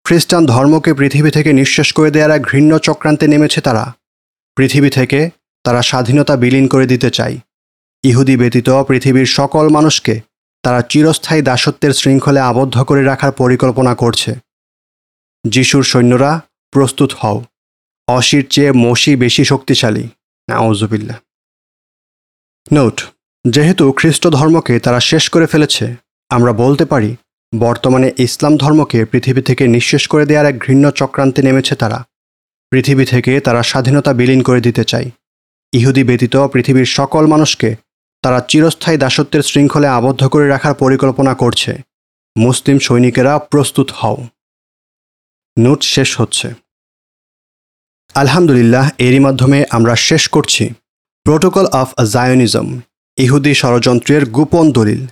খ্রিস্টান ধর্মকে পৃথিবী থেকে নিঃশেষ করে দেওয়ার এক ঘৃণ্য চক্রান্তে নেমেছে তারা। পৃথিবী থেকে তারা স্বাধীনতা বিলীন করে দিতে চায়। ইহুদি ব্যতীত পৃথিবীর সকল মানুষকে তারা চিরস্থায়ী দাসত্বের শৃঙ্খলে আবদ্ধ করে রাখার পরিকল্পনা করছে। যিশুর সৈন্যরা প্রস্তুত হও। অসির চেয়ে মসি বেশি শক্তিশালী। নাউজুবিল্লা নোট, যেহেতু খ্রিস্ট ধর্মকে তারা শেষ করে ফেলেছে, আমরা বলতে পারি বর্তমানে ইসলাম ধর্মকে পৃথিবী থেকে নিঃশেষ করে দেওয়ার এক ঘৃণ্য চক্রান্তে নেমেছে তারা। পৃথিবী থেকে তারা স্বাধীনতা বিলীন করে দিতে চায়। ইহুদি ব্যতীত পৃথিবীর সকল মানুষকে তারা চিরস্থায়ী দাসত্বের শৃঙ্খলে আবদ্ধ করে রাখার পরিকল্পনা করছে। মুসলিম সৈনিকেরা প্রস্তুত হও। নোট শেষ হচ্ছে। আলহামদুলিল্লাহ, এরই মাধ্যমে আমরা শেষ করছি। প্রোটোকল অফ জায়নিজম, ইহুদি ষড়যন্ত্রের গোপন দলিল।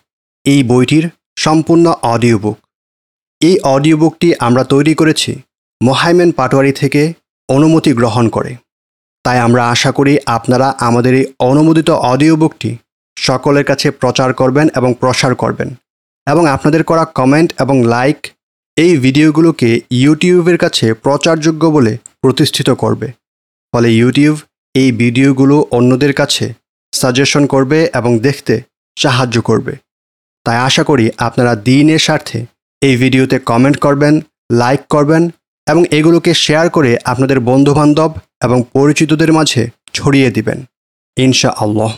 এই বইটির সম্পূর্ণ অডিও বুক এই অডিও বুকটি আমরা তৈরি করেছি মোহাইমেন পাটোয়ারি থেকে অনুমতি গ্রহণ করে। তাই আমরা আশা করি আপনারা আমাদের এই অনুমোদিত অডিও বুকটি সকলের কাছে প্রচার করবেন এবং প্রসার করবেন। এবং আপনাদের করা কমেন্ট এবং লাইক এই ভিডিওগুলোকে ইউটিউবের কাছে প্রচারযোগ্য বলে প্রতিষ্ঠিত করবে। ফলে ইউটিউব এই ভিডিওগুলো অন্যদের কাছে সাজেশন করবে এবং দেখতে সাহায্য করবে। তাই আশা করি আপনারা দিনের স্বার্থে এই ভিডিওতে কমেন্ট করবেন লাইক করবেন এবং এগুলোকে শেয়ার করে আপনাদের বন্ধুবান্ধব এবং পরিচিতদের মাঝে ছড়িয়ে দিবেন। ইনশা আল্লাহ